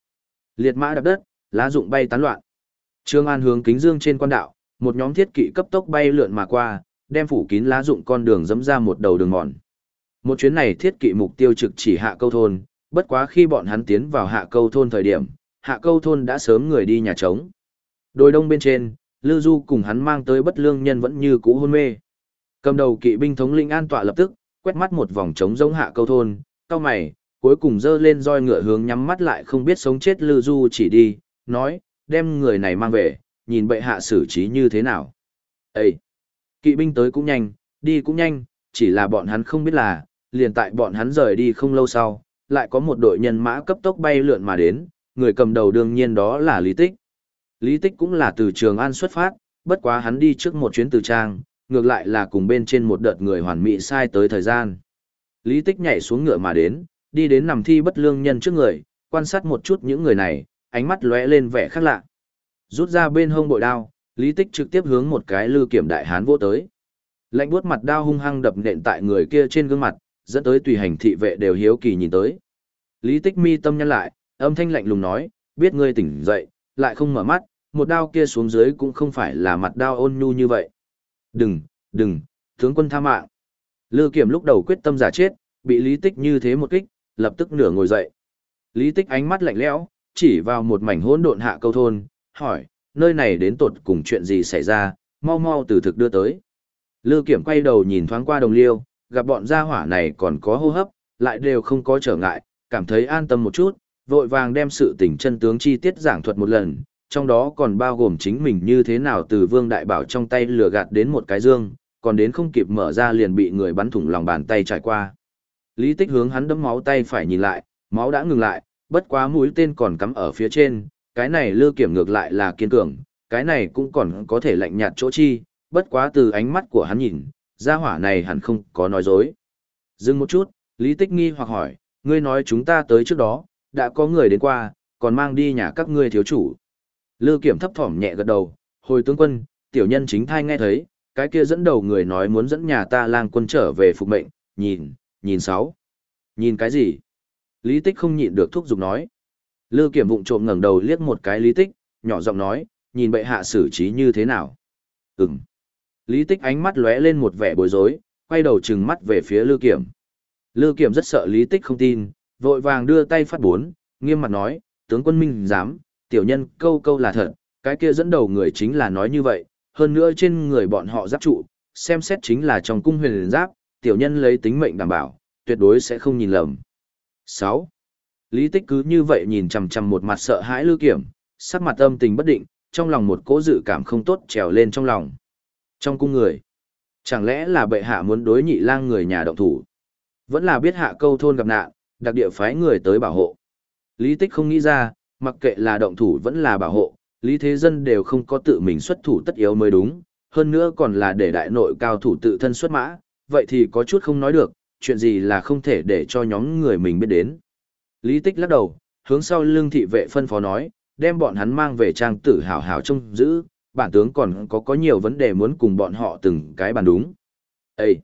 Liệt mã đập đất, lá rụng bay tán loạn. Trương An hướng kính dương trên quan đạo, một nhóm thiết kỵ cấp tốc bay lượn mà qua, đem phủ kín lá rụng con đường dẫm ra một đầu đường mòn. Một chuyến này thiết kỵ mục tiêu trực chỉ hạ câu thôn, bất quá khi bọn hắn tiến vào hạ câu thôn thời điểm, hạ câu thôn đã sớm người đi nhà trống. Đồi đông bên trên, Lư Du cùng hắn mang tới bất lương nhân vẫn như cũ hôn mê. Cầm đầu kỵ binh thống lĩnh an tọa lập tức, quét mắt một vòng trống giống hạ câu thôn, cao mày, cuối cùng dơ lên roi ngựa hướng nhắm mắt lại không biết sống chết Lư Du chỉ đi, nói, đem người này mang về, nhìn bệ hạ xử trí như thế nào. Ê! Kỵ binh tới cũng nhanh, đi cũng nhanh, chỉ là bọn hắn không biết là, liền tại bọn hắn rời đi không lâu sau, lại có một đội nhân mã cấp tốc bay lượn mà đến, người cầm đầu đương nhiên đó là Lý Tích. Lý Tích cũng là từ Trường An xuất phát, bất quá hắn đi trước một chuyến từ trang, ngược lại là cùng bên trên một đợt người hoàn mỹ sai tới thời gian. Lý Tích nhảy xuống ngựa mà đến, đi đến nằm thi bất lương nhân trước người, quan sát một chút những người này, ánh mắt lóe lên vẻ khác lạ. Rút ra bên hông bội đao, Lý Tích trực tiếp hướng một cái lư kiểm đại hán vô tới. Lạnh buốt mặt đao hung hăng đập nện tại người kia trên gương mặt, dẫn tới tùy hành thị vệ đều hiếu kỳ nhìn tới. Lý Tích mi tâm nhăn lại, âm thanh lạnh lùng nói, biết ngươi tỉnh dậy, lại không mở mắt, một đao kia xuống dưới cũng không phải là mặt đao ôn nhu như vậy. Đừng, đừng, tướng quân tha mạng. Lư Kiểm lúc đầu quyết tâm giả chết, bị Lý Tích như thế một kích, lập tức nửa ngồi dậy. Lý Tích ánh mắt lạnh lẽo, chỉ vào một mảnh hỗn độn hạ câu thôn, hỏi, nơi này đến tột cùng chuyện gì xảy ra, mau mau từ thực đưa tới. Lư Kiểm quay đầu nhìn thoáng qua đồng liêu, gặp bọn gia hỏa này còn có hô hấp, lại đều không có trở ngại, cảm thấy an tâm một chút, vội vàng đem sự tình chân tướng chi tiết giảng thuật một lần, trong đó còn bao gồm chính mình như thế nào từ Vương Đại Bảo trong tay lừa gạt đến một cái dương, còn đến không kịp mở ra liền bị người bắn thủng lòng bàn tay trải qua. Lý Tích hướng hắn đấm máu tay phải nhìn lại, máu đã ngừng lại, bất quá mũi tên còn cắm ở phía trên, cái này lư kiểm ngược lại là kiên cường, cái này cũng còn có thể lạnh nhạt chỗ chi, bất quá từ ánh mắt của hắn nhìn, gia hỏa này hẳn không có nói dối. Dừng một chút, Lý Tích nghi hoặc hỏi, ngươi nói chúng ta tới trước đó, đã có người đến qua, còn mang đi nhà các ngươi thiếu chủ. Lư kiểm thấp thỏm nhẹ gật đầu, hồi tướng quân, tiểu nhân chính thai nghe thấy, cái kia dẫn đầu người nói muốn dẫn nhà ta lang quân trở về phục mệnh, nhìn, nhìn sáu. Nhìn cái gì? Lý Tích không nhịn được thúc giục nói. Lư kiểm vụng trộm ngẩng đầu liếc một cái Lý Tích, nhỏ giọng nói, nhìn bệ hạ xử trí như thế nào? Ừm. Lý Tích ánh mắt lóe lên một vẻ bối rối, quay đầu trừng mắt về phía Lư Kiểm. Lư Kiểm rất sợ Lý Tích không tin, vội vàng đưa tay phát bốn, nghiêm mặt nói, tướng quân minh dám, tiểu nhân câu câu là thật, cái kia dẫn đầu người chính là nói như vậy, hơn nữa trên người bọn họ giáp trụ, xem xét chính là trong cung huyền giáp, tiểu nhân lấy tính mệnh đảm bảo, tuyệt đối sẽ không nhìn lầm. 6. Lý tích cứ như vậy nhìn chằm chằm một mặt sợ hãi lưu kiểm, sắc mặt âm tình bất định, trong lòng một cỗ dự cảm không tốt trèo lên trong lòng. Trong cung người, chẳng lẽ là bệ hạ muốn đối nhị lang người nhà động thủ? Vẫn là biết hạ câu thôn gặp nạn, đặc địa phái người tới bảo hộ. Lý tích không nghĩ ra, mặc kệ là động thủ vẫn là bảo hộ, lý thế dân đều không có tự mình xuất thủ tất yếu mới đúng, hơn nữa còn là để đại nội cao thủ tự thân xuất mã, vậy thì có chút không nói được, chuyện gì là không thể để cho nhóm người mình biết đến. Lý tích lắc đầu, hướng sau lưng thị vệ phân phó nói, đem bọn hắn mang về trang tử hào hào trông giữ, bản tướng còn có có nhiều vấn đề muốn cùng bọn họ từng cái bàn đúng. Ê!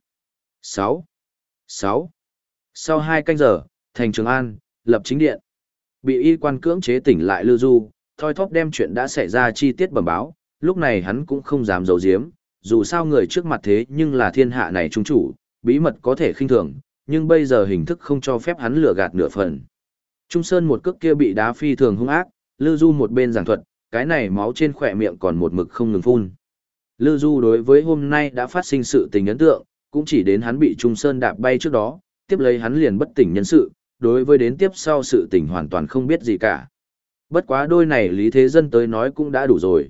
6. 6. Sau 2 canh giờ, thành Trường An, lập chính điện. Bị y quan cưỡng chế tỉnh lại Lưu Du, thoi thóp đem chuyện đã xảy ra chi tiết bẩm báo, lúc này hắn cũng không dám giấu giếm, dù sao người trước mặt thế nhưng là thiên hạ này trung chủ, bí mật có thể khinh thường, nhưng bây giờ hình thức không cho phép hắn lừa gạt nửa phần. Trung Sơn một cước kia bị đá phi thường hung ác, Lưu Du một bên giảng thuật, cái này máu trên khỏe miệng còn một mực không ngừng phun. Lư Du đối với hôm nay đã phát sinh sự tình ấn tượng, cũng chỉ đến hắn bị Trung Sơn đạp bay trước đó, tiếp lấy hắn liền bất tỉnh nhân sự, đối với đến tiếp sau sự tình hoàn toàn không biết gì cả. Bất quá đôi này Lý Thế Dân tới nói cũng đã đủ rồi.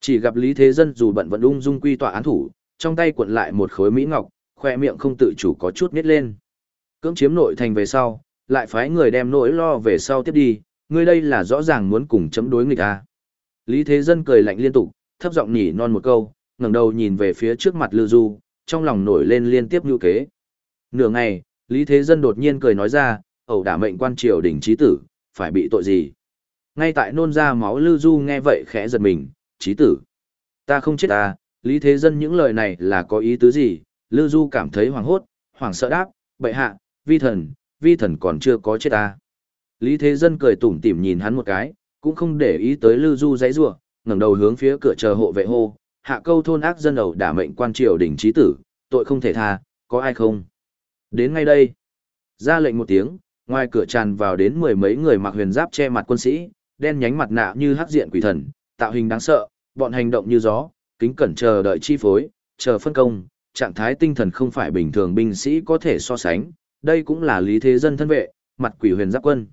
Chỉ gặp Lý Thế Dân dù bận vẫn ung dung quy tòa án thủ, trong tay cuộn lại một khối mỹ ngọc, khoe miệng không tự chủ có chút nít lên. Cưỡng chiếm nội thành về sau, lại phái người đem nỗi lo về sau tiếp đi, ngươi đây là rõ ràng muốn cùng chấm đối nghịch à. Lý Thế Dân cười lạnh liên tục, thấp giọng nhỉ non một câu, ngẩng đầu nhìn về phía trước mặt Lư Du, trong lòng nổi lên liên tiếp lưu kế. Nửa ngày, Lý Thế Dân đột nhiên cười nói ra, ẩu đả mệnh quan triều đình trí tử, phải bị tội gì? Ngay tại nôn ra máu Lư Du nghe vậy khẽ giật mình, trí tử. Ta không chết ta, Lý Thế Dân những lời này là có ý tứ gì? Lư Du cảm thấy hoảng hốt, hoảng sợ đáp, bệ hạ, vi thần, vi thần còn chưa có chết ta. Lý Thế Dân cười tủm tỉm nhìn hắn một cái, cũng không để ý tới Lư Du dãy rủa, ngẩng đầu hướng phía cửa chờ hộ vệ hô, hạ câu thôn ác dân đầu đả mệnh quan triều đỉnh trí tử, tội không thể tha, có ai không? Đến ngay đây. Ra lệnh một tiếng, ngoài cửa tràn vào đến mười mấy người mặc huyền giáp che mặt quân sĩ, đen nhánh mặt nạ như hắc diện quỷ thần, tạo hình đáng sợ, bọn hành động như gió, kính cẩn chờ đợi chi phối, chờ phân công, trạng thái tinh thần không phải bình thường binh sĩ có thể so sánh, đây cũng là lý thế dân thân vệ, mặt quỷ huyền giáp quân.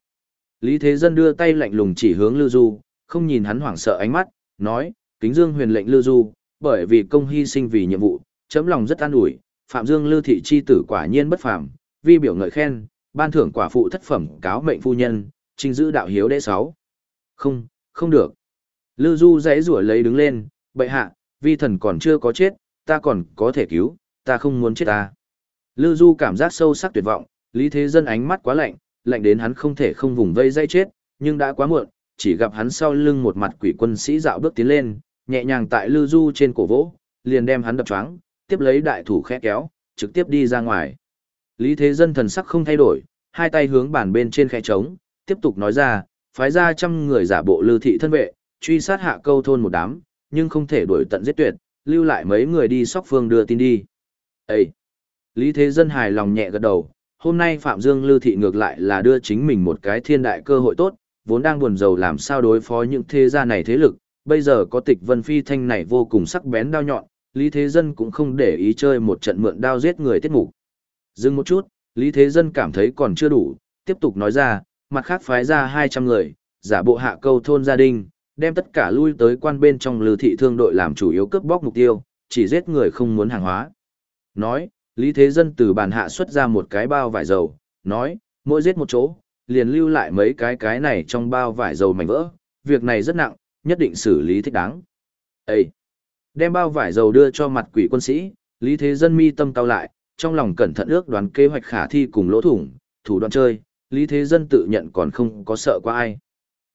Lý thế dân đưa tay lạnh lùng chỉ hướng Lưu Du, không nhìn hắn hoảng sợ ánh mắt, nói, kính dương huyền lệnh Lưu Du, bởi vì công hy sinh vì nhiệm vụ, chấm lòng rất an ủi, Phạm Dương Lưu thị chi tử quả nhiên bất phàm, vi biểu ngợi khen, ban thưởng quả phụ thất phẩm cáo mệnh phu nhân, trình giữ đạo hiếu đệ sáu. Không, không được. Lưu Du dãy rủa lấy đứng lên, bệ hạ, vi thần còn chưa có chết, ta còn có thể cứu, ta không muốn chết ta. Lưu Du cảm giác sâu sắc tuyệt vọng, Lý Thế Dân ánh mắt quá lạnh, lạnh đến hắn không thể không vùng vây dây chết, nhưng đã quá muộn, chỉ gặp hắn sau lưng một mặt quỷ quân sĩ dạo bước tiến lên, nhẹ nhàng tại Lưu Du trên cổ vỗ, liền đem hắn đập choáng, tiếp lấy đại thủ khẽ kéo, trực tiếp đi ra ngoài. Lý Thế Dân thần sắc không thay đổi, hai tay hướng bàn bên trên khẽ trống, tiếp tục nói ra, phái ra trăm người giả bộ lưu thị thân vệ, truy sát hạ câu thôn một đám, nhưng không thể đuổi tận giết tuyệt, lưu lại mấy người đi sóc phương đưa tin đi. Ê! Lý Thế Dân hài lòng nhẹ gật đầu, hôm nay Phạm Dương Lư Thị ngược lại là đưa chính mình một cái thiên đại cơ hội tốt, vốn đang buồn rầu làm sao đối phó những thế gia này thế lực, bây giờ có tịch vân phi thanh này vô cùng sắc bén đao nhọn, Lý Thế Dân cũng không để ý chơi một trận mượn đao giết người tiết mục. Dừng một chút, Lý Thế Dân cảm thấy còn chưa đủ, tiếp tục nói ra, mặt khác phái ra 200 người, giả bộ hạ câu thôn gia đình, đem tất cả lui tới quan bên trong lư thị thương đội làm chủ yếu cướp bóc mục tiêu, chỉ giết người không muốn hàng hóa. Nói, Lý Thế Dân từ bàn hạ xuất ra một cái bao vải dầu, nói, mỗi giết một chỗ, liền lưu lại mấy cái cái này trong bao vải dầu mảnh vỡ, việc này rất nặng, nhất định xử lý thích đáng. Ê! Đem bao vải dầu đưa cho mặt quỷ quân sĩ, Lý Thế Dân mi tâm cao lại, trong lòng cẩn thận ước đoán kế hoạch khả thi cùng lỗ thủng, thủ đoạn chơi, Lý Thế Dân tự nhận còn không có sợ qua ai.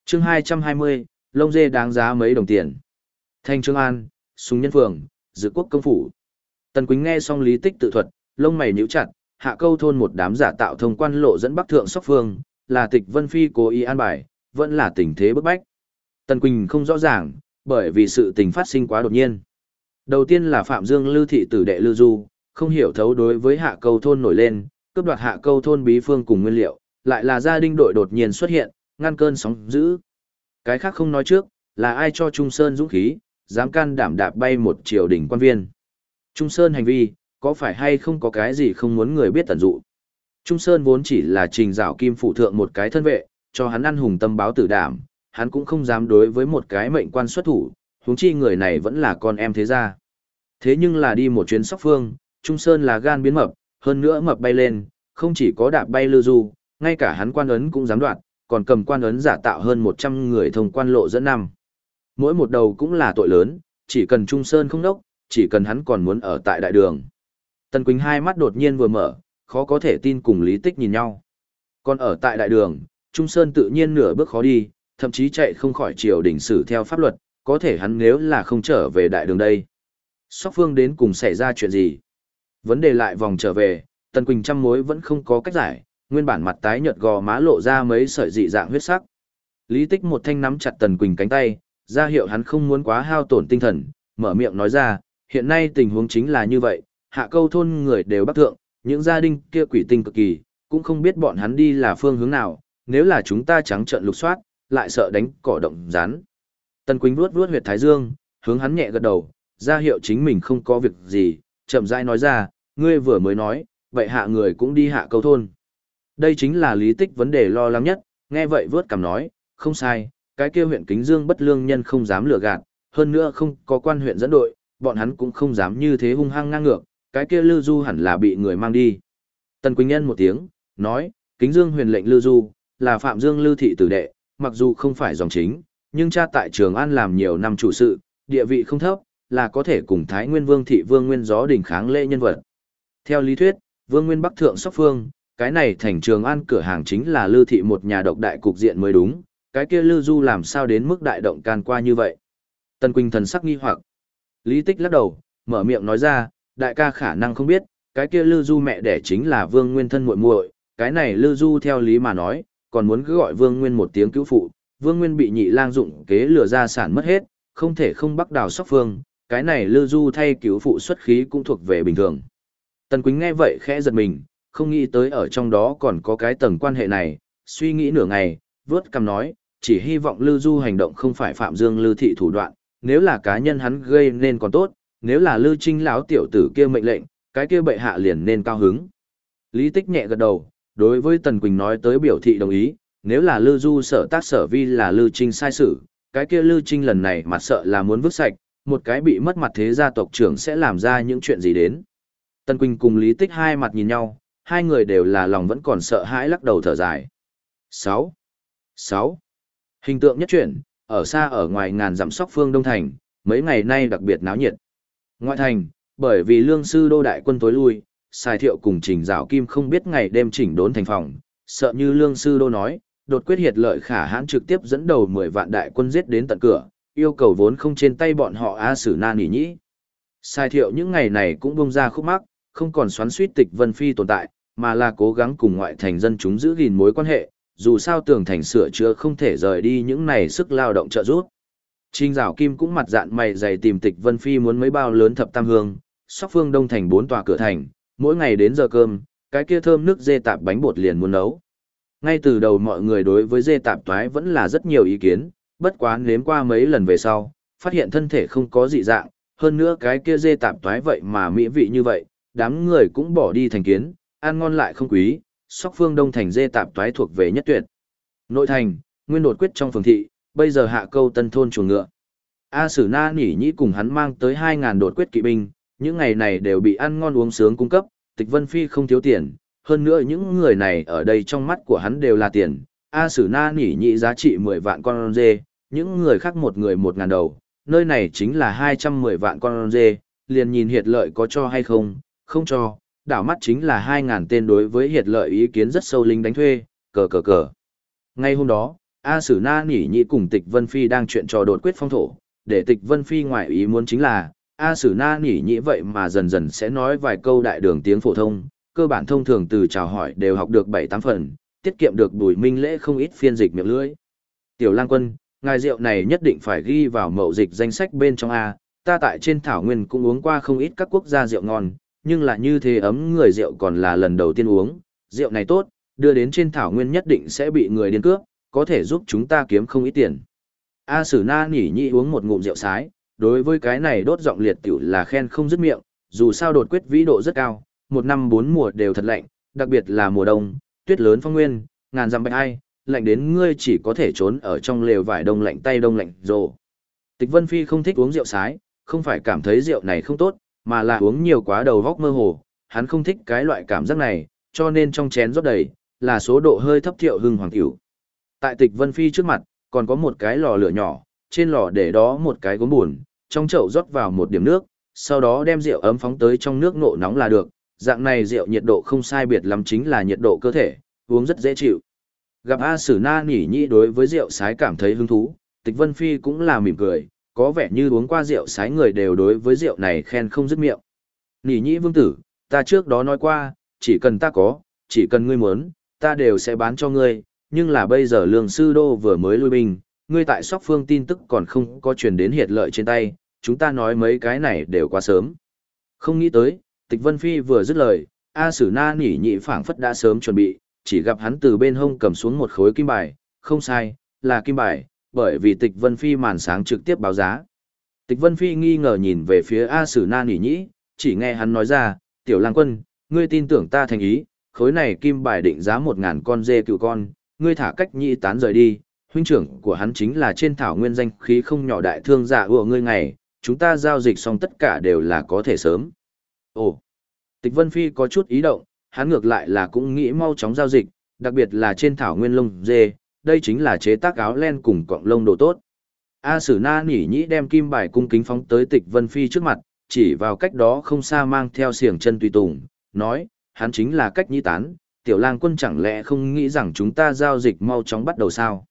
chương 220, lông dê đáng giá mấy đồng tiền. Thanh Trương An, Súng Nhân Phường, Dự Quốc Công Phủ. Tần Quýnh nghe xong lý tích tự thuật, lông mày nhíu chặt, hạ câu thôn một đám giả tạo thông quan lộ dẫn bắc thượng sóc phương, là tịch vân phi cố ý an bài, vẫn là tình thế bức bách. Tần Quỳnh không rõ ràng, bởi vì sự tình phát sinh quá đột nhiên. Đầu tiên là Phạm Dương Lưu Thị tử đệ Lưu Du, không hiểu thấu đối với hạ câu thôn nổi lên, cướp đoạt hạ câu thôn bí phương cùng nguyên liệu, lại là gia đình đội đột nhiên xuất hiện, ngăn cơn sóng dữ. Cái khác không nói trước, là ai cho Trung Sơn dũng khí, dám can đảm đạp bay một triều đình quan viên. Trung Sơn hành vi, có phải hay không có cái gì không muốn người biết tận dụ. Trung Sơn vốn chỉ là trình rào kim phụ thượng một cái thân vệ, cho hắn ăn hùng tâm báo tử đảm, hắn cũng không dám đối với một cái mệnh quan xuất thủ, huống chi người này vẫn là con em thế gia. Thế nhưng là đi một chuyến sóc phương, Trung Sơn là gan biến mập, hơn nữa mập bay lên, không chỉ có đạp bay lư du, ngay cả hắn quan ấn cũng dám đoạt, còn cầm quan ấn giả tạo hơn 100 người thông quan lộ dẫn năm. Mỗi một đầu cũng là tội lớn, chỉ cần Trung Sơn không đốc, chỉ cần hắn còn muốn ở tại đại đường. Tần Quỳnh hai mắt đột nhiên vừa mở, khó có thể tin cùng Lý Tích nhìn nhau. Còn ở tại đại đường, Trung Sơn tự nhiên nửa bước khó đi, thậm chí chạy không khỏi triều đình xử theo pháp luật, có thể hắn nếu là không trở về đại đường đây. Sóc phương đến cùng xảy ra chuyện gì? Vấn đề lại vòng trở về, Tần Quỳnh trăm mối vẫn không có cách giải, nguyên bản mặt tái nhợt gò má lộ ra mấy sợi dị dạng huyết sắc. Lý Tích một thanh nắm chặt Tần Quỳnh cánh tay, ra hiệu hắn không muốn quá hao tổn tinh thần, mở miệng nói ra, hiện nay tình huống chính là như vậy, hạ câu thôn người đều bắc thượng, những gia đình kia quỷ tinh cực kỳ, cũng không biết bọn hắn đi là phương hướng nào, nếu là chúng ta trắng trợn lục soát, lại sợ đánh cỏ động rán. Tần Quỳnh vuốt vuốt huyệt thái dương, hướng hắn nhẹ gật đầu, ra hiệu chính mình không có việc gì, chậm rãi nói ra, ngươi vừa mới nói, vậy hạ người cũng đi hạ câu thôn. Đây chính là lý tích vấn đề lo lắng nhất, nghe vậy vớt cảm nói, không sai, cái kia huyện Kính Dương bất lương nhân không dám lừa gạt, hơn nữa không có quan huyện dẫn đội, bọn hắn cũng không dám như thế hung hăng ngang ngược, cái kia Lư Du hẳn là bị người mang đi. Tần Quỳnh Nhân một tiếng, nói, Kính Dương huyền lệnh Lư Du, là Phạm Dương Lư thị tử đệ, mặc dù không phải dòng chính, nhưng cha tại Trường An làm nhiều năm chủ sự, địa vị không thấp, là có thể cùng Thái Nguyên Vương thị Vương Nguyên Gió đỉnh kháng lễ nhân vật. Theo lý thuyết, Vương Nguyên Bắc thượng sóc phương, cái này thành Trường An cửa hàng chính là Lư thị một nhà độc đại cục diện mới đúng, cái kia Lư Du làm sao đến mức đại động can qua như vậy. Tần Quỳnh thần sắc nghi hoặc. Lý Tích lắc đầu, mở miệng nói ra, đại ca khả năng không biết, cái kia Lư Du mẹ đẻ chính là Vương Nguyên thân muội muội, cái này Lư Du theo lý mà nói, còn muốn cứ gọi Vương Nguyên một tiếng cứu phụ, Vương Nguyên bị nhị lang dụng kế lừa ra sản mất hết, không thể không bắt đào sóc phương, cái này Lư Du thay cứu phụ xuất khí cũng thuộc về bình thường. Tần Quỳnh nghe vậy khẽ giật mình, không nghĩ tới ở trong đó còn có cái tầng quan hệ này, suy nghĩ nửa ngày, vớt cằm nói, chỉ hy vọng Lư Du hành động không phải Phạm Dương Lư thị thủ đoạn, nếu là cá nhân hắn gây nên còn tốt, nếu là Lư Trinh lão tiểu tử kia mệnh lệnh, cái kia bệ hạ liền nên cao hứng. Lý Tích nhẹ gật đầu, đối với Tần Quỳnh nói tới biểu thị đồng ý, nếu là Lư Du sở tác sở vi là Lư Trinh sai sự, cái kia Lư Trinh lần này mặt sợ là muốn vứt sạch, một cái bị mất mặt thế gia tộc trưởng sẽ làm ra những chuyện gì đến. Tần Quỳnh cùng Lý Tích hai mặt nhìn nhau, hai người đều là lòng vẫn còn sợ hãi lắc đầu thở dài. 6. 6. Hình tượng nhất chuyển, ở xa ở ngoài ngàn dặm sóc phương Đông Thành, mấy ngày nay đặc biệt náo nhiệt. Ngoại thành, bởi vì lương sư đô đại quân tối lui, xài thiệu cùng trình rào kim không biết ngày đêm chỉnh đốn thành phòng, sợ như lương sư đô nói, đột quyết hiệt lợi khả hãn trực tiếp dẫn đầu 10 vạn đại quân giết đến tận cửa, yêu cầu vốn không trên tay bọn họ A Sử Na Nỉ Nhĩ. Sai thiệu những ngày này cũng bông ra khúc mắc, không còn xoắn suýt tịch Vân Phi tồn tại, mà là cố gắng cùng ngoại thành dân chúng giữ gìn mối quan hệ, dù sao tường thành sửa chữa không thể rời đi những này sức lao động trợ giúp. Trình Dạo Kim cũng mặt dạn mày dày tìm tịch Vân Phi muốn mấy bao lớn thập tam hương, sóc phương đông thành bốn tòa cửa thành, mỗi ngày đến giờ cơm, cái kia thơm nước dê tạp bánh bột liền muốn nấu. Ngay từ đầu mọi người đối với dê tạp toái vẫn là rất nhiều ý kiến, bất quá nếm qua mấy lần về sau, phát hiện thân thể không có dị dạng, hơn nữa cái kia dê tạp toái vậy mà mỹ vị như vậy, đám người cũng bỏ đi thành kiến, ăn ngon lại không quý, sóc phương đông thành dê tạp toái thuộc về nhất tuyệt. Nội thành, nguyên đột quyết trong phường thị, bây giờ hạ câu tân thôn chuồng ngựa. A Sử Na nỉ nhĩ cùng hắn mang tới 2.000 đột quyết kỵ binh, những ngày này đều bị ăn ngon uống sướng cung cấp, tịch vân phi không thiếu tiền, hơn nữa những người này ở đây trong mắt của hắn đều là tiền. A Sử Na nỉ nhĩ giá trị 10 vạn con dê, những người khác một người một ngàn đầu, nơi này chính là 210 vạn con dê, liền nhìn hiệt lợi có cho hay không, không cho, đảo mắt chính là 2.000 tên đối với hiệt lợi ý kiến rất sâu linh đánh thuê, cờ cờ cờ. Ngay hôm đó, A Sử Na nhỉ Nhị cùng Tịch Vân Phi đang chuyện trò đột quyết phong thổ, để Tịch Vân Phi ngoại ý muốn chính là, A Sử Na nhỉ Nhị vậy mà dần dần sẽ nói vài câu đại đường tiếng phổ thông, cơ bản thông thường từ chào hỏi đều học được 7-8 phần, tiết kiệm được bùi minh lễ không ít phiên dịch miệng lưỡi. Tiểu lang quân, ngài rượu này nhất định phải ghi vào mậu dịch danh sách bên trong A, ta tại trên thảo nguyên cũng uống qua không ít các quốc gia rượu ngon, nhưng là như thế ấm người rượu còn là lần đầu tiên uống, rượu này tốt, đưa đến trên thảo nguyên nhất định sẽ bị người điên cướp, có thể giúp chúng ta kiếm không ít tiền. A Sử Na nhỉ nhị uống một ngụm rượu sái, đối với cái này đốt giọng liệt tiểu là khen không dứt miệng, dù sao đột quyết vĩ độ rất cao, một năm bốn mùa đều thật lạnh, đặc biệt là mùa đông, tuyết lớn phong nguyên, ngàn dặm bạch ai, lạnh đến ngươi chỉ có thể trốn ở trong lều vải đông lạnh tay đông lạnh rồ. Tịch Vân Phi không thích uống rượu sái, không phải cảm thấy rượu này không tốt, mà là uống nhiều quá đầu góc mơ hồ, hắn không thích cái loại cảm giác này, cho nên trong chén rót đầy, là số độ hơi thấp thiệu hưng hoàng tiểu. Tại Tịch Vân Phi trước mặt, còn có một cái lò lửa nhỏ, trên lò để đó một cái gốm buồn, trong chậu rót vào một điểm nước, sau đó đem rượu ấm phóng tới trong nước nộ nóng là được, dạng này rượu nhiệt độ không sai biệt lắm chính là nhiệt độ cơ thể, uống rất dễ chịu. Gặp A Sử Na nỉ nhị đối với rượu sái cảm thấy hứng thú, Tịch Vân Phi cũng là mỉm cười, có vẻ như uống qua rượu sái người đều đối với rượu này khen không dứt miệng. Nỉ nhị vương tử, ta trước đó nói qua, chỉ cần ta có, chỉ cần ngươi muốn, ta đều sẽ bán cho ngươi, nhưng là bây giờ lương sư đô vừa mới lui binh, ngươi tại sóc phương tin tức còn không có truyền đến hiệt lợi trên tay, chúng ta nói mấy cái này đều quá sớm. Không nghĩ tới, tịch vân phi vừa dứt lời, A Sử Na nỉ nhị phảng phất đã sớm chuẩn bị, chỉ gặp hắn từ bên hông cầm xuống một khối kim bài, không sai, là kim bài, bởi vì tịch vân phi màn sáng trực tiếp báo giá. Tịch vân phi nghi ngờ nhìn về phía A Sử Na nỉ nhĩ chỉ nghe hắn nói ra, tiểu lang quân, ngươi tin tưởng ta thành ý, khối này kim bài định giá một ngàn con dê cựu con, ngươi thả cách nhị tán rời đi, huynh trưởng của hắn chính là trên thảo nguyên danh khí không nhỏ đại thương dạ giả ủa ngươi ngày, chúng ta giao dịch xong tất cả đều là có thể sớm. Ồ, tịch vân phi có chút ý động, hắn ngược lại là cũng nghĩ mau chóng giao dịch, đặc biệt là trên thảo nguyên lông dê, đây chính là chế tác áo len cùng cọng lông đồ tốt. A Sử Na nỉ nhĩ đem kim bài cung kính phóng tới tịch vân phi trước mặt, chỉ vào cách đó không xa mang theo xiềng chân tùy tùng, nói, hắn chính là cách nhĩ tán, tiểu lang quân chẳng lẽ không nghĩ rằng chúng ta giao dịch mau chóng bắt đầu sao?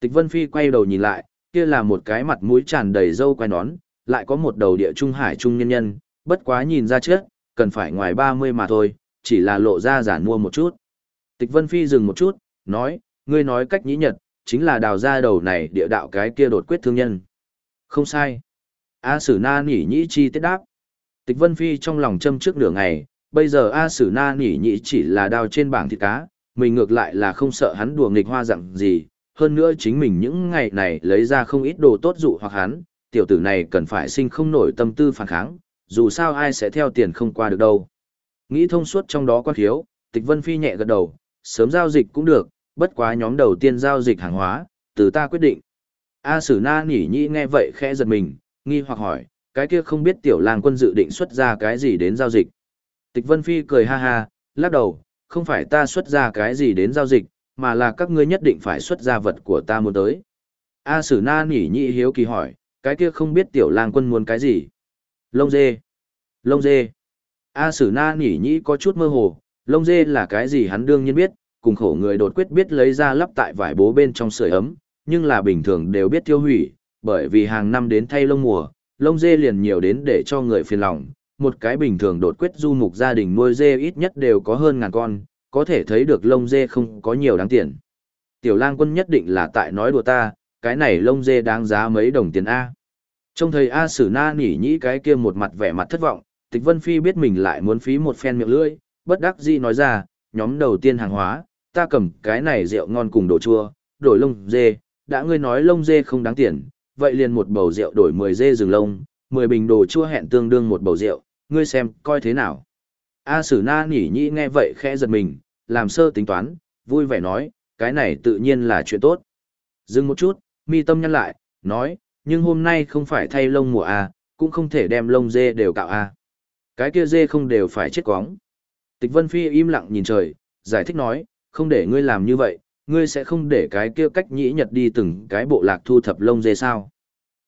Tịch Vân Phi quay đầu nhìn lại, kia là một cái mặt mũi tràn đầy râu quai nón, lại có một đầu địa trung hải trung nhân nhân, bất quá nhìn ra trước, cần phải ngoài 30 mà thôi, chỉ là lộ ra giả mua một chút. Tịch Vân Phi dừng một chút, nói, ngươi nói cách nhĩ nhật, chính là đào ra đầu này địa đạo cái kia đột quyết thương nhân. Không sai. A Sử Na Nhĩ nhĩ chi tiết đáp. Tịch Vân Phi trong lòng châm trước nửa ngày, bây giờ A Sử Na Nhĩ nhĩ chỉ là đào trên bảng thịt cá, mình ngược lại là không sợ hắn đùa nghịch hoa dạng gì, hơn nữa chính mình những ngày này lấy ra không ít đồ tốt dụ hoặc hắn, tiểu tử này cần phải sinh không nổi tâm tư phản kháng, dù sao ai sẽ theo tiền không qua được đâu. Nghĩ thông suốt trong đó quan thiếu, tịch vân phi nhẹ gật đầu, sớm giao dịch cũng được, bất quá nhóm đầu tiên giao dịch hàng hóa, từ ta quyết định. A Sử Na nhỉ nhĩ nghe vậy khẽ giật mình, nghi hoặc hỏi, cái kia không biết tiểu lang quân dự định xuất ra cái gì đến giao dịch. Tịch Vân Phi cười ha ha, lắc đầu, không phải ta xuất ra cái gì đến giao dịch, mà là các ngươi nhất định phải xuất ra vật của ta muốn tới. A Sử Na nhỉ nhĩ hiếu kỳ hỏi, cái kia không biết tiểu lang quân muốn cái gì? Lông dê. Lông dê. A Sử Na nhỉ nhĩ có chút mơ hồ, lông dê là cái gì hắn đương nhiên biết, cùng khổ người đột quyết biết lấy ra lắp tại vải bố bên trong sưởi ấm, nhưng là bình thường đều biết tiêu hủy, bởi vì hàng năm đến thay lông mùa, lông dê liền nhiều đến để cho người phiền lòng. Một cái bình thường đột quyết du mục gia đình nuôi dê ít nhất đều có hơn ngàn con, có thể thấy được lông dê không có nhiều đáng tiền. Tiểu lang quân nhất định là tại nói đùa ta, cái này lông dê đáng giá mấy đồng tiền A. Trông thấy A Sử Na nỉ nhĩ cái kia một mặt vẻ mặt thất vọng, Tịch Vân Phi biết mình lại muốn phí một phen miệng lưỡi, bất đắc dĩ nói ra, nhóm đầu tiên hàng hóa, ta cầm cái này rượu ngon cùng đồ chua, đổi lông dê, đã ngươi nói lông dê không đáng tiền, vậy liền một bầu rượu đổi 10 dê rừng lông, 10 bình đồ chua hẹn tương đương một bầu rượu, ngươi xem, coi thế nào. A Sử Na nhỉ Nhĩ nghe vậy khẽ giật mình, làm sơ tính toán, vui vẻ nói, cái này tự nhiên là chuyện tốt. Dừng một chút, mi tâm nhăn lại, nói, nhưng hôm nay không phải thay lông mùa A, cũng không thể đem lông dê đều cạo A. Cái kia dê không đều phải chết quóng. Tịch Vân Phi im lặng nhìn trời, giải thích nói, không để ngươi làm như vậy, ngươi sẽ không để cái kia cách nhĩ nhật đi từng cái bộ lạc thu thập lông dê sao.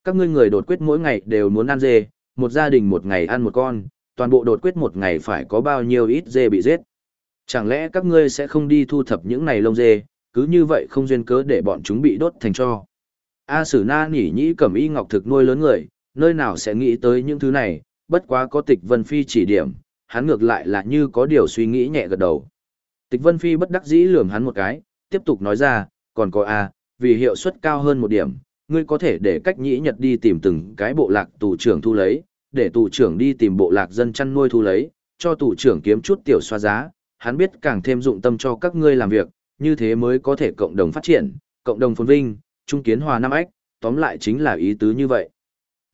Các ngươi người đột quyết mỗi ngày đều muốn ăn dê, một gia đình một ngày ăn một con, toàn bộ đột quyết một ngày phải có bao nhiêu ít dê bị giết. Chẳng lẽ các ngươi sẽ không đi thu thập những này lông dê, cứ như vậy không duyên cớ để bọn chúng bị đốt thành cho. A Sử Na nhỉ nhĩ cẩm y ngọc thực nuôi lớn người, nơi nào sẽ nghĩ tới những thứ này, bất quá có tịch Vân Phi chỉ điểm, hắn ngược lại là như có điều suy nghĩ nhẹ gật đầu. Tịch Vân Phi bất đắc dĩ lườm hắn một cái, tiếp tục nói ra, còn có A, vì hiệu suất cao hơn một điểm, ngươi có thể để cách nhĩ nhật đi tìm từng cái bộ lạc tù trưởng thu lấy, để tù trưởng đi tìm bộ lạc dân chăn nuôi thu lấy, cho tù trưởng kiếm chút tiểu xoa giá, hắn biết càng thêm dụng tâm cho các ngươi làm việc, như thế mới có thể cộng đồng phát triển, cộng đồng phồn vinh, trung kiến hòa năm ách, tóm lại chính là ý tứ như vậy.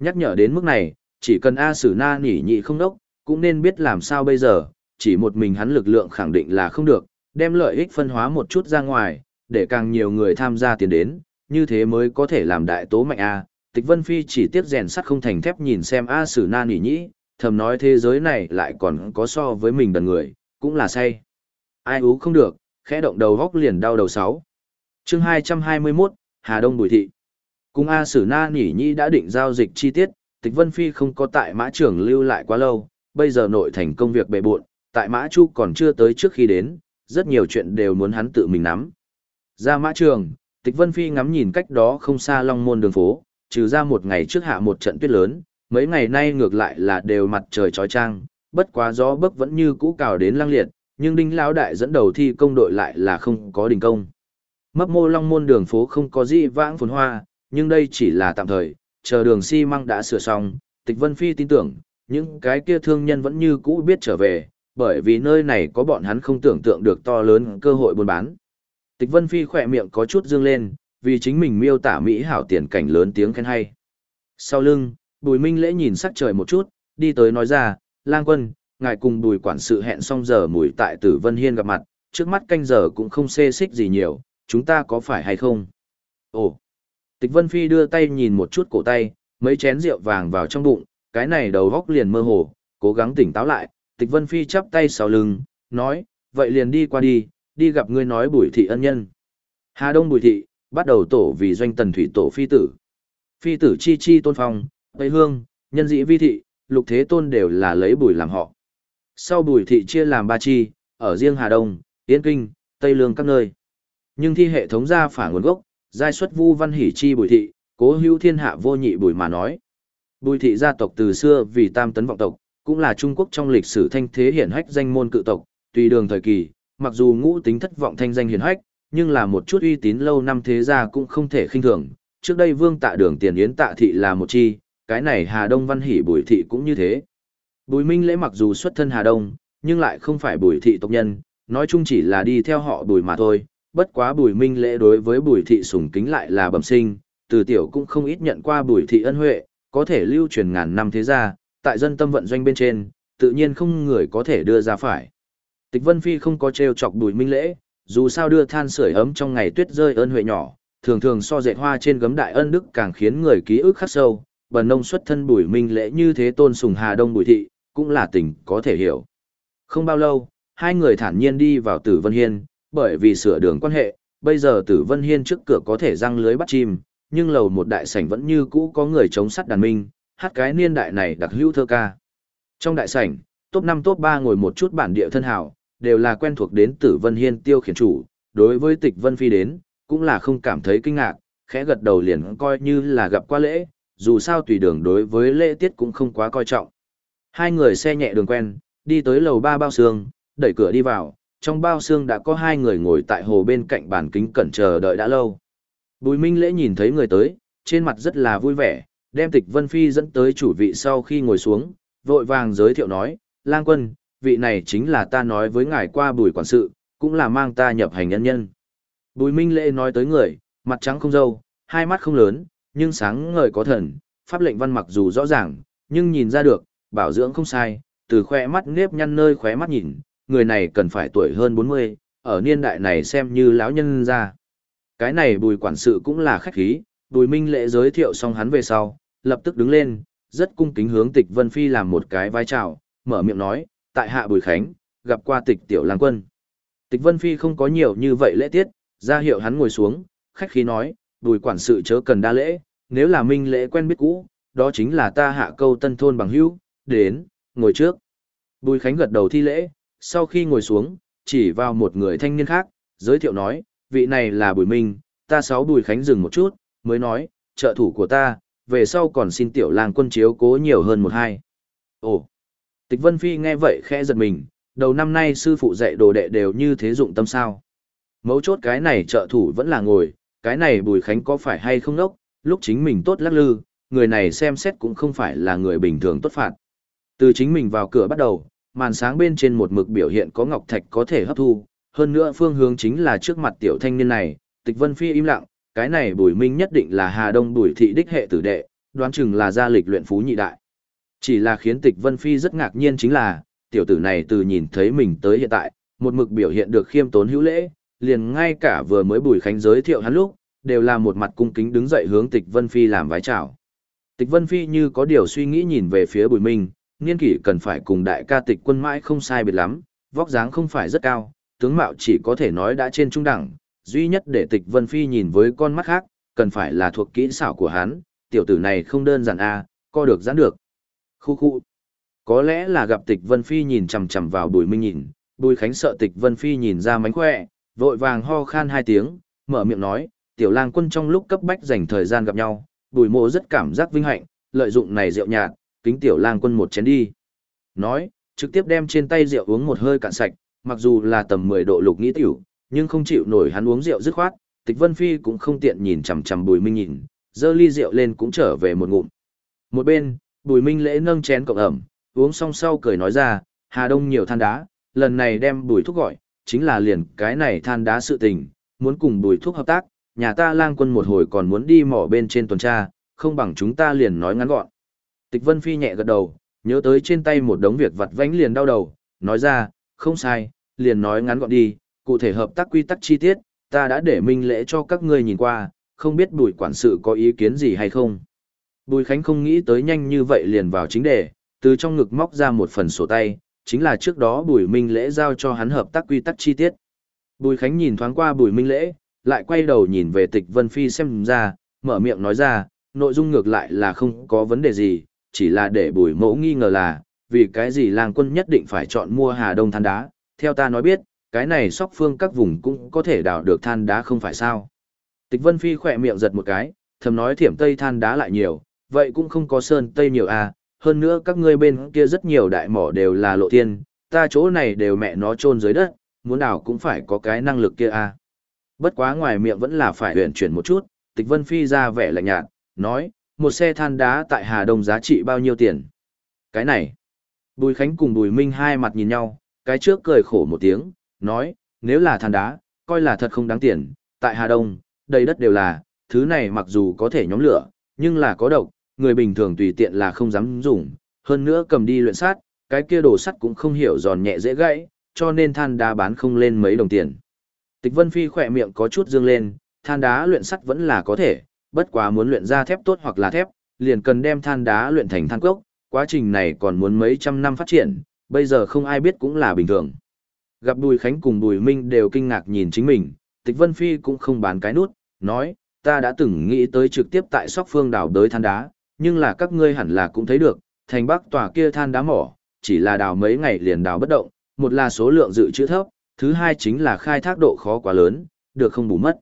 Nhắc nhở đến mức này, chỉ cần A Sử Na nỉ nhị không đốc, cũng nên biết làm sao bây giờ, chỉ một mình hắn lực lượng khẳng định là không được, đem lợi ích phân hóa một chút ra ngoài, để càng nhiều người tham gia tiền đến, như thế mới có thể làm đại tố mạnh A. Tịch Vân Phi chỉ tiếc rèn sắt không thành thép nhìn xem A Sử Na nỉ nhĩ, thầm nói thế giới này lại còn có so với mình đần người, cũng là say. Ai ú không được, khẽ động đầu góc liền đau đầu sáu. chương 221, Hà Đông Bùi Thị. Cùng A Sử Na Nỉ nhĩ đã định giao dịch chi tiết, Tịch Vân Phi không có tại mã trưởng lưu lại quá lâu, bây giờ nội thành công việc bề bộn, tại mã chu còn chưa tới trước khi đến, rất nhiều chuyện đều muốn hắn tự mình nắm. Ra mã trường, Tịch Vân Phi ngắm nhìn cách đó không xa Long Môn đường phố, trừ ra một ngày trước hạ một trận tuyết lớn, mấy ngày nay ngược lại là đều mặt trời trói trang, bất quá gió bấc vẫn như cũ cào đến lăng liệt, nhưng đinh lão đại dẫn đầu thi công đội lại là không có đình công. Mấp mô long môn đường phố không có gì vãng phồn hoa, nhưng đây chỉ là tạm thời, chờ đường xi măng đã sửa xong, tịch vân phi tin tưởng, những cái kia thương nhân vẫn như cũ biết trở về, bởi vì nơi này có bọn hắn không tưởng tượng được to lớn cơ hội buôn bán. Tịch vân phi khỏe miệng có chút dương lên, vì chính mình miêu tả Mỹ hảo tiền cảnh lớn tiếng khen hay. Sau lưng, bùi minh lễ nhìn sắc trời một chút, đi tới nói ra, lang quân, ngài cùng bùi quản sự hẹn xong giờ mùi tại tử vân hiên gặp mặt, trước mắt canh giờ cũng không xê xích gì nhiều, chúng ta có phải hay không? Ồ! Tịch Vân Phi đưa tay nhìn một chút cổ tay, mấy chén rượu vàng vào trong bụng, cái này đầu góc liền mơ hồ, cố gắng tỉnh táo lại. Tịch Vân Phi chắp tay sau lưng, nói, vậy liền đi qua đi, đi gặp ngươi nói bùi thị ân nhân. Hà Đông bùi thị, bắt đầu tổ vì doanh tần thủy tổ phi tử. Phi tử chi chi tôn phong, Tây Hương, nhân dĩ vi thị, lục thế tôn đều là lấy bùi làm họ. Sau bùi thị chia làm ba chi, ở riêng Hà Đông, Yên Kinh, Tây Lương các nơi. Nhưng thi hệ thống ra phả nguồn gốc, giai xuất vu văn hỷ chi bùi thị, cố hữu thiên hạ vô nhị bùi mà nói. Bùi thị gia tộc từ xưa vì tam tấn vọng tộc, cũng là Trung Quốc trong lịch sử thanh thế hiển hách danh môn cự tộc, tùy đường thời kỳ, mặc dù ngũ tính thất vọng thanh danh hiển hách, nhưng là một chút uy tín lâu năm thế gia cũng không thể khinh thường. Trước đây vương tạ đường tiền yến tạ thị là một chi, cái này Hà Đông văn hỷ bùi thị cũng như thế. Bùi Minh Lễ mặc dù xuất thân Hà Đông, nhưng lại không phải bùi thị tộc nhân, nói chung chỉ là đi theo họ bùi mà thôi, bất quá bùi minh lễ đối với bùi thị sùng kính lại là bẩm sinh, từ tiểu cũng không ít nhận qua bùi thị ân huệ, có thể lưu truyền ngàn năm thế gia, tại dân tâm vận doanh bên trên, tự nhiên không người có thể đưa ra phải. Tịch Vân Phi không có trêu chọc bùi minh lễ, dù sao đưa than sưởi ấm trong ngày tuyết rơi ơn huệ nhỏ, thường thường so dệt hoa trên gấm đại ân đức càng khiến người ký ức khắc sâu, bần nông xuất thân bùi minh lễ như thế tôn sùng hà đông bùi thị, cũng là tình có thể hiểu. Không bao lâu, hai người thản nhiên đi vào tử vân hiên, bởi vì sửa đường quan hệ, bây giờ tử vân hiên trước cửa có thể răng lưới bắt chim, nhưng lầu một đại sảnh vẫn như cũ có người chống sắt đàn minh, hát cái niên đại này đặc hữu thơ ca. Trong đại sảnh, top 5 top 3 ngồi một chút bản địa thân hảo, đều là quen thuộc đến tử vân hiên tiêu khiển chủ, đối với tịch vân phi đến, cũng là không cảm thấy kinh ngạc, khẽ gật đầu liền coi như là gặp qua lễ, dù sao tùy đường đối với lễ tiết cũng không quá coi trọng. Hai người xe nhẹ đường quen, đi tới lầu ba bao xương, đẩy cửa đi vào, trong bao xương đã có hai người ngồi tại hồ bên cạnh bàn kính cẩn chờ đợi đã lâu. Bùi Minh Lễ nhìn thấy người tới, trên mặt rất là vui vẻ, đem tịch Vân Phi dẫn tới chủ vị sau khi ngồi xuống, vội vàng giới thiệu nói, lang quân, vị này chính là ta nói với ngài qua bùi quản sự, cũng là mang ta nhập hành nhân nhân. Bùi Minh Lễ nói tới người, mặt trắng không râu hai mắt không lớn, nhưng sáng ngời có thần, pháp lệnh văn mặc dù rõ ràng, nhưng nhìn ra được, bảo dưỡng không sai, từ khóe mắt nếp nhăn nơi khóe mắt nhìn, người này cần phải tuổi hơn 40, ở niên đại này xem như lão nhân ra. Cái này bùi quản sự cũng là khách khí, bùi minh lễ giới thiệu xong hắn về sau, lập tức đứng lên, rất cung kính hướng tịch Vân Phi làm một cái vai chào, mở miệng nói, tại hạ bùi khánh, gặp qua tịch tiểu lang quân. Tịch Vân Phi không có nhiều như vậy lễ tiết, ra hiệu hắn ngồi xuống, khách khí nói, bùi quản sự chớ cần đa lễ, nếu là minh lễ quen biết cũ, đó chính là ta hạ câu tân thôn bằng hữu, đến, ngồi trước. Bùi Khánh gật đầu thi lễ, sau khi ngồi xuống, chỉ vào một người thanh niên khác, giới thiệu nói, vị này là Bùi Minh, ta sáu Bùi Khánh dừng một chút, mới nói, trợ thủ của ta, về sau còn xin tiểu lang quân chiếu cố nhiều hơn một hai. Ồ, Tịch Vân Phi nghe vậy khẽ giật mình, đầu năm nay sư phụ dạy đồ đệ đều như thế dụng tâm sao. Mấu chốt cái này trợ thủ vẫn là ngồi, cái này Bùi Khánh có phải hay không nốc, lúc chính mình tốt lắc lư, người này xem xét cũng không phải là người bình thường tốt phạt. Từ chính mình vào cửa bắt đầu, màn sáng bên trên một mực biểu hiện có ngọc thạch có thể hấp thu, hơn nữa phương hướng chính là trước mặt tiểu thanh niên này, Tịch Vân Phi im lặng, cái này Bùi Minh nhất định là Hà Đông Bùi thị đích hệ tử đệ, đoán chừng là gia lịch luyện phú nhị đại. Chỉ là khiến Tịch Vân Phi rất ngạc nhiên chính là, tiểu tử này từ nhìn thấy mình tới hiện tại, một mực biểu hiện được khiêm tốn hữu lễ, liền ngay cả vừa mới Bùi Khánh giới thiệu hắn lúc, đều là một mặt cung kính đứng dậy hướng Tịch Vân Phi làm vái chào. Tịch Vân Phi như có điều suy nghĩ nhìn về phía Bùi Minh, niên kỷ cần phải cùng đại ca Tịch Quân mãi không sai biệt lắm, vóc dáng không phải rất cao, tướng mạo chỉ có thể nói đã trên trung đẳng, duy nhất để Tịch Vân Phi nhìn với con mắt khác, cần phải là thuộc kỹ xảo của hắn, tiểu tử này không đơn giản a, co được giãn được. Khu khu. Có lẽ là gặp Tịch Vân Phi nhìn chằm chằm vào Bùi Minh nhìn, Bùi Khánh sợ Tịch Vân Phi nhìn ra mánh khỏe, vội vàng ho khan hai tiếng, mở miệng nói, tiểu lang quân trong lúc cấp bách dành thời gian gặp nhau, Bùi Mộ rất cảm giác vinh hạnh, lợi dụng này rượu nhạt, kính tiểu lang quân một chén đi. Nói, trực tiếp đem trên tay rượu uống một hơi cạn sạch, mặc dù là tầm 10 độ lục nghĩ tiểu, nhưng không chịu nổi hắn uống rượu dứt khoát, Tịch Vân Phi cũng không tiện nhìn chằm chằm Bùi Minh nhìn, dơ ly rượu lên cũng trở về một ngụm. Một bên, Bùi Minh lễ nâng chén cộng ẩm, uống xong sau cười nói ra, Hà Đông nhiều than đá, lần này đem Bùi Thúc gọi, chính là liền cái này than đá sự tình, muốn cùng Bùi Thúc hợp tác, nhà ta lang quân một hồi còn muốn đi mỏ bên trên tuần tra, không bằng chúng ta liền nói ngắn gọn. Tịch Vân Phi nhẹ gật đầu, nhớ tới trên tay một đống việc vặt vãnh liền đau đầu, nói ra, không sai, liền nói ngắn gọn đi, cụ thể hợp tác quy tắc chi tiết, ta đã để minh lễ cho các ngươi nhìn qua, không biết bùi quản sự có ý kiến gì hay không. Bùi Khánh không nghĩ tới nhanh như vậy liền vào chính đề, từ trong ngực móc ra một phần sổ tay, chính là trước đó bùi minh lễ giao cho hắn hợp tác quy tắc chi tiết. Bùi Khánh nhìn thoáng qua bùi minh lễ, lại quay đầu nhìn về tịch Vân Phi xem ra, mở miệng nói ra, nội dung ngược lại là không có vấn đề gì, chỉ là để bùi mẫu nghi ngờ là, vì cái gì làng quân nhất định phải chọn mua Hà Đông than đá, theo ta nói biết, cái này sóc phương các vùng cũng có thể đào được than đá không phải sao. Tịch Vân Phi khỏe miệng giật một cái, thầm nói thiểm tây than đá lại nhiều, vậy cũng không có sơn tây nhiều à, hơn nữa các ngươi bên kia rất nhiều đại mỏ đều là lộ thiên, ta chỗ này đều mẹ nó chôn dưới đất, muốn đào cũng phải có cái năng lực kia à. Bất quá ngoài miệng vẫn là phải huyền chuyển một chút, Tịch Vân Phi ra vẻ lạnh nhạt, nói, một xe than đá tại Hà Đông giá trị bao nhiêu tiền? Cái này. Bùi Khánh cùng Bùi Minh hai mặt nhìn nhau, cái trước cười khổ một tiếng, nói, nếu là than đá, coi là thật không đáng tiền, tại Hà Đông, đầy đất đều là, thứ này mặc dù có thể nhóm lửa, nhưng là có độc, người bình thường tùy tiện là không dám dùng, hơn nữa cầm đi luyện sát, cái kia đồ sắt cũng không hiểu giòn nhẹ dễ gãy, cho nên than đá bán không lên mấy đồng tiền. Tịch Vân Phi khỏe miệng có chút dương lên, than đá luyện sắt vẫn là có thể, bất quá muốn luyện ra thép tốt hoặc là thép, liền cần đem than đá luyện thành than cốc, quá trình này còn muốn mấy trăm năm phát triển, bây giờ không ai biết cũng là bình thường. Gặp Bùi Khánh cùng Bùi Minh đều kinh ngạc nhìn chính mình, Tịch Vân Phi cũng không bán cái nút, nói, ta đã từng nghĩ tới trực tiếp tại sóc phương đào đới than đá, nhưng là các ngươi hẳn là cũng thấy được, thành bắc tòa kia than đá mỏ, chỉ là đào mấy ngày liền đào bất động, một là số lượng dự trữ thấp, thứ hai chính là khai thác độ khó quá lớn, được không bù mất.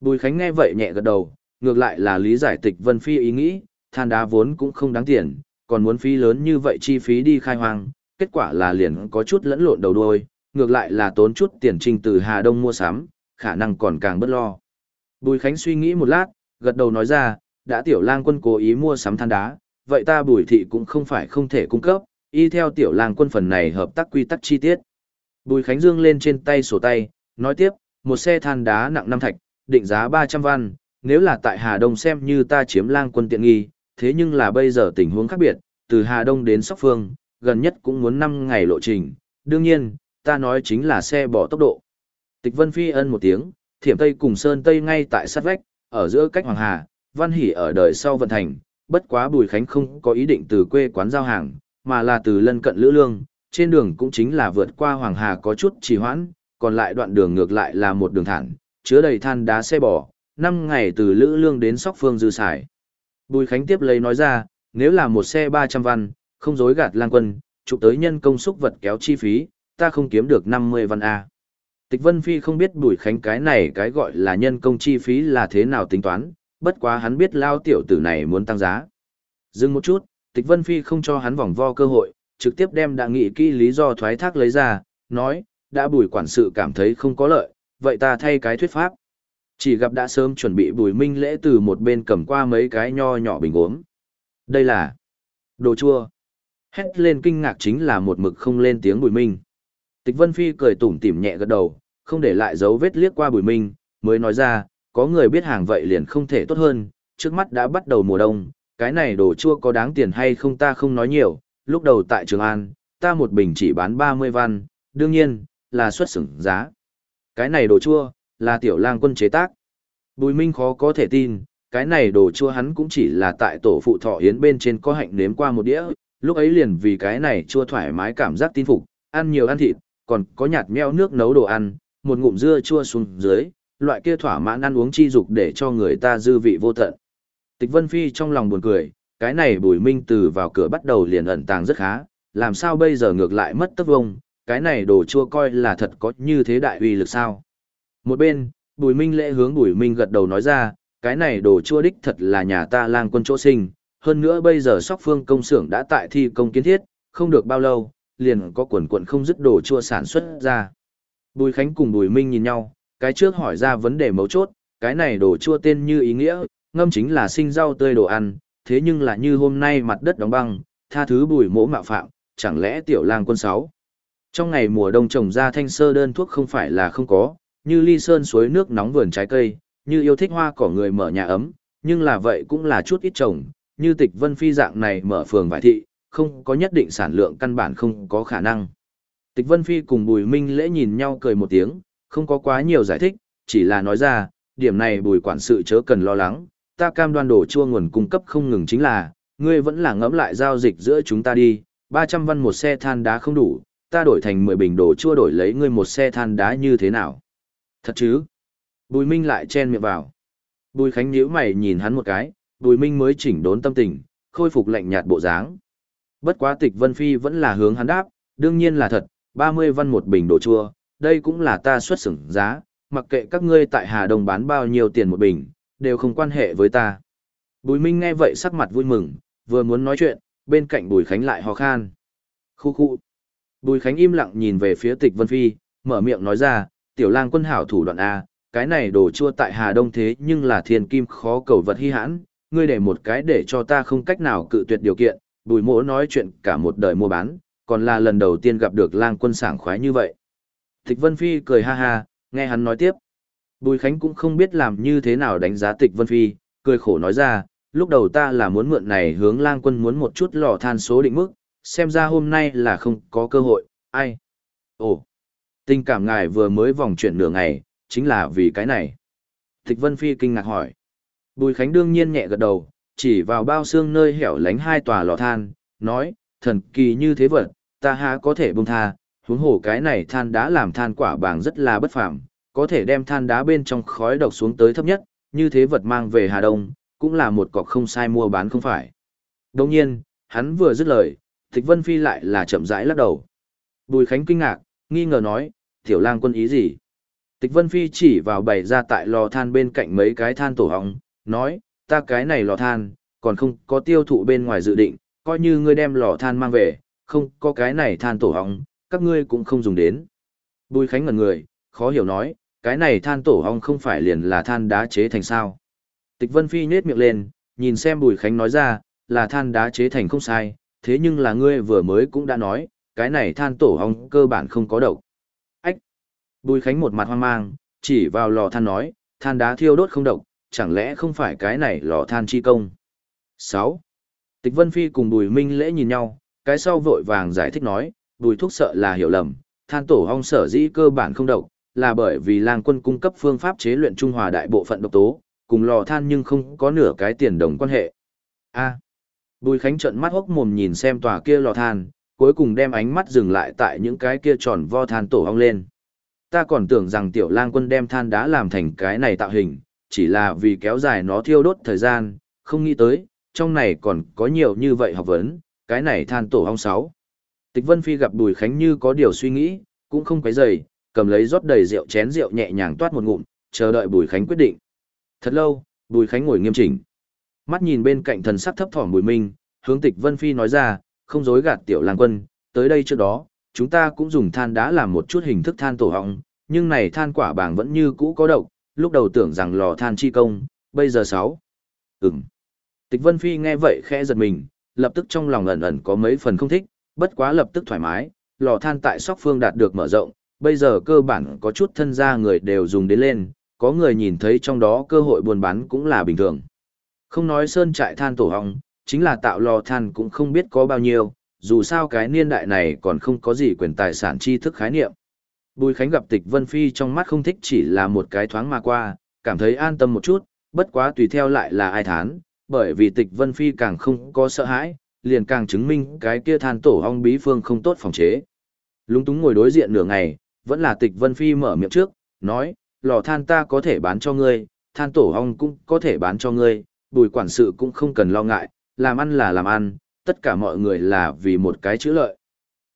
Bùi Khánh nghe vậy nhẹ gật đầu, ngược lại là lý giải tịch Vân Phi ý nghĩ, than đá vốn cũng không đáng tiền, còn muốn phí lớn như vậy chi phí đi khai hoang, kết quả là liền có chút lẫn lộn đầu đuôi, ngược lại là tốn chút tiền trình từ Hà Đông mua sắm, khả năng còn càng bất lo. Bùi Khánh suy nghĩ một lát, gật đầu nói ra, đã tiểu lang quân cố ý mua sắm than đá, vậy ta bùi thị cũng không phải không thể cung cấp, y theo tiểu lang quân phần này hợp tác quy tắc chi tiết. Bùi Khánh Dương lên trên tay sổ tay, nói tiếp, một xe than đá nặng năm thạch, định giá 300 văn, nếu là tại Hà Đông xem như ta chiếm lang quân tiện nghi, thế nhưng là bây giờ tình huống khác biệt, từ Hà Đông đến Sóc Phương, gần nhất cũng muốn 5 ngày lộ trình, đương nhiên, ta nói chính là xe bỏ tốc độ. Tịch Vân Phi ân một tiếng, thiểm Tây cùng Sơn Tây ngay tại sát vách, ở giữa cách Hoàng Hà, Văn Hỷ ở đời sau vận thành, bất quá Bùi Khánh không có ý định từ quê quán giao hàng, mà là từ lân cận Lữ Lương, trên đường cũng chính là vượt qua Hoàng Hà có chút trì hoãn, còn lại đoạn đường ngược lại là một đường thẳng, chứa đầy than đá xe bò, 5 ngày từ Lữ Lương đến Sóc Phương dư xài. Bùi Khánh tiếp lấy nói ra, nếu là một xe 300 văn, không dối gạt lang quân, chụp tới nhân công xúc vật kéo chi phí, ta không kiếm được 50 văn A. Tịch Vân Phi không biết Bùi Khánh cái này cái gọi là nhân công chi phí là thế nào tính toán, bất quá hắn biết lao tiểu tử này muốn tăng giá. Dừng một chút, Tịch Vân Phi không cho hắn vòng vo cơ hội, trực tiếp đem đã nghị kỹ lý do thoái thác lấy ra, nói, đã Bùi quản sự cảm thấy không có lợi, vậy ta thay cái thuyết pháp. Chỉ gặp đã sớm chuẩn bị Bùi Minh lễ từ một bên cầm qua mấy cái nho nhỏ bình uống. Đây là đồ chua. Hét lên kinh ngạc chính là một mực không lên tiếng Bùi Minh. Tịch Vân Phi cười tủm tỉm nhẹ gật đầu, không để lại dấu vết liếc qua Bùi Minh, mới nói ra, có người biết hàng vậy liền không thể tốt hơn, trước mắt đã bắt đầu mùa đông, cái này đồ chua có đáng tiền hay không ta không nói nhiều, lúc đầu tại Trường An, ta một bình chỉ bán 30 văn, đương nhiên, là xuất xưởng giá. Cái này đồ chua, là tiểu lang quân chế tác. Bùi Minh khó có thể tin, cái này đồ chua hắn cũng chỉ là tại tổ phụ thọ yến bên trên có hạnh nếm qua một đĩa, lúc ấy liền vì cái này chua thoải mái cảm giác tin phục, ăn nhiều ăn thịt, còn có nhạt meo nước nấu đồ ăn, một ngụm dưa chua xuống dưới, loại kia thỏa mãn ăn uống chi dục để cho người ta dư vị vô tận. Tịch Vân Phi trong lòng buồn cười, cái này Bùi Minh từ vào cửa bắt đầu liền ẩn tàng rất khá, làm sao bây giờ ngược lại mất tất vông, cái này đồ chua coi là thật có như thế đại uy lực sao. Một bên, Bùi Minh lễ hướng Bùi Minh gật đầu nói ra, cái này đồ chua đích thật là nhà ta lang quân chỗ sinh, hơn nữa bây giờ sóc phương công xưởng đã tại thi công kiến thiết, không được bao lâu, liền có quần quần không dứt đồ chua sản xuất ra. Bùi Khánh cùng Bùi Minh nhìn nhau, cái trước hỏi ra vấn đề mấu chốt, cái này đồ chua tên như ý nghĩa, ngâm chính là sinh rau tươi đồ ăn, thế nhưng là như hôm nay mặt đất đóng băng, tha thứ bùi mỗ mạo phạm, chẳng lẽ tiểu lang quân sáu. Trong ngày mùa đông trồng ra thanh sơ đơn thuốc không phải là không có, như ly sơn suối nước nóng vườn trái cây, như yêu thích hoa cỏ người mở nhà ấm, nhưng là vậy cũng là chút ít trồng, như tịch vân phi dạng này mở phường vải thị, không có nhất định sản lượng căn bản không có khả năng. Tịch vân phi cùng bùi minh lễ nhìn nhau cười một tiếng, không có quá nhiều giải thích, chỉ là nói ra, điểm này bùi quản sự chớ cần lo lắng, ta cam đoan đồ chua nguồn cung cấp không ngừng chính là, ngươi vẫn là ngẫm lại giao dịch giữa chúng ta đi, 300 văn một xe than đá không đủ, ta đổi thành 10 bình đồ chua đổi lấy ngươi một xe than đá như thế nào? Thật chứ? Bùi Minh lại chen miệng vào. Bùi Khánh nhíu mày nhìn hắn một cái, Bùi Minh mới chỉnh đốn tâm tình, khôi phục lạnh nhạt bộ dáng. Bất quá tịch Vân Phi vẫn là hướng hắn đáp, đương nhiên là thật, 30 văn một bình đồ chua, đây cũng là ta xuất xưởng giá, mặc kệ các ngươi tại Hà Đông bán bao nhiêu tiền một bình, đều không quan hệ với ta. Bùi Minh nghe vậy sắc mặt vui mừng, vừa muốn nói chuyện, bên cạnh Bùi Khánh lại ho khan. Khu khu. Bùi Khánh im lặng nhìn về phía tịch Vân Phi, mở miệng nói ra, tiểu lang quân hảo thủ đoạn A, cái này đồ chua tại Hà Đông thế nhưng là thiên kim khó cầu vật hy hãn, ngươi để một cái để cho ta không cách nào cự tuyệt điều kiện, bùi mỗ nói chuyện cả một đời mua bán, còn là lần đầu tiên gặp được lang quân sảng khoái như vậy. Tịch Vân Phi cười ha ha, nghe hắn nói tiếp. Bùi Khánh cũng không biết làm như thế nào đánh giá Tịch Vân Phi, cười khổ nói ra, lúc đầu ta là muốn mượn này hướng lang quân muốn một chút lò than số định mức, xem ra hôm nay là không có cơ hội, ai? Ồ, tình cảm ngài vừa mới vòng chuyển nửa ngày, chính là vì cái này. Tịch Vân Phi kinh ngạc hỏi. Bùi Khánh đương nhiên nhẹ gật đầu, chỉ vào bao xương nơi hẻo lánh hai tòa lò than, nói, thần kỳ như thế vật, ta há có thể bông tha, huống hồ cái này than đá làm than quả bàng rất là bất phàm, có thể đem than đá bên trong khói độc xuống tới thấp nhất, như thế vật mang về Hà Đông, cũng là một cọc không sai mua bán không phải. Đồng nhiên, hắn vừa dứt lời, Tịch Vân Phi lại là chậm rãi lắc đầu. Bùi Khánh kinh ngạc, nghi ngờ nói, tiểu lang quân ý gì? Tịch Vân Phi chỉ vào bày ra tại lò than bên cạnh mấy cái than tổ hóng, nói, ta cái này lò than, còn không có tiêu thụ bên ngoài dự định, coi như ngươi đem lò than mang về, không có cái này than tổ hóng, các ngươi cũng không dùng đến. Bùi Khánh ngẩn người, khó hiểu nói, cái này than tổ hong không phải liền là than đá chế thành sao. Tịch Vân Phi nhết miệng lên, nhìn xem Bùi Khánh nói ra, là than đá chế thành không sai, thế nhưng là ngươi vừa mới cũng đã nói, cái này than tổ hong cơ bản không có độc. Ách! Bùi Khánh một mặt hoang mang, chỉ vào lò than nói, than đá thiêu đốt không độc, chẳng lẽ không phải cái này lò than chi công. 6. Tịch Vân Phi cùng Bùi Minh lễ nhìn nhau, cái sau vội vàng giải thích nói, Bùi Thúc sợ là hiểu lầm, than tổ hong sở dĩ cơ bản không độc, là bởi vì lang quân cung cấp phương pháp chế luyện trung hòa đại bộ phận độc tố, cùng lò than nhưng không có nửa cái tiền đồng quan hệ. A. Bùi Khánh trợn mắt hốc mồm nhìn xem tòa kia lò than, cuối cùng đem ánh mắt dừng lại tại những cái kia tròn vo than tổ hong lên. Ta còn tưởng rằng tiểu lang quân đem than đá làm thành cái này tạo hình, chỉ là vì kéo dài nó thiêu đốt thời gian, không nghĩ tới, trong này còn có nhiều như vậy học vấn, cái này than tổ hong sáu. Tịch Vân Phi gặp Bùi Khánh như có điều suy nghĩ, cũng không quấy rầy, cầm lấy rót đầy rượu chén rượu nhẹ nhàng toát một ngụm, chờ đợi Bùi Khánh quyết định. Thật lâu, Bùi Khánh ngồi nghiêm chỉnh. Mắt nhìn bên cạnh thần sắc thấp thỏm Bùi Minh, hướng Tịch Vân Phi nói ra, không dối gạt tiểu lang quân, tới đây trước đó, chúng ta cũng dùng than đá làm một chút hình thức than tổ họng, nhưng này than quả bảng vẫn như cũ có độc, lúc đầu tưởng rằng lò than chi công, bây giờ sáu. Ừm. Tịch Vân Phi nghe vậy khẽ giật mình, lập tức trong lòng ẩn ẩn có mấy phần không thích, bất quá lập tức thoải mái, lò than tại Sóc Phương đạt được mở rộng, bây giờ cơ bản có chút thân gia người đều dùng đến lên, có người nhìn thấy trong đó cơ hội buôn bán cũng là bình thường. Không nói sơn trại than tổ hong, chính là tạo lò than cũng không biết có bao nhiêu, dù sao cái niên đại này còn không có gì quyền tài sản tri thức khái niệm. Bùi Khánh gặp Tịch Vân Phi trong mắt không thích chỉ là một cái thoáng mà qua, cảm thấy an tâm một chút, bất quá tùy theo lại là ai thán, bởi vì Tịch Vân Phi càng không có sợ hãi, liền càng chứng minh cái kia than tổ ong bí phương không tốt phòng chế. Lúng túng ngồi đối diện nửa ngày, vẫn là Tịch Vân Phi mở miệng trước, nói, lò than ta có thể bán cho ngươi, than tổ ong cũng có thể bán cho ngươi, bùi quản sự cũng không cần lo ngại, làm ăn là làm ăn, tất cả mọi người là vì một cái chữ lợi.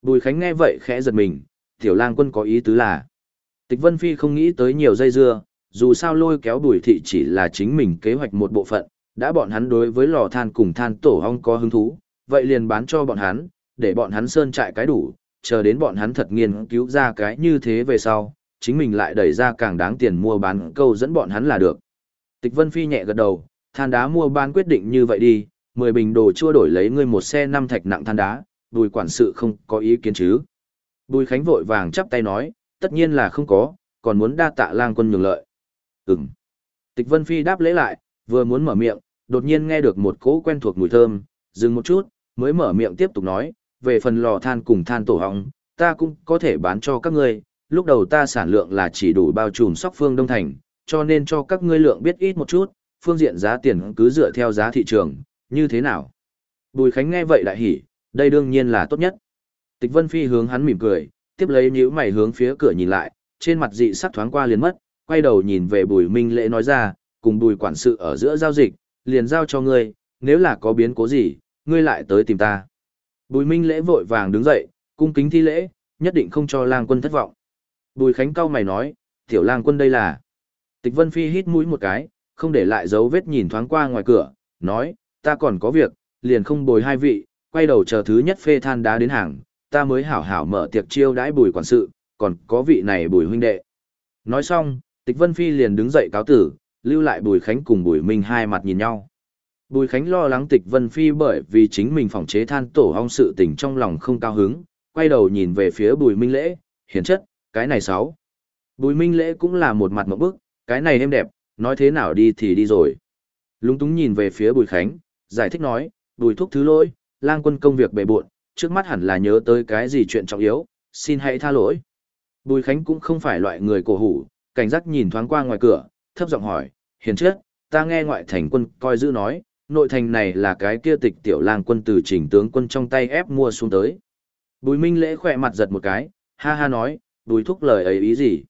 Bùi Khánh nghe vậy khẽ giật mình, tiểu lang quân có ý tứ là. Tịch Vân Phi không nghĩ tới nhiều dây dưa, dù sao lôi kéo bùi thị chỉ là chính mình kế hoạch một bộ phận, đã bọn hắn đối với lò than cùng than tổ hong có hứng thú, vậy liền bán cho bọn hắn, để bọn hắn sơn trại cái đủ, chờ đến bọn hắn thật nghiên cứu ra cái như thế về sau, chính mình lại đẩy ra càng đáng tiền mua bán câu dẫn bọn hắn là được. Tịch Vân Phi nhẹ gật đầu, than đá mua bán quyết định như vậy đi, 10 bình đồ chua đổi lấy ngươi một xe năm thạch nặng than đá, đùi quản sự không có ý kiến chứ. Bùi Khánh vội vàng chắp tay nói, tất nhiên là không có, còn muốn đa tạ lang quân nhường lợi. Ừm. Tịch Vân Phi đáp lễ lại, vừa muốn mở miệng, đột nhiên nghe được một cỗ quen thuộc mùi thơm, dừng một chút, mới mở miệng tiếp tục nói, về phần lò than cùng than tổ hong, ta cũng có thể bán cho các ngươi, lúc đầu ta sản lượng là chỉ đủ bao trùm sóc phương Đông Thành, cho nên cho các ngươi lượng biết ít một chút, phương diện giá tiền cứ dựa theo giá thị trường, như thế nào? Bùi Khánh nghe vậy lại hỉ, đây đương nhiên là tốt nhất. Tịch Vân Phi hướng hắn mỉm cười, tiếp lấy nhíu mày hướng phía cửa nhìn lại, trên mặt dị sắc thoáng qua liền mất, quay đầu nhìn về Bùi Minh Lễ nói ra, cùng Bùi quản sự ở giữa giao dịch, liền giao cho ngươi, nếu là có biến cố gì, ngươi lại tới tìm ta. Bùi Minh Lễ vội vàng đứng dậy, cung kính thi lễ, nhất định không cho lang quân thất vọng. Bùi Khánh cao mày nói, tiểu lang quân đây là. Tịch Vân Phi hít mũi một cái, không để lại dấu vết nhìn thoáng qua ngoài cửa, nói, ta còn có việc, liền không bồi hai vị, quay đầu chờ thứ nhất phê than đá đến hàng, ta mới hảo hảo mở tiệc chiêu đãi bùi quản sự, còn có vị này bùi huynh đệ. Nói xong, Tịch Vân Phi liền đứng dậy cáo tử, lưu lại bùi khánh cùng bùi minh hai mặt nhìn nhau. Bùi Khánh lo lắng Tịch Vân Phi bởi vì chính mình phòng chế than tổ ong sự tình trong lòng không cao hứng, quay đầu nhìn về phía Bùi Minh Lễ, hiển chất, cái này sáu. Bùi Minh Lễ cũng là một mặt một bức, cái này êm đẹp, nói thế nào đi thì đi rồi. Lúng túng nhìn về phía Bùi Khánh, giải thích nói, Bùi thúc thứ lỗi, lang quân công việc bề bộn, trước mắt hẳn là nhớ tới cái gì chuyện trọng yếu, xin hãy tha lỗi. Bùi Khánh cũng không phải loại người cổ hủ, cảnh giác nhìn thoáng qua ngoài cửa, thấp giọng hỏi, hiền trước, ta nghe ngoại thành quân coi giữ nói, nội thành này là cái kia tịch tiểu lang quân từ trình tướng quân trong tay ép mua xuống tới. Bùi Minh lễ khỏe mặt giật một cái, ha ha nói, bùi thúc lời ấy ý gì.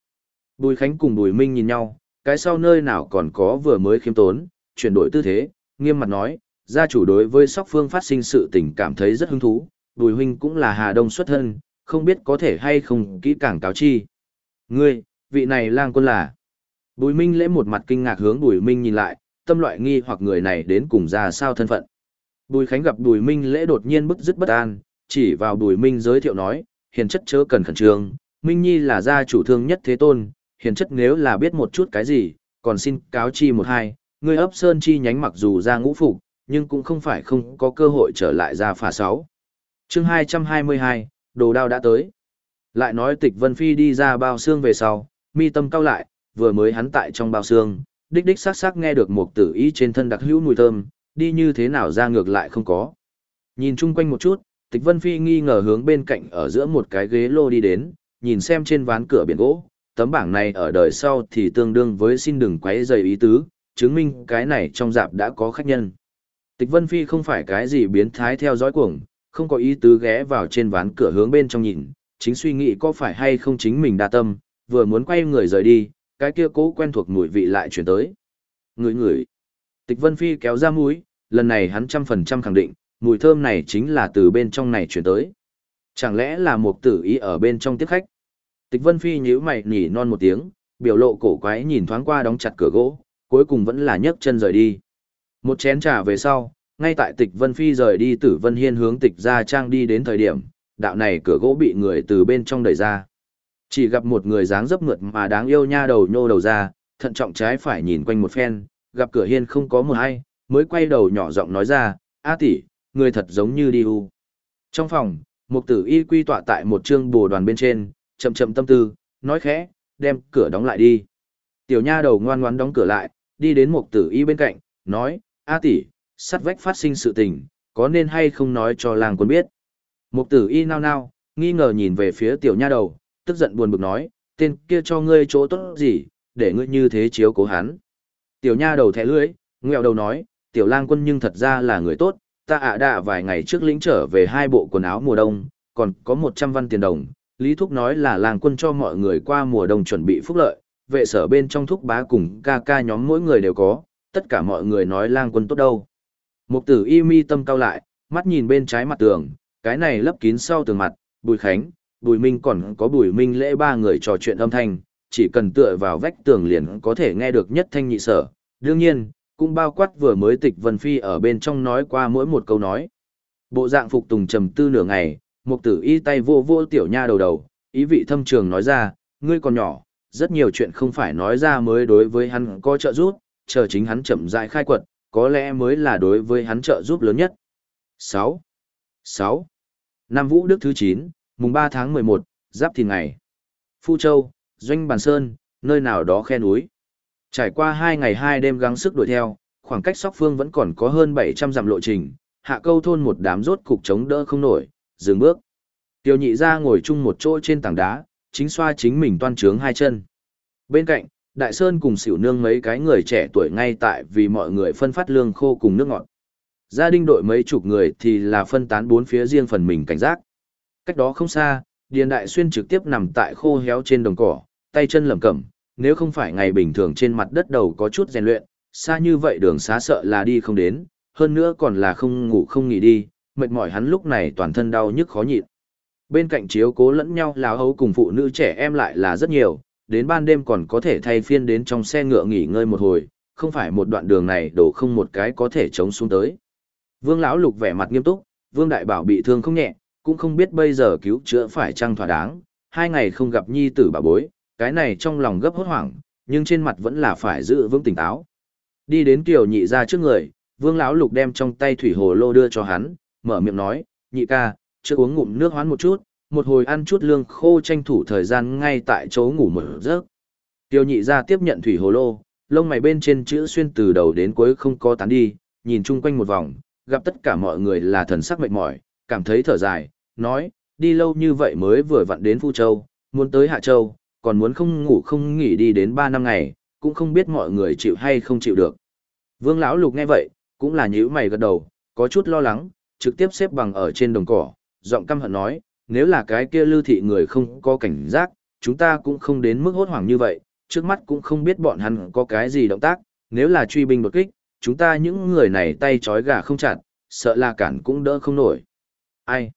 Bùi Khánh cùng bùi Minh nhìn nhau, cái sau nơi nào còn có vừa mới khiêm tốn, chuyển đổi tư thế, nghiêm mặt nói, gia chủ đối với sóc phương phát sinh sự tình cảm thấy rất hứng thú, bùi huynh cũng là hà đông xuất thân, không biết có thể hay không kỹ càng cáo chi. Ngươi, vị này lang quân là. Bùi Minh lễ một mặt kinh ngạc hướng bùi Minh nhìn lại, tâm loại nghi hoặc người này đến cùng ra sao thân phận. Bùi Khánh gặp Bùi Minh lễ đột nhiên bức dứt bất an, chỉ vào Bùi Minh giới thiệu nói, hiền chất chớ cần khẩn trương, Minh Nhi là gia chủ thương nhất thế tôn, hiền chất nếu là biết một chút cái gì, còn xin cáo chi một hai, người ấp sơn chi nhánh mặc dù ra ngũ phục, nhưng cũng không phải không có cơ hội trở lại ra phả sáu chương 222, đồ đao đã tới. Lại nói tịch Vân Phi đi ra bao xương về sau, mi tâm cao lại, vừa mới hắn tại trong bao xương, đích đích sắc sắc nghe được một tử ý trên thân đặc hữu mùi thơm, đi như thế nào ra ngược lại không có. Nhìn chung quanh một chút, Tịch Vân Phi nghi ngờ hướng bên cạnh ở giữa một cái ghế lô đi đến, nhìn xem trên ván cửa biển gỗ, tấm bảng này ở đời sau thì tương đương với xin đừng quấy rầy ý tứ, chứng minh cái này trong dạp đã có khách nhân. Tịch Vân Phi không phải cái gì biến thái theo dõi cuồng, không có ý tứ ghé vào trên ván cửa hướng bên trong nhìn, chính suy nghĩ có phải hay không chính mình đa tâm, vừa muốn quay người rời đi, cái kia cố quen thuộc mùi vị lại chuyển tới. Ngửi ngửi. Tịch Vân Phi kéo ra mũi, lần này hắn trăm phần trăm khẳng định, mùi thơm này chính là từ bên trong này chuyển tới. Chẳng lẽ là một tử ý ở bên trong tiếp khách? Tịch Vân Phi nhíu mày nhỉ non một tiếng, biểu lộ cổ quái nhìn thoáng qua đóng chặt cửa gỗ, cuối cùng vẫn là nhấc chân rời đi. Một chén trà về sau, ngay tại Tịch Vân Phi rời đi Tử Vân Hiên hướng Tịch gia trang đi đến thời điểm, đạo này cửa gỗ bị người từ bên trong đẩy ra. Chỉ gặp một người dáng dấp mượt mà đáng yêu nha đầu nhô đầu ra, thận trọng trái phải nhìn quanh một phen, gặp cửa hiên không có một ai, mới quay đầu nhỏ giọng nói ra, A tỷ, người thật giống như đi u. Trong phòng, mục tử y quy tọa tại một chương bồ đoàn bên trên, chậm chậm tâm tư, nói khẽ, đem cửa đóng lại đi. Tiểu nha đầu ngoan ngoãn đóng cửa lại, đi đến mục tử y bên cạnh, nói, A tỷ, sắt vách phát sinh sự tình, có nên hay không nói cho làng quân biết. Mục tử y nao nao, nghi ngờ nhìn về phía tiểu nha đầu, tức giận buồn bực nói, tên kia cho ngươi chỗ tốt gì, để ngươi như thế chiếu cố hắn. Tiểu nha đầu thẻ lưỡi, nghèo đầu nói, tiểu lang quân nhưng thật ra là người tốt, ta ạ đạ vài ngày trước lĩnh trở về hai bộ quần áo mùa đông, còn có 100 văn tiền đồng. Lý Thúc nói là lang quân cho mọi người qua mùa đông chuẩn bị phúc lợi, vệ sở bên trong thúc bá cùng ca ca nhóm mỗi người đều có, tất cả mọi người nói lang quân tốt đâu. Mục tử y mi tâm cao lại, mắt nhìn bên trái mặt tường, cái này lấp kín sau tường mặt, bùi khánh, bùi minh còn có bùi minh lễ ba người trò chuyện âm thanh, chỉ cần tựa vào vách tường liền có thể nghe được nhất thanh nhị sở. Đương nhiên, cũng bao quát vừa mới tịch vân phi ở bên trong nói qua mỗi một câu nói. Bộ dạng phục tùng trầm tư nửa ngày, mục tử y tay vô vô tiểu nha đầu đầu, ý vị thâm trường nói ra, ngươi còn nhỏ, rất nhiều chuyện không phải nói ra mới đối với hắn có trợ giúp, chờ chính hắn chậm rãi khai quật, có lẽ mới là đối với hắn trợ giúp lớn nhất. 6. 6. Năm Vũ Đức thứ 9, mùng 3 tháng 11, giáp thìn ngày. Phu Châu, Doanh Bàn Sơn, nơi nào đó khe núi. Trải qua 2 ngày 2 đêm gắng sức đuổi theo, khoảng cách sóc phương vẫn còn có hơn 700 dặm lộ trình, hạ câu thôn một đám rốt cục chống đỡ không nổi, dừng bước. Tiêu nhị ra ngồi chung một chỗ trên tảng đá, chính xoa chính mình toan trướng hai chân. Bên cạnh, Đại Sơn cùng xỉu nương mấy cái người trẻ tuổi ngay tại vì mọi người phân phát lương khô cùng nước ngọt. Gia đình đội mấy chục người thì là phân tán bốn phía riêng phần mình cảnh giác. Cách đó không xa, Điền Đại Xuyên trực tiếp nằm tại khô héo trên đồng cỏ, tay chân lẩm cẩm, nếu không phải ngày bình thường trên mặt đất đầu có chút rèn luyện, xa như vậy đường xá sợ là đi không đến, hơn nữa còn là không ngủ không nghỉ đi, mệt mỏi hắn lúc này toàn thân đau nhức khó nhịn. Bên cạnh chiếu cố lẫn nhau láo hấu cùng phụ nữ trẻ em lại là rất nhiều, đến ban đêm còn có thể thay phiên đến trong xe ngựa nghỉ ngơi một hồi, không phải một đoạn đường này đổ không một cái có thể chống xuống tới. Vương lão lục vẻ mặt nghiêm túc, Vương đại bảo bị thương không nhẹ, cũng không biết bây giờ cứu chữa phải chăng thỏa đáng, hai ngày không gặp nhi tử bà bối, cái này trong lòng gấp hốt hoảng, nhưng trên mặt vẫn là phải giữ vững tỉnh táo. Đi đến Kiều nhị ra trước người, Vương lão lục đem trong tay thủy hồ lô đưa cho hắn, mở miệng nói, nhị ca, chưa uống ngụm nước hoán một chút, một hồi ăn chút lương khô tranh thủ thời gian ngay tại chỗ ngủ một giấc. Tiêu nhị ra tiếp nhận thủy hồ lô, lông mày bên trên chữ xuyên từ đầu đến cuối không có tán đi, nhìn chung quanh một vòng, gặp tất cả mọi người là thần sắc mệt mỏi, cảm thấy thở dài, nói, đi lâu như vậy mới vừa vặn đến Phu Châu, muốn tới Hạ Châu, còn muốn không ngủ không nghỉ đi đến 3 năm ngày, cũng không biết mọi người chịu hay không chịu được. Vương lão lục nghe vậy, cũng là nhíu mày gật đầu, có chút lo lắng, trực tiếp xếp bằng ở trên đồng cỏ, giọng căm hận nói, nếu là cái kia lưu thị người không có cảnh giác, chúng ta cũng không đến mức hốt hoảng như vậy, trước mắt cũng không biết bọn hắn có cái gì động tác, nếu là truy binh đột kích, chúng ta những người này tay trói gà không chặt, sợ là cản cũng đỡ không nổi. Ai?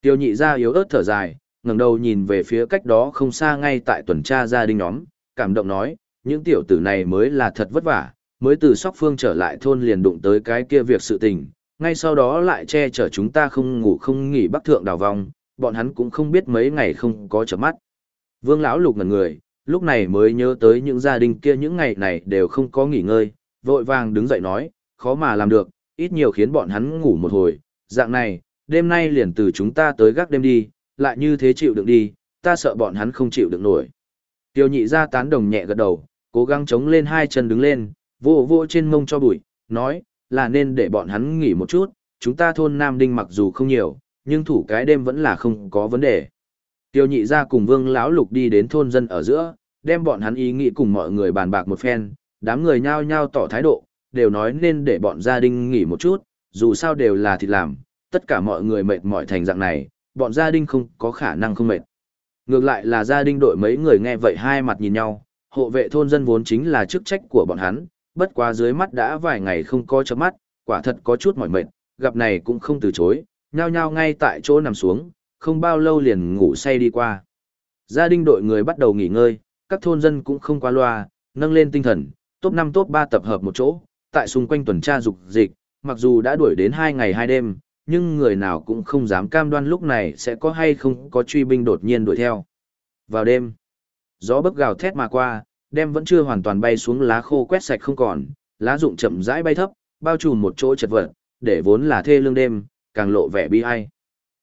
Tiêu nhị ra yếu ớt thở dài, ngẩng đầu nhìn về phía cách đó không xa ngay tại tuần tra gia đình nhóm, cảm động nói, những tiểu tử này mới là thật vất vả, mới từ sóc phương trở lại thôn liền đụng tới cái kia việc sự tình, ngay sau đó lại che chở chúng ta không ngủ không nghỉ bắc thượng đào vong, bọn hắn cũng không biết mấy ngày không có chợp mắt. Vương lão lục ngẩn người, lúc này mới nhớ tới những gia đình kia những ngày này đều không có nghỉ ngơi, vội vàng đứng dậy nói, khó mà làm được, ít nhiều khiến bọn hắn ngủ một hồi, dạng này, đêm nay liền từ chúng ta tới gác đêm đi, lại như thế chịu đựng đi, ta sợ bọn hắn không chịu đựng nổi. Tiêu nhị ra tán đồng nhẹ gật đầu, cố gắng chống lên hai chân đứng lên, vô vô trên mông cho bụi, nói, là nên để bọn hắn nghỉ một chút, chúng ta thôn Nam Đinh mặc dù không nhiều, nhưng thủ cái đêm vẫn là không có vấn đề. Tiêu nhị ra cùng vương lão lục đi đến thôn dân ở giữa, đem bọn hắn ý nghĩ cùng mọi người bàn bạc một phen, đám người nhao nhao tỏ thái độ, đều nói nên để bọn gia đình nghỉ một chút, dù sao đều là thịt làm, tất cả mọi người mệt mỏi thành dạng này, bọn gia đình không có khả năng không mệt. Ngược lại là gia đình đội mấy người nghe vậy hai mặt nhìn nhau, hộ vệ thôn dân vốn chính là chức trách của bọn hắn, bất quá dưới mắt đã vài ngày không có chớp mắt, quả thật có chút mỏi mệt, gặp này cũng không từ chối, nhao nhao ngay tại chỗ nằm xuống, không bao lâu liền ngủ say đi qua. Gia đình đội người bắt đầu nghỉ ngơi, các thôn dân cũng không qua loa, nâng lên tinh thần, top 5 top 3 tập hợp một chỗ, tại xung quanh tuần tra dục dịch, mặc dù đã đuổi đến 2 ngày 2 đêm, nhưng người nào cũng không dám cam đoan lúc này sẽ có hay không có truy binh đột nhiên đuổi theo. Vào đêm, gió bấc gào thét mà qua, đem vẫn chưa hoàn toàn bay xuống lá khô quét sạch không còn, lá rụng chậm rãi bay thấp, bao trùm một chỗ chật vật, để vốn là thê lương đêm, càng lộ vẻ bi ai.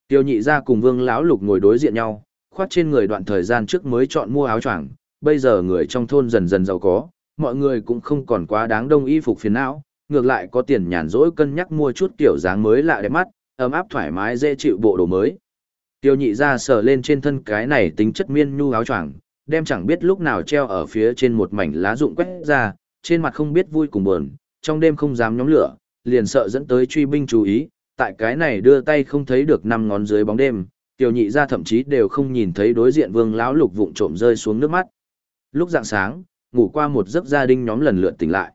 Tiêu nhị ra cùng vương lão lục ngồi đối diện nhau, khoát trên người đoạn thời gian trước mới chọn mua áo choàng, bây giờ người trong thôn dần dần giàu có, mọi người cũng không còn quá đáng đông y phục phiền não, ngược lại có tiền nhàn rỗi cân nhắc mua chút kiểu dáng mới lạ đẹp mắt, ấm áp thoải mái dễ chịu bộ đồ mới. Tiêu nhị ra sờ lên trên thân cái này tính chất miên nhu áo choàng, đem chẳng biết lúc nào treo ở phía trên một mảnh lá rụng quét ra, trên mặt không biết vui cùng buồn, trong đêm không dám nhóm lửa, liền sợ dẫn tới truy binh chú ý, tại cái này đưa tay không thấy được năm ngón dưới bóng đêm, tiểu nhị ra thậm chí đều không nhìn thấy đối diện vương lão lục vụng trộm rơi xuống nước mắt. Lúc dạng sáng, ngủ qua một giấc gia đình nhóm lần lượt tỉnh lại.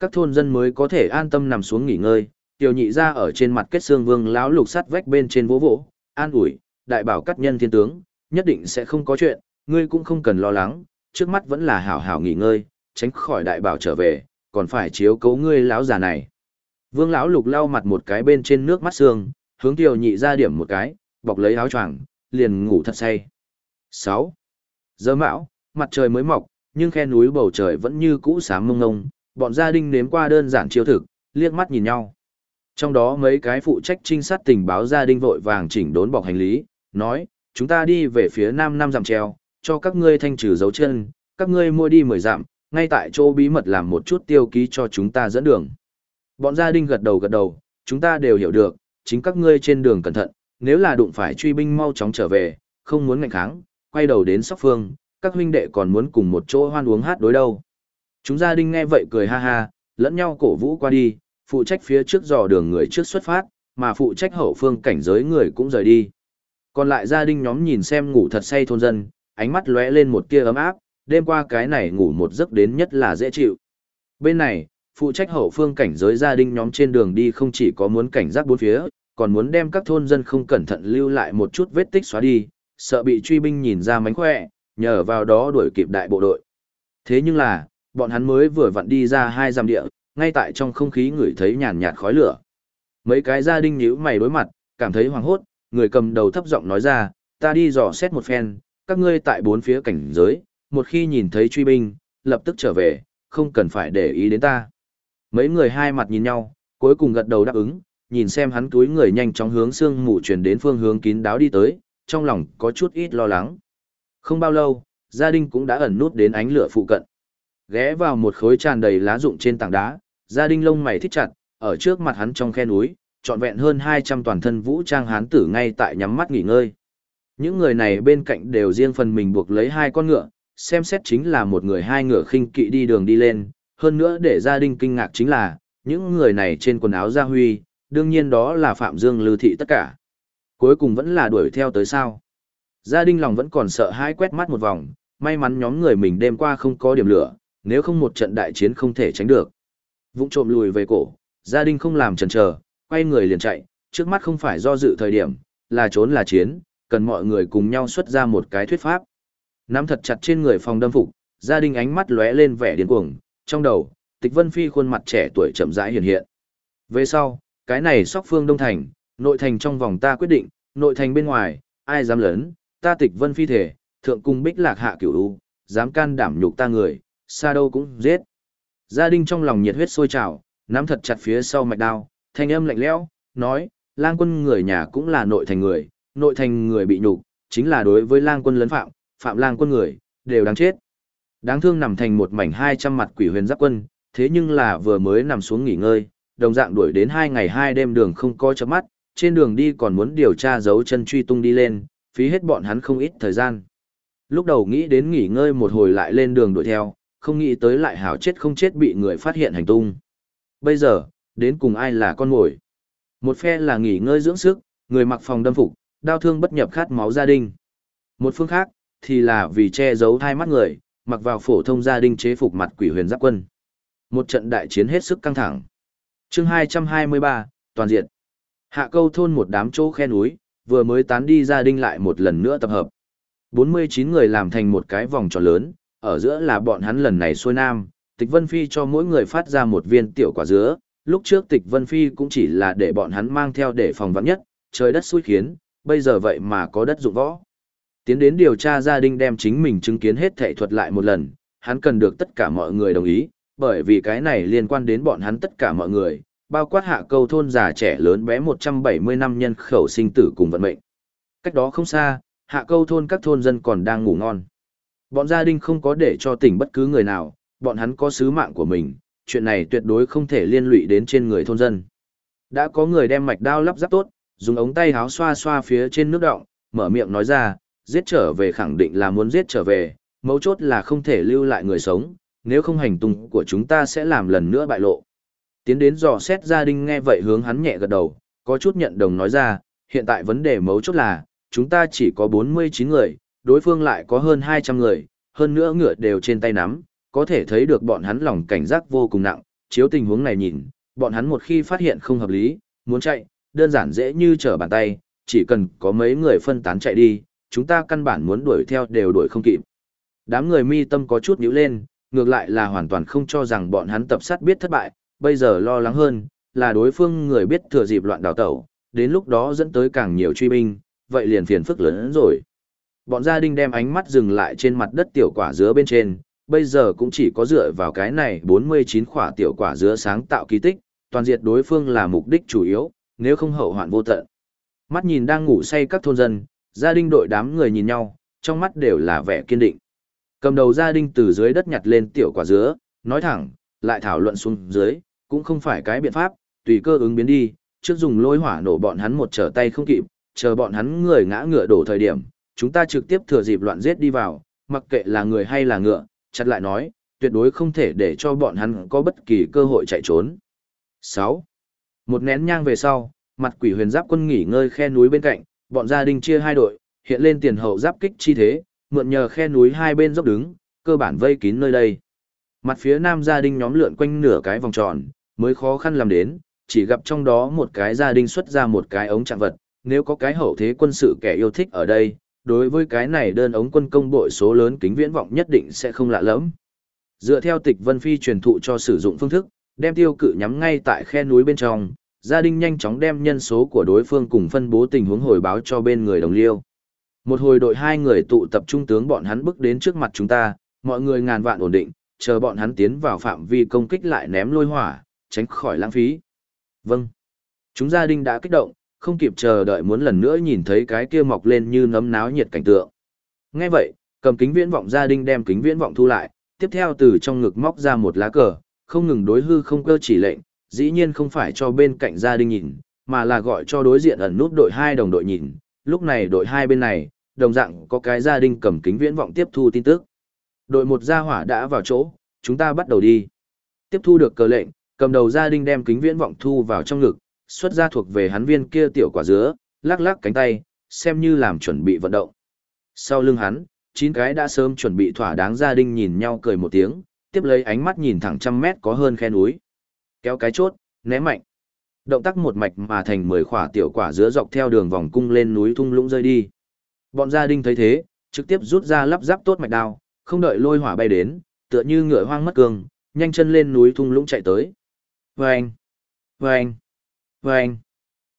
Các thôn dân mới có thể an tâm nằm xuống nghỉ ngơi, tiểu nhị ra ở trên mặt kết xương vương lão lục sắt vách bên trên vỗ vỗ, an ủi, đại bảo cắt nhân thiên tướng, nhất định sẽ không có chuyện, ngươi cũng không cần lo lắng, trước mắt vẫn là hảo hảo nghỉ ngơi, tránh khỏi đại bảo trở về, còn phải chiếu cố ngươi lão già này. Vương lão lục lau mặt một cái bên trên nước mắt xương, hướng tiểu nhị ra điểm một cái, bọc lấy áo choàng, liền ngủ thật say. 6. Giờ mão, mặt trời mới mọc, nhưng khe núi bầu trời vẫn như cũ sáng mông ngông, bọn gia đình nếm qua đơn giản chiêu thực, liếc mắt nhìn nhau. Trong đó mấy cái phụ trách trinh sát tình báo gia đình vội vàng chỉnh đốn bọc hành lý, nói, chúng ta đi về phía nam năm dặm treo, cho các ngươi thanh trừ dấu chân, các ngươi mua đi mười dặm, ngay tại chỗ bí mật làm một chút tiêu ký cho chúng ta dẫn đường. Bọn gia đình gật đầu gật đầu, chúng ta đều hiểu được, chính các ngươi trên đường cẩn thận, nếu là đụng phải truy binh mau chóng trở về, không muốn ngạnh kháng, quay đầu đến sóc phương, các huynh đệ còn muốn cùng một chỗ hoan uống hát đối đâu. Chúng gia đình nghe vậy cười ha ha, lẫn nhau cổ vũ qua đi, phụ trách phía trước dò đường người trước xuất phát, mà phụ trách hậu phương cảnh giới người cũng rời đi. Còn lại gia đình nhóm nhìn xem ngủ thật say thôn dân, ánh mắt lóe lên một tia ấm áp, đêm qua cái này ngủ một giấc đến nhất là dễ chịu. Bên này, phụ trách hậu phương cảnh giới gia đình nhóm trên đường đi không chỉ có muốn cảnh giác bốn phía, còn muốn đem các thôn dân không cẩn thận lưu lại một chút vết tích xóa đi, sợ bị truy binh nhìn ra mánh khỏe, nhờ vào đó đuổi kịp đại bộ đội. Thế nhưng là, bọn hắn mới vừa vặn đi ra hai giam địa, ngay tại trong không khí ngửi thấy nhàn nhạt khói lửa. Mấy cái gia đình nhíu mày đối mặt, cảm thấy hoảng hốt, người cầm đầu thấp giọng nói ra, ta đi dò xét một phen, các ngươi tại bốn phía cảnh giới, một khi nhìn thấy truy binh, lập tức trở về, không cần phải để ý đến ta. Mấy người hai mặt nhìn nhau, cuối cùng gật đầu đáp ứng, nhìn xem hắn túi người nhanh chóng hướng xương mù chuyển đến phương hướng kín đáo đi tới, trong lòng có chút ít lo lắng. Không bao lâu, gia đình cũng đã ẩn nút đến ánh lửa phụ cận. Ghé vào một khối tràn đầy lá rụng trên tảng đá, gia đình lông mày thích chặt, ở trước mặt hắn trong khe núi, trọn vẹn hơn 200 toàn thân vũ trang hán tử ngay tại nhắm mắt nghỉ ngơi. Những người này bên cạnh đều riêng phần mình buộc lấy hai con ngựa, xem xét chính là một người hai ngựa khinh kỵ đi đường đi lên, hơn nữa để gia đình kinh ngạc chính là, những người này trên quần áo gia huy, đương nhiên đó là Phạm Dương Lư Thị tất cả. Cuối cùng vẫn là đuổi theo tới sao. Gia đình lòng vẫn còn sợ hãi quét mắt một vòng, may mắn nhóm người mình đêm qua không có điểm lửa, nếu không một trận đại chiến không thể tránh được. Vũng trộm lùi về cổ, gia đình không làm chần chờ, quay người liền chạy, trước mắt không phải do dự thời điểm, là trốn là chiến, cần mọi người cùng nhau xuất ra một cái thuyết pháp. Nắm thật chặt trên người phòng đâm phục, gia đình ánh mắt lóe lên vẻ điên cuồng, trong đầu, Tịch Vân Phi khuôn mặt trẻ tuổi chậm rãi hiện hiện. Về sau, cái này sóc phương Đông Thành, nội thành trong vòng ta quyết định, nội thành bên ngoài, ai dám lớn, ta Tịch Vân Phi thể, thượng cung bích lạc hạ cửu u, dám can đảm nhục ta người, xa đâu cũng giết. Gia đình trong lòng nhiệt huyết sôi trào, nắm thật chặt phía sau mạch đao, thanh âm lạnh lẽo, nói, lang quân người nhà cũng là nội thành người, nội thành người bị nhục, chính là đối với lang quân lấn phạm, phạm lang quân người, đều đáng chết. Đáng thương nằm thành một mảnh hai trăm mặt quỷ huyền giáp quân, thế nhưng là vừa mới nằm xuống nghỉ ngơi, đồng dạng đuổi đến hai ngày hai đêm đường không coi chớp mắt, trên đường đi còn muốn điều tra dấu chân truy tung đi lên, phí hết bọn hắn không ít thời gian. Lúc đầu nghĩ đến nghỉ ngơi một hồi lại lên đường đuổi theo, không nghĩ tới lại hảo chết không chết bị người phát hiện hành tung. Bây giờ, đến cùng ai là con mồi? Một phe là nghỉ ngơi dưỡng sức, người mặc phòng đâm phục, đau thương bất nhập khát máu gia đình. Một phương khác, thì là vì che giấu thai mắt người, mặc vào phổ thông gia đình chế phục mặt quỷ huyền giáp quân. Một trận đại chiến hết sức căng thẳng. chương 223, toàn diện. Hạ câu thôn một đám chỗ khe núi, vừa mới tán đi gia đình lại một lần nữa tập hợp. 49 người làm thành một cái vòng tròn lớn, ở giữa là bọn hắn lần này xuôi nam, Tịch Vân Phi cho mỗi người phát ra một viên tiểu quả dứa, lúc trước Tịch Vân Phi cũng chỉ là để bọn hắn mang theo để phòng vắng nhất, trời đất xui khiến, bây giờ vậy mà có đất dụng võ. Tiến đến điều tra gia đình đem chính mình chứng kiến hết thệ thuật lại một lần, hắn cần được tất cả mọi người đồng ý, bởi vì cái này liên quan đến bọn hắn tất cả mọi người, bao quát hạ câu thôn già trẻ lớn bé 170 năm nhân khẩu sinh tử cùng vận mệnh. Cách đó không xa, hạ câu thôn các thôn dân còn đang ngủ ngon. Bọn gia đình không có để cho tỉnh bất cứ người nào, bọn hắn có sứ mạng của mình, chuyện này tuyệt đối không thể liên lụy đến trên người thôn dân. Đã có người đem mạch đao lắp ráp tốt, dùng ống tay háo xoa xoa phía trên nước động, mở miệng nói ra, giết trở về khẳng định là muốn giết trở về, mấu chốt là không thể lưu lại người sống, nếu không hành tung của chúng ta sẽ làm lần nữa bại lộ. Tiến đến dò xét gia đình nghe vậy hướng hắn nhẹ gật đầu, có chút nhận đồng nói ra, hiện tại vấn đề mấu chốt là, chúng ta chỉ có 49 người, đối phương lại có hơn 200 người, hơn nữa ngựa đều trên tay nắm, có thể thấy được bọn hắn lòng cảnh giác vô cùng nặng, chiếu tình huống này nhìn, bọn hắn một khi phát hiện không hợp lý, muốn chạy, đơn giản dễ như trở bàn tay, chỉ cần có mấy người phân tán chạy đi, chúng ta căn bản muốn đuổi theo đều đuổi không kịp. Đám người mi tâm có chút nhíu lên, ngược lại là hoàn toàn không cho rằng bọn hắn tập sát biết thất bại, bây giờ lo lắng hơn, là đối phương người biết thừa dịp loạn đào tẩu, đến lúc đó dẫn tới càng nhiều truy binh, vậy liền phiền phức lớn hơn rồi. Bọn gia đình đem ánh mắt dừng lại trên mặt đất tiểu quả dứa bên trên, bây giờ cũng chỉ có dựa vào cái này 49 quả tiểu quả dứa sáng tạo kỳ tích, toàn diệt đối phương là mục đích chủ yếu, nếu không hậu hoạn vô tận. Mắt nhìn đang ngủ say các thôn dân, gia đình đội đám người nhìn nhau, trong mắt đều là vẻ kiên định. Cầm đầu gia đình từ dưới đất nhặt lên tiểu quả dứa, nói thẳng, lại thảo luận xuống dưới, cũng không phải cái biện pháp, tùy cơ ứng biến đi, trước dùng lôi hỏa nổ bọn hắn một trở tay không kịp, chờ bọn hắn người ngã ngựa đổ thời điểm, chúng ta trực tiếp thừa dịp loạn giết đi vào, mặc kệ là người hay là ngựa, chặt lại nói, tuyệt đối không thể để cho bọn hắn có bất kỳ cơ hội chạy trốn. 6. Một nén nhang về sau, mặt quỷ huyền giáp quân nghỉ ngơi khe núi bên cạnh, bọn gia đình chia hai đội, hiện lên tiền hậu giáp kích chi thế, mượn nhờ khe núi hai bên dốc đứng, cơ bản vây kín nơi đây. Mặt phía nam gia đình nhóm lượn quanh nửa cái vòng tròn, mới khó khăn làm đến, chỉ gặp trong đó một cái gia đình xuất ra một cái ống trạng vật, nếu có cái hậu thế quân sự kẻ yêu thích ở đây, đối với cái này đơn ống quân công bội số lớn kính viễn vọng nhất định sẽ không lạ lẫm. Dựa theo tịch Vân Phi truyền thụ cho sử dụng phương thức, đem tiêu cự nhắm ngay tại khe núi bên trong, gia đình nhanh chóng đem nhân số của đối phương cùng phân bố tình huống hồi báo cho bên người đồng liêu. Một hồi đội hai người tụ tập trung tướng bọn hắn bước đến trước mặt chúng ta, mọi người ngàn vạn ổn định, chờ bọn hắn tiến vào phạm vi công kích lại ném lôi hỏa, tránh khỏi lãng phí. Vâng. Chúng gia đình đã kích động, không kịp chờ đợi muốn lần nữa nhìn thấy cái kia mọc lên như nấm náo nhiệt cảnh tượng. Nghe vậy, cầm kính viễn vọng gia đình đem kính viễn vọng thu lại, tiếp theo từ trong ngực móc ra một lá cờ, không ngừng đối hư không cơ chỉ lệnh, dĩ nhiên không phải cho bên cạnh gia đình nhìn, mà là gọi cho đối diện ẩn nút đội hai đồng đội nhìn, lúc này đội hai bên này, đồng dạng có cái gia đình cầm kính viễn vọng tiếp thu tin tức. Đội một gia hỏa đã vào chỗ, chúng ta bắt đầu đi. Tiếp thu được cờ lệnh, cầm đầu gia đình đem kính viễn vọng thu vào trong ngực, xuất ra thuộc về hắn viên kia tiểu quả dứa, lắc lắc cánh tay, xem như làm chuẩn bị vận động. Sau lưng hắn, chín cái đã sớm chuẩn bị thỏa đáng gia đình nhìn nhau cười một tiếng, tiếp lấy ánh mắt nhìn thẳng trăm mét có hơn khe núi. Kéo cái chốt, ném mạnh. Động tác một mạch mà thành mười khỏa tiểu quả dứa dọc theo đường vòng cung lên núi thung lũng rơi đi. Bọn gia đình thấy thế, trực tiếp rút ra lắp ráp tốt mạch đao, không đợi lôi hỏa bay đến, tựa như ngựa hoang mất cương, nhanh chân lên núi thung lũng chạy tới. Vâng! Vâng! Vâng!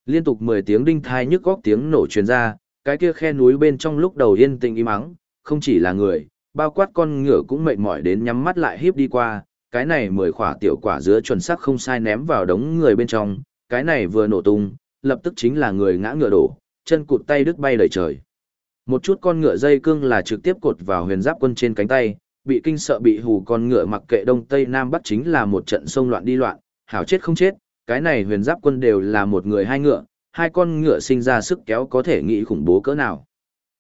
Liên tục 10 tiếng đinh thai nhức góc tiếng nổ truyền ra, cái kia khe núi bên trong lúc đầu yên tĩnh im mắng, không chỉ là người, bao quát con ngựa cũng mệt mỏi đến nhắm mắt lại híp đi qua, cái này mười khỏa tiểu quả giữa chuẩn xác không sai ném vào đống người bên trong, cái này vừa nổ tung, lập tức chính là người ngã ngựa đổ, chân cụt tay đứt bay đầy trời. Một chút con ngựa dây cương là trực tiếp cột vào huyền giáp quân trên cánh tay, bị kinh sợ bị hù con ngựa mặc kệ đông tây nam bắc chính là một trận sông loạn đi loạn, hảo chết không chết, cái này huyền giáp quân đều là một người hai ngựa, hai con ngựa sinh ra sức kéo có thể nghĩ khủng bố cỡ nào.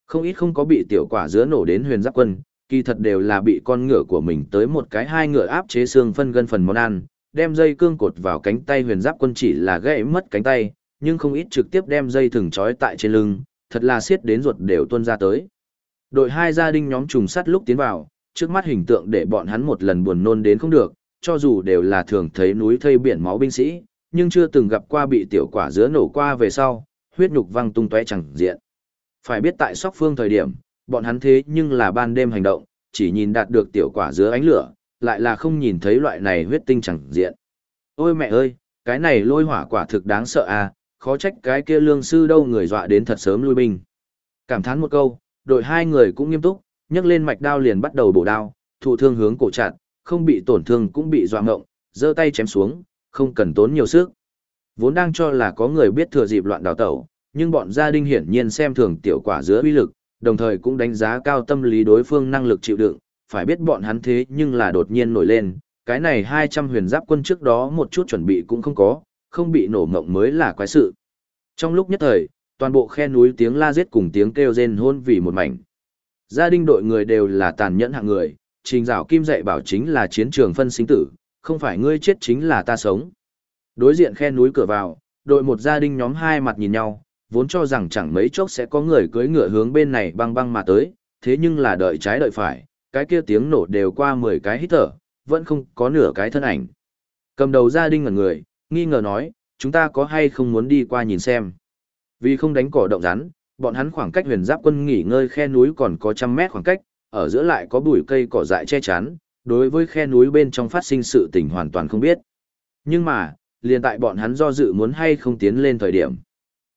Không ít không có bị tiểu quả giữa nổ đến huyền giáp quân, kỳ thật đều là bị con ngựa của mình tới một cái hai ngựa áp chế xương phân gân phần món ăn, đem dây cương cột vào cánh tay huyền giáp quân chỉ là gãy mất cánh tay, nhưng không ít trực tiếp đem dây thừng trói tại trên lưng, thật là siết đến ruột đều tuôn ra tới. Đội hai gia đình nhóm trùng sắt lúc tiến vào, trước mắt hình tượng để bọn hắn một lần buồn nôn đến không được, cho dù đều là thường thấy núi thây biển máu binh sĩ, nhưng chưa từng gặp qua bị tiểu quả dứa nổ qua về sau, huyết nhục văng tung tóe chẳng diện. Phải biết tại sóc phương thời điểm, bọn hắn thế nhưng là ban đêm hành động, chỉ nhìn đạt được tiểu quả giữa ánh lửa, lại là không nhìn thấy loại này huyết tinh chẳng diện. Ôi mẹ ơi, cái này lôi hỏa quả thực đáng sợ à, khó trách cái kia lương sư đâu người dọa đến thật sớm lui binh. Cảm thán một câu, đội hai người cũng nghiêm túc, nhấc lên mạch đao liền bắt đầu bổ đao, thụ thương hướng cổ chặt, không bị tổn thương cũng bị dọa ngộng, giơ tay chém xuống, không cần tốn nhiều sức. Vốn đang cho là có người biết thừa dịp loạn đào tẩu, nhưng bọn gia đình hiển nhiên xem thường tiểu quả giữa uy lực, đồng thời cũng đánh giá cao tâm lý đối phương năng lực chịu đựng, phải biết bọn hắn thế nhưng là đột nhiên nổi lên, cái này 200 huyền giáp quân trước đó một chút chuẩn bị cũng không có, không bị nổ mộng mới là quái sự. Trong lúc nhất thời, toàn bộ khe núi tiếng la giết cùng tiếng kêu rên hôn vì một mảnh. Gia đình đội người đều là tàn nhẫn hạng người, trình dạo kim dạy bảo chính là chiến trường phân sinh tử, không phải ngươi chết chính là ta sống. Đối diện khe núi cửa vào, đội một gia đình nhóm hai mặt nhìn nhau, vốn cho rằng chẳng mấy chốc sẽ có người cưỡi ngựa hướng bên này băng băng mà tới, thế nhưng là đợi trái đợi phải, cái kia tiếng nổ đều qua 10 cái hít thở, vẫn không có nửa cái thân ảnh. Cầm đầu gia đình ngẩn người, nghi ngờ nói, chúng ta có hay không muốn đi qua nhìn xem. Vì không đánh cỏ động rắn, bọn hắn khoảng cách huyền giáp quân nghỉ ngơi khe núi còn có trăm mét khoảng cách, ở giữa lại có bụi cây cỏ dại che chắn, đối với khe núi bên trong phát sinh sự tình hoàn toàn không biết. Nhưng mà, liền tại bọn hắn do dự muốn hay không tiến lên thời điểm.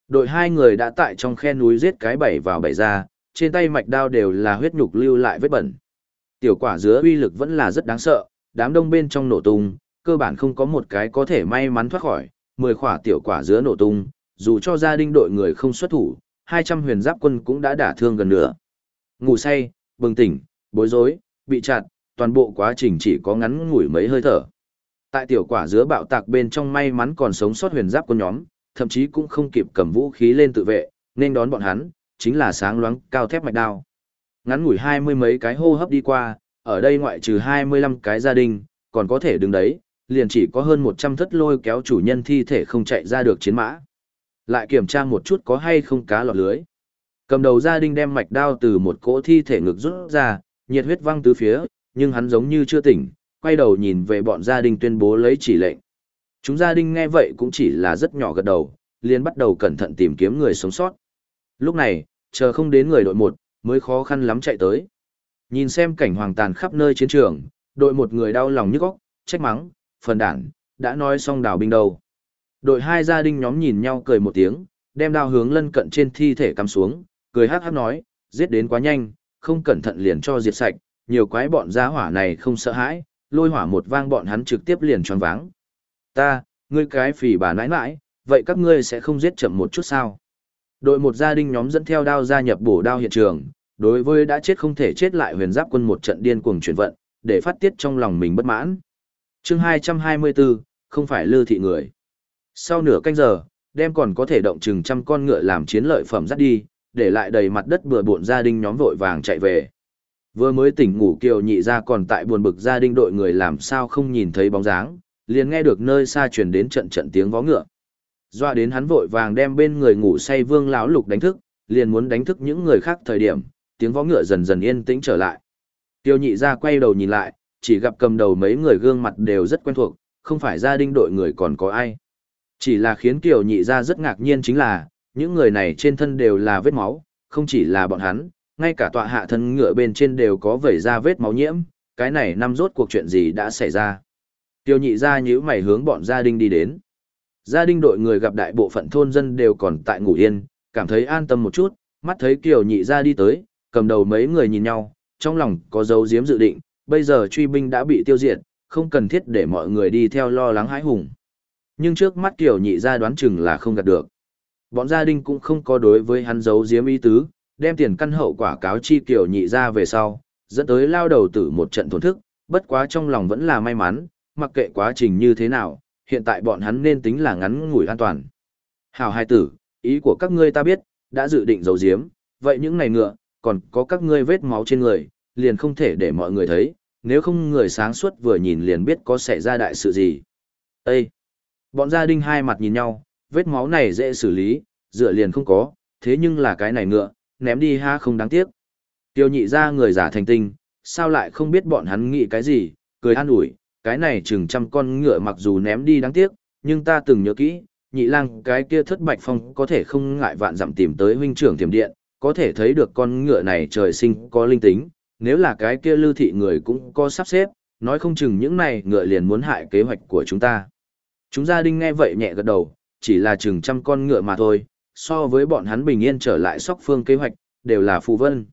Đội hai người đã tại trong khe núi giết cái bảy vào bảy ra, trên tay mạch đao đều là huyết nhục lưu lại vết bẩn. Tiểu quả dứa uy lực vẫn là rất đáng sợ, đám đông bên trong nổ tung, cơ bản không có một cái có thể may mắn thoát khỏi, mười quả tiểu quả dứa nổ tung, dù cho gia đình đội người không xuất thủ, 200 huyền giáp quân cũng đã đả thương gần nửa. Ngủ say, bừng tỉnh, bối rối, bị chặt, toàn bộ quá trình chỉ có ngắn ngủi mấy hơi thở. Tại tiểu quả dứa bạo tạc bên trong may mắn còn sống sót huyền giáp quân nhóm, thậm chí cũng không kịp cầm vũ khí lên tự vệ, nên đón bọn hắn, chính là sáng loáng cao thép mạch đao. Ngắn ngủi hai mươi mấy cái hô hấp đi qua, ở đây ngoại trừ 25 cái gia đình, còn có thể đứng đấy, liền chỉ có hơn 100 thất lôi kéo chủ nhân thi thể không chạy ra được chiến mã. Lại kiểm tra một chút có hay không cá lọt lưới. Cầm đầu gia đình đem mạch đao từ một cỗ thi thể ngực rút ra, nhiệt huyết văng tứ phía, nhưng hắn giống như chưa tỉnh, quay đầu nhìn về bọn gia đình tuyên bố lấy chỉ lệnh. Chúng gia đình nghe vậy cũng chỉ là rất nhỏ gật đầu, liền bắt đầu cẩn thận tìm kiếm người sống sót. Lúc này, chờ không đến người đội một, mới khó khăn lắm chạy tới. Nhìn xem cảnh hoàng tàn khắp nơi chiến trường, đội một người đau lòng nhức óc, trách mắng, phần đảng, đã nói xong đào binh đầu. Đội hai gia đình nhóm nhìn nhau cười một tiếng, đem đao hướng lân cận trên thi thể cắm xuống, cười hát hát nói, giết đến quá nhanh, không cẩn thận liền cho diệt sạch, nhiều quái bọn gia hỏa này không sợ hãi, lôi hỏa một vang bọn hắn trực tiếp liền tròn váng. Ta, ngươi cái phỉ bà nãi nãi, vậy các ngươi sẽ không giết chậm một chút sao? Đội một gia đình nhóm dẫn theo đao gia nhập bổ đao hiện trường, đối với đã chết không thể chết lại huyền giáp quân một trận điên cuồng chuyển vận, để phát tiết trong lòng mình bất mãn. chương 224, không phải lư thị người. Sau nửa canh giờ, đem còn có thể động chừng trăm con ngựa làm chiến lợi phẩm dắt đi, để lại đầy mặt đất bừa bộn gia đình nhóm vội vàng chạy về. Vừa mới tỉnh ngủ kiều nhị ra còn tại buồn bực gia đình đội người làm sao không nhìn thấy bóng dáng, liền nghe được nơi xa truyền đến trận trận tiếng vó ngựa. Doa đến hắn vội vàng đem bên người ngủ say vương lão lục đánh thức, liền muốn đánh thức những người khác thời điểm, tiếng vó ngựa dần dần yên tĩnh trở lại. Tiêu nhị ra quay đầu nhìn lại, chỉ gặp cầm đầu mấy người gương mặt đều rất quen thuộc, không phải gia đình đội người còn có ai. Chỉ là khiến Kiều nhị ra rất ngạc nhiên chính là, những người này trên thân đều là vết máu, không chỉ là bọn hắn, ngay cả tọa hạ thân ngựa bên trên đều có vẩy ra vết máu nhiễm, cái này năm rốt cuộc chuyện gì đã xảy ra. Tiêu nhị ra nhữ mày hướng bọn gia đình đi đến. Gia đình đội người gặp đại bộ phận thôn dân đều còn tại ngủ yên, cảm thấy an tâm một chút, mắt thấy Kiều nhị ra đi tới, cầm đầu mấy người nhìn nhau, trong lòng có dấu diếm dự định, bây giờ truy binh đã bị tiêu diệt, không cần thiết để mọi người đi theo lo lắng hãi hùng. Nhưng trước mắt Kiều nhị ra đoán chừng là không gạt được. Bọn gia đình cũng không có đối với hắn dấu diếm ý tứ, đem tiền căn hậu quả cáo chi Kiều nhị ra về sau, dẫn tới lao đầu tử một trận thổn thức, bất quá trong lòng vẫn là may mắn, mặc kệ quá trình như thế nào, hiện tại bọn hắn nên tính là ngắn ngủi an toàn. Hảo hai tử, ý của các ngươi ta biết, đã dự định giấu diếm, vậy những này ngựa, còn có các ngươi vết máu trên người, liền không thể để mọi người thấy, nếu không người sáng suốt vừa nhìn liền biết có xảy ra đại sự gì. Ê! Bọn gia đình hai mặt nhìn nhau, vết máu này dễ xử lý, dựa liền không có, thế nhưng là cái này ngựa, ném đi ha không đáng tiếc. Tiêu nhị ra người giả thành tinh, sao lại không biết bọn hắn nghĩ cái gì, cười an ủi, cái này chừng trăm con ngựa mặc dù ném đi đáng tiếc, nhưng ta từng nhớ kỹ, nhị lang cái kia thất bạch phong có thể không ngại vạn dặm tìm tới huynh trưởng tiềm điện, có thể thấy được con ngựa này trời sinh có linh tính, nếu là cái kia lưu thị người cũng có sắp xếp, nói không chừng những này ngựa liền muốn hại kế hoạch của chúng ta. Chúng gia đình nghe vậy nhẹ gật đầu, chỉ là chừng trăm con ngựa mà thôi, so với bọn hắn bình yên trở lại sóc phương kế hoạch, đều là phù vân.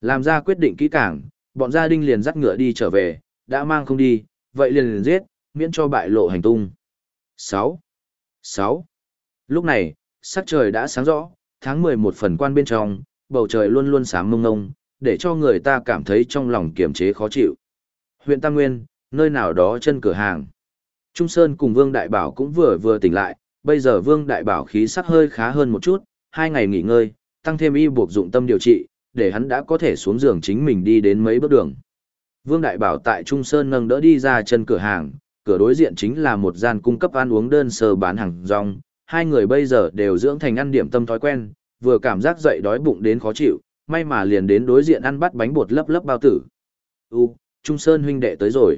Làm ra quyết định kỹ càng, bọn gia đình liền dắt ngựa đi trở về, đã mang không đi, vậy liền liền giết, miễn cho bại lộ hành tung. 6. 6. Lúc này, sắc trời đã sáng rõ, tháng 11 phần quan bên trong, bầu trời luôn luôn sáng mông ngông, để cho người ta cảm thấy trong lòng kiềm chế khó chịu. Huyện Tam Nguyên, nơi nào đó chân cửa hàng. Trung Sơn cùng Vương Đại Bảo cũng vừa vừa tỉnh lại, bây giờ Vương Đại Bảo khí sắc hơi khá hơn một chút, hai ngày nghỉ ngơi, tăng thêm y buộc dụng tâm điều trị, để hắn đã có thể xuống giường chính mình đi đến mấy bước đường. Vương Đại Bảo tại Trung Sơn nâng đỡ đi ra chân cửa hàng, cửa đối diện chính là một gian cung cấp ăn uống đơn sơ bán hàng rong, hai người bây giờ đều dưỡng thành ăn điểm tâm thói quen, vừa cảm giác dậy đói bụng đến khó chịu, may mà liền đến đối diện ăn bắt bánh bột lấp lấp bao tử. U, Trung Sơn huynh đệ tới rồi.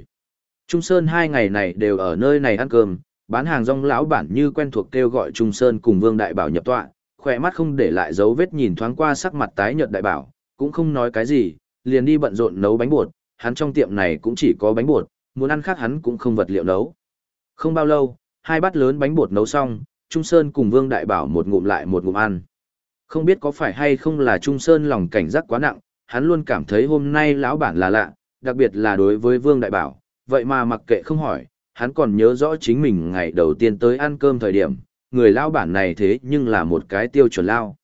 Trung Sơn hai ngày này đều ở nơi này ăn cơm, bán hàng rong lão bản như quen thuộc kêu gọi Trung Sơn cùng Vương Đại Bảo nhập tọa, khỏe mắt không để lại dấu vết nhìn thoáng qua sắc mặt tái nhợt Đại Bảo, cũng không nói cái gì, liền đi bận rộn nấu bánh bột, hắn trong tiệm này cũng chỉ có bánh bột, muốn ăn khác hắn cũng không vật liệu nấu. Không bao lâu, hai bát lớn bánh bột nấu xong, Trung Sơn cùng Vương Đại Bảo một ngụm lại một ngụm ăn. Không biết có phải hay không là Trung Sơn lòng cảnh giác quá nặng, hắn luôn cảm thấy hôm nay lão bản là lạ, đặc biệt là đối với Vương Đại Bảo, vậy mà mặc kệ không hỏi, hắn còn nhớ rõ chính mình ngày đầu tiên tới ăn cơm thời điểm, người lão bản này thế nhưng là một cái tiêu chuẩn lao.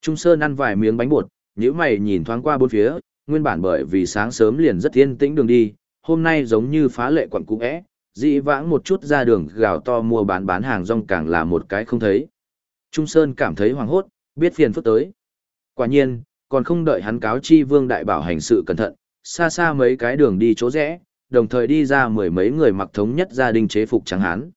Trung Sơn ăn vài miếng bánh bột, nhíu mày nhìn thoáng qua bốn phía, nguyên bản bởi vì sáng sớm liền rất yên tĩnh đường đi, hôm nay giống như phá lệ quận cũ é, dị vãng một chút ra đường gào to mua bán bán hàng rong càng là một cái không thấy. Trung Sơn cảm thấy hoàng hốt, biết phiền phức tới. Quả nhiên, còn không đợi hắn cáo chi vương đại bảo hành sự cẩn thận, xa xa mấy cái đường đi chỗ rẽ, đồng thời đi ra mười mấy người mặc thống nhất gia đình chế phục trắng hán.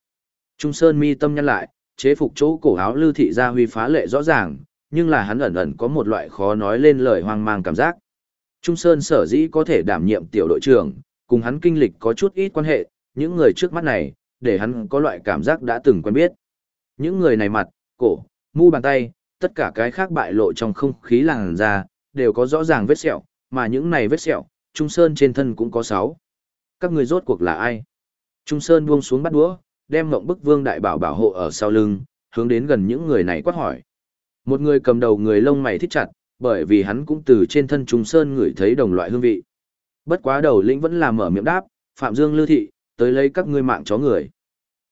Trung Sơn mi tâm nhăn lại, chế phục chỗ cổ áo lưu thị gia huy phá lệ rõ ràng, nhưng là hắn ẩn ẩn có một loại khó nói lên lời hoang mang cảm giác. Trung Sơn sở dĩ có thể đảm nhiệm tiểu đội trưởng, cùng hắn kinh lịch có chút ít quan hệ, những người trước mắt này, để hắn có loại cảm giác đã từng quen biết. Những người này mặt, cổ, mu bàn tay, tất cả cái khác bại lộ trong không khí làn da, đều có rõ ràng vết sẹo, mà những này vết sẹo, Trung Sơn trên thân cũng có sáu. Các người rốt cuộc là ai? Trung Sơn buông xuống bắt đũa, đem mộng bức vương đại bảo bảo hộ ở sau lưng, hướng đến gần những người này quát hỏi. Một người cầm đầu người lông mày thích chặt, bởi vì hắn cũng từ trên thân Trung Sơn ngửi thấy đồng loại hương vị. Bất quá đầu lĩnh vẫn là mở miệng đáp, Phạm Dương Lưu Thị, tới lấy các ngươi mạng chó người.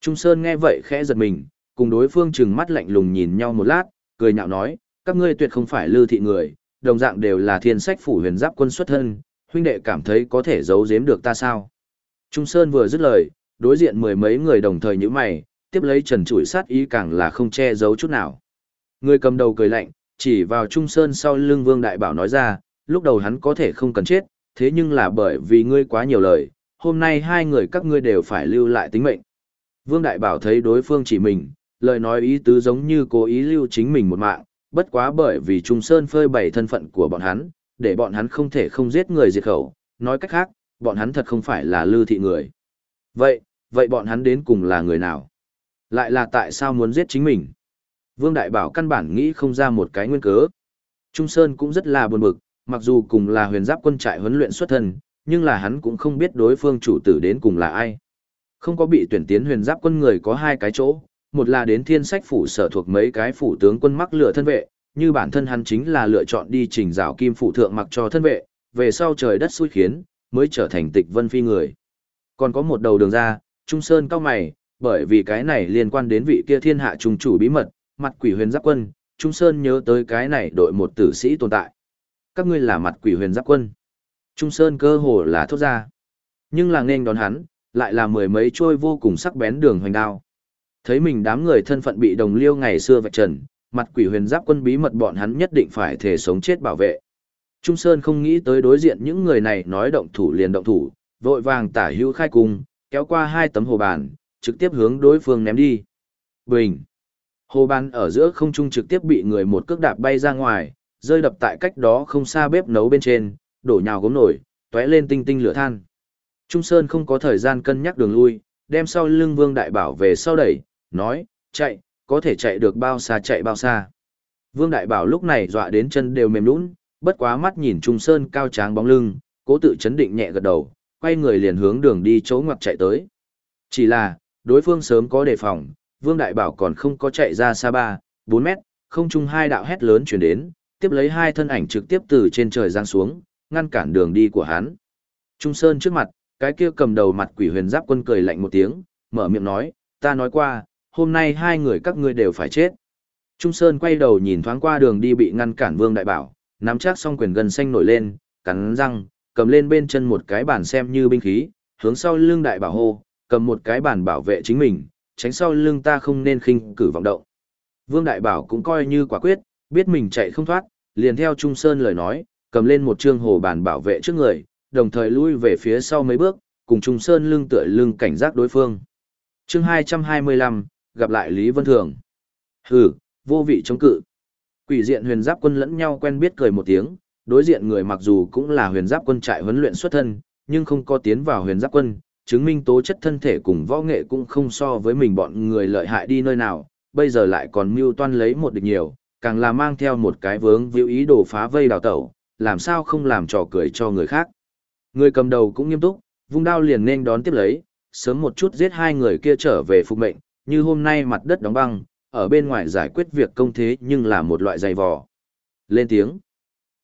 Trung Sơn nghe vậy khẽ giật mình, cùng đối phương trừng mắt lạnh lùng nhìn nhau một lát, cười nhạo nói, các ngươi tuyệt không phải Lưu Thị người, đồng dạng đều là thiên sách phủ huyền giáp quân xuất thân, huynh đệ cảm thấy có thể giấu giếm được ta sao. Trung Sơn vừa dứt lời, đối diện mười mấy người đồng thời như mày, tiếp lấy trần chủi sát ý càng là không che giấu chút nào. Người cầm đầu cười lạnh, chỉ vào Trung Sơn sau lưng Vương Đại Bảo nói ra, lúc đầu hắn có thể không cần chết, thế nhưng là bởi vì ngươi quá nhiều lời, hôm nay hai người các ngươi đều phải lưu lại tính mệnh. Vương Đại Bảo thấy đối phương chỉ mình, lời nói ý tứ giống như cố ý lưu chính mình một mạng, bất quá bởi vì Trung Sơn phơi bày thân phận của bọn hắn, để bọn hắn không thể không giết người diệt khẩu, nói cách khác, bọn hắn thật không phải là lưu thị người. Vậy, vậy bọn hắn đến cùng là người nào? Lại là tại sao muốn giết chính mình? Vương Đại Bảo căn bản nghĩ không ra một cái nguyên cớ. Trung Sơn cũng rất là buồn bực, mặc dù cùng là huyền giáp quân trại huấn luyện xuất thân, nhưng là hắn cũng không biết đối phương chủ tử đến cùng là ai. Không có bị tuyển tiến huyền giáp quân người có hai cái chỗ, một là đến thiên sách phủ sở thuộc mấy cái phủ tướng quân mắc lựa thân vệ, như bản thân hắn chính là lựa chọn đi trình rào kim phủ thượng mặc cho thân vệ, về sau trời đất xui khiến, mới trở thành tịch vân phi người. Còn có một đầu đường ra, Trung Sơn cao mày, bởi vì cái này liên quan đến vị kia thiên hạ trung chủ bí mật, mặt quỷ huyền giáp quân, Trung Sơn nhớ tới cái này đội một tử sĩ tồn tại. Các ngươi là mặt quỷ huyền giáp quân. Trung Sơn cơ hồ là thốt ra. Nhưng là nên đón hắn, lại là mười mấy trôi vô cùng sắc bén đường hoành đao. Thấy mình đám người thân phận bị đồng liêu ngày xưa vạch trần, mặt quỷ huyền giáp quân bí mật bọn hắn nhất định phải thể sống chết bảo vệ. Trung Sơn không nghĩ tới đối diện những người này nói động thủ liền động thủ, vội vàng tả hữu khai cung, kéo qua hai tấm hồ bàn, trực tiếp hướng đối phương ném đi. Bình! Hồ bàn ở giữa không trung trực tiếp bị người một cước đạp bay ra ngoài, rơi đập tại cách đó không xa bếp nấu bên trên, đổ nhào gốm nổi, tóe lên tinh tinh lửa than. Trung Sơn không có thời gian cân nhắc đường lui, đem sau lưng Vương Đại Bảo về sau đẩy, nói, chạy, có thể chạy được bao xa chạy bao xa. Vương Đại Bảo lúc này dọa đến chân đều mềm nũng, bất quá mắt nhìn Trung Sơn cao tráng bóng lưng, cố tự chấn định nhẹ gật đầu, quay người liền hướng đường đi chỗ ngoặt chạy tới. Chỉ là, đối phương sớm có đề phòng, Vương Đại Bảo còn không có chạy ra xa 3, 4 mét, không chung hai đạo hét lớn chuyển đến, tiếp lấy hai thân ảnh trực tiếp từ trên trời giáng xuống, ngăn cản đường đi của hắn. Trung Sơn trước mặt, cái kia cầm đầu mặt quỷ huyền giáp quân cười lạnh một tiếng, mở miệng nói, ta nói qua, hôm nay hai người các ngươi đều phải chết. Trung Sơn quay đầu nhìn thoáng qua đường đi bị ngăn cản Vương Đại Bảo, nắm chắc song quyền gần xanh nổi lên, cắn răng, cầm lên bên chân một cái bàn xem như binh khí, hướng sau lưng đại bảo hô, cầm một cái bàn bảo vệ chính mình, tránh sau lưng ta không nên khinh cử vọng động. Vương Đại Bảo cũng coi như quả quyết, biết mình chạy không thoát, liền theo Trung Sơn lời nói, cầm lên một trương hồ bàn bảo vệ trước người, đồng thời lui về phía sau mấy bước, cùng Trung Sơn lưng tựa lưng cảnh giác đối phương. chương 225, gặp lại Lý Vân Thường. Hừ, vô vị chống cự. Quỷ diện huyền giáp quân lẫn nhau quen biết cười một tiếng, đối diện người mặc dù cũng là huyền giáp quân trại huấn luyện xuất thân, nhưng không có tiến vào huyền giáp quân, chứng minh tố chất thân thể cùng võ nghệ cũng không so với mình bọn người lợi hại đi nơi nào, bây giờ lại còn mưu toan lấy một địch nhiều, càng là mang theo một cái vướng víu ý đồ phá vây đào tẩu, làm sao không làm trò cười cho người khác. Người cầm đầu cũng nghiêm túc, vung đao liền nên đón tiếp lấy, sớm một chút giết hai người kia trở về phục mệnh, như hôm nay mặt đất đóng băng, ở bên ngoài giải quyết việc công thế nhưng là một loại dày vò. Lên tiếng.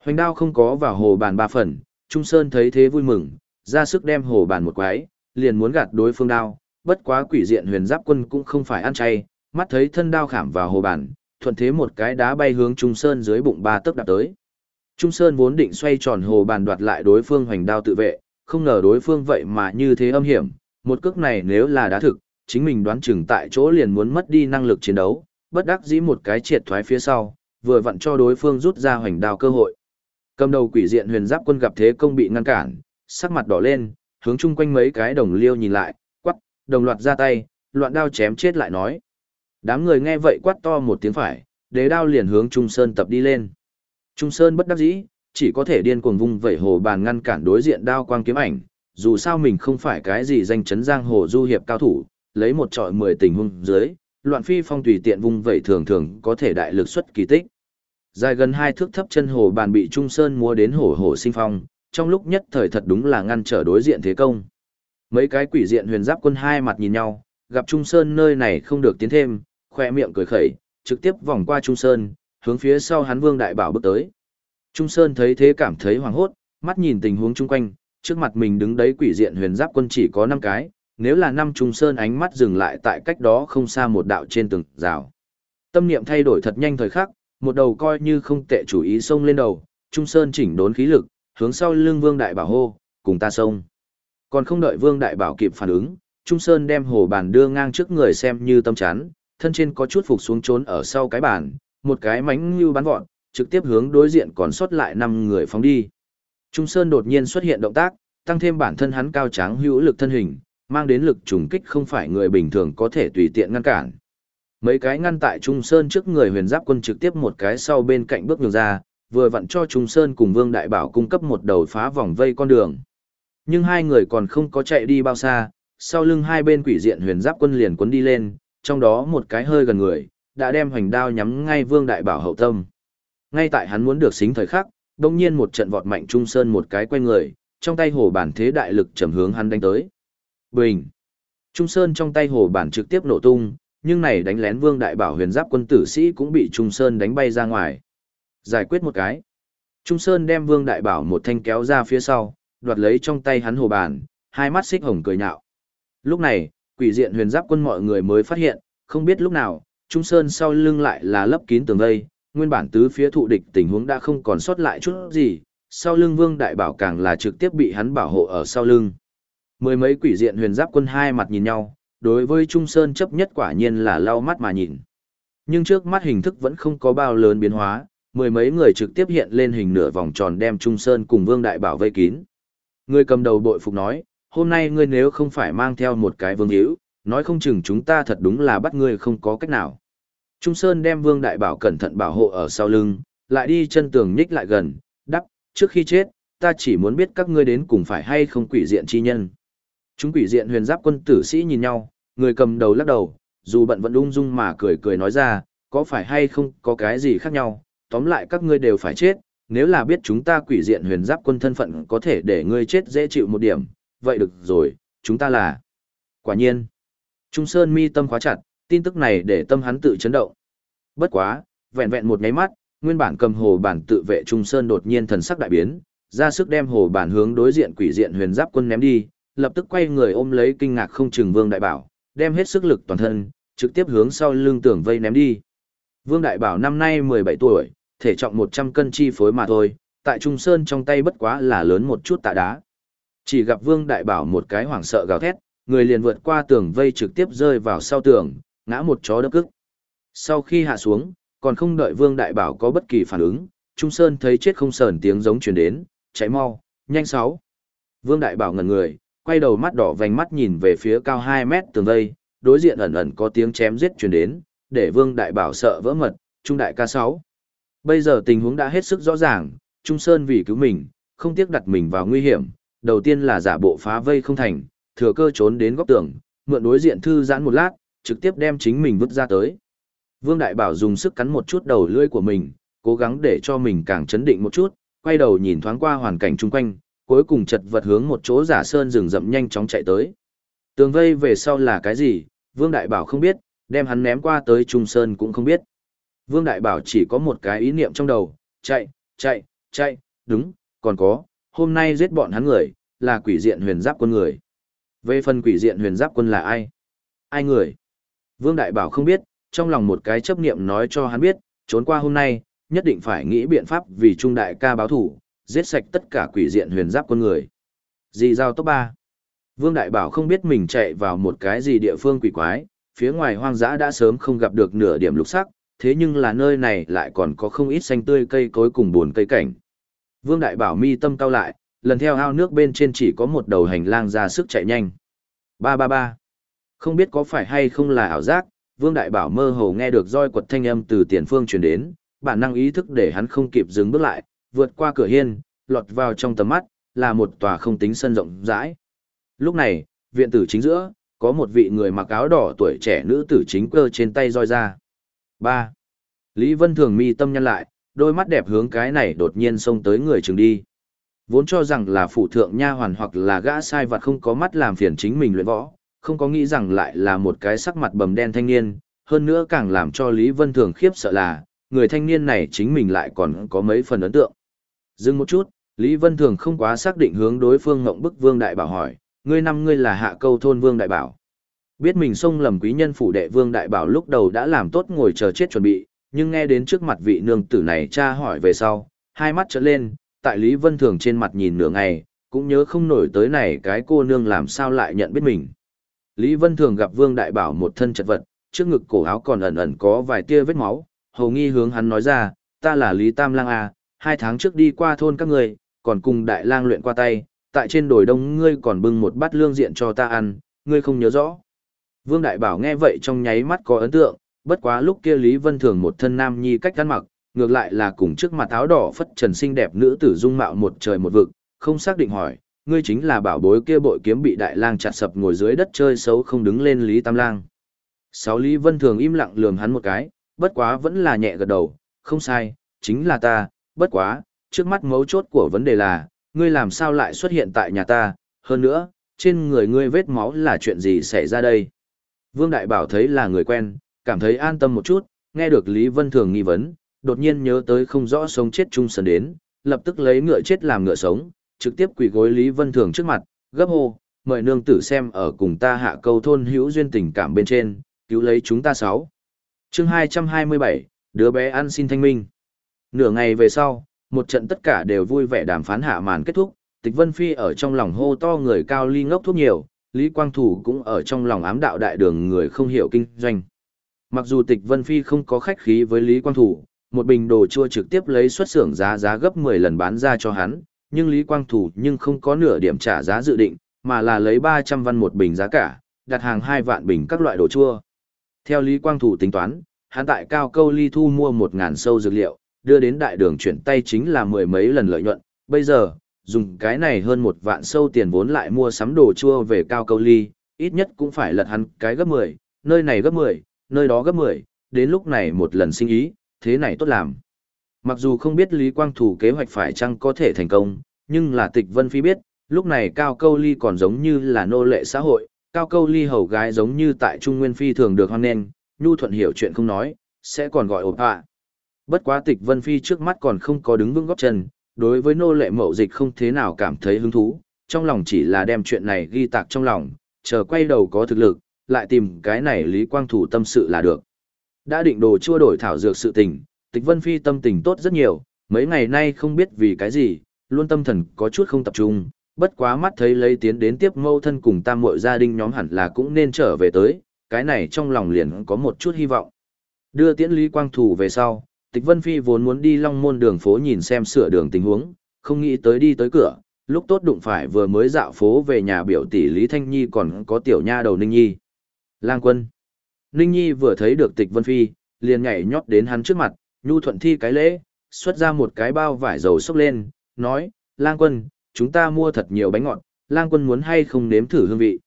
Hoành đao không có vào hồ bàn ba phần, Trung Sơn thấy thế vui mừng, ra sức đem hồ bàn một quái, liền muốn gạt đối phương đao, bất quá quỷ diện huyền giáp quân cũng không phải ăn chay, mắt thấy thân đao khảm vào hồ bàn, thuận thế một cái đá bay hướng Trung Sơn dưới bụng ba tấc đạp tới. Trung Sơn vốn định xoay tròn hồ bàn đoạt lại đối phương hoành đao tự vệ, không ngờ đối phương vậy mà như thế âm hiểm, một cước này nếu là đá thực, chính mình đoán chừng tại chỗ liền muốn mất đi năng lực chiến đấu, bất đắc dĩ một cái triệt thoái phía sau, vừa vặn cho đối phương rút ra hoành đao cơ hội. Cầm đầu quỷ diện huyền giáp quân gặp thế công bị ngăn cản, sắc mặt đỏ lên, hướng chung quanh mấy cái đồng liêu nhìn lại, quắc, đồng loạt ra tay, loạn đao chém chết lại nói. Đám người nghe vậy quát to một tiếng phải, đế đao liền hướng Trung Sơn tập đi lên. Trung Sơn bất đắc dĩ, chỉ có thể điên cuồng vung vẩy hồ bàn ngăn cản đối diện đao quang kiếm ảnh, dù sao mình không phải cái gì danh chấn giang hồ du hiệp cao thủ, lấy một trọi mười tình huống dưới, loạn phi phong tùy tiện vung vẩy thường thường có thể đại lực xuất kỳ tích. Dài gần hai thước thấp chân hồ bàn bị Trung Sơn múa đến hổ hổ sinh phong, trong lúc nhất thời thật đúng là ngăn trở đối diện thế công. Mấy cái quỷ diện huyền giáp quân hai mặt nhìn nhau, gặp Trung Sơn nơi này không được tiến thêm, khoe miệng cười khẩy, trực tiếp vòng qua Trung Sơn, hướng phía sau hắn Vương Đại Bảo bước tới. Trung Sơn thấy thế cảm thấy hoảng hốt, mắt nhìn tình huống chung quanh, trước mặt mình đứng đấy quỷ diện huyền giáp quân chỉ có 5 cái, nếu là năm Trung Sơn ánh mắt dừng lại tại cách đó không xa một đạo trên tường rào. Tâm niệm thay đổi thật nhanh thời khắc, một đầu coi như không tệ chủ ý xông lên đầu, Trung Sơn chỉnh đốn khí lực, hướng sau lưng Vương Đại Bảo hô, cùng ta xông. Còn không đợi Vương Đại Bảo kịp phản ứng, Trung Sơn đem hồ bàn đưa ngang trước người xem như tâm chán, thân trên có chút phục xuống trốn ở sau cái bàn, một cái mánh như bắn vọt, trực tiếp hướng đối diện còn sót lại 5 người phóng đi. Trung Sơn đột nhiên xuất hiện động tác, tăng thêm bản thân hắn cao tráng hữu lực thân hình, mang đến lực trùng kích không phải người bình thường có thể tùy tiện ngăn cản. Mấy cái ngăn tại Trung Sơn trước người huyền giáp quân trực tiếp một cái sau bên cạnh bước nhường ra, vừa vặn cho Trung Sơn cùng Vương Đại Bảo cung cấp một đầu phá vòng vây con đường. Nhưng hai người còn không có chạy đi bao xa, sau lưng hai bên quỷ diện huyền giáp quân liền cuốn đi lên, trong đó một cái hơi gần người, đã đem hoành đao nhắm ngay Vương Đại Bảo hậu tâm. Ngay tại hắn muốn được xính thời khắc, đông nhiên một trận vọt mạnh Trung Sơn một cái quay người, trong tay hồ bản thế đại lực trầm hướng hắn đánh tới. Bình! Trung Sơn trong tay hồ bản trực tiếp nổ tung, nhưng này đánh lén Vương Đại Bảo huyền giáp quân tử sĩ cũng bị Trung Sơn đánh bay ra ngoài. Giải quyết một cái. Trung Sơn đem Vương Đại Bảo một thanh kéo ra phía sau, đoạt lấy trong tay hắn hồ bàn, hai mắt xích hồng cười nhạo. Lúc này, quỷ diện huyền giáp quân mọi người mới phát hiện, không biết lúc nào, Trung Sơn sau lưng lại là lấp kín tường vây, nguyên bản tứ phía thụ địch tình huống đã không còn sót lại chút gì, sau lưng Vương Đại Bảo càng là trực tiếp bị hắn bảo hộ ở sau lưng. Mười mấy quỷ diện huyền giáp quân hai mặt nhìn nhau, đối với Trung Sơn chấp nhất quả nhiên là lau mắt mà nhìn. Nhưng trước mắt hình thức vẫn không có bao lớn biến hóa, mười mấy người trực tiếp hiện lên hình nửa vòng tròn đem Trung Sơn cùng Vương Đại Bảo vây kín. Người cầm đầu bội phục nói, hôm nay ngươi nếu không phải mang theo một cái vương hữu, nói không chừng chúng ta thật đúng là bắt ngươi không có cách nào. Trung Sơn đem Vương Đại Bảo cẩn thận bảo hộ ở sau lưng, lại đi chân tường nhích lại gần, đắp, trước khi chết, ta chỉ muốn biết các ngươi đến cùng phải hay không quỷ diện chi nhân. Chúng quỷ diện huyền giáp quân tử sĩ nhìn nhau, người cầm đầu lắc đầu, dù bận vẫn ung dung mà cười cười nói ra, có phải hay không có cái gì khác nhau, tóm lại các ngươi đều phải chết, nếu là biết chúng ta quỷ diện huyền giáp quân thân phận có thể để ngươi chết dễ chịu một điểm, vậy được rồi, chúng ta là. Quả nhiên, Trung Sơn mi tâm khóa chặt, tin tức này để tâm hắn tự chấn động. Bất quá, vẹn vẹn một nháy mắt, nguyên bản cầm hồ bản tự vệ Trung Sơn đột nhiên thần sắc đại biến, ra sức đem hồ bản hướng đối diện quỷ diện huyền giáp quân ném đi, lập tức quay người ôm lấy kinh ngạc không chừng Vương Đại Bảo, đem hết sức lực toàn thân, trực tiếp hướng sau lưng tưởng vây ném đi. Vương Đại Bảo năm nay 17 tuổi, thể trọng 100 cân chi phối mà thôi, tại Trung Sơn trong tay bất quá là lớn một chút tạ đá. Chỉ gặp Vương Đại Bảo một cái hoảng sợ gào thét, người liền vượt qua tường vây trực tiếp rơi vào sau tường, ngã một chó đỡ cức. Sau khi hạ xuống, còn không đợi Vương Đại Bảo có bất kỳ phản ứng, Trung Sơn thấy chết không sờn tiếng giống truyền đến, cháy mau, nhanh sáu. Vương Đại Bảo ngẩn người, quay đầu mắt đỏ vành mắt nhìn về phía cao 2 mét tường vây, đối diện ẩn ẩn có tiếng chém giết truyền đến, để Vương Đại Bảo sợ vỡ mật, Trung Đại ca 6. Bây giờ tình huống đã hết sức rõ ràng, Trung Sơn vì cứu mình, không tiếc đặt mình vào nguy hiểm, đầu tiên là giả bộ phá vây không thành, thừa cơ trốn đến góc tường, mượn đối diện thư giãn một lát, trực tiếp đem chính mình vứt ra tới. Vương Đại Bảo dùng sức cắn một chút đầu lưỡi của mình, cố gắng để cho mình càng chấn định một chút, quay đầu nhìn thoáng qua hoàn cảnh chung quanh, cuối cùng chật vật hướng một chỗ giả sơn rừng rậm nhanh chóng chạy tới. Tường vây về sau là cái gì, Vương Đại Bảo không biết, đem hắn ném qua tới Trung Sơn cũng không biết. Vương Đại Bảo chỉ có một cái ý niệm trong đầu, chạy, chạy, chạy, đúng, còn có, hôm nay giết bọn hắn người, là quỷ diện huyền giáp quân người. Về phần quỷ diện huyền giáp quân là ai? Ai người? Vương Đại Bảo không biết, trong lòng một cái chấp niệm nói cho hắn biết, trốn qua hôm nay, nhất định phải nghĩ biện pháp vì Trung Đại ca báo thủ, giết sạch tất cả quỷ diện huyền giáp quân người. Dì giao tốc 3. Vương Đại Bảo không biết mình chạy vào một cái gì địa phương quỷ quái, phía ngoài hoang dã đã sớm không gặp được nửa điểm lục sắc, thế nhưng là nơi này lại còn có không ít xanh tươi cây cối cùng buồn cây cảnh. Vương Đại Bảo mi tâm cao lại, lần theo ao nước bên trên chỉ có một đầu hành lang ra sức chạy nhanh. Ba ba ba. Không biết có phải hay không là ảo giác, Vương Đại Bảo mơ hồ nghe được roi quật thanh âm từ tiền phương truyền đến, bản năng ý thức để hắn không kịp dừng bước lại, vượt qua cửa hiên, lọt vào trong tầm mắt, là một tòa không tính sân rộng rãi. Lúc này, viện tử chính giữa, có một vị người mặc áo đỏ tuổi trẻ nữ tử chính cơ trên tay roi ra ba Lý Vân Thường mi tâm nhăn lại, đôi mắt đẹp hướng cái này đột nhiên xông tới người trường đi. Vốn cho rằng là phụ thượng nha hoàn hoặc là gã sai vặt không có mắt làm phiền chính mình luyện võ, không có nghĩ rằng lại là một cái sắc mặt bầm đen thanh niên, hơn nữa càng làm cho Lý Vân Thường khiếp sợ là, người thanh niên này chính mình lại còn có mấy phần ấn tượng. Dừng một chút, Lý Vân Thường không quá xác định hướng đối phương ngộng bức Vương Đại Bảo hỏi, ngươi năm ngươi là hạ câu thôn Vương Đại Bảo. Biết mình xông lầm quý nhân phủ đệ Vương Đại Bảo lúc đầu đã làm tốt ngồi chờ chết chuẩn bị, nhưng nghe đến trước mặt vị nương tử này cha hỏi về sau, hai mắt trở lên, tại Lý Vân Thường trên mặt nhìn nửa ngày, cũng nhớ không nổi tới này cái cô nương làm sao lại nhận biết mình. Lý Vân Thường gặp Vương Đại Bảo một thân chật vật, trước ngực cổ áo còn ẩn ẩn có vài tia vết máu, hầu nghi hướng hắn nói ra, ta là Lý Tam Lang a hai tháng trước đi qua thôn các người, còn cùng Đại Lang luyện qua tay, tại trên đồi đông ngươi còn bưng một bát lương diện cho ta ăn, ngươi không nhớ rõ. Vương Đại Bảo nghe vậy trong nháy mắt có ấn tượng, bất quá lúc kia Lý Vân Thường một thân nam nhi cách ăn mặc, ngược lại là cùng trước mặt áo đỏ phất trần xinh đẹp nữ tử dung mạo một trời một vực, không xác định hỏi, ngươi chính là bảo bối kia bội kiếm bị đại lang chặt sập ngồi dưới đất chơi xấu không đứng lên Lý Tam Lang. Sáu Lý Vân Thường im lặng lườm hắn một cái, bất quá vẫn là nhẹ gật đầu, không sai, chính là ta, bất quá, trước mắt mấu chốt của vấn đề là, ngươi làm sao lại xuất hiện tại nhà ta, hơn nữa, trên người ngươi vết máu là chuyện gì xảy ra đây? Vương Đại Bảo thấy là người quen, cảm thấy an tâm một chút, nghe được Lý Vân Thường nghi vấn, đột nhiên nhớ tới không rõ sống chết chung sân đến, lập tức lấy ngựa chết làm ngựa sống, trực tiếp quỳ gối Lý Vân Thường trước mặt, gấp hô, mời nương tử xem ở cùng ta hạ câu thôn hữu duyên tình cảm bên trên, cứu lấy chúng ta sáu. chương 227, đứa bé ăn xin thanh minh. Nửa ngày về sau, một trận tất cả đều vui vẻ đàm phán hạ màn kết thúc, tịch vân phi ở trong lòng hô to người cao ly ngốc thuốc nhiều, Lý Quang Thủ cũng ở trong lòng ám đạo đại đường người không hiểu kinh doanh. Mặc dù tịch vân phi không có khách khí với Lý Quang Thủ, một bình đồ chua trực tiếp lấy xuất xưởng giá giá gấp 10 lần bán ra cho hắn, nhưng Lý Quang Thủ nhưng không có nửa điểm trả giá dự định, mà là lấy 300 văn một bình giá cả, đặt hàng 2 vạn bình các loại đồ chua. Theo Lý Quang Thủ tính toán, hắn tại cao câu ly thu mua 1.000 sâu dược liệu, đưa đến đại đường chuyển tay chính là mười mấy lần lợi nhuận, bây giờ, dùng cái này hơn một vạn sâu tiền vốn lại mua sắm đồ chua về cao câu ly, ít nhất cũng phải lật hắn cái gấp 10, nơi này gấp 10, nơi đó gấp 10, đến lúc này một lần sinh ý, thế này tốt làm. Mặc dù không biết Lý Quang Thủ kế hoạch phải chăng có thể thành công, nhưng là tịch Vân Phi biết, lúc này Cao Câu Ly còn giống như là nô lệ xã hội, Cao Câu Ly hầu gái giống như tại Trung Nguyên Phi thường được hoan nên, nhu thuận hiểu chuyện không nói, sẽ còn gọi ổn họa. Bất quá tịch Vân Phi trước mắt còn không có đứng vững góc chân, đối với nô lệ mậu dịch không thế nào cảm thấy hứng thú, trong lòng chỉ là đem chuyện này ghi tạc trong lòng, chờ quay đầu có thực lực, lại tìm cái này Lý Quang Thủ tâm sự là được. Đã định đồ chua đổi thảo dược sự tình, Tịch Vân Phi tâm tình tốt rất nhiều, mấy ngày nay không biết vì cái gì, luôn tâm thần có chút không tập trung, bất quá mắt thấy lấy tiến đến tiếp mâu thân cùng tam muội gia đình nhóm hẳn là cũng nên trở về tới, cái này trong lòng liền có một chút hy vọng. Đưa tiễn Lý Quang Thủ về sau, Tịch Vân Phi vốn muốn đi long môn đường phố nhìn xem sửa đường tình huống, không nghĩ tới đi tới cửa, lúc tốt đụng phải vừa mới dạo phố về nhà biểu tỷ Lý Thanh Nhi còn có tiểu nha đầu Ninh Nhi. Lang quân. Ninh Nhi vừa thấy được Tịch Vân Phi, liền nhảy nhót đến hắn trước mặt, nhu thuận thi cái lễ, xuất ra một cái bao vải dầu xốc lên, nói, Lang quân, chúng ta mua thật nhiều bánh ngọt, Lang quân muốn hay không nếm thử hương vị.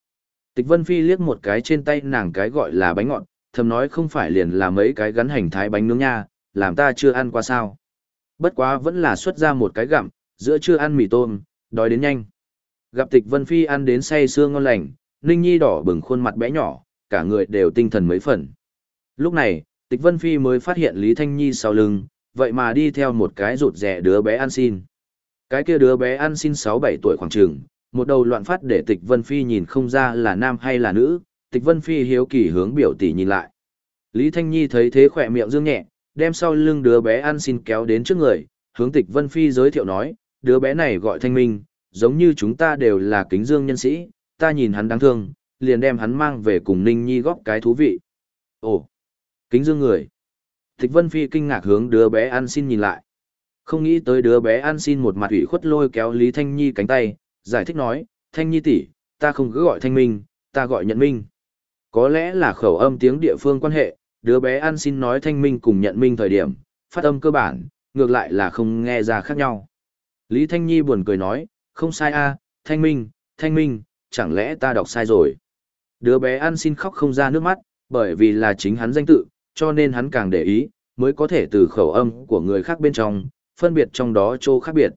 Tịch Vân Phi liếc một cái trên tay nàng cái gọi là bánh ngọt, thầm nói không phải liền là mấy cái gắn hành thái bánh nướng nha, làm ta chưa ăn qua sao. Bất quá vẫn là xuất ra một cái gặm, giữa chưa ăn mì tôm, đói đến nhanh. Gặp tịch Vân Phi ăn đến say sương ngon lành, Ninh Nhi đỏ bừng khuôn mặt bé nhỏ, cả người đều tinh thần mấy phần. Lúc này, tịch Vân Phi mới phát hiện Lý Thanh Nhi sau lưng, vậy mà đi theo một cái rụt rẻ đứa bé ăn xin. Cái kia đứa bé ăn xin 6-7 tuổi khoảng trường, một đầu loạn phát để tịch Vân Phi nhìn không ra là nam hay là nữ, tịch Vân Phi hiếu kỳ hướng biểu tỷ nhìn lại. Lý Thanh Nhi thấy thế khỏe miệng dương nhẹ, đem sau lưng đứa bé ăn xin kéo đến trước người, hướng tịch Vân Phi giới thiệu nói, đứa bé này gọi Thanh Minh, giống như chúng ta đều là kính dương nhân sĩ, ta nhìn hắn đáng thương, liền đem hắn mang về cùng Ninh Nhi góp cái thú vị. Ồ, kính dương người. Tịch Vân Phi kinh ngạc hướng đứa bé ăn xin nhìn lại. Không nghĩ tới đứa bé ăn xin một mặt ủy khuất lôi kéo Lý Thanh Nhi cánh tay, giải thích nói, Thanh Nhi tỷ, ta không cứ gọi Thanh Minh, ta gọi Nhận Minh. Có lẽ là khẩu âm tiếng địa phương quan hệ, đứa bé ăn xin nói Thanh Minh cùng Nhận Minh thời điểm, phát âm cơ bản, ngược lại là không nghe ra khác nhau. Lý Thanh Nhi buồn cười nói, không sai a, Thanh Minh, Thanh Minh, chẳng lẽ ta đọc sai rồi. Đứa bé ăn xin khóc không ra nước mắt, bởi vì là chính hắn danh tự, cho nên hắn càng để ý, mới có thể từ khẩu âm của người khác bên trong, phân biệt trong đó chỗ khác biệt.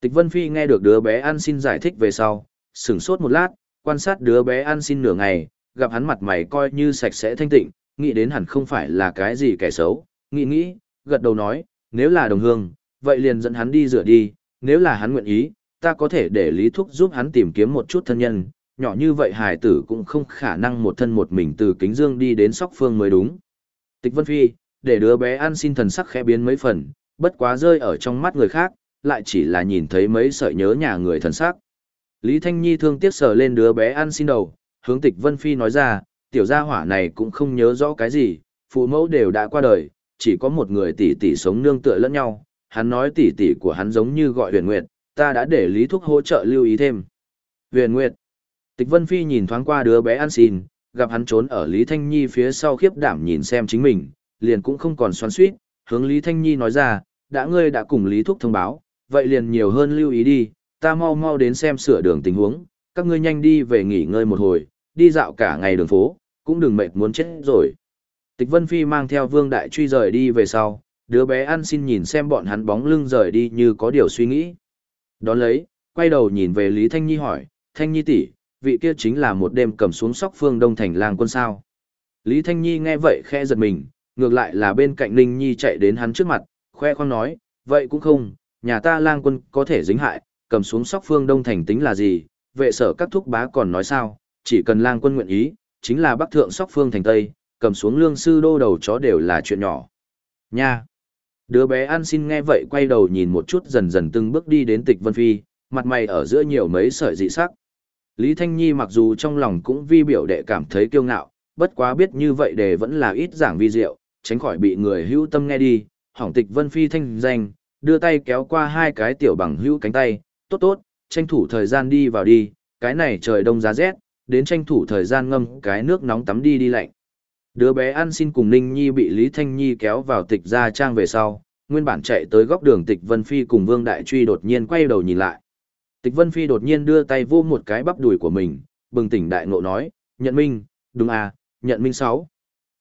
Tịch Vân Phi nghe được đứa bé ăn xin giải thích về sau, sửng sốt một lát, quan sát đứa bé ăn xin nửa ngày, gặp hắn mặt mày coi như sạch sẽ thanh tịnh, nghĩ đến hẳn không phải là cái gì kẻ xấu, nghĩ nghĩ, gật đầu nói, nếu là đồng hương, vậy liền dẫn hắn đi rửa đi, nếu là hắn nguyện ý, ta có thể để Lý Thúc giúp hắn tìm kiếm một chút thân nhân, nhỏ như vậy hài tử cũng không khả năng một thân một mình từ kính dương đi đến sóc phương mới đúng. Tịch Vân Phi, để đứa bé ăn xin thần sắc khẽ biến mấy phần, bất quá rơi ở trong mắt người khác, lại chỉ là nhìn thấy mấy sợi nhớ nhà người thần sắc. Lý Thanh Nhi thương tiếc sờ lên đứa bé ăn xin đầu, hướng tịch Vân Phi nói ra, tiểu gia hỏa này cũng không nhớ rõ cái gì, phụ mẫu đều đã qua đời, chỉ có một người tỷ tỷ sống nương tựa lẫn nhau, hắn nói tỷ tỷ của hắn giống như gọi huyền nguyệt, ta đã để Lý Thúc hỗ trợ lưu ý thêm. Huyền nguyệt. Tịch Vân Phi nhìn thoáng qua đứa bé ăn xin, gặp hắn trốn ở Lý Thanh Nhi phía sau khiếp đảm nhìn xem chính mình, liền cũng không còn xoắn suýt, hướng Lý Thanh Nhi nói ra, đã ngươi đã cùng Lý Thúc thông báo, vậy liền nhiều hơn lưu ý đi, ta mau mau đến xem sửa đường tình huống, các ngươi nhanh đi về nghỉ ngơi một hồi, đi dạo cả ngày đường phố, cũng đừng mệt muốn chết rồi. Tịch Vân Phi mang theo Vương Đại Truy rời đi về sau, đứa bé ăn xin nhìn xem bọn hắn bóng lưng rời đi như có điều suy nghĩ. Đón lấy, quay đầu nhìn về Lý Thanh Nhi hỏi, Thanh Nhi tỷ, vị kia chính là một đêm cầm xuống sóc phương đông thành làng quân sao. Lý Thanh Nhi nghe vậy khẽ giật mình, ngược lại là bên cạnh Ninh Nhi chạy đến hắn trước mặt, khoe khoang nói, vậy cũng không, nhà ta lang quân có thể dính hại, cầm xuống sóc phương đông thành tính là gì, vệ sở các thúc bá còn nói sao, chỉ cần lang quân nguyện ý, chính là bắc thượng sóc phương thành tây, cầm xuống lương sư đô đầu chó đều là chuyện nhỏ. Nha! Đứa bé An xin nghe vậy quay đầu nhìn một chút dần dần từng bước đi đến tịch vân phi, mặt mày ở giữa nhiều mấy sợi dị sắc. Lý Thanh Nhi mặc dù trong lòng cũng vi biểu đệ cảm thấy kiêu ngạo, bất quá biết như vậy để vẫn là ít giảng vi diệu, tránh khỏi bị người hữu tâm nghe đi, hỏng tịch vân phi thanh danh, đưa tay kéo qua hai cái tiểu bằng hữu cánh tay, tốt tốt, tranh thủ thời gian đi vào đi, cái này trời đông giá rét, đến tranh thủ thời gian ngâm cái nước nóng tắm đi đi lạnh. Đứa bé ăn xin cùng Ninh Nhi bị Lý Thanh Nhi kéo vào tịch gia trang về sau, nguyên bản chạy tới góc đường tịch Vân Phi cùng Vương Đại Truy đột nhiên quay đầu nhìn lại. Tịch Vân Phi đột nhiên đưa tay vô một cái bắp đùi của mình, bừng tỉnh đại ngộ nói, nhận minh, đúng à, nhận minh sáu.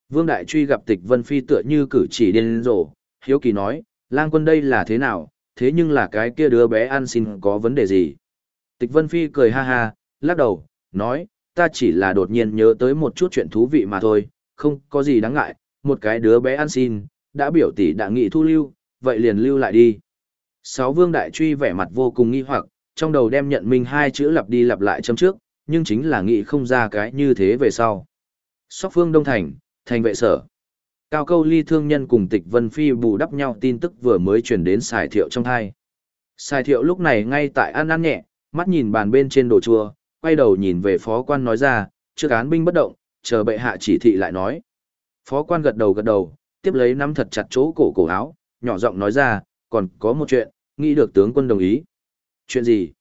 Vương Đại Truy gặp tịch Vân Phi tựa như cử chỉ điên rồ, hiếu kỳ nói, lang quân đây là thế nào, thế nhưng là cái kia đứa bé ăn xin có vấn đề gì. Tịch Vân Phi cười ha ha, lắc đầu, nói, ta chỉ là đột nhiên nhớ tới một chút chuyện thú vị mà thôi, không có gì đáng ngại, một cái đứa bé ăn xin, đã biểu tỷ đã nghị thu lưu, vậy liền lưu lại đi. Sáu vương đại truy vẻ mặt vô cùng nghi hoặc, trong đầu đem nhận minh hai chữ lặp đi lặp lại châm trước, nhưng chính là nghị không ra cái như thế về sau. Sóc phương Đông Thành, thành vệ sở. Cao câu ly thương nhân cùng tịch Vân Phi bù đắp nhau tin tức vừa mới truyền đến xài thiệu trong thai. Xài thiệu lúc này ngay tại ăn ăn nhẹ, mắt nhìn bàn bên trên đồ chua, quay đầu nhìn về phó quan nói ra, trước án binh bất động, chờ bệ hạ chỉ thị lại nói. Phó quan gật đầu gật đầu, tiếp lấy nắm thật chặt chỗ cổ cổ áo, nhỏ giọng nói ra, còn có một chuyện, nghĩ được tướng quân đồng ý. Chuyện gì?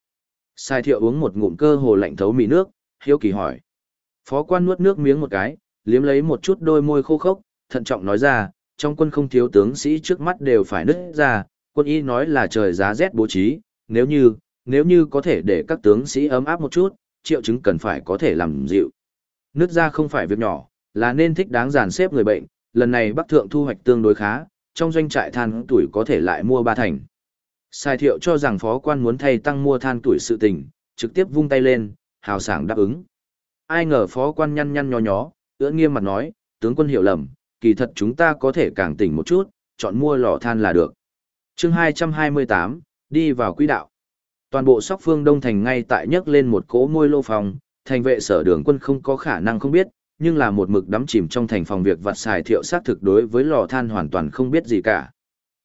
Sai thiệu uống một ngụm cơ hồ lạnh thấu mì nước, hiếu kỳ hỏi. Phó quan nuốt nước miếng một cái, liếm lấy một chút đôi môi khô khốc, thận trọng nói ra, trong quân không thiếu tướng sĩ trước mắt đều phải nứt ra, quân y nói là trời giá rét bố trí, nếu như, nếu như có thể để các tướng sĩ ấm áp một chút, triệu chứng cần phải có thể làm dịu. Nứt da không phải việc nhỏ, là nên thích đáng giàn xếp người bệnh, lần này Bắc Thượng thu hoạch tương đối khá, trong doanh trại than tuổi có thể lại mua ba thành. Sai thiệu cho rằng phó quan muốn thay tăng mua than tuổi sự tình, trực tiếp vung tay lên, hào sảng đáp ứng. Ai ngờ phó quan nhăn nhăn nhó nhó, ưỡn nghiêm mặt nói, tướng quân hiểu lầm, kỳ thật chúng ta có thể càng tỉnh một chút, chọn mua lò than là được. chương 228, đi vào quỹ đạo. Toàn bộ sóc phương Đông Thành ngay tại nhấc lên một cỗ môi lô phòng, thành vệ sở đường quân không có khả năng không biết, nhưng là một mực đắm chìm trong thành phòng việc vặt xài thiệu sát thực đối với lò than hoàn toàn không biết gì cả.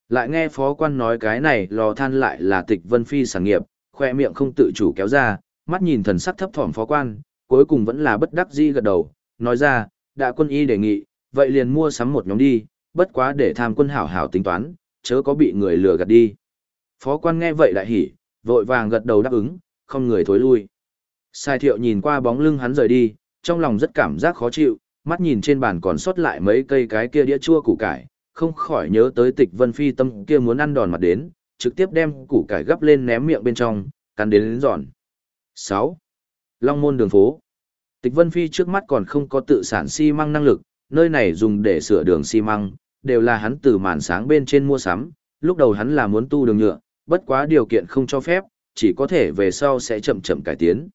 Lại nghe phó quan nói cái này lò than lại là tịch vân phi sản nghiệp, khoe miệng không tự chủ kéo ra, mắt nhìn thần sắc thấp thỏm phó quan, cuối cùng vẫn là bất đắc dĩ gật đầu, nói ra, đã quân y đề nghị, vậy liền mua sắm một nhóm đi, bất quá để tham quân hảo hảo tính toán, chớ có bị người lừa gạt đi. Phó quan nghe vậy đại hỉ, vội vàng gật đầu đáp ứng, không người thối lui. Sai thiệu nhìn qua bóng lưng hắn rời đi, trong lòng rất cảm giác khó chịu, mắt nhìn trên bàn còn sót lại mấy cây cái kia đĩa chua củ cải, không khỏi nhớ tới tịch vân phi tâm kia muốn ăn đòn mặt đến, trực tiếp đem củ cải gấp lên ném miệng bên trong, cắn đến đến giòn. 6. Long môn đường phố Tịch vân phi trước mắt còn không có tự sản xi măng năng lực, nơi này dùng để sửa đường xi măng, đều là hắn từ màn sáng bên trên mua sắm, lúc đầu hắn là muốn tu đường nhựa, bất quá điều kiện không cho phép, chỉ có thể về sau sẽ chậm chậm cải tiến.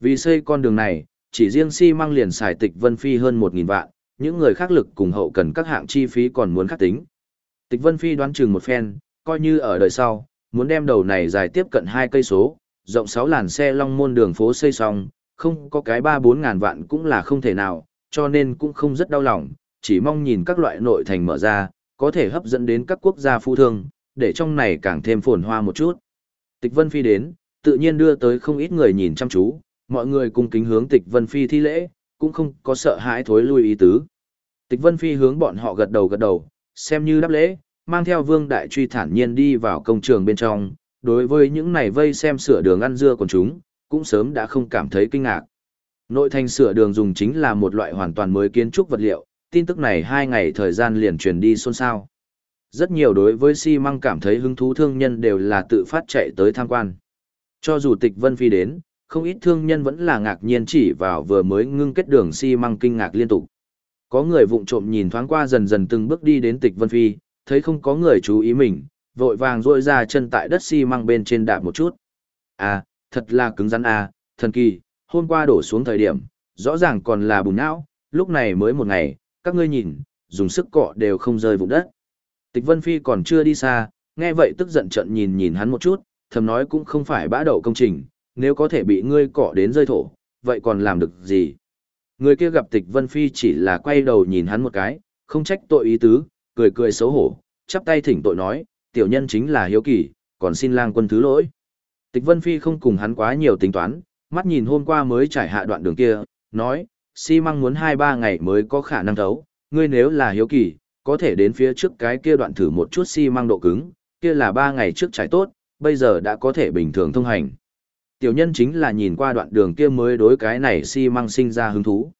Vì xây con đường này, chỉ riêng xi măng liền xài tịch Vân Phi hơn 1.000 vạn, những người khác lực cùng hậu cần các hạng chi phí còn muốn khắc tính. Tịch Vân Phi đoán chừng một phen, coi như ở đời sau, muốn đem đầu này dài tiếp cận hai cây số, rộng 6 làn xe long môn đường phố xây xong, không có cái 3-4 ngàn vạn cũng là không thể nào, cho nên cũng không rất đau lòng, chỉ mong nhìn các loại nội thành mở ra, có thể hấp dẫn đến các quốc gia phu thương, để trong này càng thêm phồn hoa một chút. Tịch Vân Phi đến, tự nhiên đưa tới không ít người nhìn chăm chú, mọi người cùng kính hướng Tịch Vân Phi thi lễ, cũng không có sợ hãi thối lui ý tứ. Tịch Vân Phi hướng bọn họ gật đầu gật đầu, xem như đáp lễ, mang theo Vương Đại Truy thản nhiên đi vào công trường bên trong, đối với những này vây xem sửa đường ăn dưa của chúng, cũng sớm đã không cảm thấy kinh ngạc. Nội thành sửa đường dùng chính là một loại hoàn toàn mới kiến trúc vật liệu, tin tức này hai ngày thời gian liền truyền đi xôn xao. Rất nhiều đối với xi măng cảm thấy hứng thú thương nhân đều là tự phát chạy tới tham quan. Cho dù tịch Vân Phi đến, không ít thương nhân vẫn là ngạc nhiên chỉ vào vừa mới ngưng kết đường xi măng kinh ngạc liên tục. Có người vụng trộm nhìn thoáng qua dần dần từng bước đi đến tịch Vân Phi, thấy không có người chú ý mình, vội vàng rôi ra chân tại đất xi măng bên trên đạp một chút. À, thật là cứng rắn à, thần kỳ, hôm qua đổ xuống thời điểm, rõ ràng còn là bùn não, lúc này mới một ngày, các ngươi nhìn, dùng sức cọ đều không rơi vụn đất. Tịch Vân Phi còn chưa đi xa, nghe vậy tức giận trận nhìn nhìn hắn một chút, thầm nói cũng không phải bã đậu công trình, nếu có thể bị ngươi cọ đến rơi thổ, vậy còn làm được gì? Người kia gặp Tịch Vân Phi chỉ là quay đầu nhìn hắn một cái, không trách tội ý tứ, cười cười xấu hổ, chắp tay thỉnh tội nói, tiểu nhân chính là hiếu kỳ, còn xin lang quân thứ lỗi. Tịch Vân Phi không cùng hắn quá nhiều tính toán, mắt nhìn hôm qua mới trải hạ đoạn đường kia, nói, xi măng muốn 2-3 ngày mới có khả năng thấu, ngươi nếu là hiếu kỳ, có thể đến phía trước cái kia đoạn thử một chút xi măng độ cứng, kia là 3 ngày trước trải tốt, bây giờ đã có thể bình thường thông hành. Tiểu nhân chính là nhìn qua đoạn đường kia mới đối cái này xi măng sinh ra hứng thú.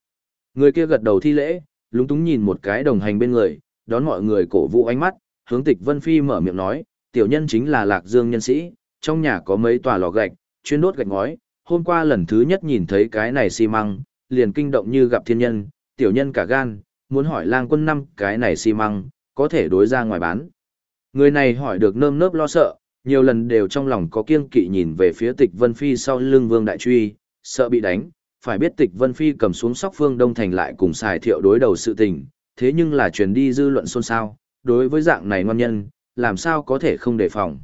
Người kia gật đầu thi lễ, lúng túng nhìn một cái đồng hành bên người, đón mọi người cổ vũ ánh mắt, hướng tịch Vân Phi mở miệng nói, tiểu nhân chính là lạc dương nhân sĩ, trong nhà có mấy tòa lò gạch, chuyên đốt gạch ngói, hôm qua lần thứ nhất nhìn thấy cái này xi măng, liền kinh động như gặp thiên nhân, tiểu nhân cả gan, muốn hỏi lang quân năm cái này xi măng, có thể đối ra ngoài bán. Người này hỏi được nơm nớp lo sợ, nhiều lần đều trong lòng có kiêng kỵ nhìn về phía tịch Vân Phi sau lưng Vương Đại Truy, sợ bị đánh, phải biết tịch Vân Phi cầm xuống sóc phương Đông Thành lại cùng xài thiệu đối đầu sự tình, thế nhưng là truyền đi dư luận xôn xao, đối với dạng này ngon nhân, làm sao có thể không đề phòng.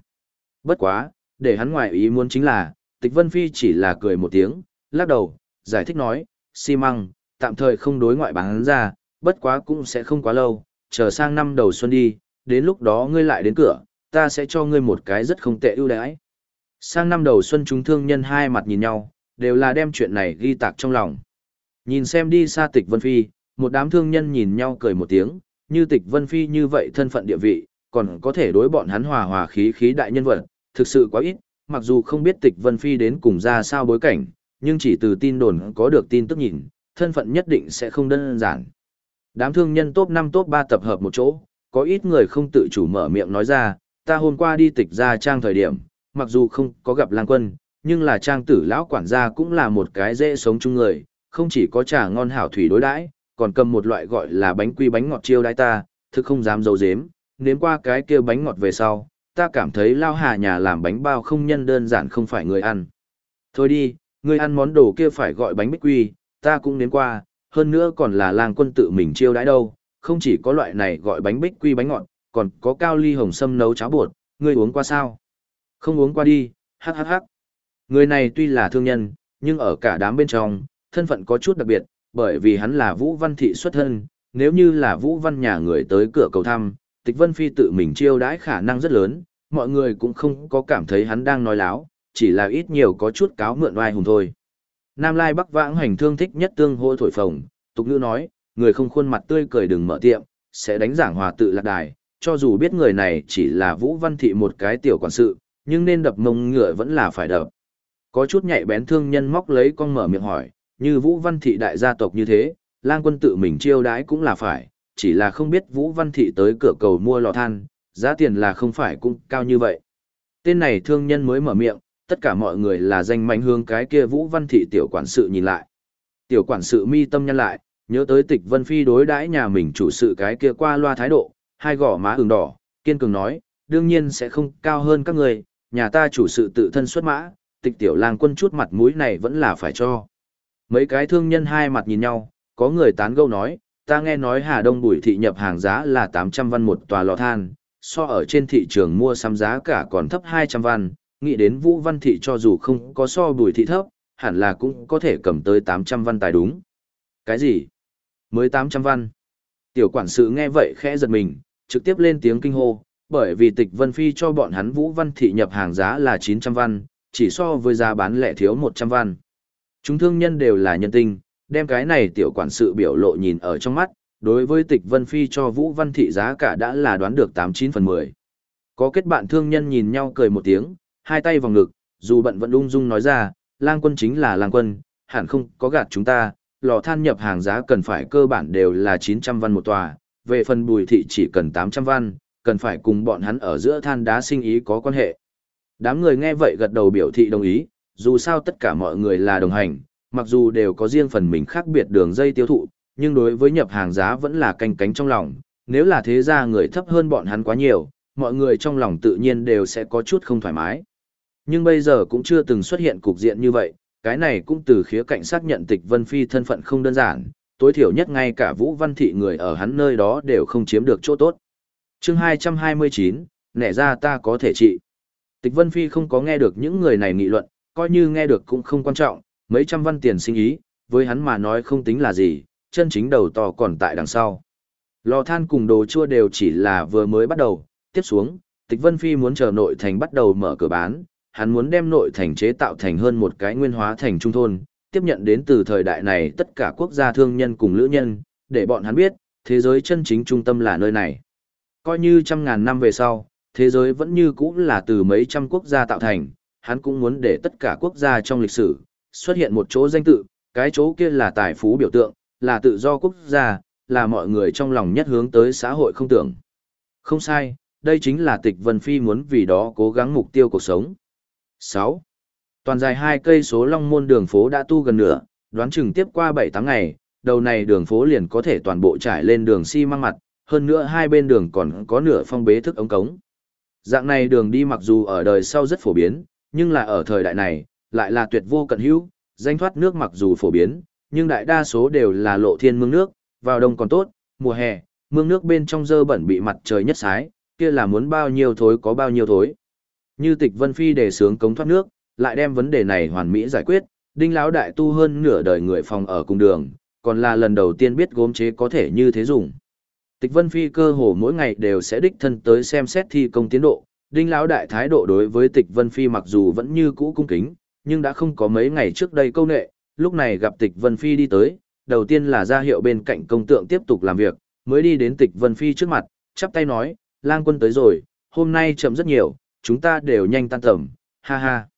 Bất quá, để hắn ngoài ý muốn chính là, tịch Vân Phi chỉ là cười một tiếng, lắc đầu, giải thích nói, xi măng, tạm thời không đối ngoại bán ra, bất quá cũng sẽ không quá lâu, chờ sang năm đầu xuân đi, đến lúc đó ngươi lại đến cửa, ta sẽ cho ngươi một cái rất không tệ ưu đãi. Sang năm đầu xuân chúng thương nhân hai mặt nhìn nhau, đều là đem chuyện này ghi tạc trong lòng. Nhìn xem đi xa tịch Vân Phi, một đám thương nhân nhìn nhau cười một tiếng, như tịch Vân Phi như vậy thân phận địa vị, còn có thể đối bọn hắn hòa hòa khí khí đại nhân vật, thực sự quá ít, mặc dù không biết tịch Vân Phi đến cùng ra sao bối cảnh, nhưng chỉ từ tin đồn có được tin tức nhìn, thân phận nhất định sẽ không đơn giản. Đám thương nhân top 5 top 3 tập hợp một chỗ, có ít người không tự chủ mở miệng nói ra, ta hôm qua đi tịch ra trang thời điểm, mặc dù không có gặp lang quân, nhưng là trang tử lão quản gia cũng là một cái dễ sống chung người, không chỉ có trà ngon hảo thủy đối đãi, còn cầm một loại gọi là bánh quy bánh ngọt chiêu đãi ta, thực không dám giấu giếm, nếm qua cái kia bánh ngọt về sau, ta cảm thấy lao hà nhà làm bánh bao không nhân đơn giản không phải người ăn. Thôi đi, người ăn món đồ kia phải gọi bánh bích quy, ta cũng nếm qua, hơn nữa còn là lang quân tự mình chiêu đãi đâu, không chỉ có loại này gọi bánh bích quy bánh ngọt, còn có cao ly hồng sâm nấu cháo bột, ngươi uống qua sao? Không uống qua đi, hắc hắc hắc. Người này tuy là thương nhân, nhưng ở cả đám bên trong, thân phận có chút đặc biệt, bởi vì hắn là Vũ Văn Thị xuất thân, nếu như là Vũ Văn nhà người tới cửa cầu thăm, Tịch Vân Phi tự mình chiêu đãi khả năng rất lớn, mọi người cũng không có cảm thấy hắn đang nói láo, chỉ là ít nhiều có chút cáo mượn oai hùng thôi. Nam Lai Bắc Vãng hành thương thích nhất tương hô thổi phồng, tục ngữ nói, người không khuôn mặt tươi cười đừng mở tiệm, sẽ đánh giảng hòa tự lạc đài, cho dù biết người này chỉ là Vũ Văn Thị một cái tiểu quản sự, nhưng nên đập mông ngựa vẫn là phải đập. Có chút nhạy bén thương nhân móc lấy con mở miệng hỏi, như Vũ Văn Thị đại gia tộc như thế, lang quân tự mình chiêu đãi cũng là phải, chỉ là không biết Vũ Văn Thị tới cửa cầu mua lò than, giá tiền là không phải cũng cao như vậy. Tên này thương nhân mới mở miệng, tất cả mọi người là danh mạnh hương cái kia Vũ Văn Thị tiểu quản sự nhìn lại. Tiểu quản sự mi tâm nhân lại, nhớ tới tịch Vân Phi đối đãi nhà mình chủ sự cái kia qua loa thái độ, hai gò má ửng đỏ, kiên cường nói, đương nhiên sẽ không cao hơn các người, nhà ta chủ sự tự thân xuất mã, tịch tiểu lang quân chút mặt mũi này vẫn là phải cho. Mấy cái thương nhân hai mặt nhìn nhau, có người tán gẫu nói, ta nghe nói Hà Đông Bùi thị nhập hàng giá là 800 văn một tòa lò than, so ở trên thị trường mua sắm giá cả còn thấp 200 văn, nghĩ đến Vũ Văn thị cho dù không có so Bùi thị thấp, hẳn là cũng có thể cầm tới 800 văn tài đúng. Cái gì? Mới 800 văn. Tiểu quản sự nghe vậy khẽ giật mình, trực tiếp lên tiếng kinh hô, bởi vì tịch Vân Phi cho bọn hắn Vũ Văn thị nhập hàng giá là 900 văn, chỉ so với giá bán lẻ thiếu 100 văn. Chúng thương nhân đều là nhân tinh, đem cái này tiểu quản sự biểu lộ nhìn ở trong mắt, đối với tịch Vân Phi cho Vũ Văn Thị giá cả đã là đoán được 89 phần 10. Có kết bạn thương nhân nhìn nhau cười một tiếng, hai tay vòng ngực, dù bận vẫn ung dung nói ra, lang quân chính là lang quân, hẳn không có gạt chúng ta, lò than nhập hàng giá cần phải cơ bản đều là 900 văn một tòa, về phần bùi thị chỉ cần 800 văn, cần phải cùng bọn hắn ở giữa than đá sinh ý có quan hệ. Đám người nghe vậy gật đầu biểu thị đồng ý, dù sao tất cả mọi người là đồng hành, mặc dù đều có riêng phần mình khác biệt đường dây tiêu thụ, nhưng đối với nhập hàng giá vẫn là canh cánh trong lòng, nếu là thế ra người thấp hơn bọn hắn quá nhiều, mọi người trong lòng tự nhiên đều sẽ có chút không thoải mái. Nhưng bây giờ cũng chưa từng xuất hiện cục diện như vậy, cái này cũng từ khía cạnh xác nhận tịch Vân Phi thân phận không đơn giản, tối thiểu nhất ngay cả Vũ Văn Thị người ở hắn nơi đó đều không chiếm được chỗ tốt. chương 229, nẻ ra ta có thể trị. Tịch Vân Phi không có nghe được những người này nghị luận, coi như nghe được cũng không quan trọng, mấy trăm văn tiền sinh ý, với hắn mà nói không tính là gì, chân chính đầu to còn tại đằng sau. Lò than cùng đồ chua đều chỉ là vừa mới bắt đầu, tiếp xuống, Tịch Vân Phi muốn chờ nội thành bắt đầu mở cửa bán, hắn muốn đem nội thành chế tạo thành hơn một cái nguyên hóa thành trung thôn, tiếp nhận đến từ thời đại này tất cả quốc gia thương nhân cùng lữ nhân, để bọn hắn biết, thế giới chân chính trung tâm là nơi này. Coi như trăm ngàn năm về sau, thế giới vẫn như cũ là từ mấy trăm quốc gia tạo thành, hắn cũng muốn để tất cả quốc gia trong lịch sử, xuất hiện một chỗ danh tự, cái chỗ kia là tài phú biểu tượng, là tự do quốc gia, là mọi người trong lòng nhất hướng tới xã hội không tưởng. Không sai, đây chính là tịch Vân Phi muốn vì đó cố gắng mục tiêu cuộc sống. 6. Toàn dài hai cây số Long Môn đường phố đã tu gần nửa, đoán chừng tiếp qua 7 tháng ngày, đầu này đường phố liền có thể toàn bộ trải lên đường xi si măng mặt, hơn nữa hai bên đường còn có nửa phong bế thức ống cống. Dạng này đường đi mặc dù ở đời sau rất phổ biến, nhưng là ở thời đại này, lại là tuyệt vô cận hữu, danh thoát nước mặc dù phổ biến, nhưng đại đa số đều là lộ thiên mương nước, vào đông còn tốt, mùa hè, mương nước bên trong dơ bẩn bị mặt trời nhất sái, kia là muốn bao nhiêu thối có bao nhiêu thối. Như Tịch Vân Phi đề sướng cống thoát nước, lại đem vấn đề này hoàn mỹ giải quyết, Đinh lão đại tu hơn nửa đời người phòng ở cùng đường, còn là lần đầu tiên biết gốm chế có thể như thế dùng. Tịch Vân Phi cơ hồ mỗi ngày đều sẽ đích thân tới xem xét thi công tiến độ, Đinh lão đại thái độ đối với Tịch Vân Phi mặc dù vẫn như cũ cung kính, nhưng đã không có mấy ngày trước đây câu nệ, lúc này gặp Tịch Vân Phi đi tới, đầu tiên là ra hiệu bên cạnh công tượng tiếp tục làm việc, mới đi đến Tịch Vân Phi trước mặt, chắp tay nói, lang quân tới rồi, hôm nay chậm rất nhiều, chúng ta đều nhanh tan tầm, ha ha.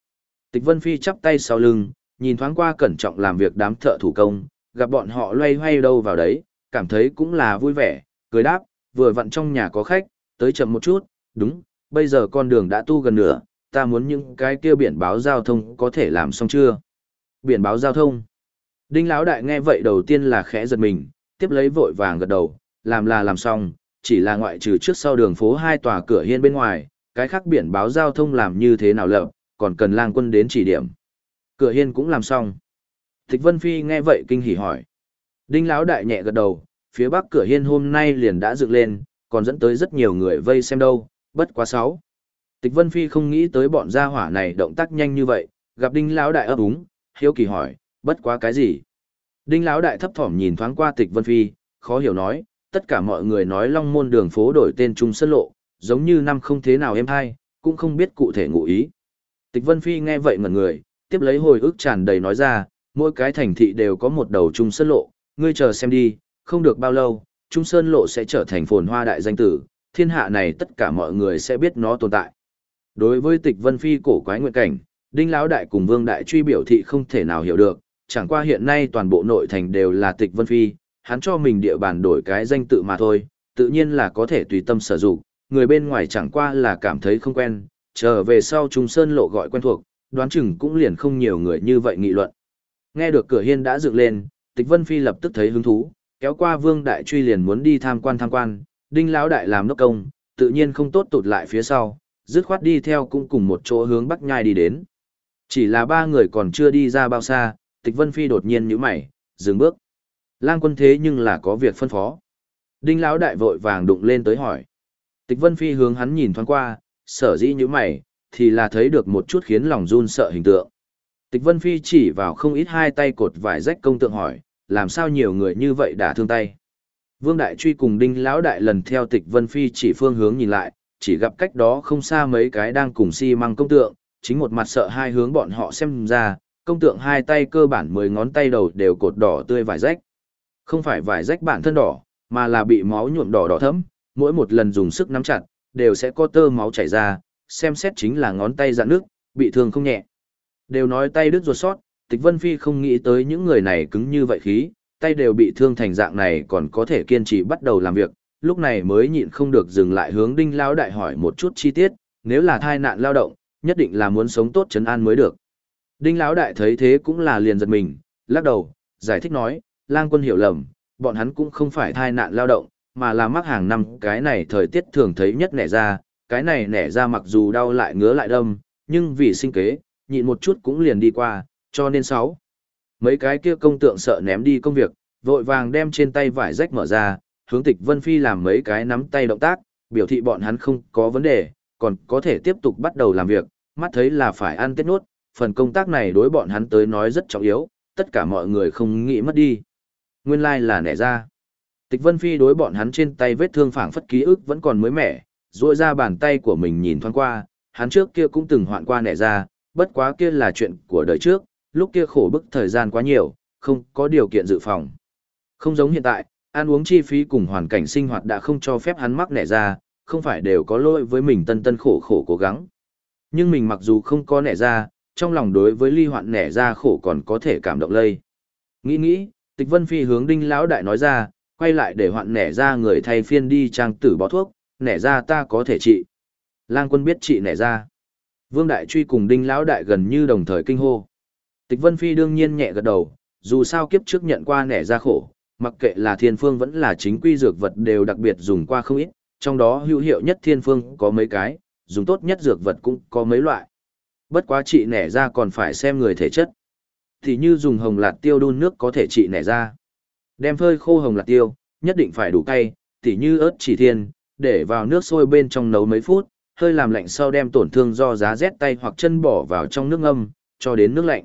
Tịch Vân Phi chắp tay sau lưng, nhìn thoáng qua cẩn trọng làm việc đám thợ thủ công, gặp bọn họ loay hoay đâu vào đấy, cảm thấy cũng là vui vẻ, cười đáp, vừa vặn trong nhà có khách, tới chậm một chút, đúng, bây giờ con đường đã tu gần nửa, ta muốn những cái kia biển báo giao thông có thể làm xong chưa? Biển báo giao thông. Đinh Lão Đại nghe vậy đầu tiên là khẽ giật mình, tiếp lấy vội vàng gật đầu, làm là làm xong, chỉ là ngoại trừ trước sau đường phố hai tòa cửa hiên bên ngoài, cái khác biển báo giao thông làm như thế nào lợp, còn cần lang quân đến chỉ điểm. Cửa hiên cũng làm xong. Thích Vân Phi nghe vậy kinh hỉ hỏi. Đinh Lão Đại nhẹ gật đầu, phía bắc cửa hiên hôm nay liền đã dựng lên, còn dẫn tới rất nhiều người vây xem đâu, bất quá sáu. Tịch Vân Phi không nghĩ tới bọn gia hỏa này động tác nhanh như vậy, gặp Đinh Lão Đại ấp úng, hiếu kỳ hỏi, bất quá cái gì? Đinh Lão Đại thấp thỏm nhìn thoáng qua Tịch Vân Phi, khó hiểu nói, tất cả mọi người nói Long Môn đường phố đổi tên Trung Sơn Lộ, giống như năm không thế nào em hay, cũng không biết cụ thể ngụ ý. Tịch Vân Phi nghe vậy ngẩn người, tiếp lấy hồi ức tràn đầy nói ra, mỗi cái thành thị đều có một đầu Trung Sơn Lộ, ngươi chờ xem đi, không được bao lâu, Trung Sơn Lộ sẽ trở thành phồn hoa đại danh tử, thiên hạ này tất cả mọi người sẽ biết nó tồn tại. Đối với tịch vân phi cổ quái nguyện cảnh, Đinh Lão Đại cùng Vương Đại truy biểu thị không thể nào hiểu được, chẳng qua hiện nay toàn bộ nội thành đều là tịch vân phi, hắn cho mình địa bàn đổi cái danh tự mà thôi, tự nhiên là có thể tùy tâm sử dụng, người bên ngoài chẳng qua là cảm thấy không quen, trở về sau Trung Sơn Lộ gọi quen thuộc, đoán chừng cũng liền không nhiều người như vậy nghị luận. Nghe được cửa hiên đã dựng lên, Tịch Vân Phi lập tức thấy hứng thú, kéo qua Vương Đại Truy liền muốn đi tham quan tham quan, Đinh Lão Đại làm nốc công, tự nhiên không tốt tụt lại phía sau, dứt khoát đi theo cũng cùng một chỗ hướng Bắc Nhai đi đến. Chỉ là ba người còn chưa đi ra bao xa, Tịch Vân Phi đột nhiên nhíu mày, dừng bước. Lang quân thế nhưng là có việc phân phó. Đinh Lão Đại vội vàng đụng lên tới hỏi. Tịch Vân Phi hướng hắn nhìn thoáng qua, sở dĩ như mày, thì là thấy được một chút khiến lòng run sợ hình tượng. Tịch Vân Phi chỉ vào không ít hai tay cột vải rách công tượng hỏi, làm sao nhiều người như vậy đã thương tay. Vương Đại Truy cùng Đinh Lão Đại lần theo Tịch Vân Phi chỉ phương hướng nhìn lại, chỉ gặp cách đó không xa mấy cái đang cùng xi si măng công tượng, chính một mặt sợ hai hướng bọn họ xem ra, công tượng hai tay cơ bản mười ngón tay đầu đều cột đỏ tươi vải rách. Không phải vải rách bản thân đỏ, mà là bị máu nhuộm đỏ đỏ thẫm, mỗi một lần dùng sức nắm chặt, đều sẽ có tơ máu chảy ra, xem xét chính là ngón tay dạn nước, bị thương không nhẹ. Đều nói tay đứt ruột sót, Tịch Vân Phi không nghĩ tới những người này cứng như vậy khí, tay đều bị thương thành dạng này còn có thể kiên trì bắt đầu làm việc, lúc này mới nhịn không được dừng lại hướng Đinh Lão Đại hỏi một chút chi tiết, nếu là thai nạn lao động, nhất định là muốn sống tốt trấn an mới được. Đinh Lão Đại thấy thế cũng là liền giật mình, lắc đầu, giải thích nói, lang quân hiểu lầm, bọn hắn cũng không phải thai nạn lao động, mà là mắc hàng năm cái này thời tiết thường thấy nhất nẻ ra, cái này nẻ ra mặc dù đau lại ngứa lại đâm, nhưng vì sinh kế, nhịn một chút cũng liền đi qua, cho nên sáu. Mấy cái kia công tượng sợ ném đi công việc, vội vàng đem trên tay vải rách mở ra, hướng tịch Vân Phi làm mấy cái nắm tay động tác, biểu thị bọn hắn không có vấn đề, còn có thể tiếp tục bắt đầu làm việc, mắt thấy là phải ăn tết nốt, phần công tác này đối bọn hắn tới nói rất trọng yếu, tất cả mọi người không nghĩ mất đi. Nguyên lai like là nẻ ra. Tịch Vân Phi đối bọn hắn trên tay vết thương phảng phất ký ức vẫn còn mới mẻ, duỗi ra bàn tay của mình nhìn thoáng qua, hắn trước kia cũng từng hoạn qua nẻ ra, bất quá kia là chuyện của đời trước, lúc kia khổ bức thời gian quá nhiều, không có điều kiện dự phòng. Không giống hiện tại, ăn uống chi phí cùng hoàn cảnh sinh hoạt đã không cho phép hắn mắc nẻ ra, không phải đều có lỗi với mình tân tân khổ khổ cố gắng. Nhưng mình mặc dù không có nẻ ra, trong lòng đối với ly hoạn nẻ ra khổ còn có thể cảm động lây. Nghĩ nghĩ, tịch vân phi hướng đinh lão đại nói ra, quay lại để hoạn nẻ ra người thay phiên đi trang tử bó thuốc, nẻ ra ta có thể trị. Lang quân biết trị nẻ ra. Vương Đại Truy cùng Đinh Lão Đại gần như đồng thời kinh hô. Tịch Vân Phi đương nhiên nhẹ gật đầu, dù sao kiếp trước nhận qua nẻ ra khổ, mặc kệ là thiên phương vẫn là chính quy dược vật đều đặc biệt dùng qua không ít, trong đó hữu hiệu nhất thiên phương có mấy cái, dùng tốt nhất dược vật cũng có mấy loại. Bất quá trị nẻ ra còn phải xem người thể chất. Thì như dùng hồng lạt tiêu đun nước có thể trị nẻ ra. Đem phơi khô hồng lạt tiêu, nhất định phải đủ cay, tỉ như ớt chỉ thiên, để vào nước sôi bên trong nấu mấy phút, hơi làm lạnh sau đem tổn thương do giá rét tay hoặc chân bỏ vào trong nước ngâm, cho đến nước lạnh.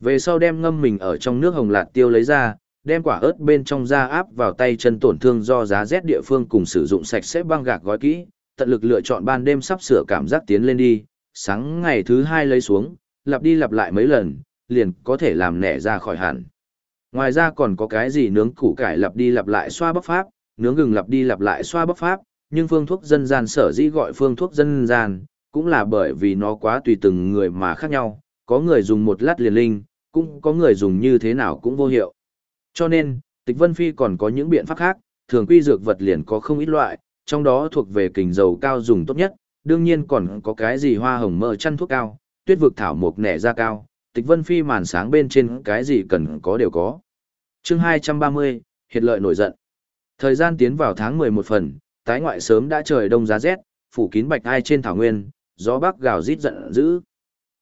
Về sau đem ngâm mình ở trong nước hồng lạt tiêu lấy ra, đem quả ớt bên trong da áp vào tay chân tổn thương do giá rét địa phương cùng sử dụng sạch sẽ băng gạc gói kỹ, tận lực lựa chọn ban đêm sắp sửa cảm giác tiến lên đi, sáng ngày thứ hai lấy xuống, lặp đi lặp lại mấy lần, liền có thể làm nẻ ra khỏi hẳn. Ngoài ra còn có cái gì nướng củ cải lặp đi lặp lại xoa bắp pháp, nướng gừng lặp đi lặp lại xoa bắp pháp, nhưng phương thuốc dân gian sở dĩ gọi phương thuốc dân gian, cũng là bởi vì nó quá tùy từng người mà khác nhau, có người dùng một lát liền linh, cũng có người dùng như thế nào cũng vô hiệu. Cho nên, Tịch Vân Phi còn có những biện pháp khác, thường quy dược vật liền có không ít loại, trong đó thuộc về kình dầu cao dùng tốt nhất, đương nhiên còn có cái gì hoa hồng mơ chăn thuốc cao, tuyết vực thảo mộc nẻ da cao, Tịch Vân Phi màn sáng bên trên cái gì cần có đều có. Chương 230, Hiệt lợi nổi giận. Thời gian tiến vào tháng 11 phần, tái ngoại sớm đã trời đông giá rét, phủ kín bạch ai trên thảo nguyên, gió bắc gào rít giận dữ.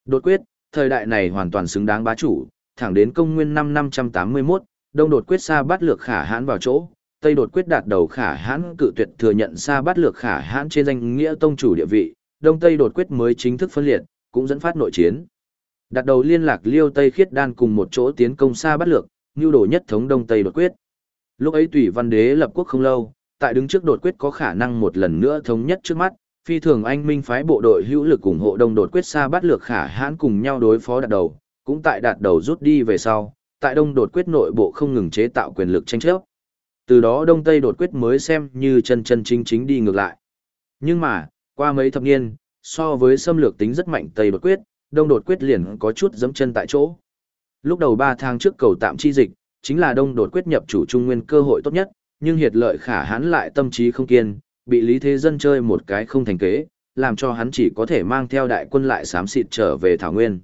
Đột quyết, thời đại này hoàn toàn xứng đáng bá chủ, thẳng đến công nguyên năm 581, đông đột quyết xa bắt lược khả hãn vào chỗ, tây đột quyết đạt đầu khả hãn cự tuyệt thừa nhận xa bắt lược khả hãn trên danh nghĩa tông chủ địa vị, đông tây đột quyết mới chính thức phân liệt, cũng dẫn phát nội chiến đặt đầu liên lạc liêu tây khiết đan cùng một chỗ tiến công xa bắt lược, nhu đồ nhất thống đông tây đột quyết. Lúc ấy tùy văn đế lập quốc không lâu, tại đứng trước đột quyết có khả năng một lần nữa thống nhất trước mắt, phi thường anh minh phái bộ đội hữu lực ủng hộ đông đột quyết xa bắt lược khả hãn cùng nhau đối phó đặt đầu, cũng tại đạt đầu rút đi về sau, tại đông đột quyết nội bộ không ngừng chế tạo quyền lực tranh chấp. Từ đó đông tây đột quyết mới xem như chân chân chính chính đi ngược lại. Nhưng mà, qua mấy thập niên, so với xâm lược tính rất mạnh tây đột quyết, đông đột quyết liền có chút dẫm chân tại chỗ. Lúc đầu 3 tháng trước cầu tạm chi dịch, chính là đông đột quyết nhập chủ trung nguyên cơ hội tốt nhất, nhưng hiệt lợi khả hãn lại tâm trí không kiên, bị Lý Thế Dân chơi một cái không thành kế, làm cho hắn chỉ có thể mang theo đại quân lại xám xịt trở về Thảo Nguyên.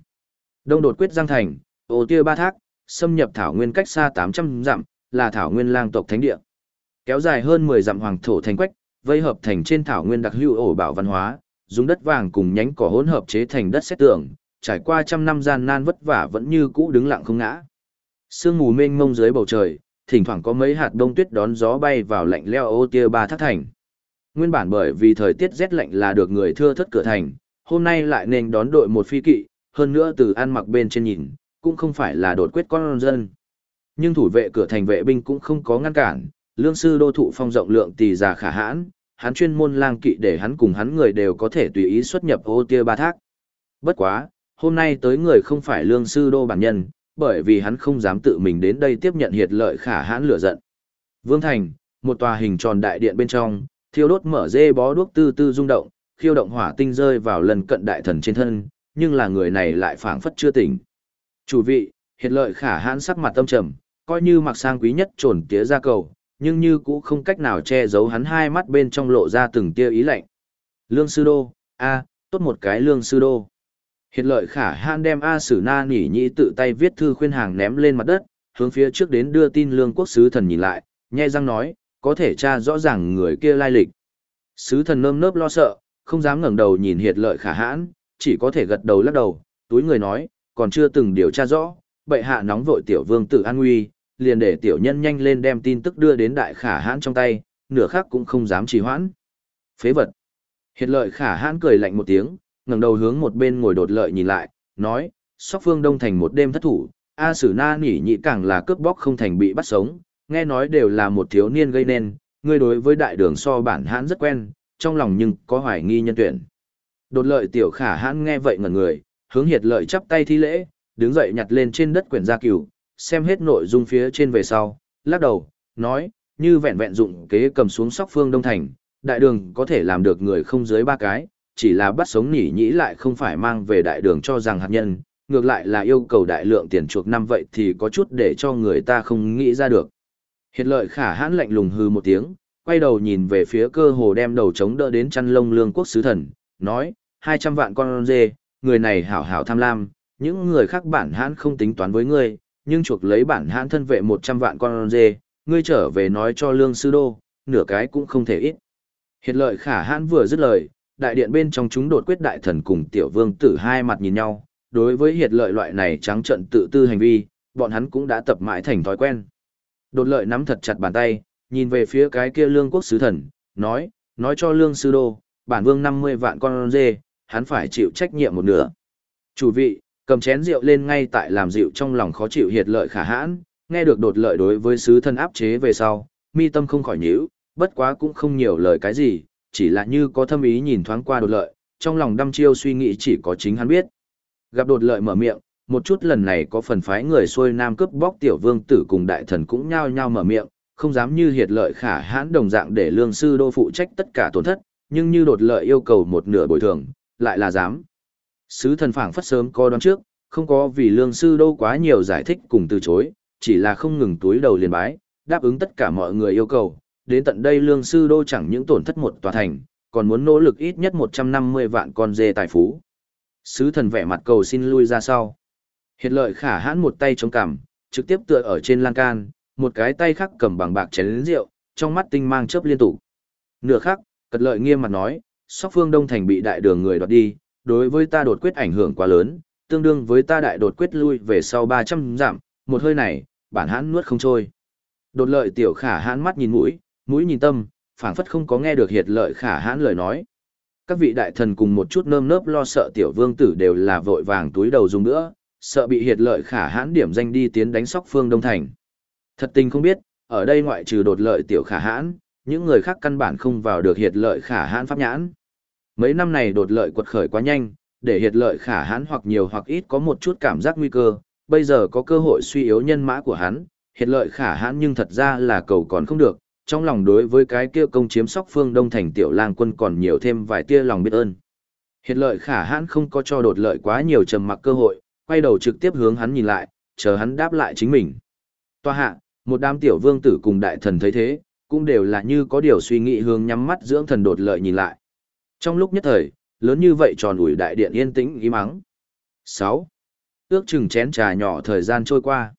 Đông đột quyết Giang Thành, ô tia ba thác, xâm nhập Thảo Nguyên cách xa 800 dặm, là Thảo Nguyên lang tộc thánh địa. Kéo dài hơn 10 dặm hoàng thổ thành quách, vây hợp thành trên Thảo Nguyên đặc hữu ổ bảo văn hóa, dùng đất vàng cùng nhánh cỏ hỗn hợp chế thành đất xét tường, trải qua trăm năm gian nan vất vả vẫn như cũ đứng lặng không ngã. Sương mù mênh mông dưới bầu trời, thỉnh thoảng có mấy hạt đông tuyết đón gió bay vào lạnh leo ô tia ba thác thành. Nguyên bản bởi vì thời tiết rét lạnh là được người thưa thất cửa thành, hôm nay lại nên đón đội một phi kỵ, hơn nữa từ ăn mặc bên trên nhìn, cũng không phải là đột quyết con dân. Nhưng thủ vệ cửa thành vệ binh cũng không có ngăn cản, lương sư đô thụ phong rộng lượng tỷ già khả hãn, hắn chuyên môn lang kỵ để hắn cùng hắn người đều có thể tùy ý xuất nhập ô tia ba thác. Bất quá, hôm nay tới người không phải lương sư đô bản nhân, bởi vì hắn không dám tự mình đến đây tiếp nhận hiệt lợi khả hãn lửa giận. Vương Thành, một tòa hình tròn đại điện bên trong, thiêu đốt mở dê bó đuốc tư tư rung động, khiêu động hỏa tinh rơi vào lần cận đại thần trên thân, nhưng là người này lại phảng phất chưa tỉnh. Chủ vị, hiệt lợi khả hãn sắc mặt tâm trầm, coi như mặc sang quý nhất trồn tía ra cầu, nhưng như cũ không cách nào che giấu hắn hai mắt bên trong lộ ra từng tia ý lạnh. Lương sư đô, a, tốt một cái lương sư đô. Hiệt lợi khả hãn đem A Sử Na nỉ nhĩ tự tay viết thư khuyên hàng ném lên mặt đất, hướng phía trước đến đưa tin lương quốc sứ thần nhìn lại, nhai răng nói, có thể tra rõ ràng người kia lai lịch. Sứ thần nơm nớp lo sợ, không dám ngẩng đầu nhìn hiệt lợi khả hãn, chỉ có thể gật đầu lắc đầu, túi người nói, còn chưa từng điều tra rõ, bệ hạ nóng vội tiểu vương tử an nguy, liền để tiểu nhân nhanh lên đem tin tức đưa đến đại khả hãn trong tay, nửa khác cũng không dám trì hoãn. Phế vật. Hiệt lợi khả hãn cười lạnh một tiếng, ngẩng đầu hướng một bên ngồi đột lợi nhìn lại, nói, sóc phương đông thành một đêm thất thủ, A Sử Na nỉ nhị càng là cướp bóc không thành bị bắt sống, nghe nói đều là một thiếu niên gây nên, ngươi đối với đại đường so bản hãn rất quen, trong lòng nhưng có hoài nghi nhân tuyển. Đột lợi tiểu khả hãn nghe vậy ngẩn người, hướng hiệt lợi chắp tay thi lễ, đứng dậy nhặt lên trên đất quyển gia cửu, xem hết nội dung phía trên về sau, lắc đầu, nói, như vẹn vẹn dụng kế cầm xuống sóc phương đông thành, đại đường có thể làm được người không dưới ba cái, chỉ là bắt sống nhỉ nhĩ lại không phải mang về đại đường cho rằng hạt nhân, ngược lại là yêu cầu đại lượng tiền chuộc năm vậy thì có chút để cho người ta không nghĩ ra được. Hiện lợi khả hãn lạnh lùng hư một tiếng, quay đầu nhìn về phía cơ hồ đem đầu chống đỡ đến chăn lông lương quốc sứ thần, nói, 200 vạn con dê, người này hảo hảo tham lam, những người khác bản hãn không tính toán với ngươi, nhưng chuộc lấy bản hãn thân vệ 100 vạn con dê, ngươi trở về nói cho lương sư đô, nửa cái cũng không thể ít. Hiện lợi khả hãn vừa dứt lời, đại điện bên trong chúng đột quyết đại thần cùng tiểu vương tử hai mặt nhìn nhau, đối với hiệt lợi loại này trắng trận tự tư hành vi, bọn hắn cũng đã tập mãi thành thói quen. Đột lợi nắm thật chặt bàn tay, nhìn về phía cái kia lương quốc sứ thần, nói, nói cho lương sư đô, bản vương 50 vạn con dê, hắn phải chịu trách nhiệm một nửa. Chủ vị, cầm chén rượu lên ngay tại làm rượu trong lòng khó chịu hiệt lợi khả hãn, nghe được đột lợi đối với sứ thân áp chế về sau, mi tâm không khỏi nhíu, bất quá cũng không nhiều lời cái gì, chỉ là như có thâm ý nhìn thoáng qua đột lợi, trong lòng đăm chiêu suy nghĩ chỉ có chính hắn biết. Gặp đột lợi mở miệng, một chút lần này có phần phái người xuôi nam cướp bóc tiểu vương tử cùng đại thần cũng nhao nhao mở miệng, không dám như hiệt lợi khả hãn đồng dạng để lương sư đô phụ trách tất cả tổn thất, nhưng như đột lợi yêu cầu một nửa bồi thường, lại là dám. Sứ thần phảng phất sớm có đoán trước, không có vì lương sư đô quá nhiều giải thích cùng từ chối, chỉ là không ngừng túi đầu liền bái, đáp ứng tất cả mọi người yêu cầu. Đến tận đây lương sư đô chẳng những tổn thất một tòa thành, còn muốn nỗ lực ít nhất 150 vạn con dê tài phú. Sứ thần vẻ mặt cầu xin lui ra sau. Hiện lợi khả hãn một tay chống cằm, trực tiếp tựa ở trên lan can, một cái tay khác cầm bằng bạc chén lớn rượu, trong mắt tinh mang chớp liên tục. Nửa khắc, cật lợi nghiêm mặt nói, sóc phương đông thành bị đại đường người đoạt đi, đối với ta đột quyết ảnh hưởng quá lớn, tương đương với ta đại đột quyết lui về sau 300 giảm, một hơi này, bản hãn nuốt không trôi. Đột lợi tiểu khả hãn mắt nhìn mũi, mũi nhìn tâm, phảng phất không có nghe được hiệt lợi khả hãn lời nói. Các vị đại thần cùng một chút nơm nớp lo sợ tiểu vương tử đều là vội vàng túi đầu dùng nữa, sợ bị hiệt lợi khả hãn điểm danh đi tiến đánh sóc phương đông thành. Thật tình không biết, ở đây ngoại trừ đột lợi tiểu khả hãn, những người khác căn bản không vào được hiệt lợi khả hãn pháp nhãn. Mấy năm này đột lợi quật khởi quá nhanh, để hiệt lợi khả hãn hoặc nhiều hoặc ít có một chút cảm giác nguy cơ, bây giờ có cơ hội suy yếu nhân mã của hắn, hiệt lợi khả hãn nhưng thật ra là cầu còn không được, trong lòng đối với cái kia công chiếm sóc phương đông thành tiểu lang quân còn nhiều thêm vài tia lòng biết ơn. Hiệt lợi khả hãn không có cho đột lợi quá nhiều trầm mặc cơ hội, quay đầu trực tiếp hướng hắn nhìn lại, chờ hắn đáp lại chính mình. Toa hạ, một đám tiểu vương tử cùng đại thần thấy thế, cũng đều là như có điều suy nghĩ hướng nhắm mắt dưỡng thần đột lợi nhìn lại. Trong lúc nhất thời, lớn như vậy tròn ủi đại điện yên tĩnh im mắng. 6. Ước chừng chén trà nhỏ thời gian trôi qua.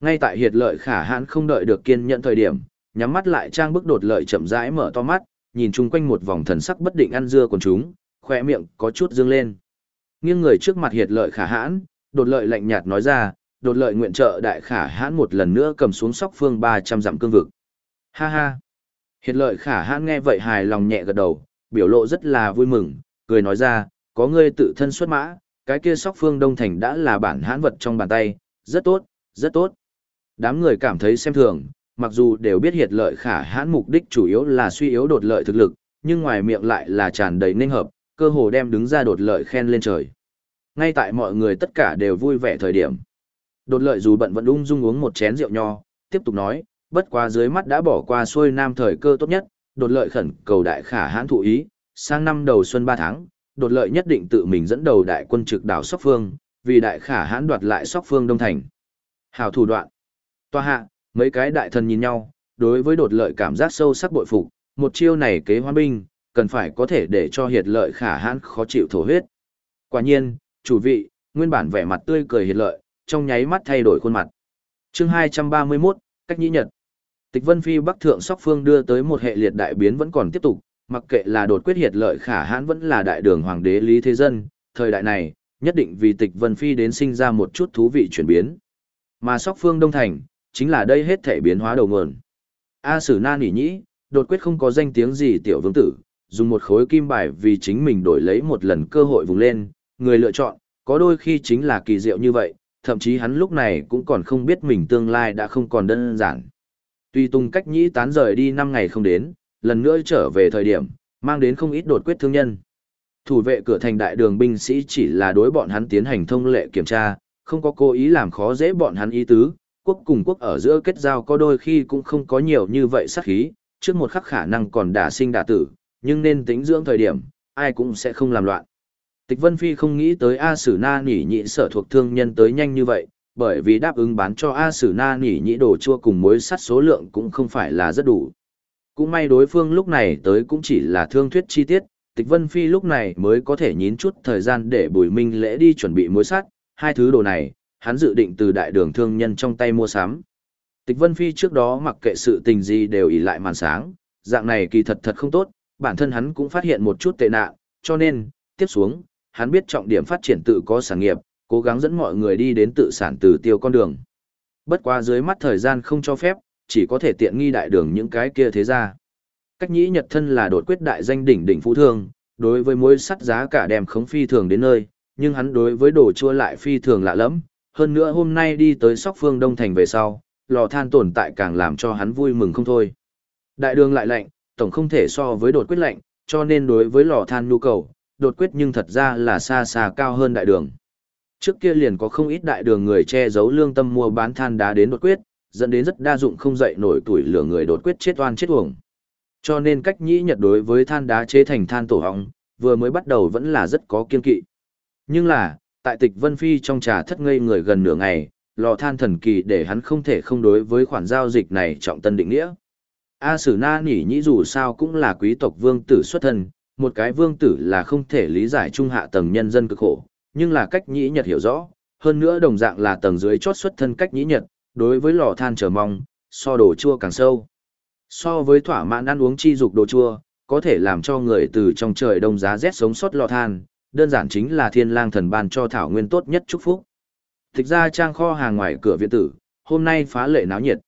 Ngay tại hiệt lợi khả hãn không đợi được kiên nhận thời điểm, nhắm mắt lại trang bức đột lợi chậm rãi mở to mắt, nhìn chung quanh một vòng thần sắc bất định ăn dưa của chúng, khỏe miệng có chút dương lên. Nghiêng người trước mặt hiệt lợi khả hãn, đột lợi lạnh nhạt nói ra, đột lợi nguyện trợ đại khả hãn một lần nữa cầm xuống sóc phương 300 dặm cương vực. Ha ha. Hiệt lợi khả hãn nghe vậy hài lòng nhẹ gật đầu, biểu lộ rất là vui mừng, cười nói ra, có ngươi tự thân xuất mã, cái kia sóc phương đông thành đã là bản hãn vật trong bàn tay, rất tốt, rất tốt. Đám người cảm thấy xem thường, mặc dù đều biết hiệt lợi khả hãn mục đích chủ yếu là suy yếu đột lợi thực lực, nhưng ngoài miệng lại là tràn đầy nên hợp, cơ hồ đem đứng ra đột lợi khen lên trời. Ngay tại mọi người tất cả đều vui vẻ thời điểm. Đột lợi dù bận vẫn ung dung uống một chén rượu nho, tiếp tục nói, bất quá dưới mắt đã bỏ qua xuôi nam thời cơ tốt nhất, đột lợi khẩn cầu đại khả hãn thụ ý, sang năm đầu xuân 3 tháng, đột lợi nhất định tự mình dẫn đầu đại quân trực đảo Sóc Phương, vì đại khả hãn đoạt lại Sóc Phương Đông Thành. Hào thủ đoạn. Toa hạ, mấy cái đại thần nhìn nhau, đối với đột lợi cảm giác sâu sắc bội phục, một chiêu này kế hoan binh, cần phải có thể để cho hiệt lợi khả hãn khó chịu thổ huyết. Quả nhiên, chủ vị, nguyên bản vẻ mặt tươi cười hiệt lợi, trong nháy mắt thay đổi khuôn mặt. chương 231, cách nhĩ nhật. Tịch Vân Phi Bắc Thượng Sóc Phương đưa tới một hệ liệt đại biến vẫn còn tiếp tục, mặc kệ là đột quyết hiệt lợi khả hãn vẫn là đại đường hoàng đế Lý Thế Dân, thời đại này, nhất định vì Tịch Vân Phi đến sinh ra một chút thú vị chuyển biến. Mà Sóc Phương Đông Thành, chính là đây hết thể biến hóa đầu nguồn. A Sử Na nỉ nhĩ, đột quyết không có danh tiếng gì tiểu vương tử, dùng một khối kim bài vì chính mình đổi lấy một lần cơ hội vùng lên, người lựa chọn, có đôi khi chính là kỳ diệu như vậy, thậm chí hắn lúc này cũng còn không biết mình tương lai đã không còn đơn giản. Tuy tung cách nhĩ tán rời đi 5 ngày không đến, lần nữa trở về thời điểm, mang đến không ít đột quyết thương nhân. Thủ vệ cửa thành đại đường binh sĩ chỉ là đối bọn hắn tiến hành thông lệ kiểm tra, không có cố ý làm khó dễ bọn hắn ý tứ, quốc cùng quốc ở giữa kết giao có đôi khi cũng không có nhiều như vậy sát khí, trước một khắc khả năng còn đả sinh đả tử, nhưng nên tính dưỡng thời điểm, ai cũng sẽ không làm loạn. Tịch Vân Phi không nghĩ tới A Sử Na nỉ nhị sở thuộc thương nhân tới nhanh như vậy, bởi vì đáp ứng bán cho A Sử Na nỉ nhĩ đồ chua cùng muối sắt số lượng cũng không phải là rất đủ. Cũng may đối phương lúc này tới cũng chỉ là thương thuyết chi tiết, Tịch Vân Phi lúc này mới có thể nhín chút thời gian để Bùi Minh lễ đi chuẩn bị muối sắt, hai thứ đồ này, hắn dự định từ đại đường thương nhân trong tay mua sắm. Tịch Vân Phi trước đó mặc kệ sự tình gì đều ỉ lại màn sáng, dạng này kỳ thật thật không tốt, bản thân hắn cũng phát hiện một chút tệ nạn, cho nên, tiếp xuống, hắn biết trọng điểm phát triển tự có sản nghiệp, cố gắng dẫn mọi người đi đến tự sản từ tiêu con đường. Bất quá dưới mắt thời gian không cho phép, chỉ có thể tiện nghi đại đường những cái kia thế ra. Cách nhĩ nhật thân là đột quyết đại danh đỉnh đỉnh phú thương, đối với mối sắt giá cả đem khống phi thường đến nơi, nhưng hắn đối với đồ chua lại phi thường lạ lắm. Hơn nữa hôm nay đi tới sóc phương Đông Thành về sau, lò than tồn tại càng làm cho hắn vui mừng không thôi. Đại đường lại lạnh, tổng không thể so với đột quyết lạnh, cho nên đối với lò than nhu cầu, đột quyết nhưng thật ra là xa xa cao hơn đại đường. Trước kia liền có không ít đại đường người che giấu lương tâm mua bán than đá đến đột quyết, dẫn đến rất đa dụng không dậy nổi tuổi lửa người đột quyết chết oan chết uổng. Cho nên cách nhĩ nhật đối với than đá chế thành than tổ họng, vừa mới bắt đầu vẫn là rất có kiên kỵ. Nhưng là, tại tịch Vân Phi trong trà thất ngây người gần nửa ngày, lò than thần kỳ để hắn không thể không đối với khoản giao dịch này trọng tân định nghĩa. A Sử Na nỉ nhĩ dù sao cũng là quý tộc vương tử xuất thân, một cái vương tử là không thể lý giải trung hạ tầng nhân dân cực khổ, nhưng là cách nhĩ nhật hiểu rõ, hơn nữa đồng dạng là tầng dưới chót xuất thân cách nhĩ nhật, đối với lò than chờ mong, so đồ chua càng sâu. So với thỏa mãn ăn uống chi dục đồ chua, có thể làm cho người từ trong trời đông giá rét sống sót lò than, đơn giản chính là thiên lang thần ban cho thảo nguyên tốt nhất chúc phúc. Tịch ra trang kho hàng ngoài cửa viện tử, hôm nay phá lệ náo nhiệt.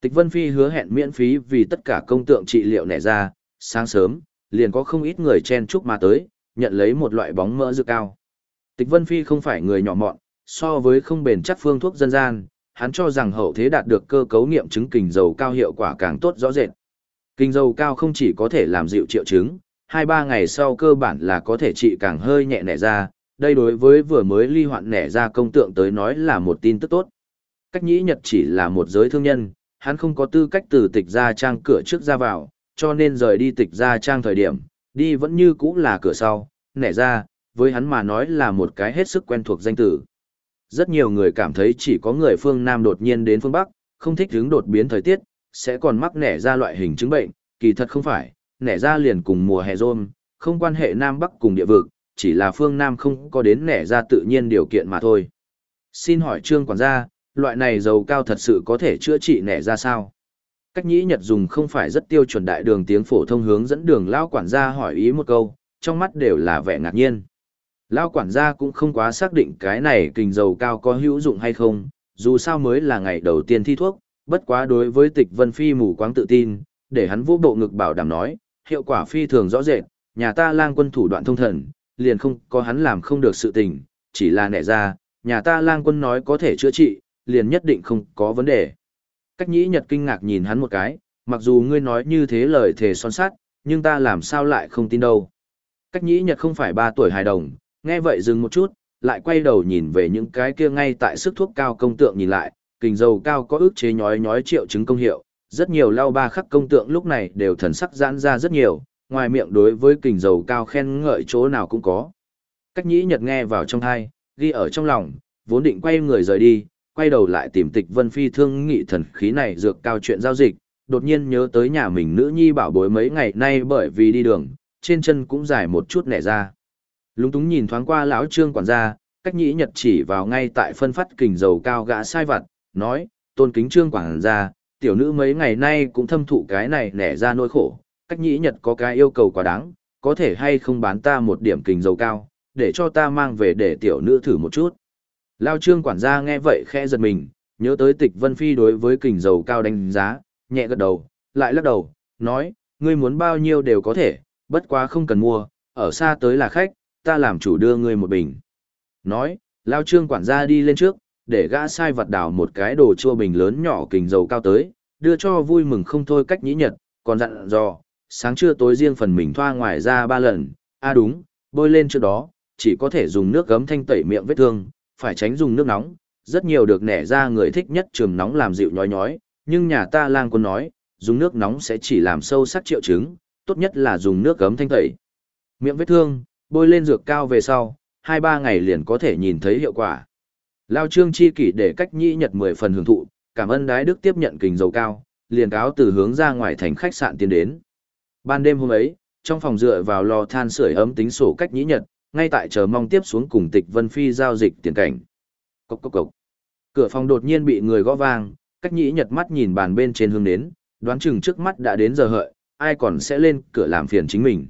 Tịch Vân Phi hứa hẹn miễn phí vì tất cả công tượng trị liệu nẻ ra, sáng sớm, liền có không ít người chen chúc mà tới, nhận lấy một loại bóng mỡ dược cao. Tịch Vân Phi không phải người nhỏ mọn, so với không bền chắc phương thuốc dân gian, hắn cho rằng hậu thế đạt được cơ cấu nghiệm chứng kình dầu cao hiệu quả càng tốt rõ rệt. Kinh dầu cao không chỉ có thể làm dịu triệu chứng, 2-3 ngày sau cơ bản là có thể trị càng hơi nhẹ nẻ ra, đây đối với vừa mới ly hoạn nẻ ra công tượng tới nói là một tin tức tốt. Cách nhĩ nhật chỉ là một giới thương nhân, hắn không có tư cách từ tịch ra trang cửa trước ra vào, cho nên rời đi tịch ra trang thời điểm, đi vẫn như cũ là cửa sau, nẻ ra, với hắn mà nói là một cái hết sức quen thuộc danh tử. Rất nhiều người cảm thấy chỉ có người phương Nam đột nhiên đến phương Bắc, không thích hướng đột biến thời tiết, sẽ còn mắc nẻ ra loại hình chứng bệnh, kỳ thật không phải, nẻ ra liền cùng mùa hè rôm, không quan hệ Nam Bắc cùng địa vực, chỉ là phương Nam không có đến nẻ ra tự nhiên điều kiện mà thôi. Xin hỏi trương quản gia, loại này dầu cao thật sự có thể chữa trị nẻ ra sao? Cách nhĩ Nhật dùng không phải rất tiêu chuẩn đại đường tiếng phổ thông hướng dẫn đường lao quản gia hỏi ý một câu, trong mắt đều là vẻ ngạc nhiên. Lao quản gia cũng không quá xác định cái này kình dầu cao có hữu dụng hay không, dù sao mới là ngày đầu tiên thi thuốc, bất quá đối với tịch vân phi mù quáng tự tin, để hắn vô bộ ngực bảo đảm nói, hiệu quả phi thường rõ rệt, nhà ta lang quân thủ đoạn thông thần, liền không có hắn làm không được sự tình, chỉ là nẻ ra, nhà ta lang quân nói có thể chữa trị, liền nhất định không có vấn đề. Cách nhĩ nhật kinh ngạc nhìn hắn một cái, mặc dù ngươi nói như thế lời thề son sát, nhưng ta làm sao lại không tin đâu. Cách nhĩ nhật không phải ba tuổi hài đồng, nghe vậy dừng một chút, lại quay đầu nhìn về những cái kia ngay tại sức thuốc cao công tượng nhìn lại, kình dầu cao có ước chế nhói nhói triệu chứng công hiệu, rất nhiều lao ba khắc công tượng lúc này đều thần sắc giãn ra rất nhiều, ngoài miệng đối với kình dầu cao khen ngợi chỗ nào cũng có. Cách nhĩ nhật nghe vào trong thai, ghi ở trong lòng, vốn định quay người rời đi, quay đầu lại tìm tịch vân phi thương nghị thần khí này dược cao chuyện giao dịch, đột nhiên nhớ tới nhà mình nữ nhi bảo bối mấy ngày nay bởi vì đi đường, trên chân cũng dài một chút nẻ ra. Lúng túng nhìn thoáng qua lão trương quản gia, cách nhĩ nhật chỉ vào ngay tại phân phát kình dầu cao gã sai vặt, nói, tôn kính trương quản gia, tiểu nữ mấy ngày nay cũng thâm thụ cái này nẻ ra nỗi khổ, cách nhĩ nhật có cái yêu cầu quá đáng, có thể hay không bán ta một điểm kình dầu cao, để cho ta mang về để tiểu nữ thử một chút. Lao trương quản gia nghe vậy khẽ giật mình, nhớ tới tịch vân phi đối với kình dầu cao đánh giá, nhẹ gật đầu, lại lắc đầu, nói, ngươi muốn bao nhiêu đều có thể, bất quá không cần mua, ở xa tới là khách, ta làm chủ đưa ngươi một bình. Nói, Lao trương quản gia đi lên trước, để gã sai vật đảo một cái đồ chua bình lớn nhỏ kình dầu cao tới, đưa cho vui mừng không thôi cách nhĩ nhật, còn dặn dò, sáng trưa tối riêng phần mình thoa ngoài ra ba lần, a à đúng, bôi lên trước đó, chỉ có thể dùng nước gấm thanh tẩy miệng vết thương, phải tránh dùng nước nóng, rất nhiều được nẻ ra người thích nhất trường nóng làm dịu nhói nhói, nhưng nhà ta lang quân nói, dùng nước nóng sẽ chỉ làm sâu sắc triệu chứng, tốt nhất là dùng nước gấm thanh tẩy. Miệng vết thương, bôi lên dược cao về sau, 2-3 ngày liền có thể nhìn thấy hiệu quả. Lao trương chi kỷ để cách nhĩ nhật 10 phần hưởng thụ, cảm ơn đái đức tiếp nhận kình dầu cao, liền cáo từ hướng ra ngoài thành khách sạn tiến đến. Ban đêm hôm ấy, trong phòng dựa vào lò than sưởi ấm tính sổ cách nhĩ nhật, ngay tại chờ mong tiếp xuống cùng tịch Vân Phi giao dịch tiền cảnh. Cốc cốc cốc. Cửa phòng đột nhiên bị người gõ vang, cách nhĩ nhật mắt nhìn bàn bên trên hương nến, đoán chừng trước mắt đã đến giờ hợi, ai còn sẽ lên cửa làm phiền chính mình.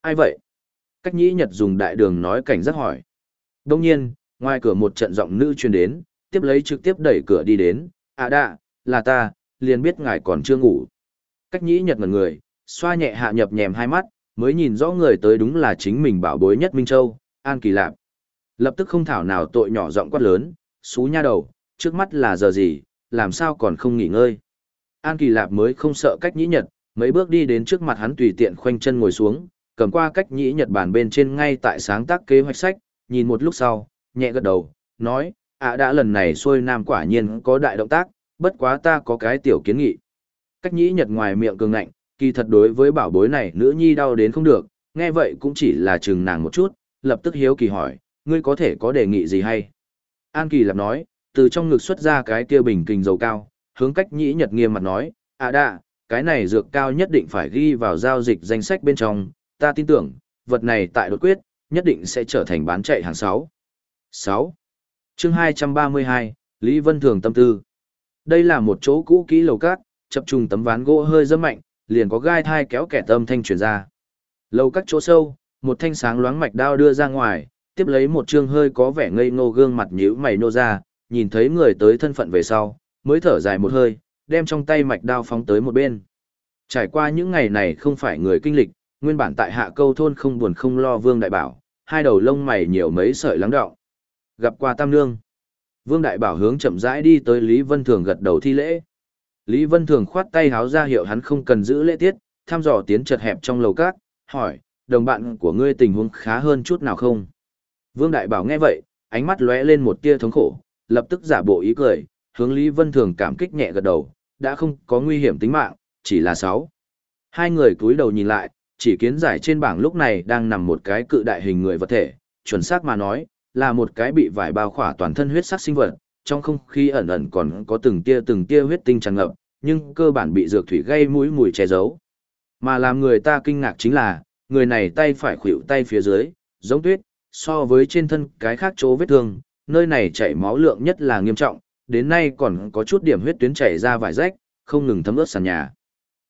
Ai vậy? Cách nhĩ nhật dùng đại đường nói cảnh giác hỏi. Đông nhiên, ngoài cửa một trận giọng nữ truyền đến, tiếp lấy trực tiếp đẩy cửa đi đến, à đạ, là ta, liền biết ngài còn chưa ngủ. Cách nhĩ nhật ngần người, xoa nhẹ hạ nhập nhèm hai mắt, mới nhìn rõ người tới đúng là chính mình bảo bối nhất Minh Châu, An Kỳ Lạp. Lập tức không thảo nào tội nhỏ giọng quát lớn, xú nha đầu, trước mắt là giờ gì, làm sao còn không nghỉ ngơi. An Kỳ Lạp mới không sợ cách nhĩ nhật, mấy bước đi đến trước mặt hắn tùy tiện khoanh chân ngồi xuống, cầm qua cách nhĩ nhật bản bên trên ngay tại sáng tác kế hoạch sách, nhìn một lúc sau, nhẹ gật đầu, nói, ạ đã lần này xuôi nam quả nhiên có đại động tác, bất quá ta có cái tiểu kiến nghị. Cách nhĩ nhật ngoài miệng cường ngạnh, kỳ thật đối với bảo bối này nữ nhi đau đến không được, nghe vậy cũng chỉ là chừng nàng một chút, lập tức hiếu kỳ hỏi, ngươi có thể có đề nghị gì hay? An Kỳ Lạp nói, từ trong ngực xuất ra cái kia bình kinh dầu cao, hướng cách nhĩ nhật nghiêm mặt nói, à đã cái này dược cao nhất định phải ghi vào giao dịch danh sách bên trong, ta tin tưởng, vật này tại đột quyết, nhất định sẽ trở thành bán chạy hàng 6. 6. chương 232, Lý Vân Thường tâm tư. Đây là một chỗ cũ kỹ lầu cát, chập trùng tấm ván gỗ hơi dâm mạnh, liền có gai thai kéo kẻ tâm thanh truyền ra. Lầu các chỗ sâu, một thanh sáng loáng mạch đao đưa ra ngoài, tiếp lấy một trương hơi có vẻ ngây ngô gương mặt nhíu mày nô ra, nhìn thấy người tới thân phận về sau, mới thở dài một hơi, đem trong tay mạch đao phóng tới một bên. Trải qua những ngày này không phải người kinh lịch, nguyên bản tại hạ câu thôn không buồn không lo Vương Đại Bảo, hai đầu lông mày nhiều mấy sợi lắng đọng. Gặp qua Tam Nương. Vương Đại Bảo hướng chậm rãi đi tới Lý Vân Thường gật đầu thi lễ. Lý Vân Thường khoát tay háo ra hiệu hắn không cần giữ lễ tiết, thăm dò tiến chật hẹp trong lầu cát, hỏi, đồng bạn của ngươi tình huống khá hơn chút nào không? Vương Đại Bảo nghe vậy, ánh mắt lóe lên một tia thống khổ, lập tức giả bộ ý cười, hướng Lý Vân Thường cảm kích nhẹ gật đầu, đã không có nguy hiểm tính mạng, chỉ là sáu. Hai người cúi đầu nhìn lại, chỉ kiến giải trên bảng lúc này đang nằm một cái cự đại hình người vật thể, chuẩn xác mà nói, là một cái bị vải bao khỏa toàn thân huyết sắc sinh vật, trong không khí ẩn ẩn còn có từng tia từng tia huyết tinh tràn ngập, nhưng cơ bản bị dược thủy gây mũi mùi che giấu. Mà làm người ta kinh ngạc chính là, người này tay phải khuỷu tay phía dưới, giống tuyết, so với trên thân cái khác chỗ vết thương, nơi này chảy máu lượng nhất là nghiêm trọng, đến nay còn có chút điểm huyết tuyến chảy ra vài rách, không ngừng thấm ướt sàn nhà.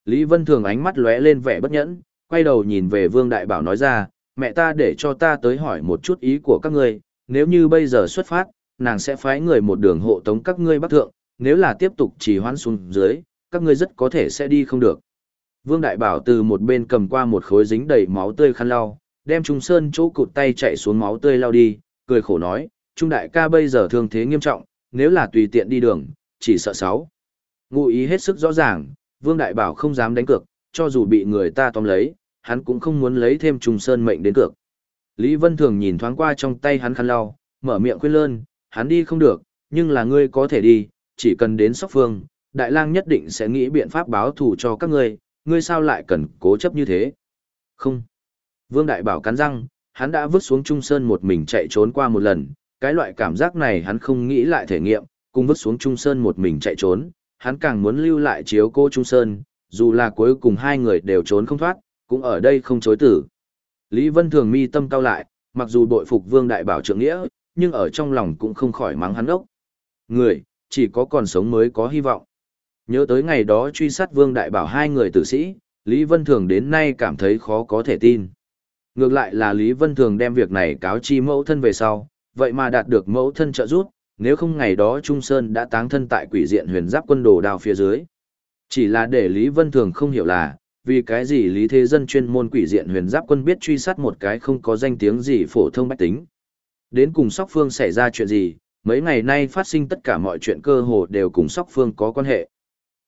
Lý Vân Thường ánh mắt lóe lên vẻ bất nhẫn, quay đầu nhìn về Vương Đại Bảo nói ra, mẹ ta để cho ta tới hỏi một chút ý của các ngươi, nếu như bây giờ xuất phát, nàng sẽ phái người một đường hộ tống các ngươi bắc thượng, nếu là tiếp tục trì hoãn xuống dưới, các ngươi rất có thể sẽ đi không được. Vương Đại Bảo từ một bên cầm qua một khối dính đầy máu tươi khăn lau, đem Trung Sơn chỗ cụt tay chạy xuống máu tươi lau đi, cười khổ nói, Trung Đại ca bây giờ thương thế nghiêm trọng, nếu là tùy tiện đi đường, chỉ sợ sáu. Ngụ ý hết sức rõ ràng, Vương Đại Bảo không dám đánh cược, cho dù bị người ta tóm lấy, hắn cũng không muốn lấy thêm Trung Sơn mệnh đến cược. Lý Vân Thường nhìn thoáng qua trong tay hắn khăn lau, mở miệng khuyên lơn, hắn đi không được, nhưng là ngươi có thể đi, chỉ cần đến Sóc Phương, Đại lang nhất định sẽ nghĩ biện pháp báo thù cho các ngươi, ngươi sao lại cần cố chấp như thế? Không. Vương Đại Bảo cắn răng, hắn đã vứt xuống Trung Sơn một mình chạy trốn qua một lần, cái loại cảm giác này hắn không nghĩ lại thể nghiệm, cùng vứt xuống Trung Sơn một mình chạy trốn, hắn càng muốn lưu lại chiếu cô Trung Sơn, dù là cuối cùng hai người đều trốn không thoát, cũng ở đây không chối tử. Lý Vân Thường mi tâm cao lại, mặc dù bội phục Vương Đại Bảo trưởng nghĩa, nhưng ở trong lòng cũng không khỏi mắng hắn ốc. Người, chỉ có còn sống mới có hy vọng. Nhớ tới ngày đó truy sát Vương Đại Bảo hai người tử sĩ, Lý Vân Thường đến nay cảm thấy khó có thể tin. Ngược lại là Lý Vân Thường đem việc này cáo chi mẫu thân về sau, vậy mà đạt được mẫu thân trợ giúp, nếu không ngày đó Trung Sơn đã táng thân tại quỷ diện huyền giáp quân đồ Đào phía dưới. Chỉ là để Lý Vân Thường không hiểu là, vì cái gì Lý Thế Dân chuyên môn quỷ diện huyền giáp quân biết truy sát một cái không có danh tiếng gì phổ thông bách tính. Đến cùng Sóc Phương xảy ra chuyện gì, mấy ngày nay phát sinh tất cả mọi chuyện cơ hồ đều cùng Sóc Phương có quan hệ.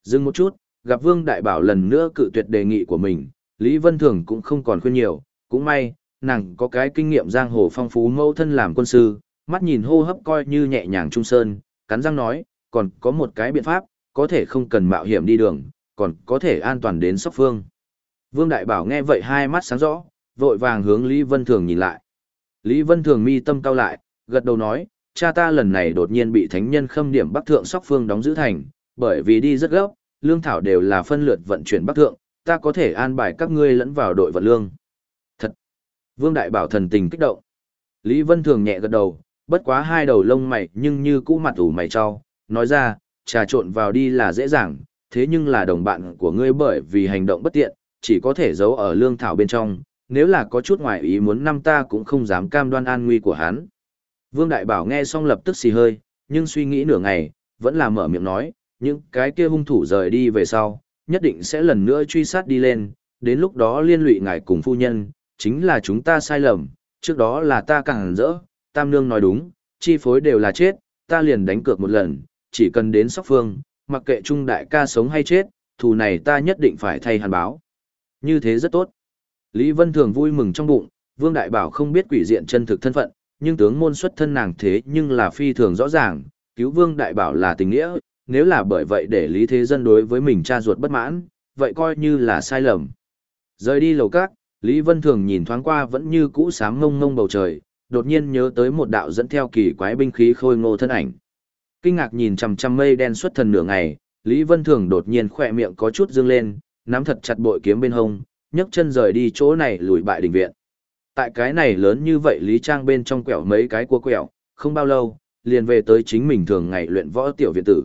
Dừng một chút, gặp Vương Đại Bảo lần nữa cự tuyệt đề nghị của mình, Lý Vân Thường cũng không còn khuyên nhiều, cũng may, nàng có cái kinh nghiệm giang hồ phong phú mẫu thân làm quân sư, mắt nhìn hô hấp coi như nhẹ nhàng trung sơn, cắn răng nói, còn có một cái biện pháp, có thể không cần mạo hiểm đi đường, còn có thể an toàn đến sóc phương. Vương Đại Bảo nghe vậy hai mắt sáng rõ, vội vàng hướng Lý Vân Thường nhìn lại. Lý Vân Thường mi tâm cao lại, gật đầu nói, cha ta lần này đột nhiên bị thánh nhân khâm điểm Bắc Thượng Sóc Phương đóng giữ thành, bởi vì đi rất gấp, lương thảo đều là phân lượt vận chuyển Bắc Thượng, ta có thể an bài các ngươi lẫn vào đội vận lương. Thật! Vương Đại Bảo thần tình kích động. Lý Vân Thường nhẹ gật đầu, bất quá hai đầu lông mày nhưng như cũ mặt ủ mày cho, nói ra, trà trộn vào đi là dễ dàng, thế nhưng là đồng bạn của ngươi bởi vì hành động bất tiện, chỉ có thể giấu ở lương thảo bên trong, nếu là có chút ngoài ý muốn năm ta cũng không dám cam đoan an nguy của hắn. Vương Đại Bảo nghe xong lập tức xì hơi, nhưng suy nghĩ nửa ngày, vẫn là mở miệng nói, những cái kia hung thủ rời đi về sau, nhất định sẽ lần nữa truy sát đi lên, đến lúc đó liên lụy ngài cùng phu nhân, chính là chúng ta sai lầm, trước đó là ta càng rỡ, Tam Nương nói đúng, chi phối đều là chết, ta liền đánh cược một lần, chỉ cần đến sóc phương, mặc kệ trung đại ca sống hay chết, thù này ta nhất định phải thay hàn báo. Như thế rất tốt. Lý Vân Thường vui mừng trong bụng, Vương Đại Bảo không biết quỷ diện chân thực thân phận, nhưng tướng môn xuất thân nàng thế nhưng là phi thường rõ ràng, cứu Vương Đại Bảo là tình nghĩa, nếu là bởi vậy để Lý Thế Dân đối với mình cha ruột bất mãn, vậy coi như là sai lầm. Rời đi lầu các, Lý Vân Thường nhìn thoáng qua vẫn như cũ sáng ngông ngông bầu trời, đột nhiên nhớ tới một đạo dẫn theo kỳ quái binh khí khôi ngô thân ảnh. Kinh ngạc nhìn chằm chằm mây đen xuất thần nửa ngày, Lý Vân Thường đột nhiên khỏe miệng có chút dương lên, nắm thật chặt bội kiếm bên hông, nhấc chân rời đi chỗ này lùi bại đình viện. Tại cái này lớn như vậy Lý Trang bên trong quẹo mấy cái cua quẹo, không bao lâu, liền về tới chính mình thường ngày luyện võ tiểu viện tử.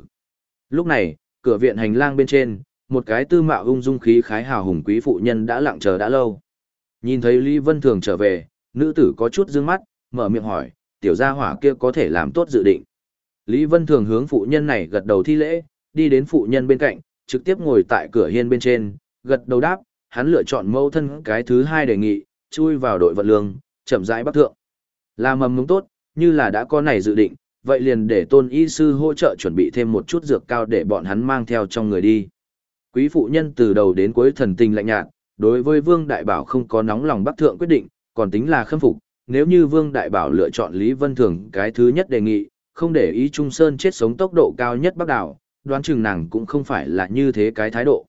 Lúc này, cửa viện hành lang bên trên, một cái tư mạo ung dung khí khái hào hùng quý phụ nhân đã lặng chờ đã lâu. Nhìn thấy Lý Vân Thường trở về, nữ tử có chút dương mắt, mở miệng hỏi, tiểu gia hỏa kia có thể làm tốt dự định. Lý Vân Thường hướng phụ nhân này gật đầu thi lễ, đi đến phụ nhân bên cạnh, trực tiếp ngồi tại cửa hiên bên trên, gật đầu đáp, hắn lựa chọn mâu thân cái thứ hai đề nghị, chui vào đội vận lương, chậm rãi bắc thượng. Là mầm mống tốt, như là đã có này dự định, vậy liền để tôn y sư hỗ trợ chuẩn bị thêm một chút dược cao để bọn hắn mang theo trong người đi. Quý phụ nhân từ đầu đến cuối thần tình lạnh nhạt, đối với Vương Đại Bảo không có nóng lòng bắc thượng quyết định, còn tính là khâm phục, nếu như Vương Đại Bảo lựa chọn Lý Vân Thường cái thứ nhất đề nghị, không để ý Trung Sơn chết sống tốc độ cao nhất bắc đảo, đoán chừng nàng cũng không phải là như thế cái thái độ.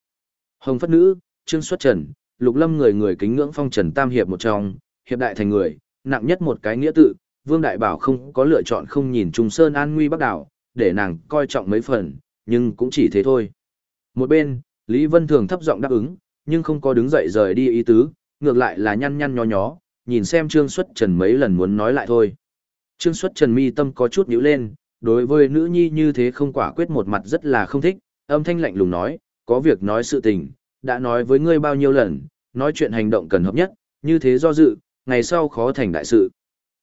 Hồng Phất Nữ, Trương Xuất Trần, Lục Lâm người người kính ngưỡng phong trần tam hiệp một trong, hiệp đại thành người, nặng nhất một cái nghĩa tự, Vương Đại Bảo không có lựa chọn không nhìn Trung Sơn an nguy bắc đảo, để nàng coi trọng mấy phần, nhưng cũng chỉ thế thôi. Một bên, Lý Vân Thường thấp giọng đáp ứng, nhưng không có đứng dậy rời đi ý tứ, ngược lại là nhăn nhăn nhó nhó, nhìn xem Trương Xuất Trần mấy lần muốn nói lại thôi. Trương Xuất Trần mi tâm có chút nhíu lên, đối với nữ nhi như thế không quả quyết một mặt rất là không thích, âm thanh lạnh lùng nói, có việc nói sự tình, đã nói với ngươi bao nhiêu lần, nói chuyện hành động cần hợp nhất, như thế do dự, ngày sau khó thành đại sự.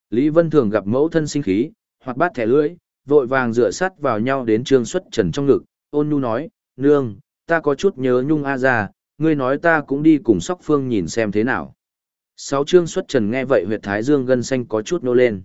Lý Vân Thường gặp mẫu thân sinh khí, hoặc bát thẻ lưỡi, vội vàng dựa sát vào nhau đến Trương Xuất Trần trong ngực, ôn nhu nói, nương, ta có chút nhớ nhung a ra, ngươi nói ta cũng đi cùng sóc phương nhìn xem thế nào. Sáu Trương Xuất Trần nghe vậy huyệt thái dương gân xanh có chút nô lên.